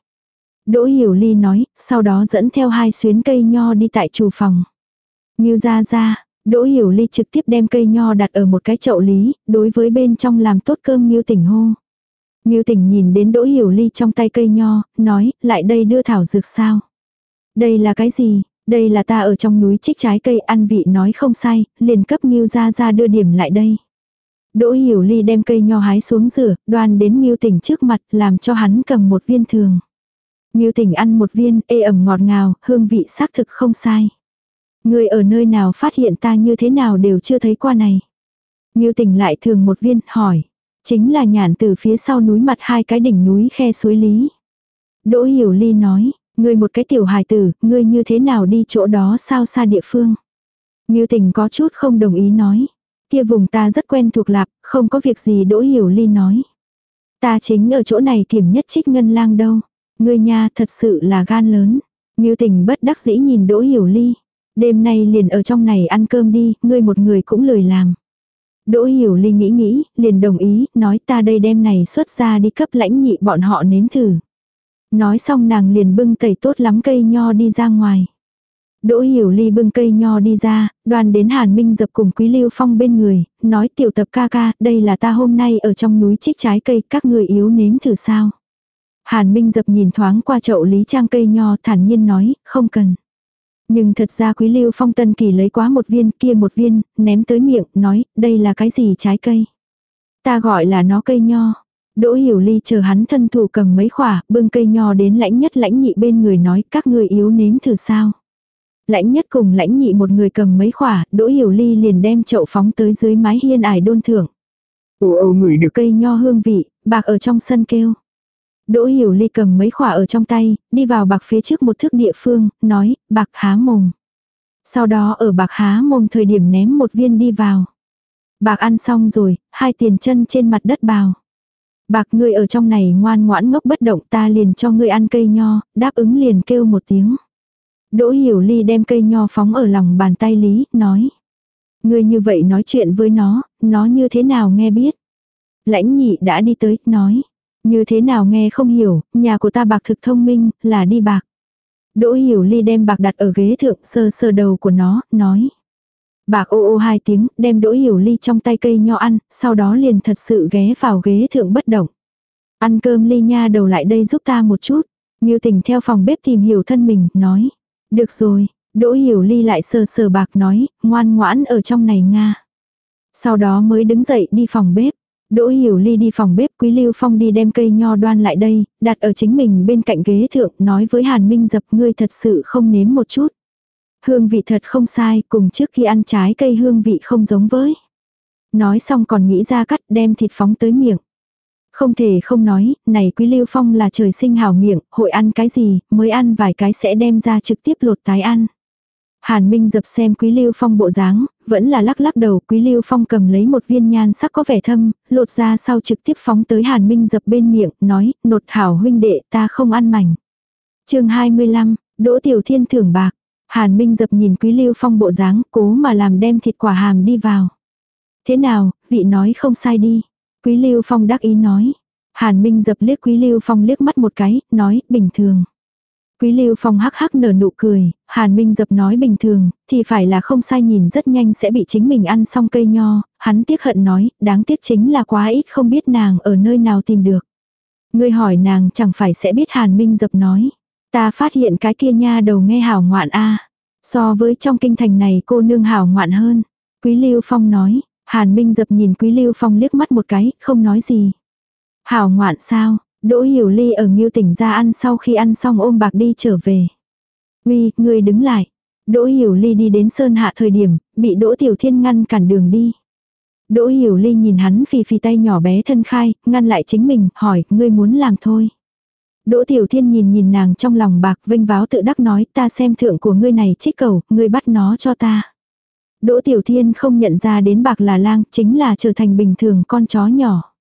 Đỗ Hiểu Ly nói, sau đó dẫn theo hai xuyến cây nho đi tại chủ phòng. Ngưu ra ra, Đỗ Hiểu Ly trực tiếp đem cây nho đặt ở một cái chậu lý, đối với bên trong làm tốt cơm Ngưu Tỉnh hô. Ngưu Tỉnh nhìn đến Đỗ Hiểu Ly trong tay cây nho, nói, lại đây đưa thảo dược sao. Đây là cái gì? Đây là ta ở trong núi trích trái cây ăn vị nói không sai, liền cấp Ngưu ra ra đưa điểm lại đây. Đỗ Hiểu Ly đem cây nho hái xuống rửa, đoan đến Ngưu Tỉnh trước mặt, làm cho hắn cầm một viên thường. Ngưu Tỉnh ăn một viên, ê ẩm ngọt ngào, hương vị xác thực không sai. Người ở nơi nào phát hiện ta như thế nào đều chưa thấy qua này. Ngưu Tỉnh lại thường một viên, hỏi. Chính là nhàn từ phía sau núi mặt hai cái đỉnh núi khe suối lý. Đỗ Hiểu Ly nói, Ngươi một cái tiểu hài tử, ngươi như thế nào đi chỗ đó sao xa địa phương. Ngưu tình có chút không đồng ý nói. Kia vùng ta rất quen thuộc lạc, không có việc gì đỗ hiểu ly nói. Ta chính ở chỗ này kiểm nhất trích ngân lang đâu. Ngươi nha thật sự là gan lớn. Ngưu tình bất đắc dĩ nhìn đỗ hiểu ly. Đêm nay liền ở trong này ăn cơm đi, ngươi một người cũng lười làm. Đỗ hiểu ly nghĩ nghĩ, liền đồng ý, nói ta đây đêm này xuất ra đi cấp lãnh nhị bọn họ nếm thử. Nói xong nàng liền bưng tẩy tốt lắm cây nho đi ra ngoài. Đỗ Hiểu Ly bưng cây nho đi ra, đoàn đến Hàn Minh dập cùng Quý Lưu Phong bên người, nói tiểu tập ca ca, đây là ta hôm nay ở trong núi trích trái cây, các người yếu nếm thử sao. Hàn Minh dập nhìn thoáng qua chậu lý trang cây nho thản nhiên nói, không cần. Nhưng thật ra Quý Lưu Phong tân kỳ lấy quá một viên kia một viên, ném tới miệng, nói, đây là cái gì trái cây. Ta gọi là nó cây nho. Đỗ Hiểu Ly chờ hắn thân thủ cầm mấy khỏa, bưng cây nho đến lãnh nhất lãnh nhị bên người nói các người yếu nếm thử sao. Lãnh nhất cùng lãnh nhị một người cầm mấy khỏa, Đỗ Hiểu Ly liền đem chậu phóng tới dưới mái hiên ải đôn thưởng. Ồ ồ người được cây nho hương vị, bạc ở trong sân kêu. Đỗ Hiểu Ly cầm mấy khỏa ở trong tay, đi vào bạc phía trước một thước địa phương, nói, bạc há mồm. Sau đó ở bạc há mồm thời điểm ném một viên đi vào. Bạc ăn xong rồi, hai tiền chân trên mặt đất bào. Bạc ngươi ở trong này ngoan ngoãn ngốc bất động ta liền cho ngươi ăn cây nho, đáp ứng liền kêu một tiếng. Đỗ hiểu ly đem cây nho phóng ở lòng bàn tay Lý, nói. Ngươi như vậy nói chuyện với nó, nó như thế nào nghe biết. Lãnh nhị đã đi tới, nói. Như thế nào nghe không hiểu, nhà của ta bạc thực thông minh, là đi bạc. Đỗ hiểu ly đem bạc đặt ở ghế thượng sơ sơ đầu của nó, nói. Bạc ô ô hai tiếng, đem đỗ hiểu ly trong tay cây nho ăn, sau đó liền thật sự ghé vào ghế thượng bất động. Ăn cơm ly nha đầu lại đây giúp ta một chút. Ngưu tình theo phòng bếp tìm hiểu thân mình, nói. Được rồi, đỗ hiểu ly lại sờ sờ bạc nói, ngoan ngoãn ở trong này nga. Sau đó mới đứng dậy đi phòng bếp. Đỗ Hiểu Ly đi phòng bếp, Quý Lưu Phong đi đem cây nho đoan lại đây, đặt ở chính mình bên cạnh ghế thượng, nói với Hàn Minh Dập ngươi thật sự không nếm một chút. Hương vị thật không sai, cùng trước khi ăn trái cây hương vị không giống với. Nói xong còn nghĩ ra cắt đem thịt phóng tới miệng. Không thể không nói, này quý lưu phong là trời sinh hảo miệng, hội ăn cái gì, mới ăn vài cái sẽ đem ra trực tiếp lột tái ăn. Hàn Minh dập xem Quý Lưu Phong bộ dáng, vẫn là lắc lắc đầu, Quý Lưu Phong cầm lấy một viên nhan sắc có vẻ thâm, lột ra sau trực tiếp phóng tới Hàn Minh dập bên miệng, nói, nột hảo huynh đệ ta không ăn mảnh. chương 25, Đỗ Tiểu Thiên thưởng bạc, Hàn Minh dập nhìn Quý Lưu Phong bộ dáng, cố mà làm đem thịt quả hàm đi vào. Thế nào, vị nói không sai đi. Quý Lưu Phong đắc ý nói. Hàn Minh dập liếc Quý Lưu Phong liếc mắt một cái, nói, bình thường. Quý Lưu Phong hắc hắc nở nụ cười, Hàn Minh dập nói bình thường, thì phải là không sai nhìn rất nhanh sẽ bị chính mình ăn xong cây nho, hắn tiếc hận nói, đáng tiếc chính là quá ít không biết nàng ở nơi nào tìm được. Ngươi hỏi nàng chẳng phải sẽ biết Hàn Minh dập nói. Ta phát hiện cái kia nha đầu nghe hảo ngoạn a So với trong kinh thành này cô nương hảo ngoạn hơn. Quý Lưu Phong nói, Hàn Minh dập nhìn Quý Lưu Phong liếc mắt một cái, không nói gì. Hảo ngoạn sao, Đỗ Hiểu Ly ở Ngưu tỉnh ra ăn sau khi ăn xong ôm bạc đi trở về. Uy, người đứng lại. Đỗ Hiểu Ly đi đến Sơn Hạ thời điểm, bị Đỗ Tiểu Thiên ngăn cản đường đi. Đỗ Hiểu Ly nhìn hắn phì phì tay nhỏ bé thân khai, ngăn lại chính mình, hỏi, ngươi muốn làm thôi. Đỗ Tiểu Thiên nhìn nhìn nàng trong lòng bạc vinh váo tự đắc nói ta xem thượng của ngươi này trích cầu, ngươi bắt nó cho ta. Đỗ Tiểu Thiên không nhận ra đến bạc là lang, chính là trở thành bình thường con chó nhỏ.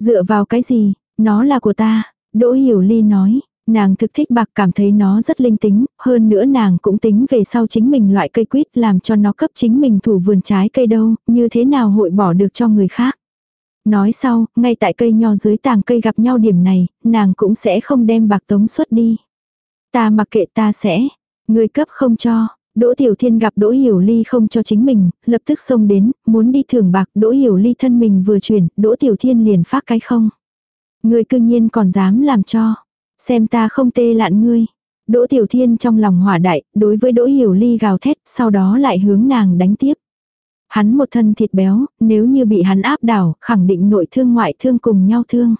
Dựa vào cái gì, nó là của ta, Đỗ Hiểu Ly nói, Nàng thực thích bạc cảm thấy nó rất linh tính, hơn nữa nàng cũng tính về sau chính mình loại cây quýt làm cho nó cấp chính mình thủ vườn trái cây đâu, như thế nào hội bỏ được cho người khác. Nói sau, ngay tại cây nho dưới tàng cây gặp nhau điểm này, nàng cũng sẽ không đem bạc tống xuất đi. Ta mặc kệ ta sẽ, người cấp không cho. Đỗ Tiểu Thiên gặp Đỗ Hiểu Ly không cho chính mình, lập tức xông đến, muốn đi thưởng bạc, Đỗ Hiểu Ly thân mình vừa chuyển, Đỗ Tiểu Thiên liền phát cái không. Người cương nhiên còn dám làm cho. Xem ta không tê lạn ngươi. Đỗ Tiểu Thiên trong lòng hỏa đại, đối với Đỗ Hiểu Ly gào thét, sau đó lại hướng nàng đánh tiếp. Hắn một thân thịt béo, nếu như bị hắn áp đảo, khẳng định nội thương ngoại thương cùng nhau thương.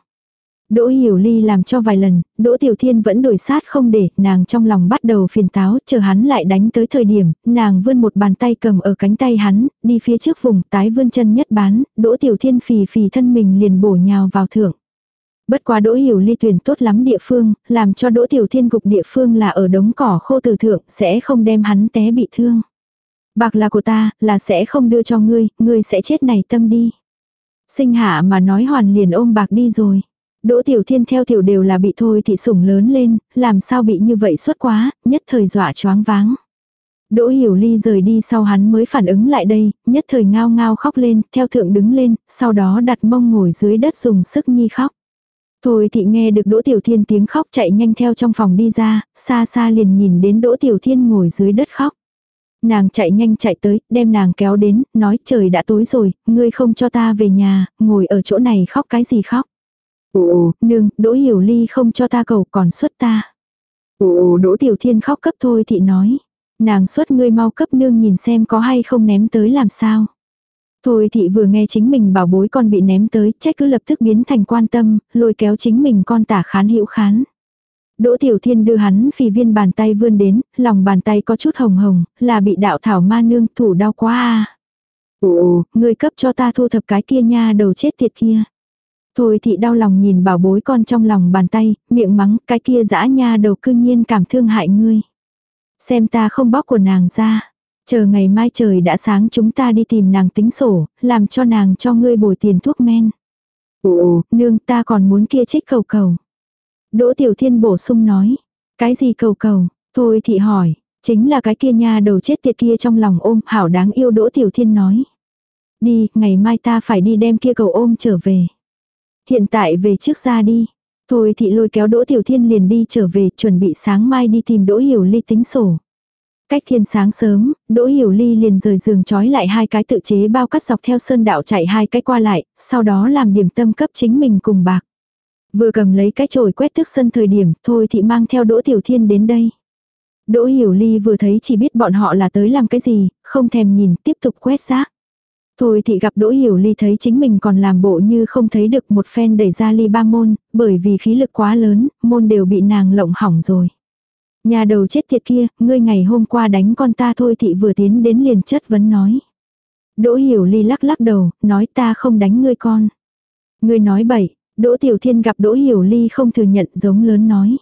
Đỗ Hiểu Ly làm cho vài lần, Đỗ Tiểu Thiên vẫn đổi sát không để, nàng trong lòng bắt đầu phiền táo, chờ hắn lại đánh tới thời điểm, nàng vươn một bàn tay cầm ở cánh tay hắn, đi phía trước vùng tái vươn chân nhất bán, Đỗ Tiểu Thiên phì phì thân mình liền bổ nhào vào thượng. Bất quá Đỗ Hiểu Ly tuyển tốt lắm địa phương, làm cho Đỗ Tiểu Thiên gục địa phương là ở đống cỏ khô từ thượng, sẽ không đem hắn té bị thương. Bạc là của ta, là sẽ không đưa cho ngươi, ngươi sẽ chết này tâm đi. Sinh hạ mà nói hoàn liền ôm bạc đi rồi. Đỗ Tiểu Thiên theo tiểu đều là bị thôi thị sủng lớn lên, làm sao bị như vậy suốt quá, nhất thời dọa choáng váng. Đỗ Hiểu Ly rời đi sau hắn mới phản ứng lại đây, nhất thời ngao ngao khóc lên, theo thượng đứng lên, sau đó đặt mông ngồi dưới đất dùng sức nhi khóc. Thôi thị nghe được Đỗ Tiểu Thiên tiếng khóc chạy nhanh theo trong phòng đi ra, xa xa liền nhìn đến Đỗ Tiểu Thiên ngồi dưới đất khóc. Nàng chạy nhanh chạy tới, đem nàng kéo đến, nói trời đã tối rồi, ngươi không cho ta về nhà, ngồi ở chỗ này khóc cái gì khóc. Ồ, Nương, Đỗ Hiểu Ly không cho ta cầu còn xuất ta. ồ, Đỗ Tiểu Thiên khóc cấp thôi thị nói. Nàng xuất ngươi mau cấp nương nhìn xem có hay không ném tới làm sao. Thôi thị vừa nghe chính mình bảo bối con bị ném tới, trách cứ lập tức biến thành quan tâm, lôi kéo chính mình con tả khán hữu khán. Đỗ Tiểu Thiên đưa hắn phì viên bàn tay vươn đến, lòng bàn tay có chút hồng hồng, là bị đạo thảo ma nương thủ đau quá à. ồ, Người cấp cho ta thu thập cái kia nha đầu chết tiệt kia. Thôi thị đau lòng nhìn bảo bối con trong lòng bàn tay, miệng mắng cái kia dã nha đầu cư nhiên cảm thương hại ngươi. Xem ta không bóc của nàng ra. Chờ ngày mai trời đã sáng chúng ta đi tìm nàng tính sổ, làm cho nàng cho ngươi bồi tiền thuốc men. ồ, Nương ta còn muốn kia trích cầu cầu. Đỗ Tiểu Thiên bổ sung nói. Cái gì cầu cầu? Thôi thị hỏi. Chính là cái kia nha đầu chết tiệt kia trong lòng ôm hảo đáng yêu Đỗ Tiểu Thiên nói. Đi, ngày mai ta phải đi đem kia cầu ôm trở về. Hiện tại về trước ra đi. Thôi thị lôi kéo Đỗ Tiểu Thiên liền đi trở về chuẩn bị sáng mai đi tìm Đỗ Hiểu Ly tính sổ. Cách thiên sáng sớm, Đỗ Hiểu Ly liền rời giường trói lại hai cái tự chế bao cắt dọc theo sơn đạo chạy hai cái qua lại, sau đó làm điểm tâm cấp chính mình cùng bạc. Vừa cầm lấy cái chổi quét thức sân thời điểm, thôi thị mang theo Đỗ Tiểu Thiên đến đây. Đỗ Hiểu Ly vừa thấy chỉ biết bọn họ là tới làm cái gì, không thèm nhìn, tiếp tục quét rác. Thôi thị gặp Đỗ Hiểu Ly thấy chính mình còn làm bộ như không thấy được một phen đẩy ra ly ba môn, bởi vì khí lực quá lớn, môn đều bị nàng lộng hỏng rồi. Nhà đầu chết tiệt kia, ngươi ngày hôm qua đánh con ta thôi thị vừa tiến đến liền chất vấn nói. Đỗ Hiểu Ly lắc lắc đầu, nói ta không đánh ngươi con. Ngươi nói bậy, Đỗ Tiểu Thiên gặp Đỗ Hiểu Ly không thừa nhận giống lớn nói.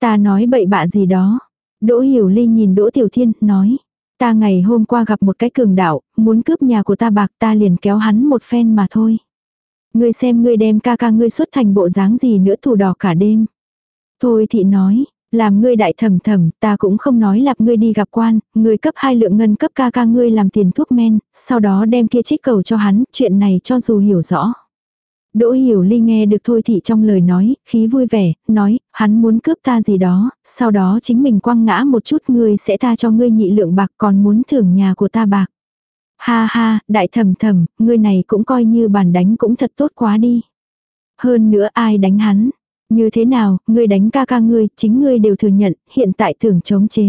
Ta nói bậy bạ gì đó. Đỗ Hiểu Ly nhìn Đỗ Tiểu Thiên, nói. Ta ngày hôm qua gặp một cái cường đạo, muốn cướp nhà của ta bạc ta liền kéo hắn một phen mà thôi. Ngươi xem ngươi đem ca ca ngươi xuất thành bộ dáng gì nữa thủ đỏ cả đêm. Thôi thị nói, làm ngươi đại thầm thầm, ta cũng không nói lặp ngươi đi gặp quan, ngươi cấp hai lượng ngân cấp ca ca ngươi làm tiền thuốc men, sau đó đem kia trích cầu cho hắn, chuyện này cho dù hiểu rõ. Đỗ hiểu ly nghe được thôi thị trong lời nói, khí vui vẻ, nói, hắn muốn cướp ta gì đó, sau đó chính mình quăng ngã một chút ngươi sẽ tha cho ngươi nhị lượng bạc còn muốn thưởng nhà của ta bạc. Ha ha, đại thầm thầm, ngươi này cũng coi như bàn đánh cũng thật tốt quá đi. Hơn nữa ai đánh hắn, như thế nào, ngươi đánh ca ca ngươi, chính ngươi đều thừa nhận, hiện tại tưởng chống chế.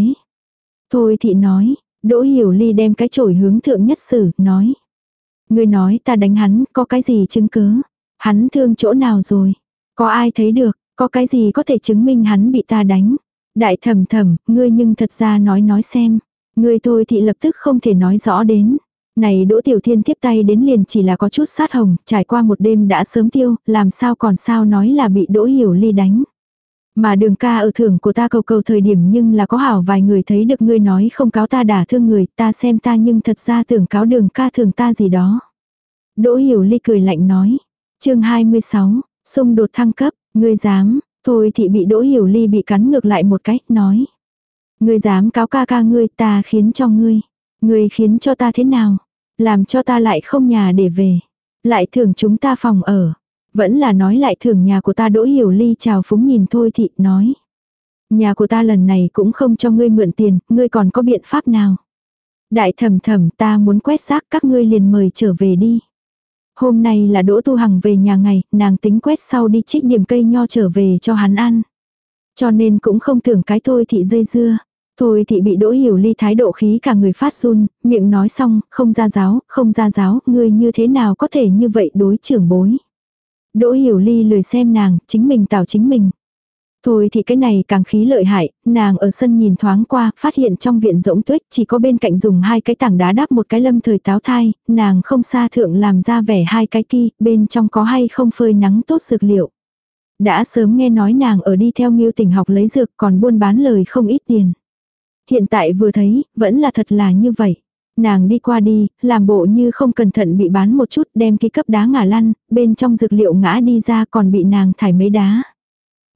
Thôi thị nói, Đỗ Hiểu Ly đem cái chổi hướng thượng nhất sử, nói. Ngươi nói ta đánh hắn, có cái gì chứng cứ? Hắn thương chỗ nào rồi? Có ai thấy được, có cái gì có thể chứng minh hắn bị ta đánh? Đại thầm thầm, ngươi nhưng thật ra nói nói xem. Ngươi thôi thì lập tức không thể nói rõ đến. Này Đỗ Tiểu Thiên tiếp tay đến liền chỉ là có chút sát hồng, trải qua một đêm đã sớm tiêu, làm sao còn sao nói là bị Đỗ Hiểu Ly đánh. Mà đường ca ở thưởng của ta cầu cầu thời điểm nhưng là có hảo vài người thấy được ngươi nói không cáo ta đả thương người, ta xem ta nhưng thật ra tưởng cáo đường ca thường ta gì đó. Đỗ Hiểu Ly cười lạnh nói, chương 26, xung đột thăng cấp, ngươi dám, Thôi thì bị Đỗ Hiểu Ly bị cắn ngược lại một cách nói. Ngươi dám cáo ca ca ngươi ta khiến cho ngươi. Ngươi khiến cho ta thế nào? Làm cho ta lại không nhà để về. Lại thưởng chúng ta phòng ở. Vẫn là nói lại thưởng nhà của ta Đỗ Hiểu Ly chào phúng nhìn thôi thị nói. Nhà của ta lần này cũng không cho ngươi mượn tiền, ngươi còn có biện pháp nào? Đại thầm thầm ta muốn quét xác các ngươi liền mời trở về đi. Hôm nay là Đỗ Tu Hằng về nhà ngày, nàng tính quét sau đi trích điểm cây nho trở về cho hắn ăn. Cho nên cũng không tưởng cái thôi thị dây dưa. Thôi thị bị Đỗ Hiểu Ly thái độ khí cả người phát run, miệng nói xong, không ra giáo, không ra giáo, ngươi như thế nào có thể như vậy đối trưởng bối. Đỗ Hiểu Ly lười xem nàng, chính mình tạo chính mình. Thôi thì cái này càng khí lợi hại, nàng ở sân nhìn thoáng qua, phát hiện trong viện rỗng tuyết chỉ có bên cạnh dùng hai cái tảng đá đắp một cái lâm thời táo thai, nàng không xa thượng làm ra vẻ hai cái kia, bên trong có hay không phơi nắng tốt dược liệu. Đã sớm nghe nói nàng ở đi theo nghiêu tình học lấy dược còn buôn bán lời không ít tiền. Hiện tại vừa thấy, vẫn là thật là như vậy. Nàng đi qua đi, làm bộ như không cẩn thận bị bán một chút đem cái cấp đá ngả lăn, bên trong dược liệu ngã đi ra còn bị nàng thải mấy đá.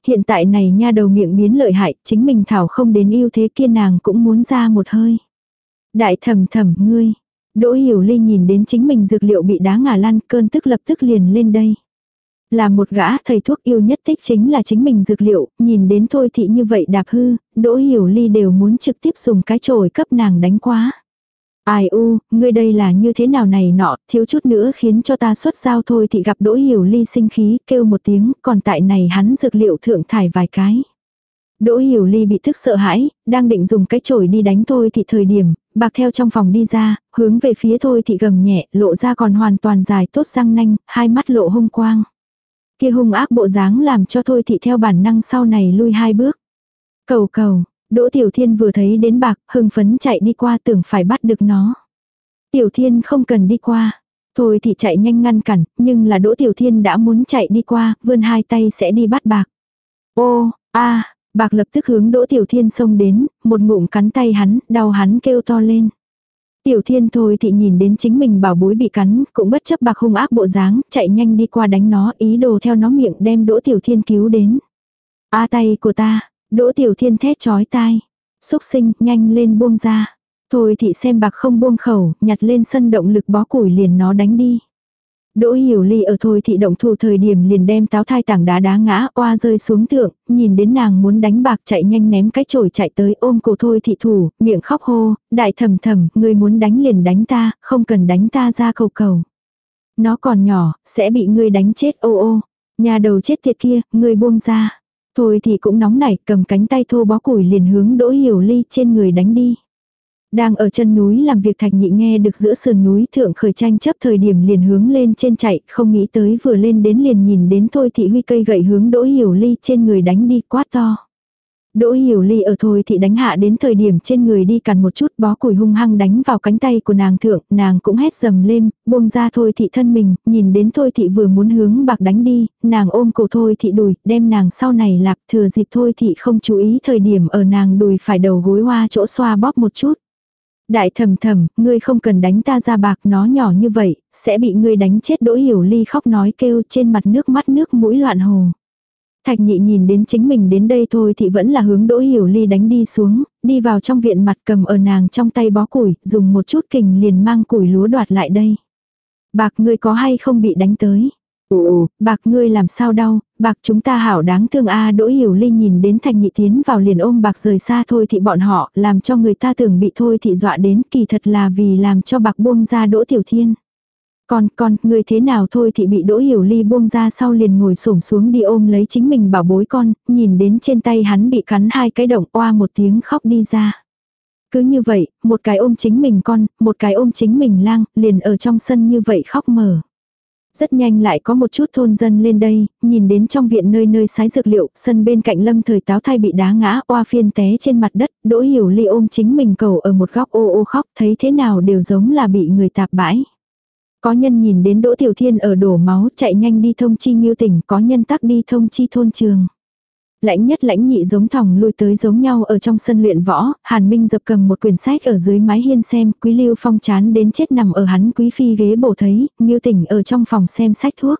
Hiện tại này nha đầu miệng biến lợi hại, chính mình thảo không đến yêu thế kia nàng cũng muốn ra một hơi. Đại thầm thầm ngươi. Đỗ hiểu ly nhìn đến chính mình dược liệu bị đá ngả lăn cơn tức lập tức liền lên đây. Là một gã thầy thuốc yêu nhất thích chính là chính mình dược liệu, nhìn đến thôi thị như vậy đạp hư, đỗ hiểu ly đều muốn trực tiếp dùng cái chổi cấp nàng đánh quá. Ai u, ngươi đây là như thế nào này nọ, thiếu chút nữa khiến cho ta xuất giao thôi thì gặp đỗ hiểu ly sinh khí, kêu một tiếng, còn tại này hắn dược liệu thượng thải vài cái. Đỗ hiểu ly bị thức sợ hãi, đang định dùng cái chổi đi đánh thôi thì thời điểm, bạc theo trong phòng đi ra, hướng về phía thôi thì gầm nhẹ, lộ ra còn hoàn toàn dài tốt răng nanh, hai mắt lộ hung quang. Kia hung ác bộ dáng làm cho thôi thị theo bản năng sau này lui hai bước. Cầu cầu, Đỗ Tiểu Thiên vừa thấy đến bạc, hưng phấn chạy đi qua tưởng phải bắt được nó. Tiểu Thiên không cần đi qua. Thôi thì chạy nhanh ngăn cản, nhưng là Đỗ Tiểu Thiên đã muốn chạy đi qua, vươn hai tay sẽ đi bắt bạc. Ô, a, bạc lập tức hướng Đỗ Tiểu Thiên xông đến, một ngụm cắn tay hắn, đau hắn kêu to lên. Tiểu Thiên thôi thì nhìn đến chính mình bảo bối bị cắn, cũng bất chấp bạc hung ác bộ dáng, chạy nhanh đi qua đánh nó, ý đồ theo nó miệng đem Đỗ Tiểu Thiên cứu đến. A tay của ta, Đỗ Tiểu Thiên thét chói tai. Xúc sinh, nhanh lên buông ra. Thôi thị xem bạc không buông khẩu, nhặt lên sân động lực bó củi liền nó đánh đi. Đỗ hiểu ly ở thôi thị động thủ thời điểm liền đem táo thai tảng đá đá ngã oa rơi xuống tượng nhìn đến nàng muốn đánh bạc chạy nhanh ném cái chổi chạy tới ôm cổ thôi thị thủ, miệng khóc hô, đại thầm thầm, người muốn đánh liền đánh ta, không cần đánh ta ra cầu cầu. Nó còn nhỏ, sẽ bị ngươi đánh chết ô ô. Nhà đầu chết tiệt kia, ngươi buông ra. Thôi thì cũng nóng nảy, cầm cánh tay thô bó củi liền hướng đỗ hiểu ly trên người đánh đi. Đang ở chân núi làm việc thạch nhị nghe được giữa sườn núi thượng khởi tranh chấp thời điểm liền hướng lên trên chạy, không nghĩ tới vừa lên đến liền nhìn đến thôi thị huy cây gậy hướng đỗ hiểu ly trên người đánh đi quá to. Đỗ hiểu ly ở thôi thì đánh hạ đến thời điểm trên người đi cằn một chút bó củi hung hăng đánh vào cánh tay của nàng thượng, nàng cũng hét dầm lên, buông ra thôi thị thân mình, nhìn đến thôi thị vừa muốn hướng bạc đánh đi, nàng ôm cổ thôi thị đùi, đem nàng sau này lạp thừa dịp thôi thị không chú ý thời điểm ở nàng đùi phải đầu gối hoa chỗ xoa bóp một chút. Đại thầm thầm, ngươi không cần đánh ta ra bạc nó nhỏ như vậy, sẽ bị ngươi đánh chết đỗ hiểu ly khóc nói kêu trên mặt nước mắt nước mũi loạn hồ. Thạch nhị nhìn đến chính mình đến đây thôi thì vẫn là hướng đỗ hiểu ly đánh đi xuống, đi vào trong viện mặt cầm ở nàng trong tay bó củi, dùng một chút kình liền mang củi lúa đoạt lại đây. Bạc ngươi có hay không bị đánh tới? Ồ, Bạc ngươi làm sao đau, bạc chúng ta hảo đáng thương a đỗ hiểu ly nhìn đến thạch nhị tiến vào liền ôm bạc rời xa thôi thì bọn họ làm cho người ta tưởng bị thôi thì dọa đến kỳ thật là vì làm cho bạc buông ra đỗ tiểu thiên. Con, con, người thế nào thôi thì bị đỗ hiểu ly buông ra sau liền ngồi xổm xuống đi ôm lấy chính mình bảo bối con, nhìn đến trên tay hắn bị cắn hai cái động oa một tiếng khóc đi ra. Cứ như vậy, một cái ôm chính mình con, một cái ôm chính mình lang, liền ở trong sân như vậy khóc mở. Rất nhanh lại có một chút thôn dân lên đây, nhìn đến trong viện nơi nơi sái dược liệu, sân bên cạnh lâm thời táo thai bị đá ngã, oa phiên té trên mặt đất, đỗ hiểu ly ôm chính mình cầu ở một góc ô ô khóc, thấy thế nào đều giống là bị người tạp bãi. Có nhân nhìn đến Đỗ Tiểu Thiên ở đổ máu chạy nhanh đi thông chi nghiêu tỉnh, có nhân tắc đi thông chi thôn trường. Lãnh nhất lãnh nhị giống thòng lui tới giống nhau ở trong sân luyện võ, Hàn Minh dập cầm một quyển sách ở dưới mái hiên xem, Quý Lưu Phong chán đến chết nằm ở hắn Quý Phi ghế bổ thấy, nghiêu tỉnh ở trong phòng xem sách thuốc.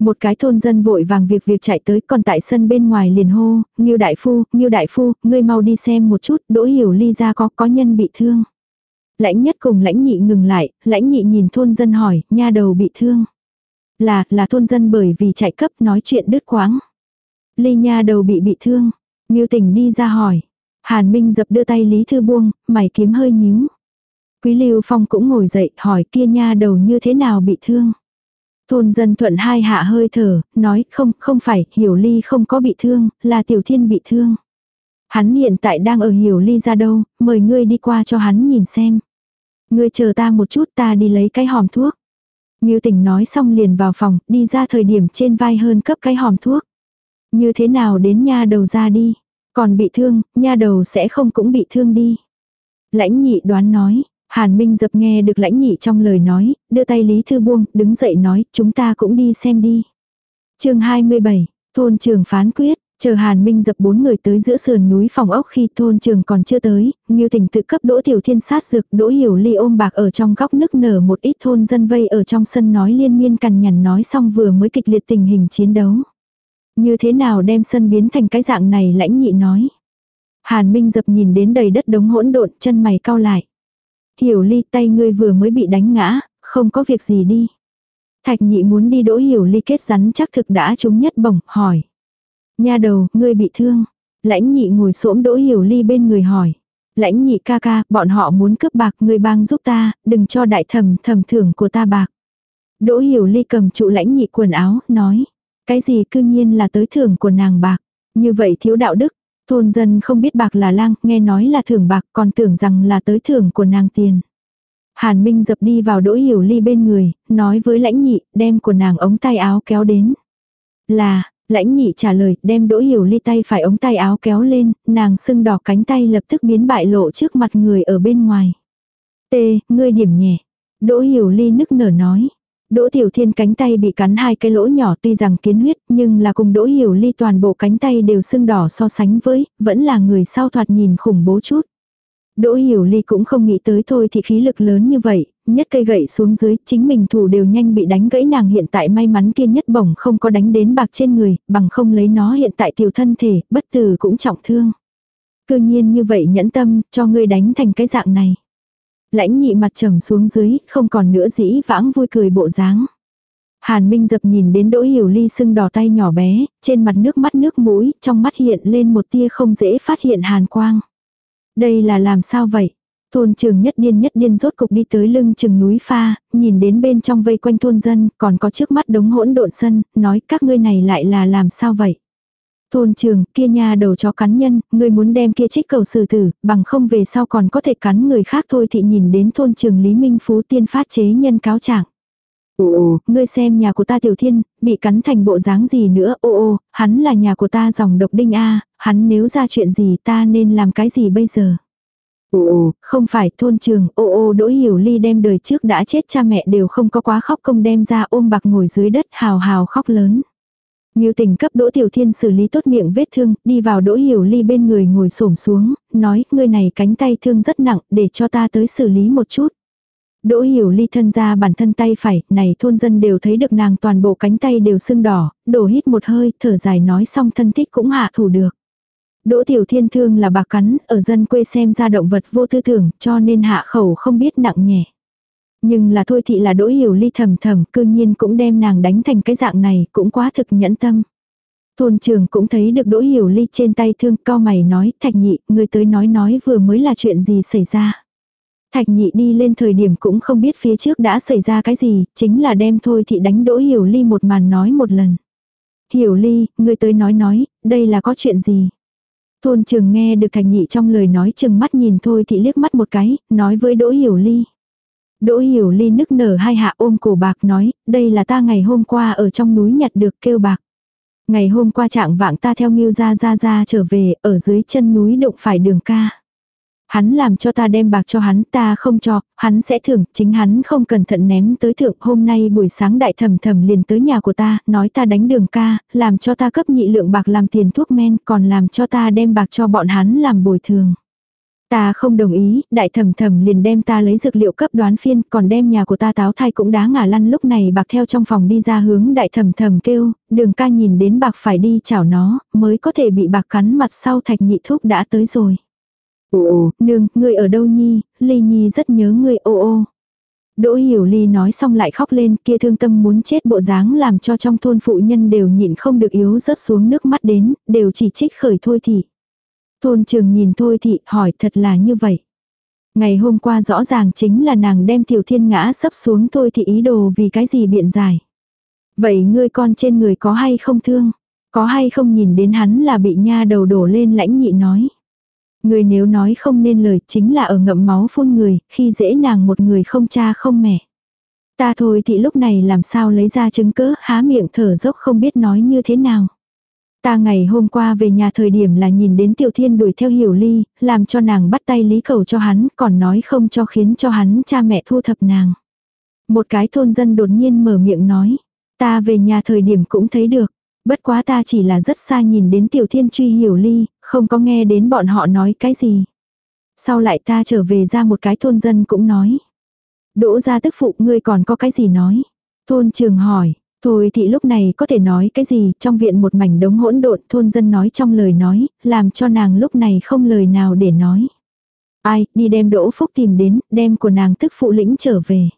Một cái thôn dân vội vàng việc việc chạy tới còn tại sân bên ngoài liền hô, Nghiêu đại phu, Nghiêu đại phu, ngươi mau đi xem một chút, đỗ hiểu ly ra có có nhân bị thương. Lãnh nhất cùng lãnh nhị ngừng lại, lãnh nhị nhìn thôn dân hỏi, nha đầu bị thương. Là, là thôn dân bởi vì chạy cấp nói chuyện đứt quãng. Ly nha đầu bị bị thương. ngưu tình đi ra hỏi. Hàn Minh dập đưa tay Lý Thư buông, mày kiếm hơi nhíu. Quý Lưu Phong cũng ngồi dậy hỏi kia nha đầu như thế nào bị thương. Thôn dân thuận hai hạ hơi thở, nói không, không phải, Hiểu Ly không có bị thương, là Tiểu Thiên bị thương. Hắn hiện tại đang ở Hiểu Ly ra đâu, mời ngươi đi qua cho hắn nhìn xem. Ngươi chờ ta một chút ta đi lấy cái hòm thuốc. Ngưu tỉnh nói xong liền vào phòng, đi ra thời điểm trên vai hơn cấp cái hòm thuốc. Như thế nào đến nha đầu ra đi. Còn bị thương, nha đầu sẽ không cũng bị thương đi. Lãnh nhị đoán nói, Hàn Minh dập nghe được lãnh nhị trong lời nói, đưa tay Lý Thư buông, đứng dậy nói, chúng ta cũng đi xem đi. chương 27, thôn trường phán quyết, chờ Hàn Minh dập bốn người tới giữa sườn núi phòng ốc khi thôn trường còn chưa tới, Ngưu Tình tự cấp Đỗ Tiểu Thiên sát dược, Đỗ Hiểu Ly ôm bạc ở trong góc nức nở một ít thôn dân vây ở trong sân nói liên miên cằn nhằn nói xong vừa mới kịch liệt tình hình chiến đấu. Như thế nào đem sân biến thành cái dạng này lãnh nhị nói. Hàn Minh dập nhìn đến đầy đất đống hỗn độn, chân mày cau lại. Hiểu ly tay ngươi vừa mới bị đánh ngã, không có việc gì đi. Thạch nhị muốn đi đỗ hiểu ly kết rắn chắc thực đã trúng nhất bổng, hỏi. Nha đầu, ngươi bị thương. Lãnh nhị ngồi xổm đỗ hiểu ly bên người hỏi. Lãnh nhị ca ca, bọn họ muốn cướp bạc, ngươi bang giúp ta, đừng cho đại thầm thầm thưởng của ta bạc. Đỗ hiểu ly cầm trụ lãnh nhị quần áo, nói. Cái gì cư nhiên là tới thưởng của nàng bạc. Như vậy thiếu đạo đức, Thôn dân không biết bạc là lang, nghe nói là thưởng bạc còn tưởng rằng là tới thưởng của nàng tiền. Hàn Minh dập đi vào đỗ hiểu ly bên người, nói với lãnh nhị, đem của nàng ống tay áo kéo đến. Là, lãnh nhị trả lời, đem đỗ hiểu ly tay phải ống tay áo kéo lên, nàng sưng đỏ cánh tay lập tức biến bại lộ trước mặt người ở bên ngoài. Tê, ngươi điểm nhẹ. Đỗ hiểu ly nức nở nói. Đỗ Tiểu Thiên cánh tay bị cắn hai cái lỗ nhỏ tuy rằng kiến huyết nhưng là cùng Đỗ Hiểu Ly toàn bộ cánh tay đều sưng đỏ so sánh với, vẫn là người sau thoạt nhìn khủng bố chút. Đỗ Hiểu Ly cũng không nghĩ tới thôi thì khí lực lớn như vậy, nhất cây gậy xuống dưới, chính mình thủ đều nhanh bị đánh gãy nàng hiện tại may mắn kia nhất bổng không có đánh đến bạc trên người, bằng không lấy nó hiện tại tiểu thân thể, bất tử cũng trọng thương. Cư nhiên như vậy nhẫn tâm, cho ngươi đánh thành cái dạng này. Lãnh nhị mặt trầm xuống dưới, không còn nữa dĩ vãng vui cười bộ dáng. Hàn Minh dập nhìn đến đỗ hiểu ly sưng đỏ tay nhỏ bé, trên mặt nước mắt nước mũi, trong mắt hiện lên một tia không dễ phát hiện hàn quang. Đây là làm sao vậy? Thôn trường nhất điên nhất điên rốt cục đi tới lưng chừng núi pha, nhìn đến bên trong vây quanh thôn dân, còn có trước mắt đống hỗn độn sân, nói các ngươi này lại là làm sao vậy? Thôn trường, kia nha đầu chó cắn nhân, ngươi muốn đem kia trích cầu xử tử, bằng không về sau còn có thể cắn người khác thôi thì nhìn đến thôn trường Lý Minh Phú tiên phát chế nhân cáo trạng. Ồ ồ, Ngươi xem nhà của ta tiểu thiên, bị cắn thành bộ dáng gì nữa, ô ô, hắn là nhà của ta dòng độc đinh A, hắn nếu ra chuyện gì ta nên làm cái gì bây giờ? Ồ ồ, Không phải thôn trường, ô ô đỗ hiểu ly đem đời trước đã chết cha mẹ đều không có quá khóc công đem ra ôm bạc ngồi dưới đất hào hào khóc lớn. Ngưu tình cấp Đỗ Tiểu Thiên xử lý tốt miệng vết thương, đi vào Đỗ Hiểu Ly bên người ngồi xổm xuống, nói, người này cánh tay thương rất nặng, để cho ta tới xử lý một chút. Đỗ Hiểu Ly thân ra bản thân tay phải, này thôn dân đều thấy được nàng toàn bộ cánh tay đều sưng đỏ, đổ hít một hơi, thở dài nói xong thân thích cũng hạ thủ được. Đỗ Tiểu Thiên thương là bạc cắn, ở dân quê xem ra động vật vô tư tưởng, cho nên hạ khẩu không biết nặng nhẹ. Nhưng là thôi thị là đỗ hiểu ly thầm thầm, cư nhiên cũng đem nàng đánh thành cái dạng này, cũng quá thực nhẫn tâm. Thôn trường cũng thấy được đỗ hiểu ly trên tay thương cao mày nói, thạch nhị, người tới nói nói vừa mới là chuyện gì xảy ra. Thạch nhị đi lên thời điểm cũng không biết phía trước đã xảy ra cái gì, chính là đem thôi thị đánh đỗ hiểu ly một màn nói một lần. Hiểu ly, người tới nói nói, đây là có chuyện gì. Thôn trường nghe được thạch nhị trong lời nói chừng mắt nhìn thôi thị liếc mắt một cái, nói với đỗ hiểu ly. Đỗ hiểu ly nức nở hai hạ ôm cổ bạc nói, đây là ta ngày hôm qua ở trong núi nhặt được kêu bạc. Ngày hôm qua trạng vạng ta theo nghiêu ra ra ra trở về, ở dưới chân núi đụng phải đường ca. Hắn làm cho ta đem bạc cho hắn, ta không cho, hắn sẽ thưởng, chính hắn không cẩn thận ném tới thượng. Hôm nay buổi sáng đại thầm thầm liền tới nhà của ta, nói ta đánh đường ca, làm cho ta cấp nhị lượng bạc làm tiền thuốc men, còn làm cho ta đem bạc cho bọn hắn làm bồi thường. Ta không đồng ý, đại thẩm thẩm liền đem ta lấy dược liệu cấp đoán phiên, còn đem nhà của ta táo thai cũng đá ngả lăn lúc này bạc theo trong phòng đi ra hướng đại thẩm thẩm kêu, đường ca nhìn đến bạc phải đi chảo nó, mới có thể bị bạc cắn mặt sau thạch nhị thúc đã tới rồi. Ô ô, Nương, ngươi ở đâu nhi, ly nhi rất nhớ ngươi ô ô. Đỗ hiểu ly nói xong lại khóc lên kia thương tâm muốn chết bộ dáng làm cho trong thôn phụ nhân đều nhịn không được yếu rớt xuống nước mắt đến, đều chỉ trích khởi thôi thì. Thôn trường nhìn thôi thì hỏi thật là như vậy. Ngày hôm qua rõ ràng chính là nàng đem tiểu thiên ngã sấp xuống thôi thì ý đồ vì cái gì biện giải. Vậy ngươi con trên người có hay không thương? Có hay không nhìn đến hắn là bị nha đầu đổ lên lãnh nhị nói. Người nếu nói không nên lời chính là ở ngậm máu phun người, khi dễ nàng một người không cha không mẹ. Ta thôi thì lúc này làm sao lấy ra chứng cớ há miệng thở dốc không biết nói như thế nào. Ta ngày hôm qua về nhà thời điểm là nhìn đến Tiểu Thiên đuổi theo Hiểu Ly, làm cho nàng bắt tay lý cầu cho hắn, còn nói không cho khiến cho hắn cha mẹ thu thập nàng. Một cái thôn dân đột nhiên mở miệng nói, ta về nhà thời điểm cũng thấy được, bất quá ta chỉ là rất xa nhìn đến Tiểu Thiên truy Hiểu Ly, không có nghe đến bọn họ nói cái gì. Sau lại ta trở về ra một cái thôn dân cũng nói. Đỗ ra tức phụ ngươi còn có cái gì nói. Thôn trường hỏi, Thôi thì lúc này có thể nói cái gì, trong viện một mảnh đống hỗn độn, thôn dân nói trong lời nói, làm cho nàng lúc này không lời nào để nói. Ai, đi đem đỗ phúc tìm đến, đem của nàng tức phụ lĩnh trở về.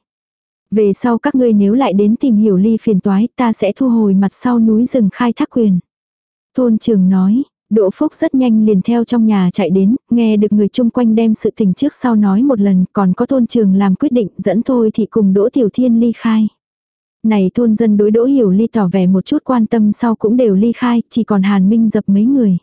Về sau các ngươi nếu lại đến tìm hiểu ly phiền toái, ta sẽ thu hồi mặt sau núi rừng khai thác quyền. Thôn trường nói, Đỗ Phúc rất nhanh liền theo trong nhà chạy đến, nghe được người chung quanh đem sự tình trước sau nói một lần, còn có thôn trường làm quyết định dẫn thôi thì cùng Đỗ Tiểu Thiên ly khai. Này thôn dân đối đỗ hiểu ly tỏ vẻ một chút quan tâm sau cũng đều ly khai, chỉ còn Hàn Minh dập mấy người.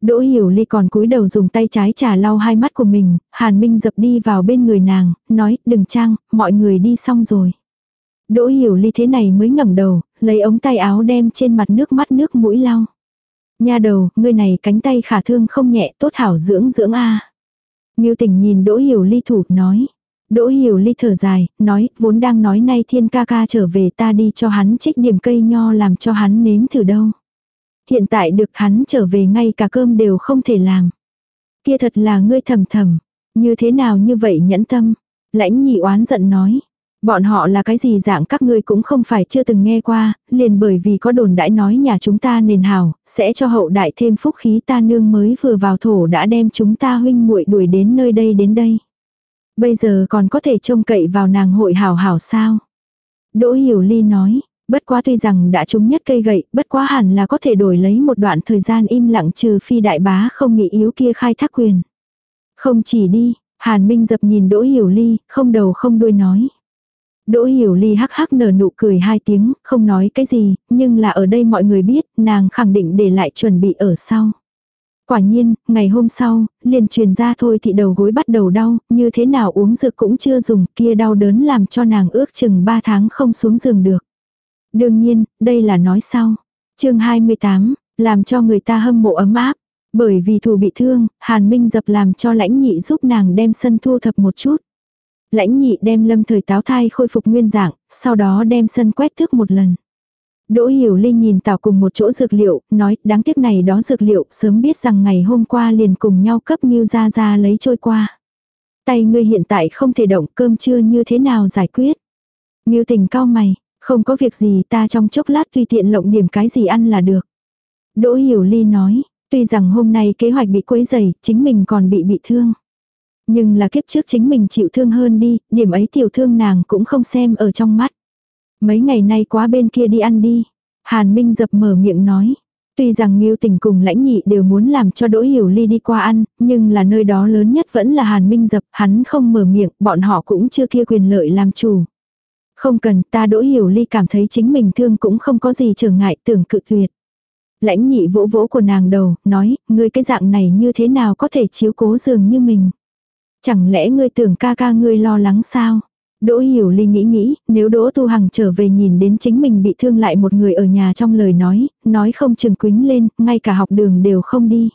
Đỗ hiểu ly còn cúi đầu dùng tay trái trà lau hai mắt của mình, Hàn Minh dập đi vào bên người nàng, nói, đừng trang, mọi người đi xong rồi. Đỗ hiểu ly thế này mới ngẩng đầu, lấy ống tay áo đem trên mặt nước mắt nước mũi lau. Nha đầu, ngươi này cánh tay khả thương không nhẹ, tốt hảo dưỡng dưỡng a. À. Ngưu tình nhìn đỗ hiểu ly thủ, nói. Đỗ hiểu ly thở dài, nói, vốn đang nói nay thiên ca ca trở về ta đi cho hắn trích điểm cây nho làm cho hắn nếm thử đâu. Hiện tại được hắn trở về ngay cả cơm đều không thể làm. Kia thật là ngươi thầm thầm, như thế nào như vậy nhẫn tâm. Lãnh nhị oán giận nói, bọn họ là cái gì dạng các ngươi cũng không phải chưa từng nghe qua, liền bởi vì có đồn đãi nói nhà chúng ta nền hào, sẽ cho hậu đại thêm phúc khí ta nương mới vừa vào thổ đã đem chúng ta huynh muội đuổi đến nơi đây đến đây. Bây giờ còn có thể trông cậy vào nàng hội hảo hảo sao? Đỗ Hiểu Ly nói, bất quá tuy rằng đã trúng nhất cây gậy, bất quá hẳn là có thể đổi lấy một đoạn thời gian im lặng trừ phi đại bá không nghĩ yếu kia khai thác quyền. Không chỉ đi, Hàn Minh dập nhìn Đỗ Hiểu Ly, không đầu không đuôi nói. Đỗ Hiểu Ly hắc hắc nở nụ cười hai tiếng, không nói cái gì, nhưng là ở đây mọi người biết, nàng khẳng định để lại chuẩn bị ở sau. Quả nhiên, ngày hôm sau, liền truyền ra thôi thì đầu gối bắt đầu đau, như thế nào uống dược cũng chưa dùng, kia đau đớn làm cho nàng ước chừng 3 tháng không xuống giường được. Đương nhiên, đây là nói sau. chương 28, làm cho người ta hâm mộ ấm áp. Bởi vì thù bị thương, Hàn Minh dập làm cho lãnh nhị giúp nàng đem sân thu thập một chút. Lãnh nhị đem lâm thời táo thai khôi phục nguyên dạng, sau đó đem sân quét thước một lần. Đỗ Hiểu Linh nhìn Tào cùng một chỗ dược liệu, nói đáng tiếc này đó dược liệu sớm biết rằng ngày hôm qua liền cùng nhau cấp như ra ra lấy trôi qua. Tay ngươi hiện tại không thể động cơm trưa như thế nào giải quyết. Ngưu tình cao mày, không có việc gì ta trong chốc lát tùy tiện lộng điểm cái gì ăn là được. Đỗ Hiểu Ly nói, tuy rằng hôm nay kế hoạch bị quấy dày, chính mình còn bị bị thương. Nhưng là kiếp trước chính mình chịu thương hơn đi, điểm ấy tiểu thương nàng cũng không xem ở trong mắt. Mấy ngày nay quá bên kia đi ăn đi. Hàn Minh dập mở miệng nói. Tuy rằng Ngưu Tình cùng lãnh nhị đều muốn làm cho Đỗ Hiểu Ly đi qua ăn, nhưng là nơi đó lớn nhất vẫn là Hàn Minh dập, hắn không mở miệng, bọn họ cũng chưa kia quyền lợi làm chủ. Không cần, ta Đỗ Hiểu Ly cảm thấy chính mình thương cũng không có gì trở ngại tưởng cự tuyệt. Lãnh nhị vỗ vỗ của nàng đầu, nói, ngươi cái dạng này như thế nào có thể chiếu cố giường như mình. Chẳng lẽ ngươi tưởng ca ca ngươi lo lắng sao? Đỗ Hiểu Ly nghĩ nghĩ, nếu Đỗ Tu Hằng trở về nhìn đến chính mình bị thương lại một người ở nhà trong lời nói, nói không chừng quính lên, ngay cả học đường đều không đi.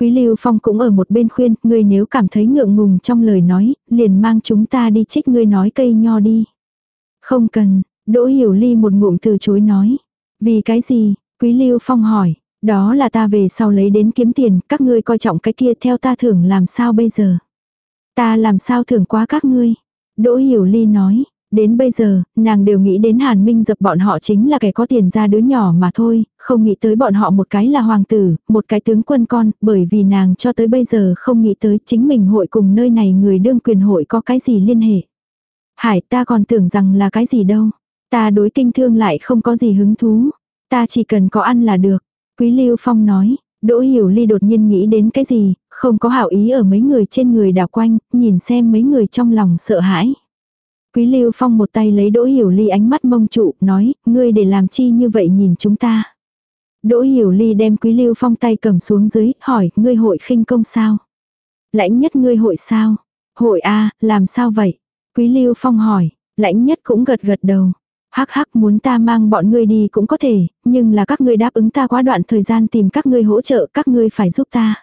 Quý Lưu Phong cũng ở một bên khuyên, ngươi nếu cảm thấy ngượng ngùng trong lời nói, liền mang chúng ta đi trích ngươi nói cây nho đi. Không cần, Đỗ Hiểu Ly một ngụm từ chối nói. Vì cái gì? Quý Lưu Phong hỏi. Đó là ta về sau lấy đến kiếm tiền, các ngươi coi trọng cái kia theo ta thưởng làm sao bây giờ. Ta làm sao thưởng quá các ngươi. Đỗ Hiểu Ly nói, đến bây giờ, nàng đều nghĩ đến Hàn Minh dập bọn họ chính là kẻ có tiền ra đứa nhỏ mà thôi, không nghĩ tới bọn họ một cái là hoàng tử, một cái tướng quân con, bởi vì nàng cho tới bây giờ không nghĩ tới chính mình hội cùng nơi này người đương quyền hội có cái gì liên hệ. Hải ta còn tưởng rằng là cái gì đâu. Ta đối kinh thương lại không có gì hứng thú. Ta chỉ cần có ăn là được. Quý Lưu Phong nói, Đỗ Hiểu Ly đột nhiên nghĩ đến cái gì, không có hảo ý ở mấy người trên người đảo quanh, nhìn xem mấy người trong lòng sợ hãi. Quý Lưu Phong một tay lấy Đỗ Hiểu Ly ánh mắt mông trụ, nói, ngươi để làm chi như vậy nhìn chúng ta. Đỗ Hiểu Ly đem Quý Lưu Phong tay cầm xuống dưới, hỏi, ngươi hội khinh công sao? Lãnh nhất ngươi hội sao? Hội a làm sao vậy? Quý Lưu Phong hỏi, lãnh nhất cũng gật gật đầu. Hắc hắc muốn ta mang bọn ngươi đi cũng có thể, nhưng là các ngươi đáp ứng ta quá đoạn thời gian tìm các ngươi hỗ trợ các ngươi phải giúp ta.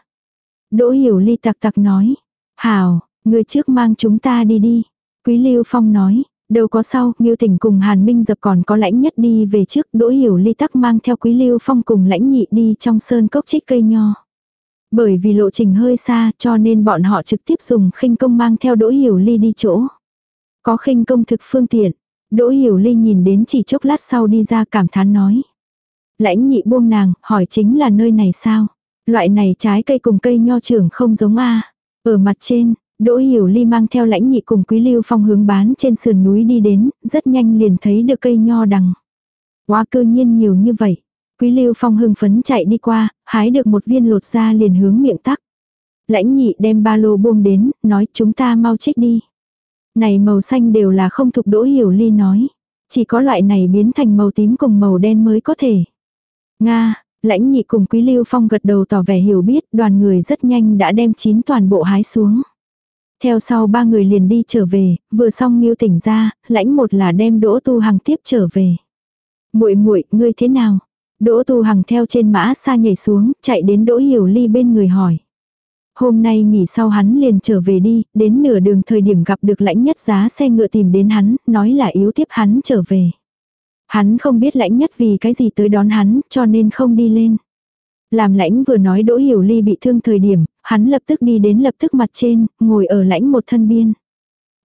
Đỗ hiểu ly tặc tặc nói. Hảo, ngươi trước mang chúng ta đi đi. Quý Lưu Phong nói, đâu có sau, Nghiêu Tỉnh cùng Hàn Minh dập còn có lãnh nhất đi về trước, Đỗ Hiểu Ly tắc mang theo Quý Lưu Phong cùng lãnh nhị đi trong sơn cốc trích cây nho. Bởi vì lộ trình hơi xa cho nên bọn họ trực tiếp dùng khinh công mang theo Đỗ Hiểu Ly đi chỗ. Có khinh công thực phương tiện, Đỗ Hiểu Ly nhìn đến chỉ chốc lát sau đi ra cảm thán nói. Lãnh nhị buông nàng, hỏi chính là nơi này sao? Loại này trái cây cùng cây nho trưởng không giống a Ở mặt trên, Đỗ Hiểu Ly mang theo lãnh nhị cùng Quý Lưu Phong hướng bán trên sườn núi đi đến, rất nhanh liền thấy được cây nho đằng. Quá cơ nhiên nhiều như vậy. Quý Lưu Phong hưng phấn chạy đi qua, hái được một viên lột ra liền hướng miệng tắc. Lãnh nhị đem ba lô buông đến, nói chúng ta mau trích đi. Này màu xanh đều là không thuộc Đỗ Hiểu Ly nói. Chỉ có loại này biến thành màu tím cùng màu đen mới có thể. Nga, lãnh nhị cùng Quý Lưu Phong gật đầu tỏ vẻ hiểu biết, đoàn người rất nhanh đã đem chín toàn bộ hái xuống. Theo sau ba người liền đi trở về, vừa xong Nghiêu tỉnh ra, lãnh một là đem Đỗ Tu Hằng tiếp trở về. Muội muội, ngươi thế nào? Đỗ Tu Hằng theo trên mã xa nhảy xuống, chạy đến Đỗ Hiểu Ly bên người hỏi. Hôm nay nghỉ sau hắn liền trở về đi, đến nửa đường thời điểm gặp được lãnh nhất giá xe ngựa tìm đến hắn, nói là yếu tiếp hắn trở về. Hắn không biết lãnh nhất vì cái gì tới đón hắn, cho nên không đi lên. Làm lãnh vừa nói Đỗ Hiểu Ly bị thương thời điểm, hắn lập tức đi đến lập tức mặt trên, ngồi ở lãnh một thân biên.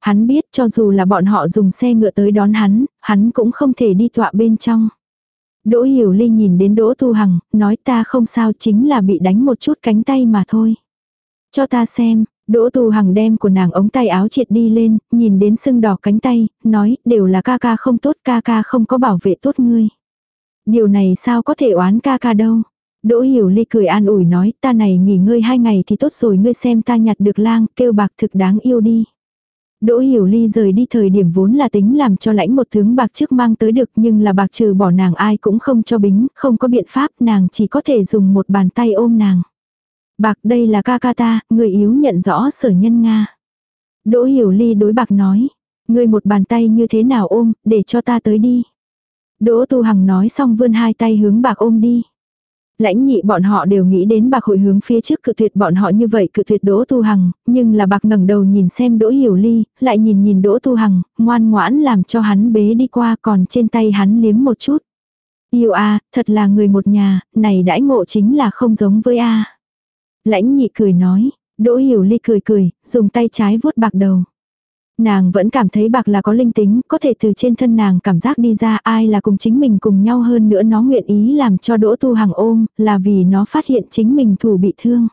Hắn biết cho dù là bọn họ dùng xe ngựa tới đón hắn, hắn cũng không thể đi tọa bên trong. Đỗ Hiểu Ly nhìn đến Đỗ Tu Hằng, nói ta không sao chính là bị đánh một chút cánh tay mà thôi. Cho ta xem, Đỗ tù Hằng đem của nàng ống tay áo triệt đi lên, nhìn đến sưng đỏ cánh tay, nói đều là ca ca không tốt ca ca không có bảo vệ tốt ngươi. Điều này sao có thể oán ca ca đâu. Đỗ Hiểu Ly cười an ủi nói ta này nghỉ ngơi hai ngày thì tốt rồi ngươi xem ta nhặt được lang kêu bạc thực đáng yêu đi. Đỗ Hiểu Ly rời đi thời điểm vốn là tính làm cho lãnh một tướng bạc trước mang tới được nhưng là bạc trừ bỏ nàng ai cũng không cho bính, không có biện pháp nàng chỉ có thể dùng một bàn tay ôm nàng. Bạc đây là ca ca ta, người yếu nhận rõ sở nhân Nga. Đỗ Hiểu Ly đối bạc nói. người một bàn tay như thế nào ôm, để cho ta tới đi. Đỗ Tu Hằng nói xong vươn hai tay hướng bạc ôm đi. Lãnh nhị bọn họ đều nghĩ đến bạc hội hướng phía trước cự tuyệt bọn họ như vậy cự tuyệt Đỗ Tu Hằng, nhưng là bạc ngẩng đầu nhìn xem Đỗ Hiểu Ly, lại nhìn nhìn Đỗ Tu Hằng, ngoan ngoãn làm cho hắn bế đi qua còn trên tay hắn liếm một chút. Yêu a, thật là người một nhà, này đãi ngộ chính là không giống với a. Lãnh nhị cười nói, Đỗ Hiểu Ly cười cười, dùng tay trái vuốt bạc đầu. Nàng vẫn cảm thấy bạc là có linh tính, có thể từ trên thân nàng cảm giác đi ra ai là cùng chính mình cùng nhau hơn nữa nó nguyện ý làm cho Đỗ Tu Hằng ôm, là vì nó phát hiện chính mình thủ bị thương.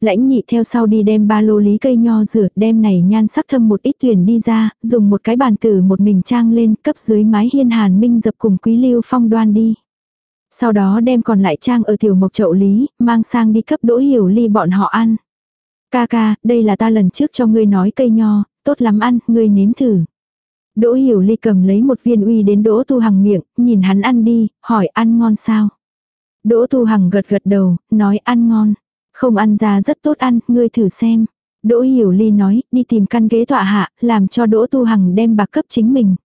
Lãnh nhị theo sau đi đem ba lô lý cây nho rửa, đem này nhan sắc thâm một ít tuyển đi ra, dùng một cái bàn tử một mình trang lên, cấp dưới mái hiên hàn minh dập cùng quý lưu phong đoan đi. Sau đó đem còn lại trang ở tiểu mộc chậu lý, mang sang đi cấp đỗ hiểu ly bọn họ ăn. Ca ca, đây là ta lần trước cho ngươi nói cây nho, tốt lắm ăn, ngươi nếm thử. Đỗ hiểu ly cầm lấy một viên uy đến đỗ tu hằng miệng, nhìn hắn ăn đi, hỏi ăn ngon sao. Đỗ tu hằng gật gật đầu, nói ăn ngon. Không ăn ra rất tốt ăn, ngươi thử xem. Đỗ hiểu ly nói, đi tìm căn ghế tọa hạ, làm cho đỗ tu hằng đem bạc cấp chính mình.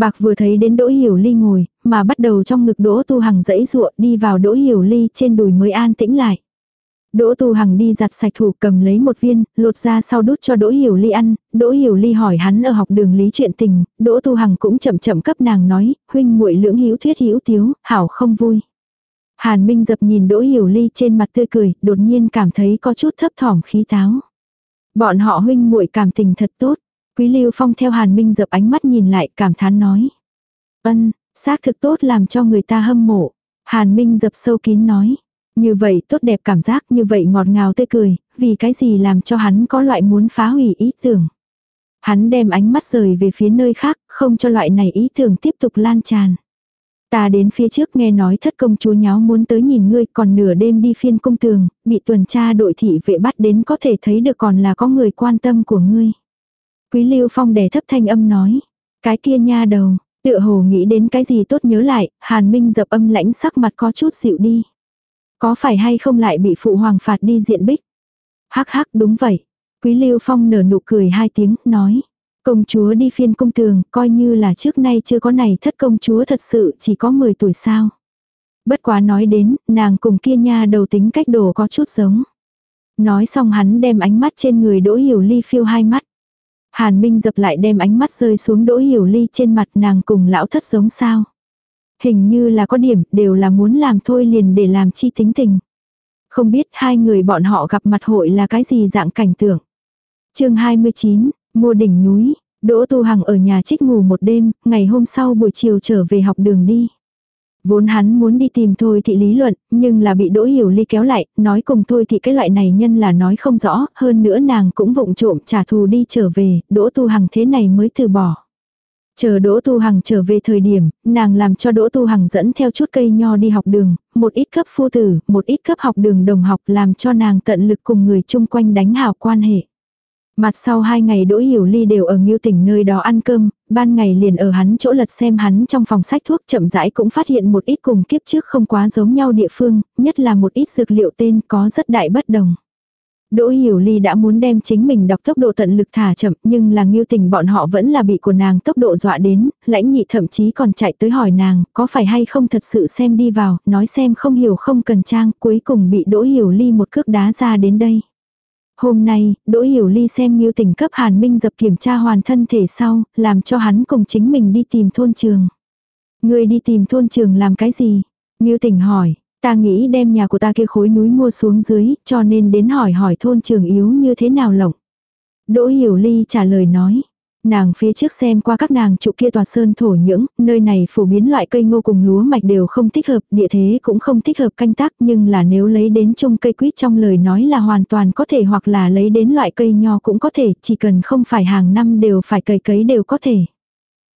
Bạc vừa thấy đến Đỗ Hiểu Ly ngồi, mà bắt đầu trong ngực Đỗ Tu Hằng dẫy ruộng đi vào Đỗ Hiểu Ly trên đùi mới an tĩnh lại. Đỗ Tu Hằng đi giặt sạch thủ cầm lấy một viên, lột ra sau đút cho Đỗ Hiểu Ly ăn, Đỗ Hiểu Ly hỏi hắn ở học đường lý chuyện tình, Đỗ Tu Hằng cũng chậm chậm cấp nàng nói, huynh muội lưỡng hữu thuyết hữu tiếu, hảo không vui. Hàn Minh dập nhìn Đỗ Hiểu Ly trên mặt tươi cười, đột nhiên cảm thấy có chút thấp thỏm khí táo. Bọn họ huynh muội cảm tình thật tốt. Quý Lưu Phong theo Hàn Minh dập ánh mắt nhìn lại cảm thán nói. Ân, xác thực tốt làm cho người ta hâm mộ. Hàn Minh dập sâu kín nói. Như vậy tốt đẹp cảm giác như vậy ngọt ngào tươi cười, vì cái gì làm cho hắn có loại muốn phá hủy ý tưởng. Hắn đem ánh mắt rời về phía nơi khác, không cho loại này ý tưởng tiếp tục lan tràn. Ta đến phía trước nghe nói thất công chúa nháo muốn tới nhìn ngươi còn nửa đêm đi phiên công tường, bị tuần tra đội thị vệ bắt đến có thể thấy được còn là có người quan tâm của ngươi. Quý Lưu Phong đè thấp thanh âm nói, cái kia nha đầu, tựa hồ nghĩ đến cái gì tốt nhớ lại, Hàn Minh dập âm lãnh sắc mặt có chút dịu đi. Có phải hay không lại bị phụ hoàng phạt đi diện bích? Hắc hắc đúng vậy. Quý Lưu Phong nở nụ cười hai tiếng, nói. Công chúa đi phiên công tường, coi như là trước nay chưa có này thất công chúa thật sự chỉ có 10 tuổi sao. Bất quá nói đến, nàng cùng kia nha đầu tính cách đồ có chút giống. Nói xong hắn đem ánh mắt trên người Đỗ Hiểu Ly phiêu hai mắt. Hàn Minh dập lại đem ánh mắt rơi xuống Đỗ Hiểu Ly trên mặt nàng cùng lão thất giống sao. Hình như là có điểm, đều là muốn làm thôi liền để làm chi tính tình. Không biết hai người bọn họ gặp mặt hội là cái gì dạng cảnh tượng. chương 29, mua đỉnh núi, Đỗ Tu Hằng ở nhà trích ngủ một đêm, ngày hôm sau buổi chiều trở về học đường đi. Vốn hắn muốn đi tìm Thôi Thị lý luận, nhưng là bị Đỗ Hiểu Ly kéo lại, nói cùng Thôi Thị cái loại này nhân là nói không rõ, hơn nữa nàng cũng vụng trộm trả thù đi trở về, Đỗ Tu Hằng thế này mới từ bỏ. Chờ Đỗ Tu Hằng trở về thời điểm, nàng làm cho Đỗ Tu Hằng dẫn theo chút cây nho đi học đường, một ít cấp phu tử, một ít cấp học đường đồng học làm cho nàng tận lực cùng người chung quanh đánh hảo quan hệ. Mặt sau hai ngày Đỗ Hiểu Ly đều ở Ngưu tỉnh nơi đó ăn cơm, ban ngày liền ở hắn chỗ lật xem hắn trong phòng sách thuốc chậm rãi cũng phát hiện một ít cùng kiếp trước không quá giống nhau địa phương, nhất là một ít dược liệu tên có rất đại bất đồng. Đỗ Hiểu Ly đã muốn đem chính mình đọc tốc độ tận lực thả chậm nhưng là nghiêu tình bọn họ vẫn là bị của nàng tốc độ dọa đến, lãnh nhị thậm chí còn chạy tới hỏi nàng có phải hay không thật sự xem đi vào, nói xem không hiểu không cần trang, cuối cùng bị Đỗ Hiểu Ly một cước đá ra đến đây. Hôm nay, Đỗ Hiểu Ly xem như tỉnh cấp Hàn Minh dập kiểm tra hoàn thân thể sau, làm cho hắn cùng chính mình đi tìm thôn trường. Người đi tìm thôn trường làm cái gì? Ngưu tỉnh hỏi, Ta nghĩ đem nhà của ta kia khối núi mua xuống dưới, cho nên đến hỏi hỏi thôn trường yếu như thế nào lộng. Đỗ Hiểu Ly trả lời nói. Nàng phía trước xem qua các nàng trụ kia tòa sơn thổ nhưỡng, nơi này phổ biến loại cây ngô cùng lúa mạch đều không thích hợp, địa thế cũng không thích hợp canh tác nhưng là nếu lấy đến chung cây quýt trong lời nói là hoàn toàn có thể hoặc là lấy đến loại cây nho cũng có thể, chỉ cần không phải hàng năm đều phải cấy cấy đều có thể.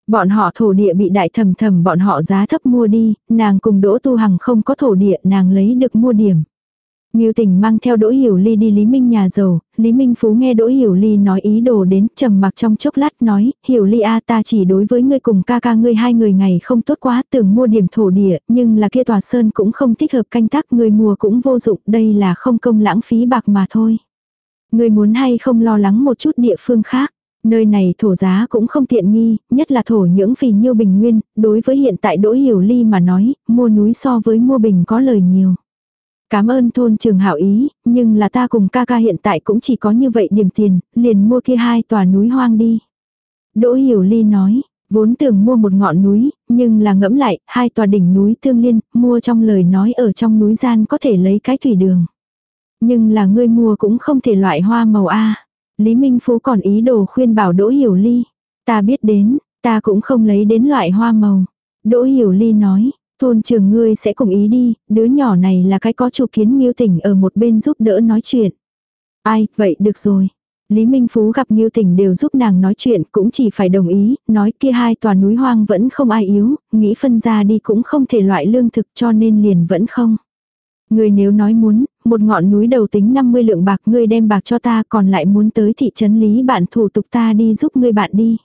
Bọn họ thổ địa bị đại thầm thầm bọn họ giá thấp mua đi, nàng cùng Đỗ Tu Hằng không có thổ địa nàng lấy được mua điểm. Ngưu tình mang theo Đỗ Hiểu Ly đi Lý Minh nhà giàu, Lý Minh Phú nghe Đỗ Hiểu Ly nói ý đồ đến trầm mặc trong chốc lát nói, Hiểu Ly a ta chỉ đối với ngươi cùng ca ca ngươi hai người ngày không tốt quá tưởng mua điểm thổ địa, nhưng là kia tòa sơn cũng không thích hợp canh tác người mua cũng vô dụng, đây là không công lãng phí bạc mà thôi. Ngươi muốn hay không lo lắng một chút địa phương khác. Nơi này thổ giá cũng không tiện nghi, nhất là thổ nhưỡng phì nhiêu bình nguyên, đối với hiện tại Đỗ Hiểu Ly mà nói, mua núi so với mua bình có lời nhiều. Cảm ơn thôn trường hảo ý, nhưng là ta cùng ca ca hiện tại cũng chỉ có như vậy điểm tiền, liền mua kia hai tòa núi hoang đi. Đỗ Hiểu Ly nói, vốn tưởng mua một ngọn núi, nhưng là ngẫm lại, hai tòa đỉnh núi tương liên, mua trong lời nói ở trong núi gian có thể lấy cái thủy đường. Nhưng là ngươi mua cũng không thể loại hoa màu A. Lý Minh Phú còn ý đồ khuyên bảo Đỗ Hiểu Ly. Ta biết đến, ta cũng không lấy đến loại hoa màu. Đỗ Hiểu Ly nói, thôn trường ngươi sẽ cùng ý đi, đứa nhỏ này là cái có chủ kiến nghiêu tỉnh ở một bên giúp đỡ nói chuyện. Ai, vậy được rồi. Lý Minh Phú gặp Nghiêu Tỉnh đều giúp nàng nói chuyện cũng chỉ phải đồng ý, nói kia hai tòa núi hoang vẫn không ai yếu, nghĩ phân ra đi cũng không thể loại lương thực cho nên liền vẫn không. Người nếu nói muốn, một ngọn núi đầu tính 50 lượng bạc ngươi đem bạc cho ta còn lại muốn tới thị trấn lý bạn thủ tục ta đi giúp ngươi bạn đi.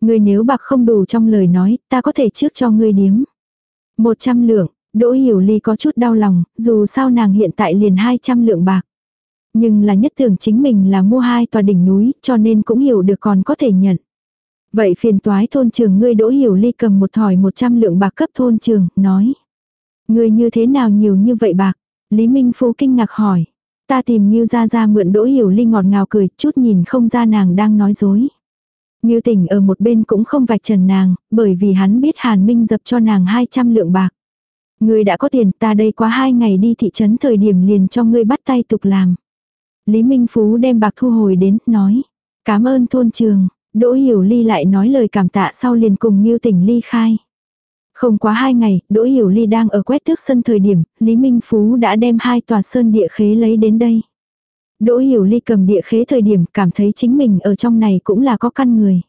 người nếu bạc không đủ trong lời nói, ta có thể trước cho ngươi điếm. 100 lượng, Đỗ Hiểu Ly có chút đau lòng, dù sao nàng hiện tại liền 200 lượng bạc. Nhưng là nhất tưởng chính mình là mua hai tòa đỉnh núi, cho nên cũng hiểu được còn có thể nhận. Vậy phiền toái thôn trường ngươi Đỗ Hiểu Ly cầm một thỏi 100 lượng bạc cấp thôn trường, nói. Ngươi như thế nào nhiều như vậy bạc? Lý Minh Phú kinh ngạc hỏi. Ta tìm Nhiêu ra ra mượn đỗ hiểu ly ngọt ngào cười, chút nhìn không ra nàng đang nói dối. Như tỉnh ở một bên cũng không vạch trần nàng, bởi vì hắn biết Hàn Minh dập cho nàng 200 lượng bạc. Ngươi đã có tiền ta đây quá hai ngày đi thị trấn thời điểm liền cho ngươi bắt tay tục làm. Lý Minh Phú đem bạc thu hồi đến, nói. Cảm ơn thôn trường, Đỗ Hiểu Ly lại nói lời cảm tạ sau liền cùng Ngưu Tỉnh ly khai. Không quá hai ngày, Đỗ Hiểu Ly đang ở quét tước sân thời điểm, Lý Minh Phú đã đem hai tòa sơn địa khế lấy đến đây. Đỗ Hiểu Ly cầm địa khế thời điểm cảm thấy chính mình ở trong này cũng là có căn người.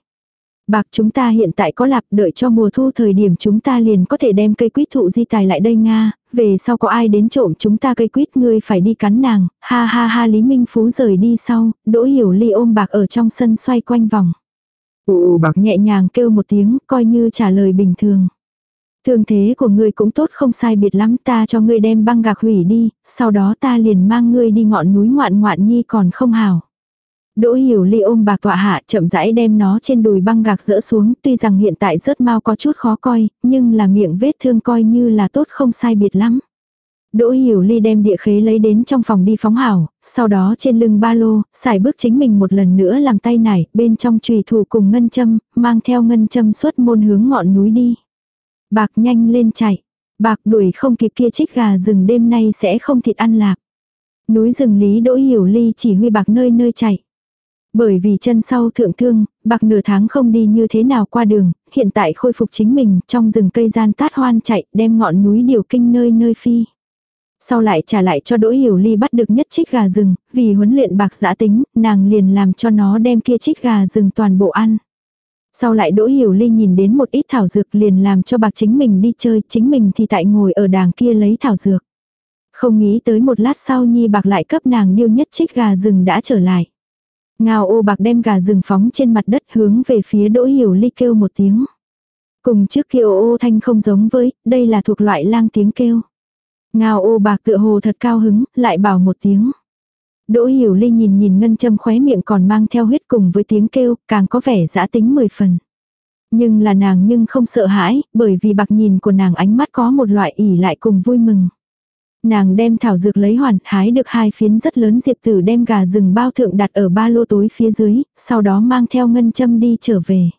Bạc chúng ta hiện tại có lạp đợi cho mùa thu thời điểm chúng ta liền có thể đem cây quýt thụ di tài lại đây Nga, về sau có ai đến trộm chúng ta cây quýt ngươi phải đi cắn nàng, ha ha ha Lý Minh Phú rời đi sau, Đỗ Hiểu Ly ôm bạc ở trong sân xoay quanh vòng. Ồ bạc nhẹ nhàng kêu một tiếng, coi như trả lời bình thường. Thương thế của ngươi cũng tốt không sai biệt lắm ta cho ngươi đem băng gạc hủy đi, sau đó ta liền mang ngươi đi ngọn núi ngoạn ngoạn nhi còn không hào. Đỗ hiểu ly ôm bạc tọa hạ chậm rãi đem nó trên đùi băng gạc rỡ xuống tuy rằng hiện tại rớt mau có chút khó coi, nhưng là miệng vết thương coi như là tốt không sai biệt lắm. Đỗ hiểu ly đem địa khế lấy đến trong phòng đi phóng hảo, sau đó trên lưng ba lô, xài bước chính mình một lần nữa làm tay nải, bên trong trùy thủ cùng ngân châm, mang theo ngân châm suốt môn hướng ngọn núi đi. Bạc nhanh lên chạy. Bạc đuổi không kịp kia trích gà rừng đêm nay sẽ không thịt ăn lạc. Núi rừng lý đỗ hiểu ly chỉ huy bạc nơi nơi chạy. Bởi vì chân sau thượng thương, bạc nửa tháng không đi như thế nào qua đường, hiện tại khôi phục chính mình trong rừng cây gian tát hoan chạy đem ngọn núi điều kinh nơi nơi phi. Sau lại trả lại cho Đỗ Hiểu Ly bắt được nhất trích gà rừng, vì huấn luyện bạc giã tính, nàng liền làm cho nó đem kia trích gà rừng toàn bộ ăn. Sau lại Đỗ Hiểu Ly nhìn đến một ít thảo dược liền làm cho bạc chính mình đi chơi, chính mình thì tại ngồi ở đàng kia lấy thảo dược. Không nghĩ tới một lát sau Nhi bạc lại cấp nàng điêu nhất trích gà rừng đã trở lại. Ngao ô bạc đem gà rừng phóng trên mặt đất hướng về phía Đỗ Hiểu Ly kêu một tiếng. Cùng trước kia ô ô thanh không giống với, đây là thuộc loại lang tiếng kêu. Ngao ô bạc tựa hồ thật cao hứng, lại bảo một tiếng. Đỗ hiểu ly nhìn nhìn ngân châm khóe miệng còn mang theo huyết cùng với tiếng kêu, càng có vẻ giã tính mười phần. Nhưng là nàng nhưng không sợ hãi, bởi vì bạc nhìn của nàng ánh mắt có một loại ỉ lại cùng vui mừng. Nàng đem thảo dược lấy hoàn, hái được hai phiến rất lớn diệp tử đem gà rừng bao thượng đặt ở ba lô tối phía dưới, sau đó mang theo ngân châm đi trở về.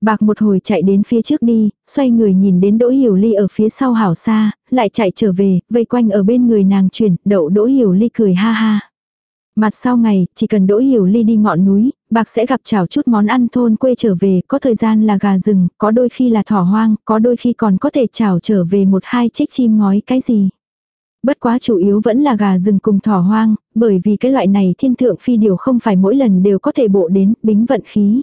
Bạc một hồi chạy đến phía trước đi, xoay người nhìn đến Đỗ Hiểu Ly ở phía sau hảo xa, lại chạy trở về, vây quanh ở bên người nàng chuyển, đậu Đỗ Hiểu Ly cười ha ha. Mặt sau ngày, chỉ cần Đỗ Hiểu Ly đi ngọn núi, bạc sẽ gặp chảo chút món ăn thôn quê trở về, có thời gian là gà rừng, có đôi khi là thỏ hoang, có đôi khi còn có thể chảo trở về một hai chiếc chim ngói cái gì. Bất quá chủ yếu vẫn là gà rừng cùng thỏ hoang, bởi vì cái loại này thiên thượng phi điều không phải mỗi lần đều có thể bộ đến, bính vận khí.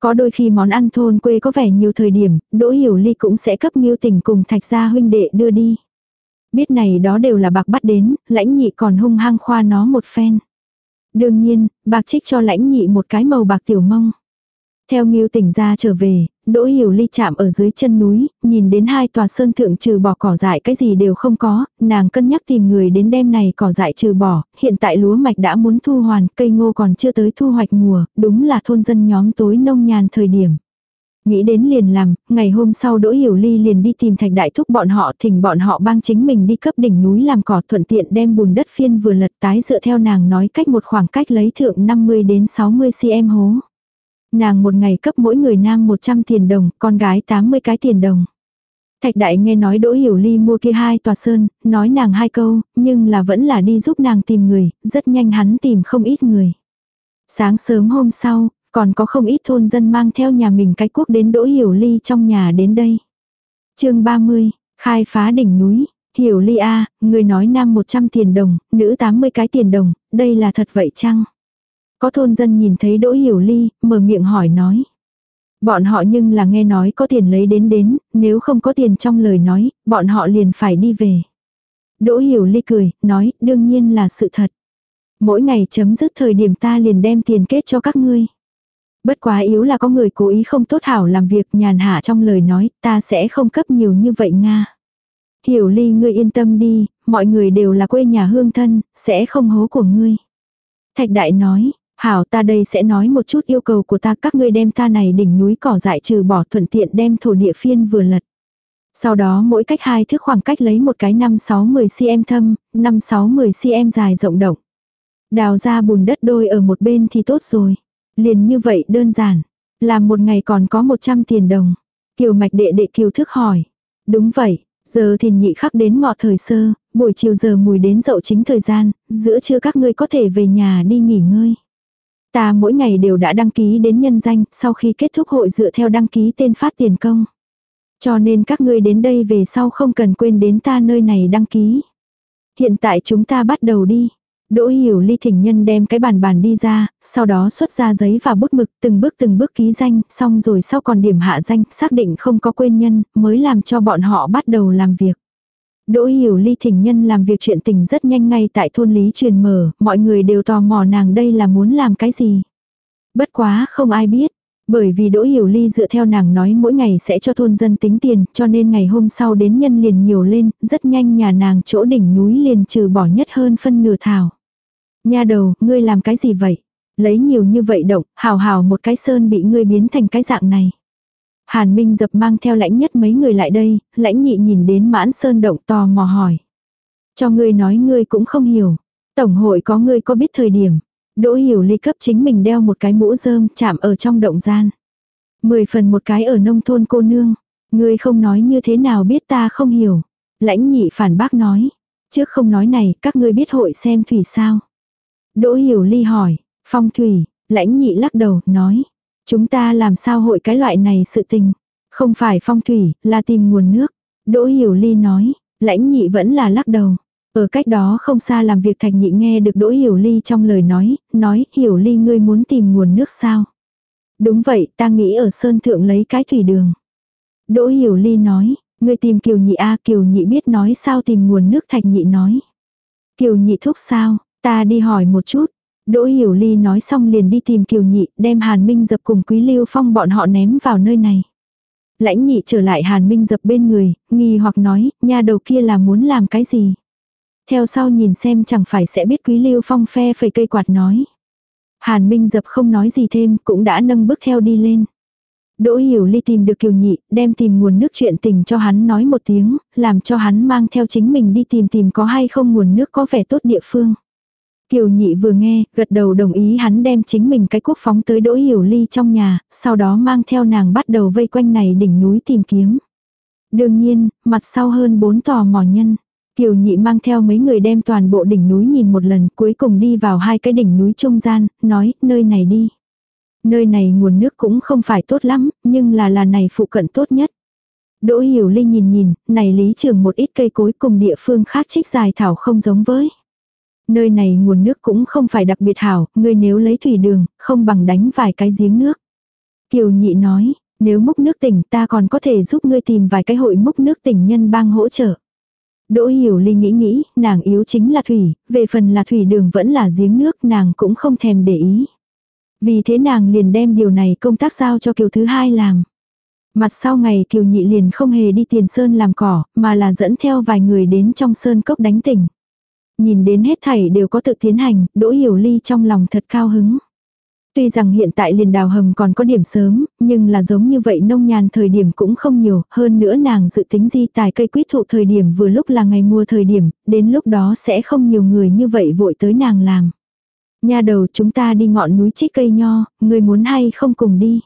Có đôi khi món ăn thôn quê có vẻ nhiều thời điểm, Đỗ Hiểu Ly cũng sẽ cấp nghiêu tình cùng thạch gia huynh đệ đưa đi. Biết này đó đều là bạc bắt đến, lãnh nhị còn hung hăng khoa nó một phen. Đương nhiên, bạc trích cho lãnh nhị một cái màu bạc tiểu mông. Theo nghiêu tỉnh ra trở về, Đỗ Hiểu Ly chạm ở dưới chân núi, nhìn đến hai tòa sơn thượng trừ bỏ cỏ dại cái gì đều không có, nàng cân nhắc tìm người đến đêm này cỏ dại trừ bỏ, hiện tại lúa mạch đã muốn thu hoàn, cây ngô còn chưa tới thu hoạch mùa, đúng là thôn dân nhóm tối nông nhàn thời điểm. Nghĩ đến liền làm, ngày hôm sau Đỗ Hiểu Ly liền đi tìm thạch đại thúc bọn họ thỉnh bọn họ bang chính mình đi cấp đỉnh núi làm cỏ thuận tiện đem bùn đất phiên vừa lật tái dựa theo nàng nói cách một khoảng cách lấy thượng 50 đến 60 cm hố. Nàng một ngày cấp mỗi người nam 100 tiền đồng, con gái 80 cái tiền đồng. Thạch đại nghe nói Đỗ Hiểu Ly mua kia hai tòa sơn, nói nàng hai câu, nhưng là vẫn là đi giúp nàng tìm người, rất nhanh hắn tìm không ít người. Sáng sớm hôm sau, còn có không ít thôn dân mang theo nhà mình cái quốc đến Đỗ Hiểu Ly trong nhà đến đây. chương 30, khai phá đỉnh núi. Hiểu Ly A, người nói nam 100 tiền đồng, nữ 80 cái tiền đồng, đây là thật vậy chăng? Có thôn dân nhìn thấy Đỗ Hiểu Ly, mở miệng hỏi nói. Bọn họ nhưng là nghe nói có tiền lấy đến đến, nếu không có tiền trong lời nói, bọn họ liền phải đi về. Đỗ Hiểu Ly cười, nói, đương nhiên là sự thật. Mỗi ngày chấm dứt thời điểm ta liền đem tiền kết cho các ngươi. Bất quá yếu là có người cố ý không tốt hảo làm việc nhàn hạ trong lời nói, ta sẽ không cấp nhiều như vậy Nga. Hiểu Ly ngươi yên tâm đi, mọi người đều là quê nhà hương thân, sẽ không hố của ngươi. Thạch Đại nói, Hảo ta đây sẽ nói một chút yêu cầu của ta các ngươi đem ta này đỉnh núi cỏ dại trừ bỏ thuận tiện đem thổ địa phiên vừa lật. Sau đó mỗi cách hai thước khoảng cách lấy một cái 5-6-10 cm thâm, 5-6-10 cm dài rộng động. Đào ra bùn đất đôi ở một bên thì tốt rồi. Liền như vậy đơn giản. Làm một ngày còn có 100 tiền đồng. Kiều mạch đệ đệ kiều thức hỏi. Đúng vậy, Giờ thìn nhị khắc đến ngọ thời sơ, buổi chiều giờ mùi đến dậu chính thời gian, giữa trưa các ngươi có thể về nhà đi nghỉ ngơi. Ta mỗi ngày đều đã đăng ký đến nhân danh, sau khi kết thúc hội dựa theo đăng ký tên phát tiền công. Cho nên các ngươi đến đây về sau không cần quên đến ta nơi này đăng ký. Hiện tại chúng ta bắt đầu đi. Đỗ hiểu ly thỉnh nhân đem cái bàn bàn đi ra, sau đó xuất ra giấy và bút mực từng bước từng bước ký danh, xong rồi sau còn điểm hạ danh, xác định không có quên nhân, mới làm cho bọn họ bắt đầu làm việc. Đỗ hiểu ly thỉnh nhân làm việc chuyện tình rất nhanh ngay tại thôn lý truyền mở, mọi người đều tò mò nàng đây là muốn làm cái gì. Bất quá không ai biết, bởi vì Đỗ Hiểu Ly dựa theo nàng nói mỗi ngày sẽ cho thôn dân tính tiền, cho nên ngày hôm sau đến nhân liền nhiều lên, rất nhanh nhà nàng chỗ đỉnh núi liền trừ bỏ nhất hơn phân nửa thảo. Nha đầu, ngươi làm cái gì vậy? Lấy nhiều như vậy động, hào hào một cái sơn bị ngươi biến thành cái dạng này. Hàn Minh dập mang theo lãnh nhất mấy người lại đây, lãnh nhị nhìn đến mãn sơn động tò mò hỏi. Cho ngươi nói ngươi cũng không hiểu. Tổng hội có ngươi có biết thời điểm. Đỗ hiểu ly cấp chính mình đeo một cái mũ rơm chạm ở trong động gian. Mười phần một cái ở nông thôn cô nương. Ngươi không nói như thế nào biết ta không hiểu. Lãnh nhị phản bác nói. Trước không nói này, các ngươi biết hội xem thủy sao. Đỗ hiểu ly hỏi, phong thủy, lãnh nhị lắc đầu, nói. Chúng ta làm sao hội cái loại này sự tình. Không phải phong thủy, là tìm nguồn nước. Đỗ hiểu ly nói, lãnh nhị vẫn là lắc đầu. Ở cách đó không xa làm việc thạch nhị nghe được Đỗ Hiểu Ly trong lời nói, nói, Hiểu Ly ngươi muốn tìm nguồn nước sao? Đúng vậy, ta nghĩ ở Sơn Thượng lấy cái thủy đường. Đỗ Hiểu Ly nói, ngươi tìm Kiều Nhị A Kiều Nhị biết nói sao tìm nguồn nước thạch nhị nói. Kiều Nhị thúc sao, ta đi hỏi một chút. Đỗ Hiểu Ly nói xong liền đi tìm Kiều Nhị, đem Hàn Minh dập cùng Quý Lưu Phong bọn họ ném vào nơi này. Lãnh nhị trở lại Hàn Minh dập bên người, nghi hoặc nói, nhà đầu kia là muốn làm cái gì. Theo sau nhìn xem chẳng phải sẽ biết Quý Lưu Phong phe phẩy cây quạt nói. Hàn Minh dập không nói gì thêm, cũng đã nâng bước theo đi lên. Đỗ Hiểu Ly tìm được Kiều Nhị, đem tìm nguồn nước chuyện tình cho hắn nói một tiếng, làm cho hắn mang theo chính mình đi tìm tìm có hay không nguồn nước có vẻ tốt địa phương. Kiều Nhị vừa nghe, gật đầu đồng ý hắn đem chính mình cái quốc phóng tới Đỗ Hiểu Ly trong nhà, sau đó mang theo nàng bắt đầu vây quanh này đỉnh núi tìm kiếm. Đương nhiên, mặt sau hơn bốn tò mò nhân. Kiều nhị mang theo mấy người đem toàn bộ đỉnh núi nhìn một lần cuối cùng đi vào hai cái đỉnh núi trung gian, nói nơi này đi. Nơi này nguồn nước cũng không phải tốt lắm, nhưng là là này phụ cận tốt nhất. Đỗ Hiểu Linh nhìn nhìn, này lý trường một ít cây cối cùng địa phương khác trích dài thảo không giống với. Nơi này nguồn nước cũng không phải đặc biệt hảo, ngươi nếu lấy thủy đường, không bằng đánh vài cái giếng nước. Kiều nhị nói, nếu múc nước tỉnh ta còn có thể giúp ngươi tìm vài cái hội múc nước tỉnh nhân bang hỗ trợ. Đỗ hiểu ly nghĩ nghĩ, nàng yếu chính là thủy, về phần là thủy đường vẫn là giếng nước nàng cũng không thèm để ý. Vì thế nàng liền đem điều này công tác giao cho kiều thứ hai làm. Mặt sau ngày kiều nhị liền không hề đi tiền sơn làm cỏ, mà là dẫn theo vài người đến trong sơn cốc đánh tỉnh. Nhìn đến hết thảy đều có tự tiến hành, đỗ hiểu ly trong lòng thật cao hứng. Tuy rằng hiện tại liền đào hầm còn có điểm sớm, nhưng là giống như vậy nông nhàn thời điểm cũng không nhiều, hơn nữa nàng dự tính di tài cây quýt thụ thời điểm vừa lúc là ngày mùa thời điểm, đến lúc đó sẽ không nhiều người như vậy vội tới nàng làm. Nhà đầu chúng ta đi ngọn núi trích cây nho, người muốn hay không cùng đi.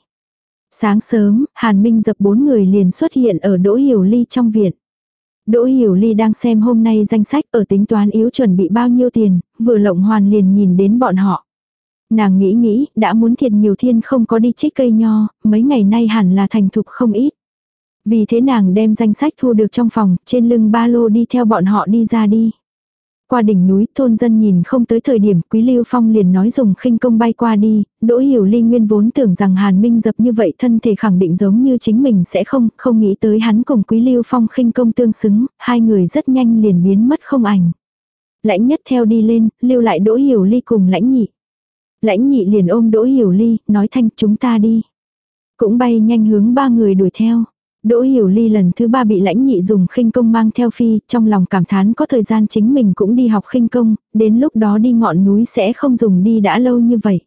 Sáng sớm, Hàn Minh dập bốn người liền xuất hiện ở Đỗ Hiểu Ly trong viện. Đỗ Hiểu Ly đang xem hôm nay danh sách ở tính toán yếu chuẩn bị bao nhiêu tiền, vừa lộng hoàn liền nhìn đến bọn họ. Nàng nghĩ nghĩ, đã muốn thiệt nhiều thiên không có đi trích cây nho, mấy ngày nay hẳn là thành thục không ít. Vì thế nàng đem danh sách thu được trong phòng, trên lưng ba lô đi theo bọn họ đi ra đi. Qua đỉnh núi, thôn dân nhìn không tới thời điểm, Quý Lưu Phong liền nói dùng khinh công bay qua đi, Đỗ Hiểu Ly nguyên vốn tưởng rằng Hàn Minh dập như vậy thân thể khẳng định giống như chính mình sẽ không, không nghĩ tới hắn cùng Quý Lưu Phong khinh công tương xứng, hai người rất nhanh liền biến mất không ảnh. Lãnh nhất theo đi lên, lưu lại Đỗ Hiểu Ly cùng lãnh nhị. Lãnh nhị liền ôm Đỗ Hiểu Ly, nói thanh chúng ta đi. Cũng bay nhanh hướng ba người đuổi theo. Đỗ Hiểu Ly lần thứ ba bị lãnh nhị dùng khinh công mang theo phi, trong lòng cảm thán có thời gian chính mình cũng đi học khinh công, đến lúc đó đi ngọn núi sẽ không dùng đi đã lâu như vậy.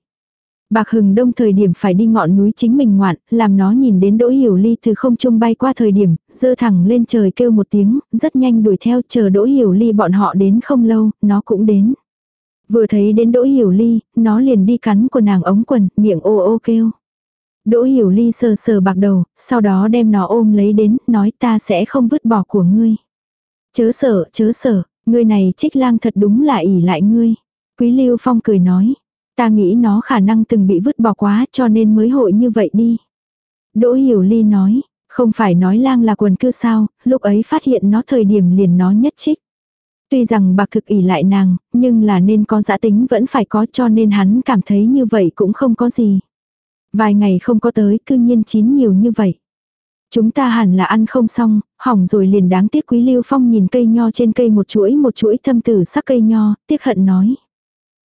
Bạc hừng đông thời điểm phải đi ngọn núi chính mình ngoạn, làm nó nhìn đến Đỗ Hiểu Ly từ không trung bay qua thời điểm, dơ thẳng lên trời kêu một tiếng, rất nhanh đuổi theo chờ Đỗ Hiểu Ly bọn họ đến không lâu, nó cũng đến. Vừa thấy đến Đỗ Hiểu Ly, nó liền đi cắn của nàng ống quần, miệng ô ô kêu. Đỗ Hiểu Ly sờ sờ bạc đầu, sau đó đem nó ôm lấy đến, nói ta sẽ không vứt bỏ của ngươi. Chớ sợ, chớ sợ, ngươi này trích lang thật đúng là ỉ lại ngươi. Quý Lưu Phong cười nói, ta nghĩ nó khả năng từng bị vứt bỏ quá cho nên mới hội như vậy đi. Đỗ Hiểu Ly nói, không phải nói lang là quần cư sao, lúc ấy phát hiện nó thời điểm liền nó nhất trích. Tuy rằng bạc thực ỉ lại nàng, nhưng là nên có giã tính vẫn phải có cho nên hắn cảm thấy như vậy cũng không có gì. Vài ngày không có tới, cư nhiên chín nhiều như vậy. Chúng ta hẳn là ăn không xong, hỏng rồi liền đáng tiếc quý lưu phong nhìn cây nho trên cây một chuỗi một chuỗi thâm tử sắc cây nho, tiếc hận nói.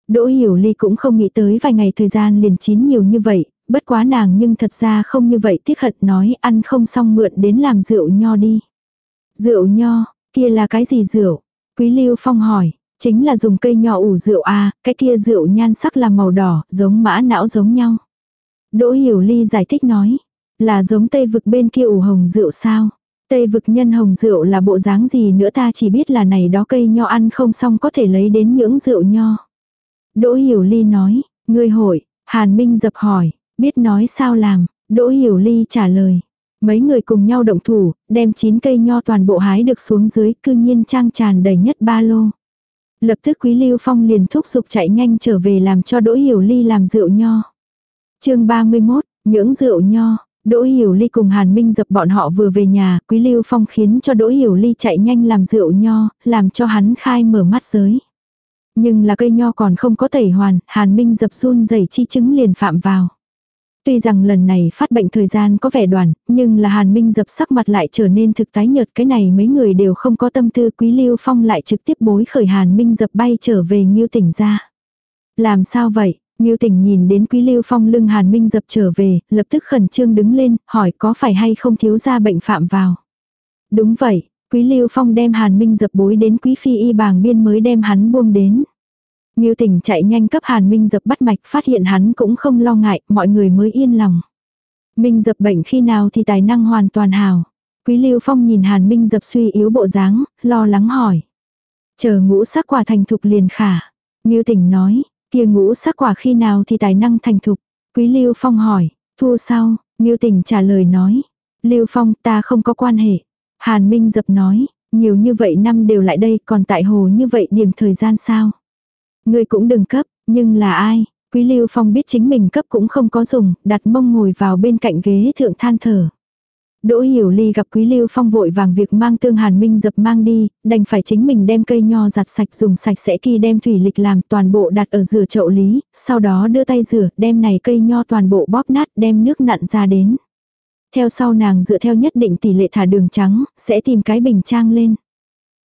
Đỗ hiểu ly cũng không nghĩ tới vài ngày thời gian liền chín nhiều như vậy, bất quá nàng nhưng thật ra không như vậy tiếc hận nói ăn không xong mượn đến làm rượu nho đi. Rượu nho, kia là cái gì rượu? Quý lưu phong hỏi, chính là dùng cây nho ủ rượu à, cái kia rượu nhan sắc là màu đỏ, giống mã não giống nhau. Đỗ hiểu ly giải thích nói, là giống tây vực bên kia ủ hồng rượu sao? Tây vực nhân hồng rượu là bộ dáng gì nữa ta chỉ biết là này đó cây nho ăn không xong có thể lấy đến những rượu nho. Đỗ hiểu ly nói, ngươi hội, Hàn Minh dập hỏi, biết nói sao làm, Đỗ hiểu ly trả lời. Mấy người cùng nhau động thủ, đem chín cây nho toàn bộ hái được xuống dưới, cư nhiên trang tràn đầy nhất ba lô. Lập tức Quý Lưu Phong liền thúc giục chạy nhanh trở về làm cho Đỗ Hiểu Ly làm rượu nho chương 31, những rượu nho, Đỗ Hiểu Ly cùng Hàn Minh dập bọn họ vừa về nhà, Quý Lưu Phong khiến cho Đỗ Hiểu Ly chạy nhanh làm rượu nho, làm cho hắn khai mở mắt giới. Nhưng là cây nho còn không có tẩy hoàn, Hàn Minh dập run rẩy chi chứng liền phạm vào. Tuy rằng lần này phát bệnh thời gian có vẻ đoàn, nhưng là Hàn Minh dập sắc mặt lại trở nên thực tái nhợt cái này mấy người đều không có tâm tư Quý Lưu Phong lại trực tiếp bối khởi Hàn Minh dập bay trở về Nghiêu tỉnh ra. Làm sao vậy? Ngưu tỉnh nhìn đến Quý Lưu Phong lưng Hàn Minh dập trở về, lập tức khẩn trương đứng lên, hỏi có phải hay không thiếu ra bệnh phạm vào. Đúng vậy, Quý Lưu Phong đem Hàn Minh dập bối đến Quý Phi y bàng biên mới đem hắn buông đến. Ngưu tỉnh chạy nhanh cấp Hàn Minh dập bắt mạch phát hiện hắn cũng không lo ngại, mọi người mới yên lòng. Minh dập bệnh khi nào thì tài năng hoàn toàn hào. Quý Lưu Phong nhìn Hàn Minh dập suy yếu bộ dáng, lo lắng hỏi. Chờ ngũ sắc quả thành thục liền khả. Ngưu tỉnh nói, kia ngũ sắc quả khi nào thì tài năng thành thục. Quý Lưu Phong hỏi, thu sau, Ngưu Tình trả lời nói. Lưu Phong ta không có quan hệ. Hàn Minh dập nói, nhiều như vậy năm đều lại đây còn tại hồ như vậy điểm thời gian sao. Ngươi cũng đừng cấp, nhưng là ai? Quý Lưu Phong biết chính mình cấp cũng không có dùng, đặt mông ngồi vào bên cạnh ghế thượng than thở. Đỗ Hiểu Ly gặp Quý Lưu Phong vội vàng việc mang tương Hàn Minh dập mang đi, đành phải chính mình đem cây nho giặt sạch dùng sạch sẽ khi đem thủy lịch làm toàn bộ đặt ở rửa chậu lý, sau đó đưa tay rửa, đem này cây nho toàn bộ bóp nát đem nước nặn ra đến. Theo sau nàng dựa theo nhất định tỷ lệ thả đường trắng, sẽ tìm cái bình trang lên.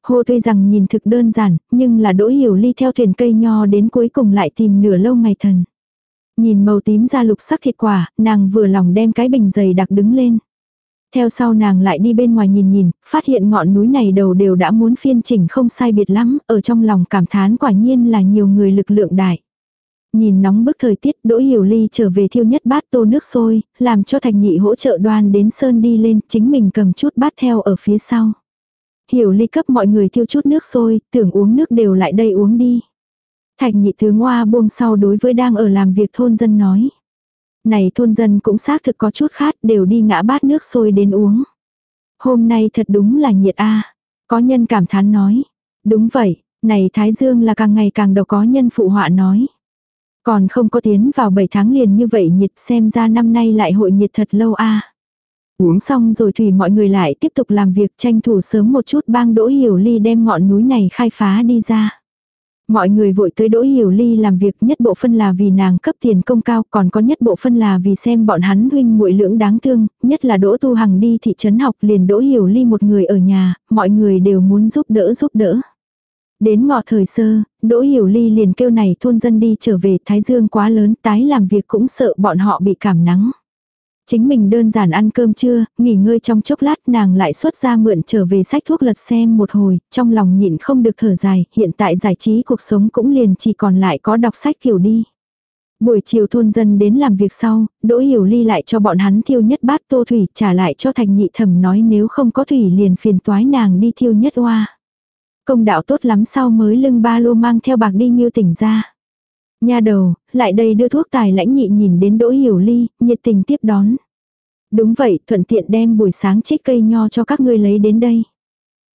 Hô tuy rằng nhìn thực đơn giản, nhưng là đỗ hiểu ly theo thuyền cây nho đến cuối cùng lại tìm nửa lâu ngày thần. Nhìn màu tím ra lục sắc thịt quả, nàng vừa lòng đem cái bình dày đặc đứng lên. Theo sau nàng lại đi bên ngoài nhìn nhìn, phát hiện ngọn núi này đầu đều đã muốn phiên chỉnh không sai biệt lắm, ở trong lòng cảm thán quả nhiên là nhiều người lực lượng đại. Nhìn nóng bức thời tiết Đỗ Hiểu Ly trở về thiêu nhất bát tô nước sôi, làm cho Thạch Nhị hỗ trợ đoan đến sơn đi lên, chính mình cầm chút bát theo ở phía sau. Hiểu Ly cấp mọi người thiêu chút nước sôi, tưởng uống nước đều lại đây uống đi. Thạch Nhị thứ ngoa buông sau đối với đang ở làm việc thôn dân nói. Này thôn dân cũng xác thực có chút khát đều đi ngã bát nước sôi đến uống. Hôm nay thật đúng là nhiệt a Có nhân cảm thán nói. Đúng vậy, này Thái Dương là càng ngày càng đầu có nhân phụ họa nói. Còn không có tiến vào 7 tháng liền như vậy nhiệt xem ra năm nay lại hội nhiệt thật lâu a Uống xong rồi thủy mọi người lại tiếp tục làm việc tranh thủ sớm một chút bang Đỗ Hiểu Ly đem ngọn núi này khai phá đi ra. Mọi người vội tới Đỗ Hiểu Ly làm việc nhất bộ phân là vì nàng cấp tiền công cao còn có nhất bộ phân là vì xem bọn hắn huynh muội lưỡng đáng thương, nhất là Đỗ Tu Hằng đi thị trấn học liền Đỗ Hiểu Ly một người ở nhà, mọi người đều muốn giúp đỡ giúp đỡ. Đến ngọ thời sơ, Đỗ Hiểu Ly liền kêu này thôn dân đi trở về Thái Dương quá lớn tái làm việc cũng sợ bọn họ bị cảm nắng. Chính mình đơn giản ăn cơm trưa, nghỉ ngơi trong chốc lát nàng lại xuất ra mượn trở về sách thuốc lật xem một hồi, trong lòng nhịn không được thở dài, hiện tại giải trí cuộc sống cũng liền chỉ còn lại có đọc sách kiểu đi. Buổi chiều thôn dân đến làm việc sau, Đỗ Hiểu Ly lại cho bọn hắn thiêu nhất bát tô thủy trả lại cho thành nhị thẩm nói nếu không có thủy liền phiền toái nàng đi thiêu nhất oa. Công đạo tốt lắm sau mới lưng ba lô mang theo bạc đi nghiêu tỉnh ra. Nha đầu, lại đây đưa thuốc tài lãnh nhị nhìn đến đỗ hiểu ly, nhiệt tình tiếp đón. Đúng vậy, thuận tiện đem buổi sáng trích cây nho cho các ngươi lấy đến đây.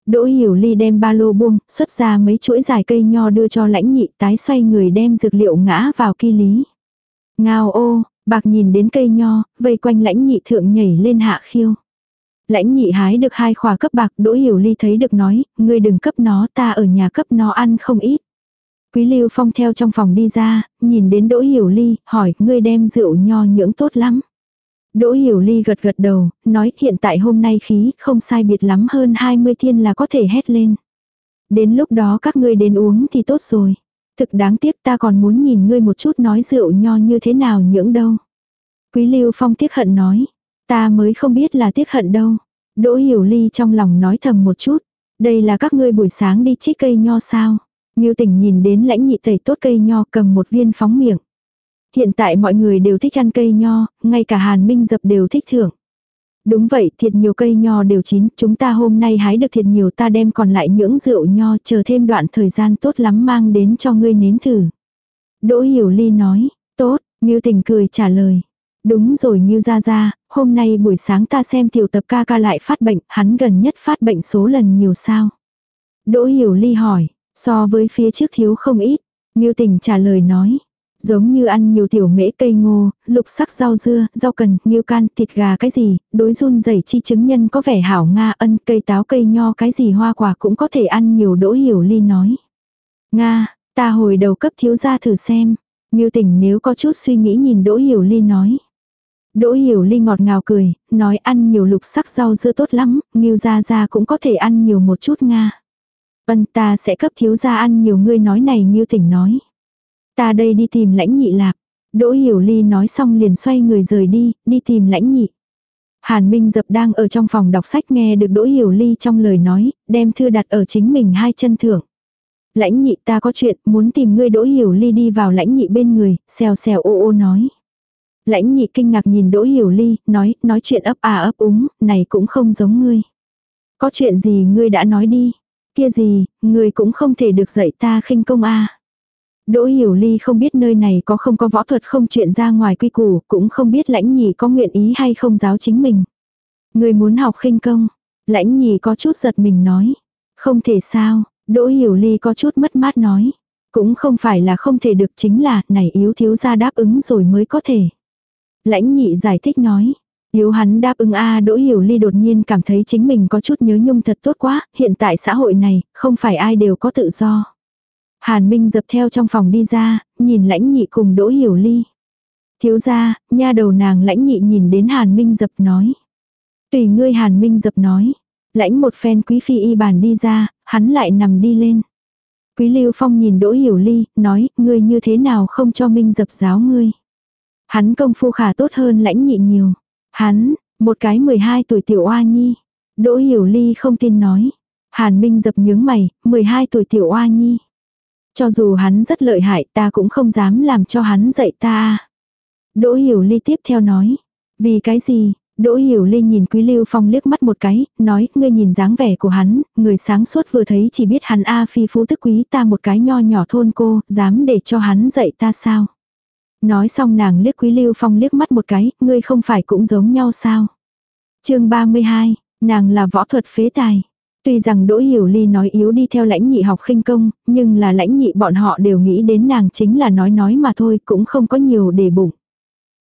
Đỗ Hiểu Ly đem ba lô buông, xuất ra mấy chuỗi dài cây nho đưa cho lãnh nhị tái xoay người đem dược liệu ngã vào kỳ lý. Ngao ô, bạc nhìn đến cây nho, vây quanh lãnh nhị thượng nhảy lên hạ khiêu. Lãnh nhị hái được hai khỏa cấp bạc, Đỗ Hiểu Ly thấy được nói, ngươi đừng cấp nó, ta ở nhà cấp nó ăn không ít. Quý Lưu Phong theo trong phòng đi ra, nhìn đến Đỗ Hiểu Ly, hỏi, ngươi đem rượu nho nhưỡng tốt lắm. Đỗ Hiểu Ly gật gật đầu, nói hiện tại hôm nay khí không sai biệt lắm hơn 20 thiên là có thể hét lên. Đến lúc đó các ngươi đến uống thì tốt rồi. Thực đáng tiếc ta còn muốn nhìn ngươi một chút nói rượu nho như thế nào nhưỡng đâu. Quý Lưu Phong tiếc hận nói. Ta mới không biết là tiếc hận đâu. Đỗ Hiểu Ly trong lòng nói thầm một chút. Đây là các ngươi buổi sáng đi chích cây nho sao. Ngưu tỉnh nhìn đến lãnh nhị tẩy tốt cây nho cầm một viên phóng miệng. Hiện tại mọi người đều thích ăn cây nho, ngay cả Hàn Minh Dập đều thích thưởng. Đúng vậy, thiệt nhiều cây nho đều chín, chúng ta hôm nay hái được thiệt nhiều ta đem còn lại những rượu nho chờ thêm đoạn thời gian tốt lắm mang đến cho ngươi nếm thử. Đỗ Hiểu Ly nói, tốt, Ngưu Tình cười trả lời. Đúng rồi Ngưu Gia Gia, hôm nay buổi sáng ta xem tiểu tập ca ca lại phát bệnh, hắn gần nhất phát bệnh số lần nhiều sao. Đỗ Hiểu Ly hỏi, so với phía trước thiếu không ít, Ngưu Tình trả lời nói, Giống như ăn nhiều tiểu mễ cây ngô, lục sắc rau dưa, rau cần, nghiêu can, thịt gà cái gì, đối run dày chi chứng nhân có vẻ hảo Nga ân cây táo cây nho cái gì hoa quả cũng có thể ăn nhiều đỗ hiểu ly nói. Nga, ta hồi đầu cấp thiếu gia thử xem. Nghiêu tỉnh nếu có chút suy nghĩ nhìn đỗ hiểu ly nói. Đỗ hiểu ly ngọt ngào cười, nói ăn nhiều lục sắc rau dưa tốt lắm, nghiêu gia gia cũng có thể ăn nhiều một chút Nga. Ân ta sẽ cấp thiếu gia ăn nhiều ngươi nói này như tỉnh nói. Ta đây đi tìm lãnh nhị lạp. Đỗ Hiểu Ly nói xong liền xoay người rời đi, đi tìm lãnh nhị. Hàn Minh Dập đang ở trong phòng đọc sách nghe được Đỗ Hiểu Ly trong lời nói, đem thư đặt ở chính mình hai chân thượng. Lãnh nhị ta có chuyện, muốn tìm ngươi Đỗ Hiểu Ly đi vào lãnh nhị bên người, xèo xèo ô ô nói. Lãnh nhị kinh ngạc nhìn Đỗ Hiểu Ly, nói, nói chuyện ấp à ấp úng, này cũng không giống ngươi. Có chuyện gì ngươi đã nói đi. Kia gì, người cũng không thể được dạy ta khinh công a à. Đỗ Hiểu Ly không biết nơi này có không có võ thuật không chuyện ra ngoài quy củ, cũng không biết lãnh nhị có nguyện ý hay không giáo chính mình. Người muốn học khinh công, lãnh nhị có chút giật mình nói. Không thể sao, Đỗ Hiểu Ly có chút mất mát nói. Cũng không phải là không thể được chính là này yếu thiếu ra đáp ứng rồi mới có thể. Lãnh nhị giải thích nói. Yếu hắn đáp ứng a Đỗ Hiểu Ly đột nhiên cảm thấy chính mình có chút nhớ nhung thật tốt quá, hiện tại xã hội này, không phải ai đều có tự do. Hàn Minh dập theo trong phòng đi ra, nhìn lãnh nhị cùng Đỗ Hiểu Ly. Thiếu ra, nha đầu nàng lãnh nhị nhìn đến Hàn Minh dập nói. Tùy ngươi Hàn Minh dập nói. Lãnh một phen quý phi y bàn đi ra, hắn lại nằm đi lên. Quý Lưu Phong nhìn Đỗ Hiểu Ly, nói, ngươi như thế nào không cho Minh dập giáo ngươi. Hắn công phu khả tốt hơn lãnh nhị nhiều. Hắn, một cái 12 tuổi tiểu oa nhi. Đỗ Hiểu Ly không tin nói. Hàn Minh dập nhướng mày, 12 tuổi tiểu oa nhi. Cho dù hắn rất lợi hại ta cũng không dám làm cho hắn dạy ta. Đỗ Hiểu Ly tiếp theo nói. Vì cái gì? Đỗ Hiểu Ly nhìn Quý Lưu Phong liếc mắt một cái, nói, ngươi nhìn dáng vẻ của hắn, người sáng suốt vừa thấy chỉ biết hắn A phi phú tức quý ta một cái nho nhỏ thôn cô, dám để cho hắn dạy ta sao? Nói xong nàng liếc Quý Lưu Phong liếc mắt một cái, ngươi không phải cũng giống nhau sao? chương 32, nàng là võ thuật phế tài. Tuy rằng Đỗ Hiểu Ly nói yếu đi theo lãnh nhị học khinh công, nhưng là lãnh nhị bọn họ đều nghĩ đến nàng chính là nói nói mà thôi, cũng không có nhiều để bụng.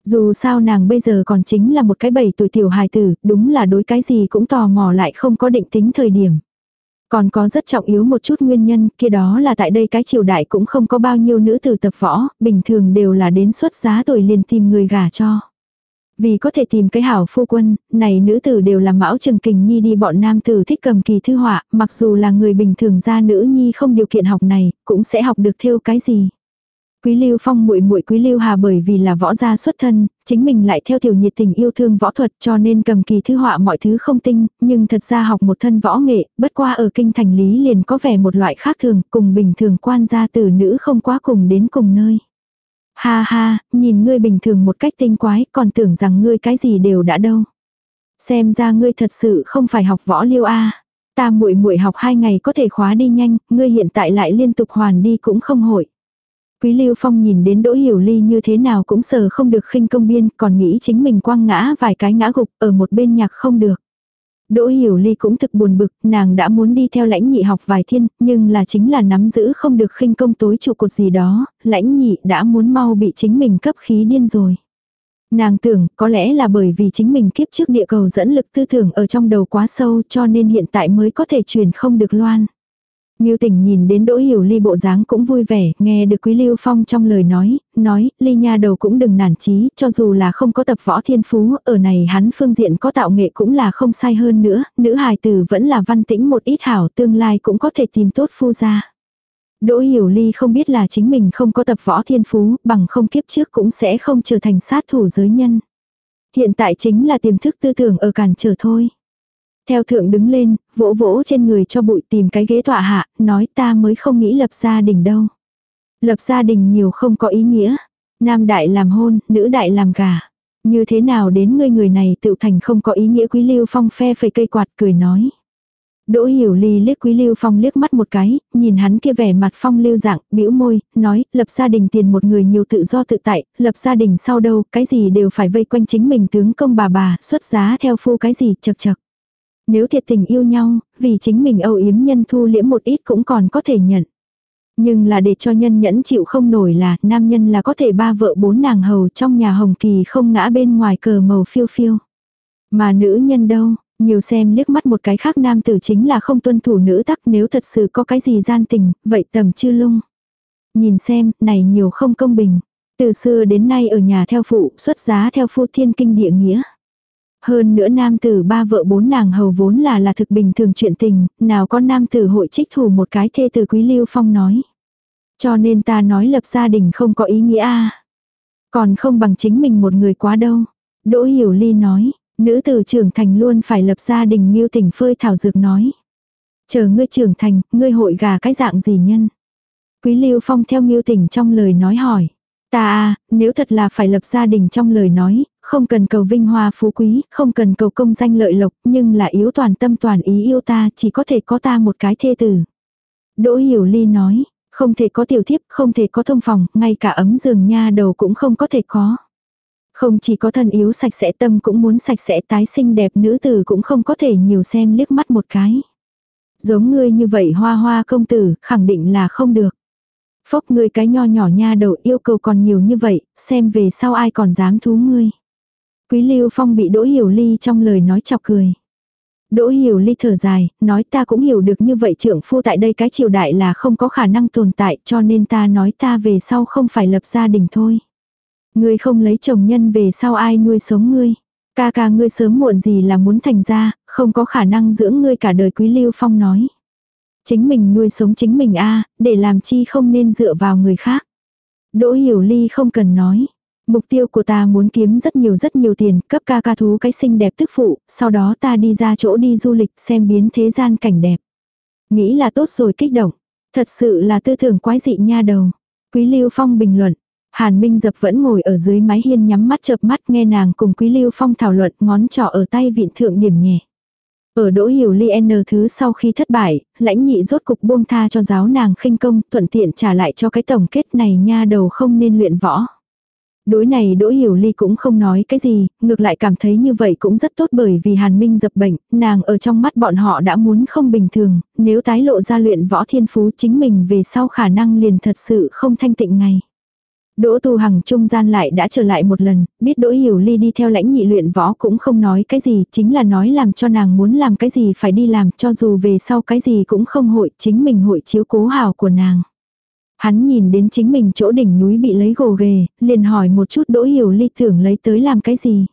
Dù sao nàng bây giờ còn chính là một cái bảy tuổi tiểu hài tử, đúng là đối cái gì cũng tò mò lại không có định tính thời điểm. Còn có rất trọng yếu một chút nguyên nhân, kia đó là tại đây cái triều đại cũng không có bao nhiêu nữ tử tập võ, bình thường đều là đến xuất giá tuổi liền tìm người gả cho. Vì có thể tìm cái hảo phu quân, này nữ tử đều là mão trừng kình nhi đi bọn nam tử thích cầm kỳ thư họa, mặc dù là người bình thường ra nữ nhi không điều kiện học này, cũng sẽ học được theo cái gì. Quý Lưu Phong muội muội Quý Lưu Hà bởi vì là võ gia xuất thân, chính mình lại theo tiểu nhiệt tình yêu thương võ thuật cho nên cầm kỳ thư họa mọi thứ không tinh, nhưng thật ra học một thân võ nghệ, bất qua ở kinh thành lý liền có vẻ một loại khác thường, cùng bình thường quan gia tử nữ không quá cùng đến cùng nơi. Ha ha, nhìn ngươi bình thường một cách tinh quái, còn tưởng rằng ngươi cái gì đều đã đâu. Xem ra ngươi thật sự không phải học võ liêu a. Ta muội muội học hai ngày có thể khóa đi nhanh, ngươi hiện tại lại liên tục hoàn đi cũng không hội. Quý Lưu Phong nhìn đến Đỗ Hiểu Ly như thế nào cũng sờ không được khinh công biên, còn nghĩ chính mình quăng ngã vài cái ngã gục ở một bên nhạc không được. Đỗ Hiểu Ly cũng thực buồn bực, nàng đã muốn đi theo lãnh nhị học vài thiên, nhưng là chính là nắm giữ không được khinh công tối trụ cột gì đó, lãnh nhị đã muốn mau bị chính mình cấp khí điên rồi. Nàng tưởng có lẽ là bởi vì chính mình kiếp trước địa cầu dẫn lực tư tưởng ở trong đầu quá sâu cho nên hiện tại mới có thể truyền không được loan. Ngưu tỉnh nhìn đến Đỗ Hiểu Ly bộ dáng cũng vui vẻ, nghe được Quý Lưu Phong trong lời nói, nói, Ly nha đầu cũng đừng nản chí, cho dù là không có tập võ thiên phú, ở này hắn phương diện có tạo nghệ cũng là không sai hơn nữa, nữ hài tử vẫn là văn tĩnh một ít hảo tương lai cũng có thể tìm tốt phu gia. Đỗ Hiểu Ly không biết là chính mình không có tập võ thiên phú, bằng không kiếp trước cũng sẽ không trở thành sát thủ giới nhân. Hiện tại chính là tiềm thức tư tưởng ở cản trở thôi. Theo thượng đứng lên, vỗ vỗ trên người cho bụi tìm cái ghế tọa hạ, nói ta mới không nghĩ lập gia đình đâu. Lập gia đình nhiều không có ý nghĩa. Nam đại làm hôn, nữ đại làm gà. Như thế nào đến ngươi người này tự thành không có ý nghĩa quý lưu phong phe phẩy cây quạt cười nói. Đỗ hiểu ly liếc quý lưu phong liếc mắt một cái, nhìn hắn kia vẻ mặt phong lưu dạng, bĩu môi, nói, lập gia đình tiền một người nhiều tự do tự tại, lập gia đình sau đâu, cái gì đều phải vây quanh chính mình tướng công bà bà, xuất giá theo phu cái gì, chật chật. Nếu thiệt tình yêu nhau, vì chính mình âu yếm nhân thu liễm một ít cũng còn có thể nhận. Nhưng là để cho nhân nhẫn chịu không nổi là nam nhân là có thể ba vợ bốn nàng hầu trong nhà hồng kỳ không ngã bên ngoài cờ màu phiêu phiêu. Mà nữ nhân đâu, nhiều xem liếc mắt một cái khác nam tử chính là không tuân thủ nữ tắc nếu thật sự có cái gì gian tình, vậy tầm chư lung. Nhìn xem, này nhiều không công bình. Từ xưa đến nay ở nhà theo phụ, xuất giá theo phu thiên kinh địa nghĩa. Hơn nữa nam tử ba vợ bốn nàng hầu vốn là là thực bình thường chuyện tình, nào có nam tử hội trích thủ một cái thê từ quý lưu phong nói. Cho nên ta nói lập gia đình không có ý nghĩa a Còn không bằng chính mình một người quá đâu. Đỗ Hiểu Ly nói, nữ tử trưởng thành luôn phải lập gia đình nghiêu tỉnh phơi thảo dược nói. Chờ ngươi trưởng thành, ngươi hội gà cái dạng gì nhân. Quý Lưu Phong theo nghiêu tỉnh trong lời nói hỏi. Ta à, nếu thật là phải lập gia đình trong lời nói, không cần cầu vinh hoa phú quý, không cần cầu công danh lợi lộc, nhưng là yếu toàn tâm toàn ý yêu ta, chỉ có thể có ta một cái thê tử. Đỗ Hiểu Ly nói, không thể có tiểu thiếp, không thể có thông phòng, ngay cả ấm giường nha đầu cũng không có thể có. Không chỉ có thân yếu sạch sẽ tâm cũng muốn sạch sẽ tái sinh đẹp nữ tử cũng không có thể nhiều xem liếc mắt một cái. Giống ngươi như vậy hoa hoa công tử, khẳng định là không được. Phốc ngươi cái nho nhỏ nha đầu yêu cầu còn nhiều như vậy, xem về sau ai còn dám thú ngươi. Quý Lưu Phong bị Đỗ Hiểu Ly trong lời nói chọc cười. Đỗ Hiểu Ly thở dài, nói ta cũng hiểu được như vậy trưởng phu tại đây cái triều đại là không có khả năng tồn tại cho nên ta nói ta về sau không phải lập gia đình thôi. Ngươi không lấy chồng nhân về sau ai nuôi sống ngươi. Ca ca ngươi sớm muộn gì là muốn thành ra, không có khả năng dưỡng ngươi cả đời Quý Lưu Phong nói. Chính mình nuôi sống chính mình a để làm chi không nên dựa vào người khác. Đỗ Hiểu Ly không cần nói. Mục tiêu của ta muốn kiếm rất nhiều rất nhiều tiền, cấp ca ca thú cái xinh đẹp tức phụ, sau đó ta đi ra chỗ đi du lịch xem biến thế gian cảnh đẹp. Nghĩ là tốt rồi kích động. Thật sự là tư tưởng quái dị nha đầu. Quý Lưu Phong bình luận. Hàn Minh Dập vẫn ngồi ở dưới mái hiên nhắm mắt chợp mắt nghe nàng cùng Quý Lưu Phong thảo luận ngón trỏ ở tay vịn thượng điểm nhẹ. Ở Đỗ Hiểu Ly N thứ sau khi thất bại, lãnh nhị rốt cục buông tha cho giáo nàng khinh công, thuận tiện trả lại cho cái tổng kết này nha đầu không nên luyện võ. Đối này Đỗ Hiểu Ly cũng không nói cái gì, ngược lại cảm thấy như vậy cũng rất tốt bởi vì Hàn Minh dập bệnh, nàng ở trong mắt bọn họ đã muốn không bình thường, nếu tái lộ ra luyện võ thiên phú chính mình về sau khả năng liền thật sự không thanh tịnh ngày. Đỗ Tu Hằng trung gian lại đã trở lại một lần, biết Đỗ Hiểu Ly đi theo lãnh nhị luyện võ cũng không nói cái gì, chính là nói làm cho nàng muốn làm cái gì phải đi làm cho dù về sau cái gì cũng không hội, chính mình hội chiếu cố hào của nàng. Hắn nhìn đến chính mình chỗ đỉnh núi bị lấy gồ ghề, liền hỏi một chút Đỗ Hiểu Ly tưởng lấy tới làm cái gì.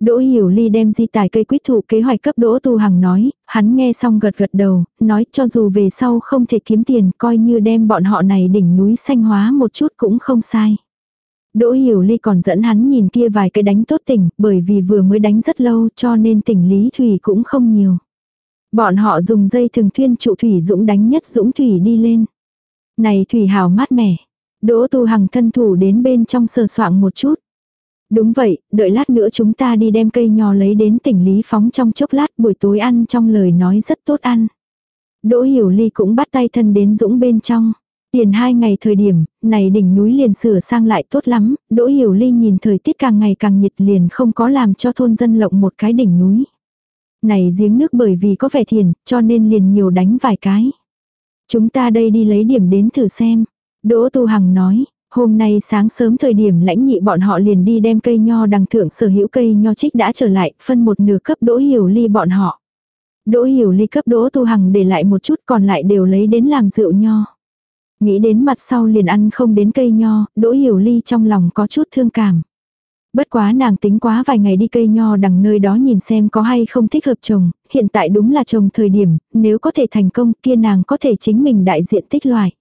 Đỗ Hiểu Ly đem di tài cây quyết thụ kế hoạch cấp Đỗ Tu Hằng nói, hắn nghe xong gật gật đầu, nói cho dù về sau không thể kiếm tiền coi như đem bọn họ này đỉnh núi xanh hóa một chút cũng không sai. Đỗ Hiểu Ly còn dẫn hắn nhìn kia vài cái đánh tốt tỉnh, bởi vì vừa mới đánh rất lâu cho nên tỉnh Lý Thủy cũng không nhiều. Bọn họ dùng dây thường thuyên trụ Thủy Dũng đánh nhất Dũng Thủy đi lên. Này Thủy hào mát mẻ. Đỗ Tu Hằng thân thủ đến bên trong sờ soạng một chút. Đúng vậy, đợi lát nữa chúng ta đi đem cây nho lấy đến tỉnh Lý Phóng trong chốc lát buổi tối ăn trong lời nói rất tốt ăn. Đỗ Hiểu Ly cũng bắt tay thân đến Dũng bên trong. Tiền hai ngày thời điểm, này đỉnh núi liền sửa sang lại tốt lắm, Đỗ Hiểu Ly nhìn thời tiết càng ngày càng nhiệt liền không có làm cho thôn dân lộng một cái đỉnh núi. Này giếng nước bởi vì có vẻ thiền, cho nên liền nhiều đánh vài cái. Chúng ta đây đi lấy điểm đến thử xem. Đỗ Tu Hằng nói, hôm nay sáng sớm thời điểm lãnh nhị bọn họ liền đi đem cây nho đằng thượng sở hữu cây nho trích đã trở lại, phân một nửa cấp Đỗ Hiểu Ly bọn họ. Đỗ Hiểu Ly cấp Đỗ Tu Hằng để lại một chút còn lại đều lấy đến làm rượu nho. Nghĩ đến mặt sau liền ăn không đến cây nho, Đỗ Hiểu Ly trong lòng có chút thương cảm. Bất quá nàng tính quá vài ngày đi cây nho đằng nơi đó nhìn xem có hay không thích hợp trồng, hiện tại đúng là trồng thời điểm, nếu có thể thành công kia nàng có thể chính mình đại diện tích loại.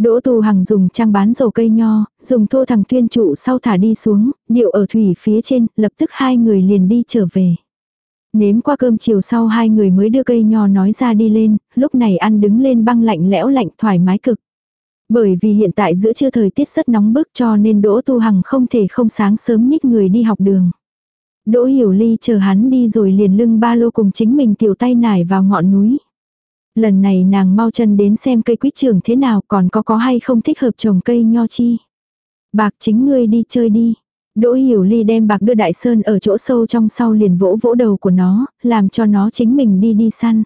Đỗ Tu Hằng dùng trang bán dầu cây nho, dùng thô thằng tuyên trụ sau thả đi xuống, điệu ở thủy phía trên, lập tức hai người liền đi trở về. Nếm qua cơm chiều sau hai người mới đưa cây nho nói ra đi lên, lúc này ăn đứng lên băng lạnh lẽo lạnh thoải mái cực. Bởi vì hiện tại giữa trưa thời tiết rất nóng bức cho nên Đỗ Tu Hằng không thể không sáng sớm nhích người đi học đường. Đỗ Hiểu Ly chờ hắn đi rồi liền lưng ba lô cùng chính mình tiểu tay nải vào ngọn núi. Lần này nàng mau chân đến xem cây quýt trưởng thế nào còn có có hay không thích hợp trồng cây nho chi. Bạc chính ngươi đi chơi đi. Đỗ Hiểu Ly đem bạc đưa Đại Sơn ở chỗ sâu trong sau liền vỗ vỗ đầu của nó, làm cho nó chính mình đi đi săn.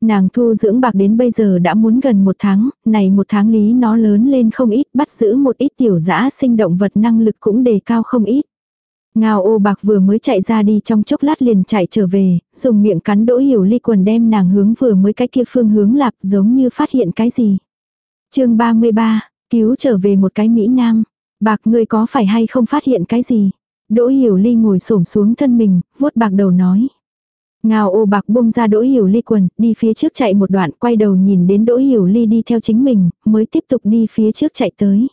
Nàng thu dưỡng bạc đến bây giờ đã muốn gần một tháng, này một tháng lý nó lớn lên không ít, bắt giữ một ít tiểu dã sinh động vật năng lực cũng đề cao không ít. Ngao ô bạc vừa mới chạy ra đi trong chốc lát liền chạy trở về, dùng miệng cắn đỗ hiểu ly quần đem nàng hướng vừa mới cái kia phương hướng lạp giống như phát hiện cái gì. chương 33, cứu trở về một cái Mỹ Nam. Bạc ngươi có phải hay không phát hiện cái gì? Đỗ hiểu ly ngồi xổm xuống thân mình, vuốt bạc đầu nói. Ngao ô bạc buông ra đỗ hiểu ly quần, đi phía trước chạy một đoạn, quay đầu nhìn đến đỗ hiểu ly đi theo chính mình, mới tiếp tục đi phía trước chạy tới.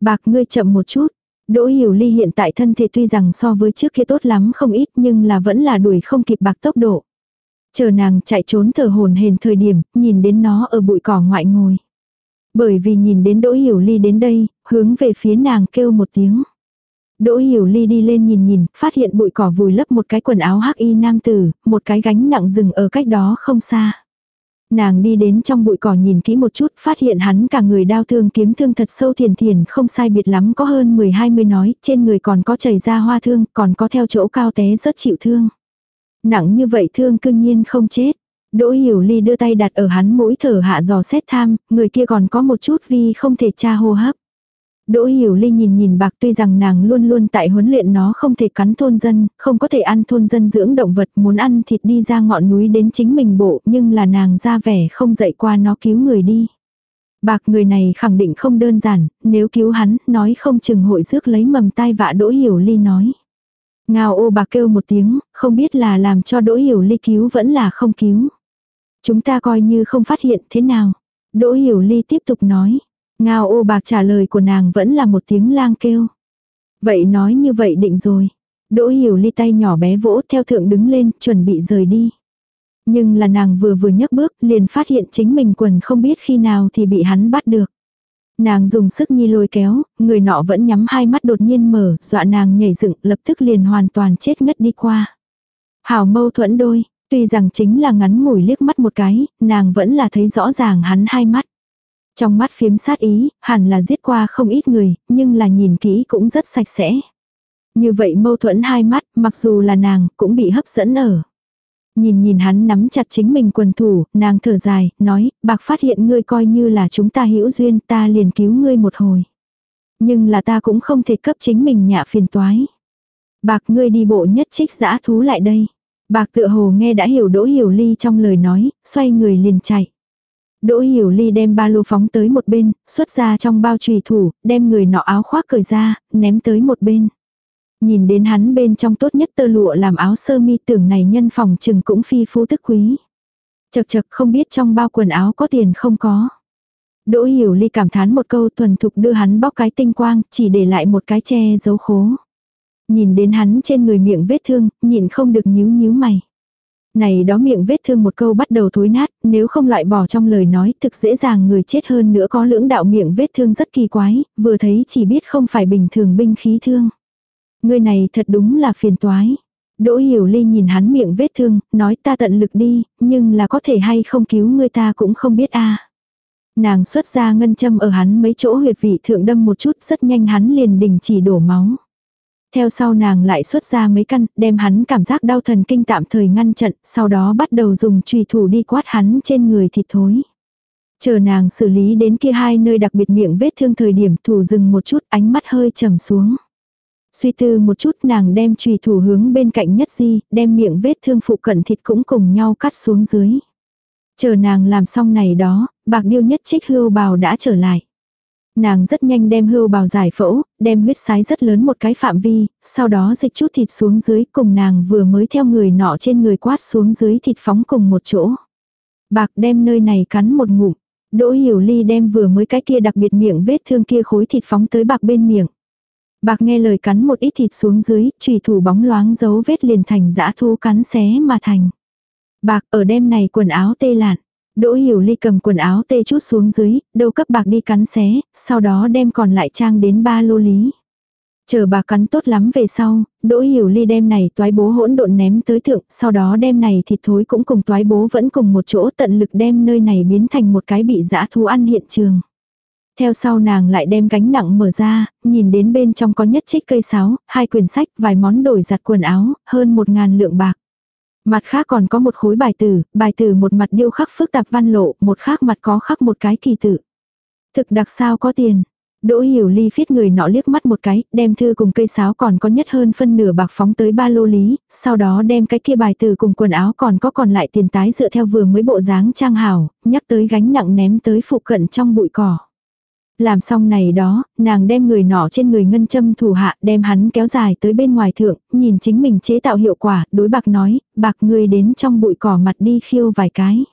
Bạc ngươi chậm một chút. Đỗ hiểu ly hiện tại thân thể tuy rằng so với trước kia tốt lắm không ít nhưng là vẫn là đuổi không kịp bạc tốc độ. Chờ nàng chạy trốn thở hồn hền thời điểm, nhìn đến nó ở bụi cỏ ngoại ngồi. Bởi vì nhìn đến Đỗ Hiểu Ly đến đây, hướng về phía nàng kêu một tiếng. Đỗ Hiểu Ly đi lên nhìn nhìn, phát hiện bụi cỏ vùi lấp một cái quần áo hắc y nam tử, một cái gánh nặng rừng ở cách đó không xa. Nàng đi đến trong bụi cỏ nhìn kỹ một chút, phát hiện hắn cả người đau thương kiếm thương thật sâu thiền thiền không sai biệt lắm có hơn 10-20 nói, trên người còn có chảy ra hoa thương, còn có theo chỗ cao té rất chịu thương. Nặng như vậy thương cương nhiên không chết. Đỗ Hiểu Ly đưa tay đặt ở hắn mũi thở hạ dò xét tham, người kia còn có một chút vì không thể tra hô hấp. Đỗ Hiểu Ly nhìn nhìn bạc tuy rằng nàng luôn luôn tại huấn luyện nó không thể cắn thôn dân, không có thể ăn thôn dân dưỡng động vật, muốn ăn thịt đi ra ngọn núi đến chính mình bộ, nhưng là nàng ra vẻ không dậy qua nó cứu người đi. Bạc người này khẳng định không đơn giản, nếu cứu hắn, nói không chừng hội rước lấy mầm tai vạ Đỗ Hiểu Ly nói. Ngao ô bạc kêu một tiếng, không biết là làm cho Đỗ Hiểu Ly cứu vẫn là không cứu. Chúng ta coi như không phát hiện thế nào. Đỗ Hiểu Ly tiếp tục nói. Ngao ô bạc trả lời của nàng vẫn là một tiếng lang kêu. Vậy nói như vậy định rồi. Đỗ hiểu ly tay nhỏ bé vỗ theo thượng đứng lên, chuẩn bị rời đi. Nhưng là nàng vừa vừa nhấc bước, liền phát hiện chính mình quần không biết khi nào thì bị hắn bắt được. Nàng dùng sức nhi lôi kéo, người nọ vẫn nhắm hai mắt đột nhiên mở, dọa nàng nhảy dựng, lập tức liền hoàn toàn chết ngất đi qua. Hảo mâu thuẫn đôi, tuy rằng chính là ngắn ngủi liếc mắt một cái, nàng vẫn là thấy rõ ràng hắn hai mắt. Trong mắt phiếm sát ý, hẳn là giết qua không ít người, nhưng là nhìn kỹ cũng rất sạch sẽ. Như vậy mâu thuẫn hai mắt, mặc dù là nàng, cũng bị hấp dẫn ở. Nhìn nhìn hắn nắm chặt chính mình quần thủ, nàng thở dài, nói, bạc phát hiện ngươi coi như là chúng ta hữu duyên, ta liền cứu ngươi một hồi. Nhưng là ta cũng không thể cấp chính mình nhạ phiền toái. Bạc ngươi đi bộ nhất trích giã thú lại đây. Bạc tựa hồ nghe đã hiểu đỗ hiểu ly trong lời nói, xoay người liền chạy. Đỗ Hiểu Ly đem ba lô phóng tới một bên, xuất ra trong bao trùy thủ, đem người nọ áo khoác cởi ra, ném tới một bên. Nhìn đến hắn bên trong tốt nhất tơ lụa làm áo sơ mi tưởng này nhân phòng chừng cũng phi phú tức quý. Chật chật không biết trong bao quần áo có tiền không có. Đỗ Hiểu Ly cảm thán một câu thuần thục đưa hắn bóc cái tinh quang, chỉ để lại một cái che giấu khố. Nhìn đến hắn trên người miệng vết thương, nhìn không được nhíu nhíu mày. Này đó miệng vết thương một câu bắt đầu thối nát, nếu không loại bỏ trong lời nói thực dễ dàng người chết hơn nữa có lưỡng đạo miệng vết thương rất kỳ quái, vừa thấy chỉ biết không phải bình thường binh khí thương. Người này thật đúng là phiền toái. Đỗ Hiểu Ly nhìn hắn miệng vết thương, nói ta tận lực đi, nhưng là có thể hay không cứu người ta cũng không biết a. Nàng xuất ra ngân châm ở hắn mấy chỗ huyệt vị thượng đâm một chút rất nhanh hắn liền đình chỉ đổ máu. Theo sau nàng lại xuất ra mấy căn, đem hắn cảm giác đau thần kinh tạm thời ngăn chặn, sau đó bắt đầu dùng trùy thủ đi quát hắn trên người thịt thối. Chờ nàng xử lý đến kia hai nơi đặc biệt miệng vết thương thời điểm thủ dừng một chút ánh mắt hơi trầm xuống. Suy tư một chút nàng đem trùy thủ hướng bên cạnh nhất di, đem miệng vết thương phụ cận thịt cũng cùng nhau cắt xuống dưới. Chờ nàng làm xong này đó, bạc điêu nhất trích hưu bào đã trở lại. Nàng rất nhanh đem hưu bào giải phẫu, đem huyết sái rất lớn một cái phạm vi, sau đó dịch chút thịt xuống dưới cùng nàng vừa mới theo người nọ trên người quát xuống dưới thịt phóng cùng một chỗ. Bạc đem nơi này cắn một ngụm. Đỗ hiểu ly đem vừa mới cái kia đặc biệt miệng vết thương kia khối thịt phóng tới bạc bên miệng. Bạc nghe lời cắn một ít thịt xuống dưới, trùy thủ bóng loáng dấu vết liền thành dã thu cắn xé mà thành. Bạc ở đêm này quần áo tê lạn. Đỗ hiểu ly cầm quần áo tê chút xuống dưới, đầu cấp bạc đi cắn xé, sau đó đem còn lại trang đến ba lô lý. Chờ bà cắn tốt lắm về sau, đỗ hiểu ly đem này toái bố hỗn độn ném tới thượng, sau đó đem này thịt thối cũng cùng toái bố vẫn cùng một chỗ tận lực đem nơi này biến thành một cái bị dã thú ăn hiện trường. Theo sau nàng lại đem gánh nặng mở ra, nhìn đến bên trong có nhất trích cây sáo, hai quyển sách, vài món đổi giặt quần áo, hơn một ngàn lượng bạc. Mặt khác còn có một khối bài tử, bài tử một mặt điêu khắc phức tạp văn lộ, một khác mặt có khắc một cái kỳ tự. Thực đặc sao có tiền. Đỗ hiểu ly phiết người nọ liếc mắt một cái, đem thư cùng cây sáo còn có nhất hơn phân nửa bạc phóng tới ba lô lý, sau đó đem cái kia bài tử cùng quần áo còn có còn lại tiền tái dựa theo vừa mới bộ dáng trang hảo, nhắc tới gánh nặng ném tới phụ cận trong bụi cỏ. Làm xong này đó, nàng đem người nọ trên người ngân châm thủ hạ đem hắn kéo dài tới bên ngoài thượng, nhìn chính mình chế tạo hiệu quả, đối bạc nói, bạc người đến trong bụi cỏ mặt đi khiêu vài cái.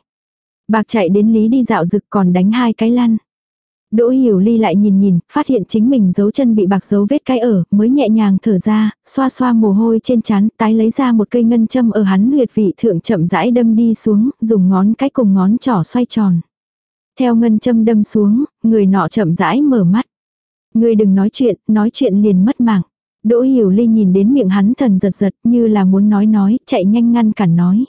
Bạc chạy đến lý đi dạo rực còn đánh hai cái lăn. Đỗ hiểu ly lại nhìn nhìn, phát hiện chính mình dấu chân bị bạc dấu vết cái ở, mới nhẹ nhàng thở ra, xoa xoa mồ hôi trên chán, tái lấy ra một cây ngân châm ở hắn huyệt vị thượng chậm rãi đâm đi xuống, dùng ngón cái cùng ngón trỏ xoay tròn. Theo ngân châm đâm xuống, người nọ chậm rãi mở mắt. Người đừng nói chuyện, nói chuyện liền mất mạng. Đỗ hiểu ly nhìn đến miệng hắn thần giật giật như là muốn nói nói, chạy nhanh ngăn cản nói.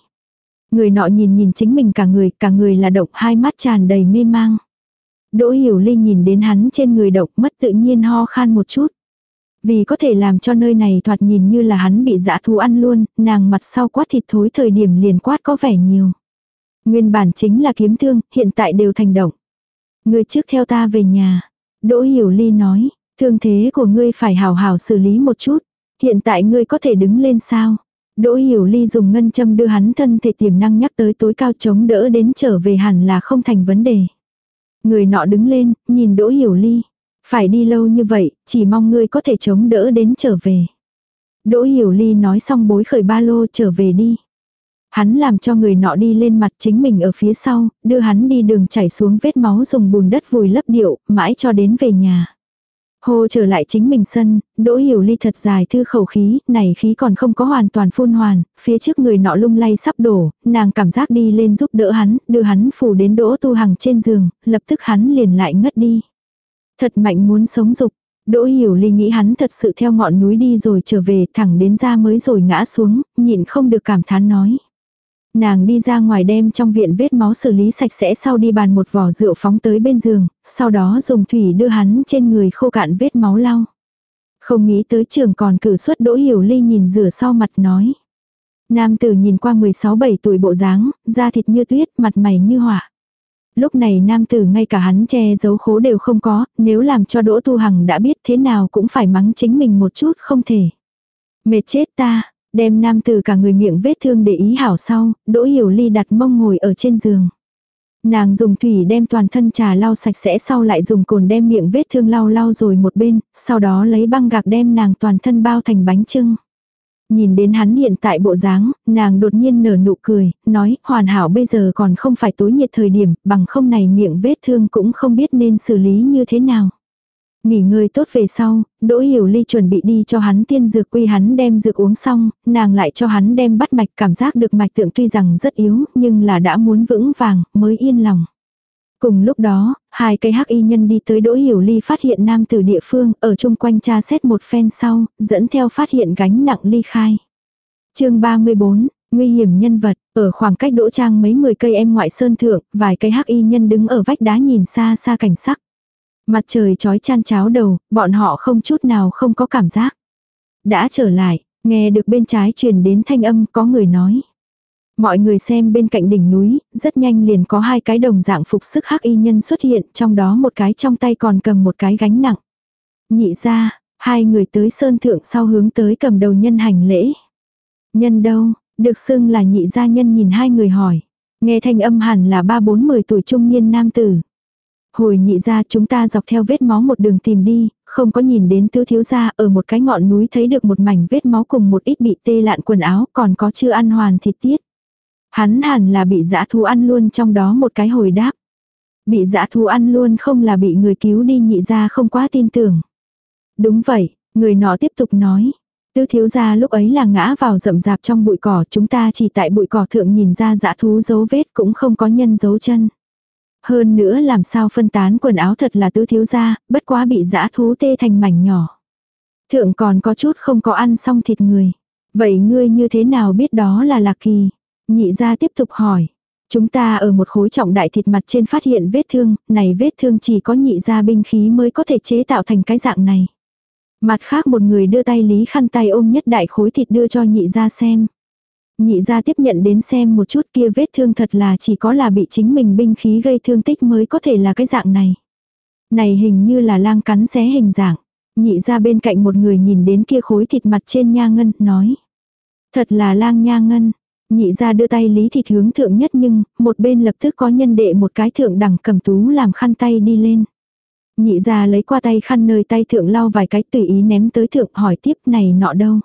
Người nọ nhìn nhìn chính mình cả người, cả người là động hai mắt tràn đầy mê mang. Đỗ hiểu ly nhìn đến hắn trên người độc mất tự nhiên ho khan một chút. Vì có thể làm cho nơi này thoạt nhìn như là hắn bị dã thú ăn luôn, nàng mặt sau quát thịt thối thời điểm liền quát có vẻ nhiều. Nguyên bản chính là kiếm thương, hiện tại đều thành động. Ngươi trước theo ta về nhà. Đỗ Hiểu Ly nói, thương thế của ngươi phải hào hào xử lý một chút. Hiện tại ngươi có thể đứng lên sao? Đỗ Hiểu Ly dùng ngân châm đưa hắn thân thể tiềm năng nhắc tới tối cao chống đỡ đến trở về hẳn là không thành vấn đề. Người nọ đứng lên, nhìn Đỗ Hiểu Ly. Phải đi lâu như vậy, chỉ mong ngươi có thể chống đỡ đến trở về. Đỗ Hiểu Ly nói xong bối khởi ba lô trở về đi. Hắn làm cho người nọ đi lên mặt chính mình ở phía sau, đưa hắn đi đường chảy xuống vết máu dùng bùn đất vùi lấp điệu, mãi cho đến về nhà. Hồ trở lại chính mình sân, đỗ hiểu ly thật dài thư khẩu khí, này khí còn không có hoàn toàn phun hoàn, phía trước người nọ lung lay sắp đổ, nàng cảm giác đi lên giúp đỡ hắn, đưa hắn phủ đến đỗ tu hằng trên giường, lập tức hắn liền lại ngất đi. Thật mạnh muốn sống dục, Đỗ hiểu ly nghĩ hắn thật sự theo ngọn núi đi rồi trở về thẳng đến ra mới rồi ngã xuống, nhịn không được cảm thán nói. Nàng đi ra ngoài đem trong viện vết máu xử lý sạch sẽ sau đi bàn một vỏ rượu phóng tới bên giường, sau đó dùng thủy đưa hắn trên người khô cạn vết máu lau. Không nghĩ tới trường còn cử xuất đỗ hiểu ly nhìn rửa sau mặt nói. Nam tử nhìn qua 16-17 tuổi bộ dáng, da thịt như tuyết, mặt mày như họa. Lúc này nam tử ngay cả hắn che giấu khố đều không có, nếu làm cho Đỗ Tu Hằng đã biết thế nào cũng phải mắng chính mình một chút không thể. Mệt chết ta, Đem nam từ cả người miệng vết thương để ý hảo sau, Đỗ Hiểu Ly đặt mông ngồi ở trên giường. Nàng dùng thủy đem toàn thân trà lau sạch sẽ sau lại dùng cồn đem miệng vết thương lau lau rồi một bên, sau đó lấy băng gạc đem nàng toàn thân bao thành bánh trưng. Nhìn đến hắn hiện tại bộ dáng, nàng đột nhiên nở nụ cười, nói, hoàn hảo bây giờ còn không phải tối nhiệt thời điểm, bằng không này miệng vết thương cũng không biết nên xử lý như thế nào. Nghỉ ngơi tốt về sau, Đỗ Hiểu Ly chuẩn bị đi cho hắn tiên dược quy hắn đem dược uống xong, nàng lại cho hắn đem bắt mạch cảm giác được mạch tượng tuy rằng rất yếu, nhưng là đã muốn vững vàng, mới yên lòng. Cùng lúc đó, hai cây hắc y nhân đi tới Đỗ Hiểu Ly phát hiện nam từ địa phương, ở chung quanh tra xét một phen sau, dẫn theo phát hiện gánh nặng ly khai. chương 34, nguy hiểm nhân vật, ở khoảng cách Đỗ Trang mấy mười cây em ngoại sơn thượng, vài cây hắc y nhân đứng ở vách đá nhìn xa xa cảnh sắc. Mặt trời chói chan cháo đầu, bọn họ không chút nào không có cảm giác. đã trở lại, nghe được bên trái truyền đến thanh âm có người nói. Mọi người xem bên cạnh đỉnh núi, rất nhanh liền có hai cái đồng dạng phục sức hắc y nhân xuất hiện, trong đó một cái trong tay còn cầm một cái gánh nặng. Nhị ra, hai người tới sơn thượng sau hướng tới cầm đầu nhân hành lễ. Nhân đâu, được xưng là nhị gia nhân nhìn hai người hỏi. Nghe thanh âm hẳn là ba bốn mười tuổi trung niên nam tử. Hồi nhị ra chúng ta dọc theo vết máu một đường tìm đi, không có nhìn đến tứ thiếu gia ở một cái ngọn núi thấy được một mảnh vết máu cùng một ít bị tê lạn quần áo còn có chưa ăn hoàn thịt tiết. Hắn hẳn là bị dã thú ăn luôn trong đó một cái hồi đáp. Bị dã thú ăn luôn không là bị người cứu đi nhị ra không quá tin tưởng. Đúng vậy, người nọ tiếp tục nói. Tứ thiếu gia lúc ấy là ngã vào rậm rạp trong bụi cỏ chúng ta chỉ tại bụi cỏ thượng nhìn ra dã thú dấu vết cũng không có nhân dấu chân. Hơn nữa làm sao phân tán quần áo thật là tứ thiếu gia, bất quá bị dã thú tê thành mảnh nhỏ. Thượng còn có chút không có ăn xong thịt người. Vậy ngươi như thế nào biết đó là lạc kỳ? Nhị gia tiếp tục hỏi. Chúng ta ở một khối trọng đại thịt mặt trên phát hiện vết thương, này vết thương chỉ có nhị gia binh khí mới có thể chế tạo thành cái dạng này. Mặt khác một người đưa tay lý khăn tay ôm nhất đại khối thịt đưa cho nhị gia xem. Nhị gia tiếp nhận đến xem một chút kia vết thương thật là chỉ có là bị chính mình binh khí gây thương tích mới có thể là cái dạng này. Này hình như là lang cắn xé hình dạng. Nhị gia bên cạnh một người nhìn đến kia khối thịt mặt trên nha ngân, nói. Thật là lang nha ngân. Nhị gia đưa tay lý thịt hướng thượng nhất nhưng, một bên lập tức có nhân đệ một cái thượng đẳng cầm tú làm khăn tay đi lên. Nhị gia lấy qua tay khăn nơi tay thượng lau vài cái tùy ý ném tới thượng hỏi tiếp này nọ đâu.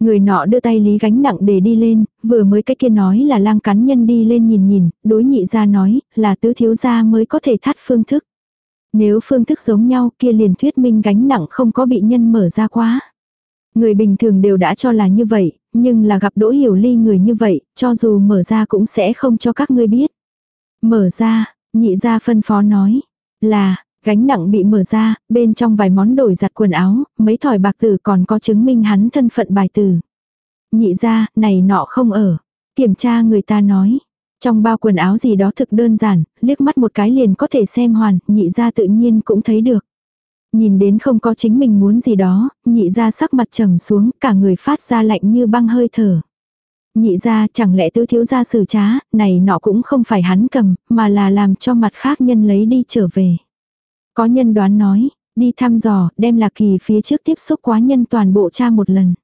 Người nọ đưa tay lý gánh nặng để đi lên, vừa mới cái kia nói là lang cắn nhân đi lên nhìn nhìn, đối nhị gia nói là tứ thiếu gia mới có thể thắt phương thức. Nếu phương thức giống nhau kia liền thuyết minh gánh nặng không có bị nhân mở ra quá. Người bình thường đều đã cho là như vậy, nhưng là gặp đỗ hiểu ly người như vậy, cho dù mở ra cũng sẽ không cho các ngươi biết. Mở ra, nhị gia phân phó nói, là, Gánh nặng bị mở ra, bên trong vài món đổi giặt quần áo, mấy thỏi bạc tử còn có chứng minh hắn thân phận bài tử. Nhị ra, này nọ không ở. Kiểm tra người ta nói. Trong bao quần áo gì đó thực đơn giản, liếc mắt một cái liền có thể xem hoàn, nhị ra tự nhiên cũng thấy được. Nhìn đến không có chính mình muốn gì đó, nhị ra sắc mặt trầm xuống, cả người phát ra lạnh như băng hơi thở. Nhị ra chẳng lẽ tứ thiếu gia xử trá, này nọ cũng không phải hắn cầm, mà là làm cho mặt khác nhân lấy đi trở về. Có nhân đoán nói, đi thăm dò, đem lạc kỳ phía trước tiếp xúc quá nhân toàn bộ cha một lần.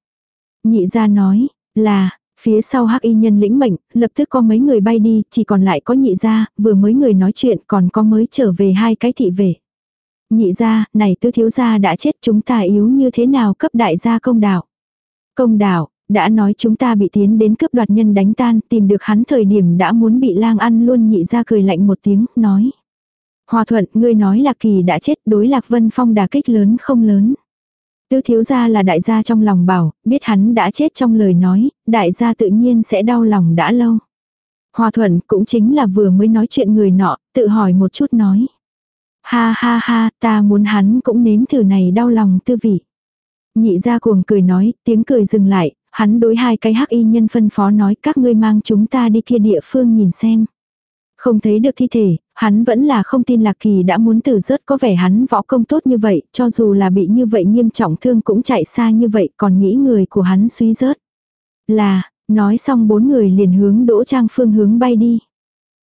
Nhị ra nói, là, phía sau hắc y nhân lĩnh mệnh, lập tức có mấy người bay đi, chỉ còn lại có nhị ra, vừa mới người nói chuyện còn có mới trở về hai cái thị vệ. Nhị ra, này tư thiếu gia đã chết chúng ta yếu như thế nào cấp đại gia công đạo. Công đạo, đã nói chúng ta bị tiến đến cướp đoạt nhân đánh tan, tìm được hắn thời điểm đã muốn bị lang ăn luôn nhị ra cười lạnh một tiếng, nói. Hòa thuận, ngươi nói Lạc Kỳ đã chết đối Lạc Vân Phong đả kích lớn không lớn. Tứ thiếu gia là đại gia trong lòng bảo, biết hắn đã chết trong lời nói, đại gia tự nhiên sẽ đau lòng đã lâu. Hòa thuận cũng chính là vừa mới nói chuyện người nọ, tự hỏi một chút nói. Ha ha ha, ta muốn hắn cũng nếm thử này đau lòng tư vị. Nhị gia cuồng cười nói, tiếng cười dừng lại, hắn đối hai cái hắc y nhân phân phó nói các ngươi mang chúng ta đi kia địa phương nhìn xem. Không thấy được thi thể, hắn vẫn là không tin Lạc Kỳ đã muốn tử rớt có vẻ hắn võ công tốt như vậy, cho dù là bị như vậy nghiêm trọng thương cũng chạy xa như vậy còn nghĩ người của hắn suy rớt. Là, nói xong bốn người liền hướng đỗ trang phương hướng bay đi.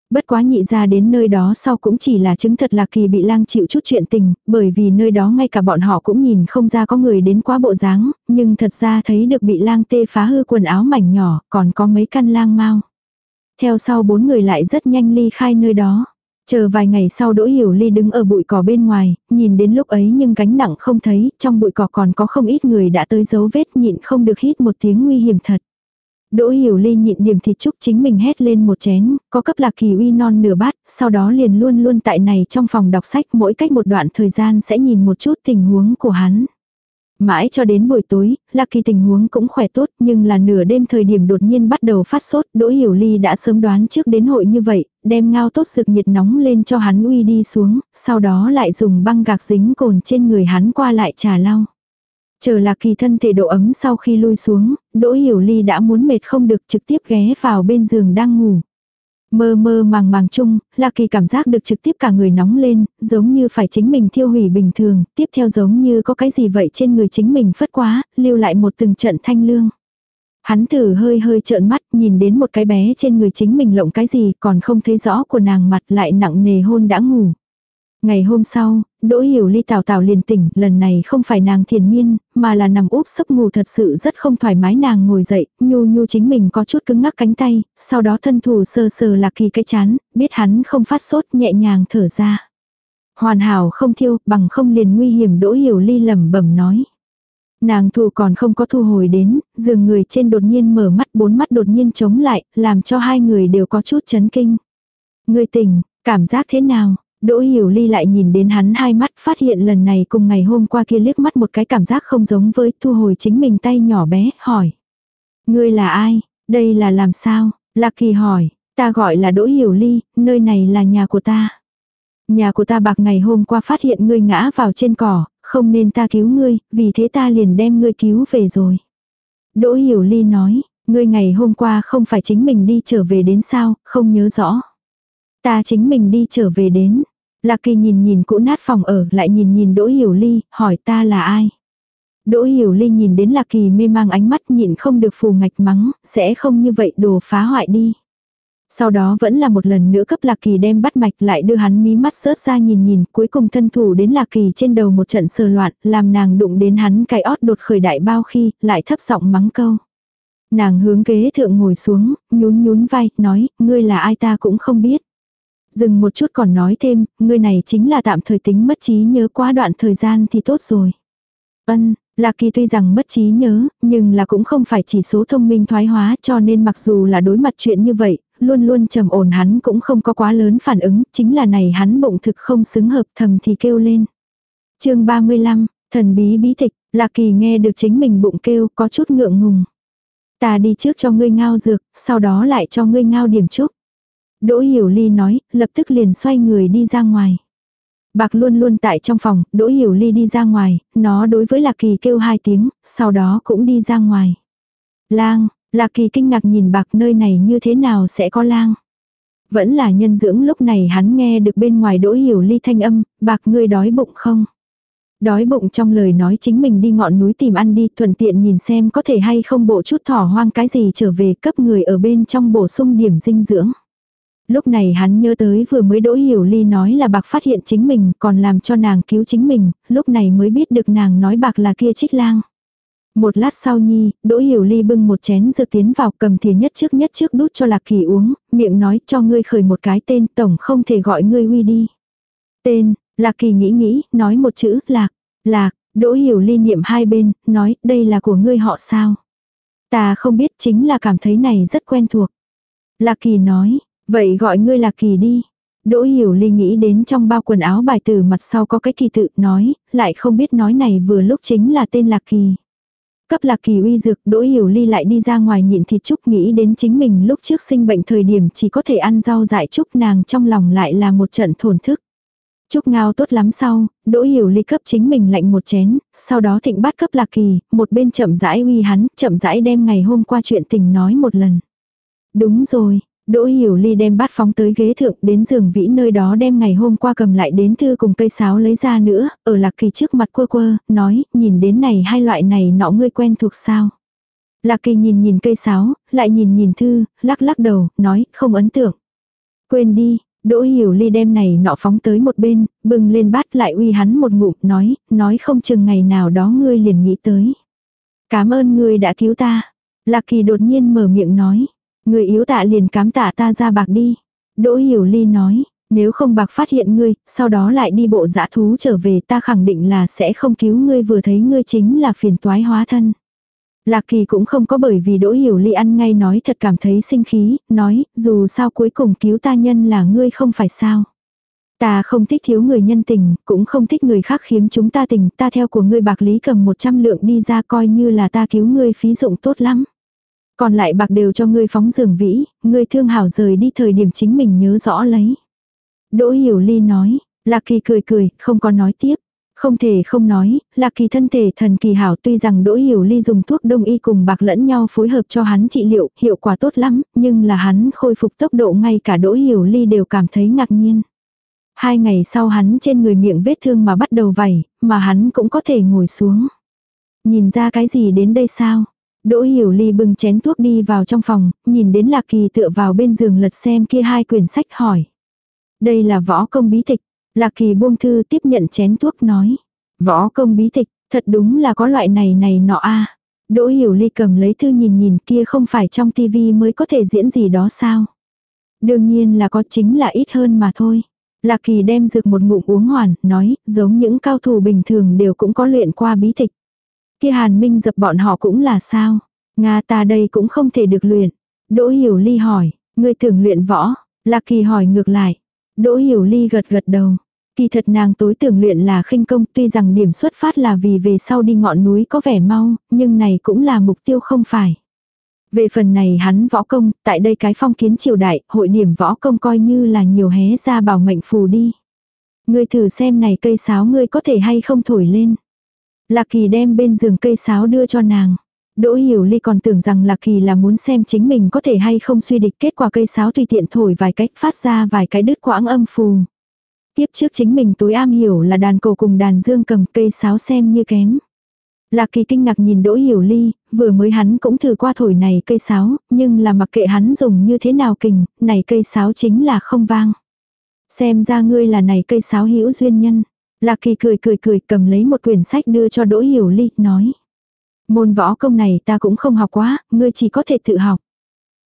Bất quá nhị ra đến nơi đó sau cũng chỉ là chứng thật là kỳ bị lang chịu chút chuyện tình, bởi vì nơi đó ngay cả bọn họ cũng nhìn không ra có người đến quá bộ dáng, nhưng thật ra thấy được bị lang tê phá hư quần áo mảnh nhỏ, còn có mấy căn lang mau. Theo sau bốn người lại rất nhanh ly khai nơi đó. Chờ vài ngày sau Đỗ Hiểu Ly đứng ở bụi cỏ bên ngoài, nhìn đến lúc ấy nhưng gánh nặng không thấy, trong bụi cỏ còn có không ít người đã tới dấu vết nhịn không được hít một tiếng nguy hiểm thật. Đỗ Hiểu Ly nhịn điểm thịt chúc chính mình hét lên một chén, có cấp lạc kỳ uy non nửa bát, sau đó liền luôn luôn tại này trong phòng đọc sách mỗi cách một đoạn thời gian sẽ nhìn một chút tình huống của hắn. Mãi cho đến buổi tối, Lạc Kỳ tình huống cũng khỏe tốt nhưng là nửa đêm thời điểm đột nhiên bắt đầu phát sốt. Đỗ Hiểu Ly đã sớm đoán trước đến hội như vậy, đem ngao tốt sực nhiệt nóng lên cho hắn uy đi xuống, sau đó lại dùng băng gạc dính cồn trên người hắn qua lại trà lau. Chờ Lạc Kỳ thân thể độ ấm sau khi lui xuống, Đỗ Hiểu Ly đã muốn mệt không được trực tiếp ghé vào bên giường đang ngủ. Mơ mơ màng màng chung, là Kỳ cảm giác được trực tiếp cả người nóng lên, giống như phải chính mình thiêu hủy bình thường, tiếp theo giống như có cái gì vậy trên người chính mình phất quá, lưu lại một từng trận thanh lương. Hắn thử hơi hơi trợn mắt nhìn đến một cái bé trên người chính mình lộng cái gì còn không thấy rõ của nàng mặt lại nặng nề hôn đã ngủ. Ngày hôm sau, Đỗ Hiểu Ly tào tào liền tỉnh, lần này không phải nàng thiền miên, mà là nằm úp sấp ngủ thật sự rất không thoải mái nàng ngồi dậy, nhu nhu chính mình có chút cứng ngắc cánh tay, sau đó thân thủ sờ sờ lạc kỳ cái chán, biết hắn không phát sốt nhẹ nhàng thở ra. Hoàn hảo không thiêu, bằng không liền nguy hiểm Đỗ Hiểu Ly lẩm bẩm nói. Nàng thù còn không có thu hồi đến, giường người trên đột nhiên mở mắt bốn mắt đột nhiên chống lại, làm cho hai người đều có chút chấn kinh. Người tỉnh, cảm giác thế nào? Đỗ Hiểu Ly lại nhìn đến hắn hai mắt phát hiện lần này cùng ngày hôm qua kia liếc mắt một cái cảm giác không giống với thu hồi chính mình tay nhỏ bé, hỏi. Ngươi là ai? Đây là làm sao? Lạc Kỳ hỏi, ta gọi là Đỗ Hiểu Ly, nơi này là nhà của ta. Nhà của ta bạc ngày hôm qua phát hiện ngươi ngã vào trên cỏ, không nên ta cứu ngươi, vì thế ta liền đem ngươi cứu về rồi. Đỗ Hiểu Ly nói, ngươi ngày hôm qua không phải chính mình đi trở về đến sao, không nhớ rõ. Ta chính mình đi trở về đến. Lạc kỳ nhìn nhìn cũ nát phòng ở, lại nhìn nhìn Đỗ Hiểu Ly, hỏi ta là ai. Đỗ Hiểu Ly nhìn đến Lạc kỳ mê mang ánh mắt nhịn không được phù ngạch mắng, sẽ không như vậy đồ phá hoại đi. Sau đó vẫn là một lần nữa cấp Lạc Kỳ đem bắt mạch lại đưa hắn mí mắt rớt ra nhìn nhìn, cuối cùng thân thủ đến Lạc Kỳ trên đầu một trận sờ loạn, làm nàng đụng đến hắn cái ót đột khởi đại bao khi, lại thấp giọng mắng câu. Nàng hướng ghế thượng ngồi xuống, nhún nhún vai, nói, ngươi là ai ta cũng không biết. Dừng một chút còn nói thêm, người này chính là tạm thời tính mất trí nhớ quá đoạn thời gian thì tốt rồi. Ân, Lạc Kỳ tuy rằng mất trí nhớ, nhưng là cũng không phải chỉ số thông minh thoái hóa cho nên mặc dù là đối mặt chuyện như vậy, luôn luôn trầm ổn hắn cũng không có quá lớn phản ứng, chính là này hắn bụng thực không xứng hợp thầm thì kêu lên. chương 35, thần bí bí tịch, Lạc Kỳ nghe được chính mình bụng kêu có chút ngượng ngùng. Ta đi trước cho ngươi ngao dược, sau đó lại cho ngươi ngao điểm chúc. Đỗ Hiểu Ly nói, lập tức liền xoay người đi ra ngoài. Bạc luôn luôn tại trong phòng, Đỗ Hiểu Ly đi ra ngoài, nó đối với Lạc Kỳ kêu hai tiếng, sau đó cũng đi ra ngoài. Lang, Lạc Kỳ kinh ngạc nhìn bạc nơi này như thế nào sẽ có lang. Vẫn là nhân dưỡng lúc này hắn nghe được bên ngoài Đỗ Hiểu Ly thanh âm, bạc ngươi đói bụng không? Đói bụng trong lời nói chính mình đi ngọn núi tìm ăn đi, thuận tiện nhìn xem có thể hay không bộ chút thỏ hoang cái gì trở về cấp người ở bên trong bổ sung điểm dinh dưỡng. Lúc này hắn nhớ tới vừa mới Đỗ Hiểu Ly nói là bạc phát hiện chính mình còn làm cho nàng cứu chính mình, lúc này mới biết được nàng nói bạc là kia trích lang. Một lát sau nhi, Đỗ Hiểu Ly bưng một chén dược tiến vào cầm thìa nhất trước nhất trước đút cho Lạc Kỳ uống, miệng nói cho ngươi khởi một cái tên tổng không thể gọi ngươi uy đi. Tên, Lạc Kỳ nghĩ nghĩ, nói một chữ, Lạc, Lạc, Đỗ Hiểu Ly niệm hai bên, nói đây là của ngươi họ sao. Ta không biết chính là cảm thấy này rất quen thuộc. Lạc Kỳ nói, Vậy gọi ngươi là kỳ đi. Đỗ hiểu ly nghĩ đến trong bao quần áo bài từ mặt sau có cái kỳ tự nói, lại không biết nói này vừa lúc chính là tên lạc kỳ. Cấp lạc kỳ uy dược, đỗ hiểu ly lại đi ra ngoài nhịn thịt trúc nghĩ đến chính mình lúc trước sinh bệnh thời điểm chỉ có thể ăn rau dại trúc nàng trong lòng lại là một trận thổn thức. Trúc ngao tốt lắm sau, đỗ hiểu ly cấp chính mình lạnh một chén, sau đó thịnh bát cấp lạc kỳ, một bên chậm rãi uy hắn, chậm rãi đem ngày hôm qua chuyện tình nói một lần. Đúng rồi, Đỗ Hiểu Ly đem bát phóng tới ghế thượng đến giường vĩ nơi đó đem ngày hôm qua cầm lại đến thư cùng cây sáo lấy ra nữa, ở Lạc Kỳ trước mặt quơ quơ, nói, nhìn đến này hai loại này nọ ngươi quen thuộc sao. Lạc Kỳ nhìn nhìn cây sáo, lại nhìn nhìn thư, lắc lắc đầu, nói, không ấn tượng. Quên đi, Đỗ Hiểu Ly đem này nọ phóng tới một bên, bưng lên bát lại uy hắn một ngụm, nói, nói không chừng ngày nào đó ngươi liền nghĩ tới. Cảm ơn ngươi đã cứu ta. Lạc Kỳ đột nhiên mở miệng nói. Người yếu tạ liền cám tạ ta ra bạc đi. Đỗ Hiểu Ly nói, nếu không bạc phát hiện ngươi, sau đó lại đi bộ dã thú trở về ta khẳng định là sẽ không cứu ngươi vừa thấy ngươi chính là phiền toái hóa thân. Lạc Kỳ cũng không có bởi vì Đỗ Hiểu Ly ăn ngay nói thật cảm thấy sinh khí, nói, dù sao cuối cùng cứu ta nhân là ngươi không phải sao. Ta không thích thiếu người nhân tình, cũng không thích người khác khiếm chúng ta tình, ta theo của ngươi bạc lý cầm 100 lượng đi ra coi như là ta cứu ngươi phí dụng tốt lắm. Còn lại bạc đều cho ngươi phóng giường vĩ, ngươi thương hảo rời đi thời điểm chính mình nhớ rõ lấy. Đỗ Hiểu Ly nói, Lạc Kỳ cười cười, không có nói tiếp. Không thể không nói, lạc kỳ thân thể thần kỳ hảo tuy rằng Đỗ Hiểu Ly dùng thuốc đông y cùng bạc lẫn nhau phối hợp cho hắn trị liệu, hiệu quả tốt lắm, nhưng là hắn khôi phục tốc độ ngay cả Đỗ Hiểu Ly đều cảm thấy ngạc nhiên. Hai ngày sau hắn trên người miệng vết thương mà bắt đầu vẩy mà hắn cũng có thể ngồi xuống. Nhìn ra cái gì đến đây sao? Đỗ Hiểu Ly bưng chén thuốc đi vào trong phòng, nhìn đến Lạc Kỳ tựa vào bên giường lật xem kia hai quyển sách hỏi. Đây là võ công bí tịch. Lạc Kỳ buông thư tiếp nhận chén thuốc nói. Võ công bí tịch, thật đúng là có loại này này nọ a. Đỗ Hiểu Ly cầm lấy thư nhìn nhìn kia không phải trong tivi mới có thể diễn gì đó sao. Đương nhiên là có chính là ít hơn mà thôi. Lạc Kỳ đem dược một ngụm uống hoàn, nói, giống những cao thủ bình thường đều cũng có luyện qua bí tịch. Kia Hàn Minh dập bọn họ cũng là sao? Nga ta đây cũng không thể được luyện. Đỗ Hiểu Ly hỏi, ngươi tưởng luyện võ? Lạc Kỳ hỏi ngược lại. Đỗ Hiểu Ly gật gật đầu. Kỳ thật nàng tối tưởng luyện là khinh công tuy rằng điểm xuất phát là vì về sau đi ngọn núi có vẻ mau, nhưng này cũng là mục tiêu không phải. Về phần này hắn võ công, tại đây cái phong kiến triều đại, hội điểm võ công coi như là nhiều hé ra bảo mệnh phù đi. Ngươi thử xem này cây sáo ngươi có thể hay không thổi lên. Lạc kỳ đem bên giường cây sáo đưa cho nàng. Đỗ Hiểu Ly còn tưởng rằng Lạc Kỳ là muốn xem chính mình có thể hay không suy địch kết quả cây sáo tùy tiện thổi vài cách phát ra vài cái đứt quãng âm phù. Tiếp trước chính mình tối am hiểu là đàn cổ cùng đàn dương cầm cây sáo xem như kém. Lạc Kỳ kinh ngạc nhìn Đỗ Hiểu Ly, vừa mới hắn cũng thử qua thổi này cây sáo, nhưng là mặc kệ hắn dùng như thế nào kình, này cây sáo chính là không vang. Xem ra ngươi là này cây sáo hữu duyên nhân. Lạc Kỳ cười cười cười cầm lấy một quyển sách đưa cho Đỗ Hiểu Ly, nói. Môn võ công này ta cũng không học quá, ngươi chỉ có thể tự học.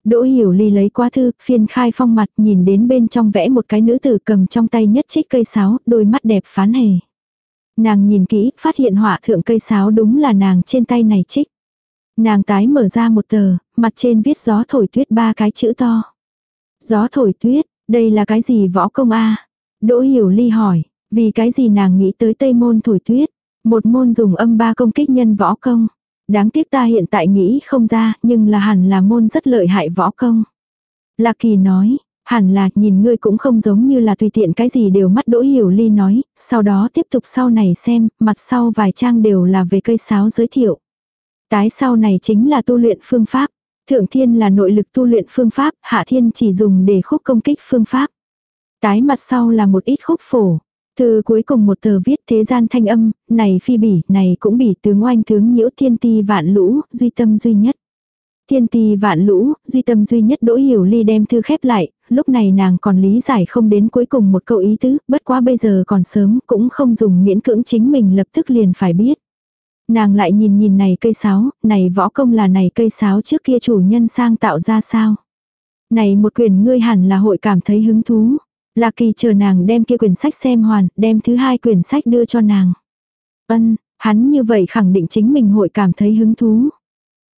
Đỗ Hiểu Ly lấy qua thư, phiên khai phong mặt nhìn đến bên trong vẽ một cái nữ tử cầm trong tay nhất trích cây sáo, đôi mắt đẹp phán hề. Nàng nhìn kỹ, phát hiện họa thượng cây sáo đúng là nàng trên tay này trích. Nàng tái mở ra một tờ, mặt trên viết gió thổi tuyết ba cái chữ to. Gió thổi tuyết, đây là cái gì võ công a Đỗ Hiểu Ly hỏi, vì cái gì nàng nghĩ tới tây môn thổi tuyết, một môn dùng âm ba công kích nhân võ công. Đáng tiếc ta hiện tại nghĩ không ra, nhưng là hẳn là môn rất lợi hại võ công. Lạc Kỳ nói, hẳn là nhìn ngươi cũng không giống như là tùy tiện cái gì đều mắt đỗ hiểu ly nói, sau đó tiếp tục sau này xem, mặt sau vài trang đều là về cây sáo giới thiệu. Tái sau này chính là tu luyện phương pháp. Thượng thiên là nội lực tu luyện phương pháp, hạ thiên chỉ dùng để khúc công kích phương pháp. Tái mặt sau là một ít khúc phổ. Thư cuối cùng một tờ viết thế gian thanh âm, này phi bỉ, này cũng bỉ tướng oanh tướng nhiễu thiên ti vạn lũ, duy tâm duy nhất. Thiên ti vạn lũ, duy tâm duy nhất đỗ hiểu ly đem thư khép lại, lúc này nàng còn lý giải không đến cuối cùng một câu ý tứ, bất quá bây giờ còn sớm cũng không dùng miễn cưỡng chính mình lập tức liền phải biết. Nàng lại nhìn nhìn này cây sáo, này võ công là này cây sáo trước kia chủ nhân sang tạo ra sao. Này một quyền ngươi hẳn là hội cảm thấy hứng thú. Lạc kỳ chờ nàng đem kia quyển sách xem hoàn, đem thứ hai quyển sách đưa cho nàng. Ân, hắn như vậy khẳng định chính mình hội cảm thấy hứng thú.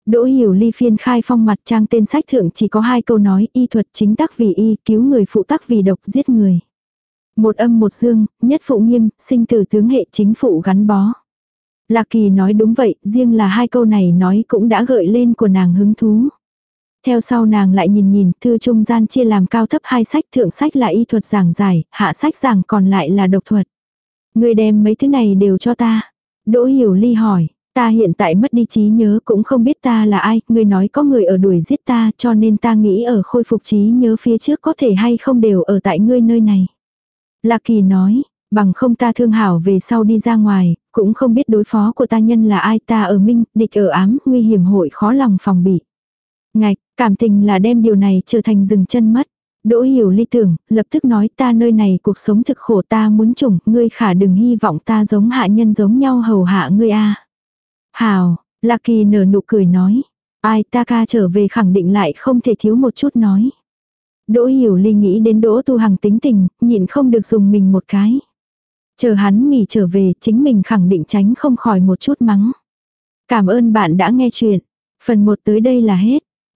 Đỗ hiểu ly phiên khai phong mặt trang tên sách thượng chỉ có hai câu nói y thuật chính tắc vì y, cứu người phụ tắc vì độc giết người. Một âm một dương, nhất phụ nghiêm, sinh tử tướng hệ chính phụ gắn bó. Lạc kỳ nói đúng vậy, riêng là hai câu này nói cũng đã gợi lên của nàng hứng thú. Theo sau nàng lại nhìn nhìn, thư trung gian chia làm cao thấp hai sách, thượng sách là y thuật giảng giải, hạ sách giảng còn lại là độc thuật. Người đem mấy thứ này đều cho ta. Đỗ hiểu ly hỏi, ta hiện tại mất đi trí nhớ cũng không biết ta là ai, người nói có người ở đuổi giết ta cho nên ta nghĩ ở khôi phục trí nhớ phía trước có thể hay không đều ở tại ngươi nơi này. Lạc kỳ nói, bằng không ta thương hảo về sau đi ra ngoài, cũng không biết đối phó của ta nhân là ai ta ở minh, địch ở ám, nguy hiểm hội khó lòng phòng bị. Ngạch, cảm tình là đem điều này trở thành dừng chân mất. Đỗ hiểu ly tưởng, lập tức nói ta nơi này cuộc sống thực khổ ta muốn chủng, ngươi khả đừng hy vọng ta giống hạ nhân giống nhau hầu hạ ngươi a. Hào, Lạc Kỳ nở nụ cười nói, ai ta ca trở về khẳng định lại không thể thiếu một chút nói. Đỗ hiểu ly nghĩ đến đỗ tu hằng tính tình, nhịn không được dùng mình một cái. Chờ hắn nghỉ trở về, chính mình khẳng định tránh không khỏi một chút mắng. Cảm ơn bạn đã nghe chuyện. Phần 1 tới đây là hết.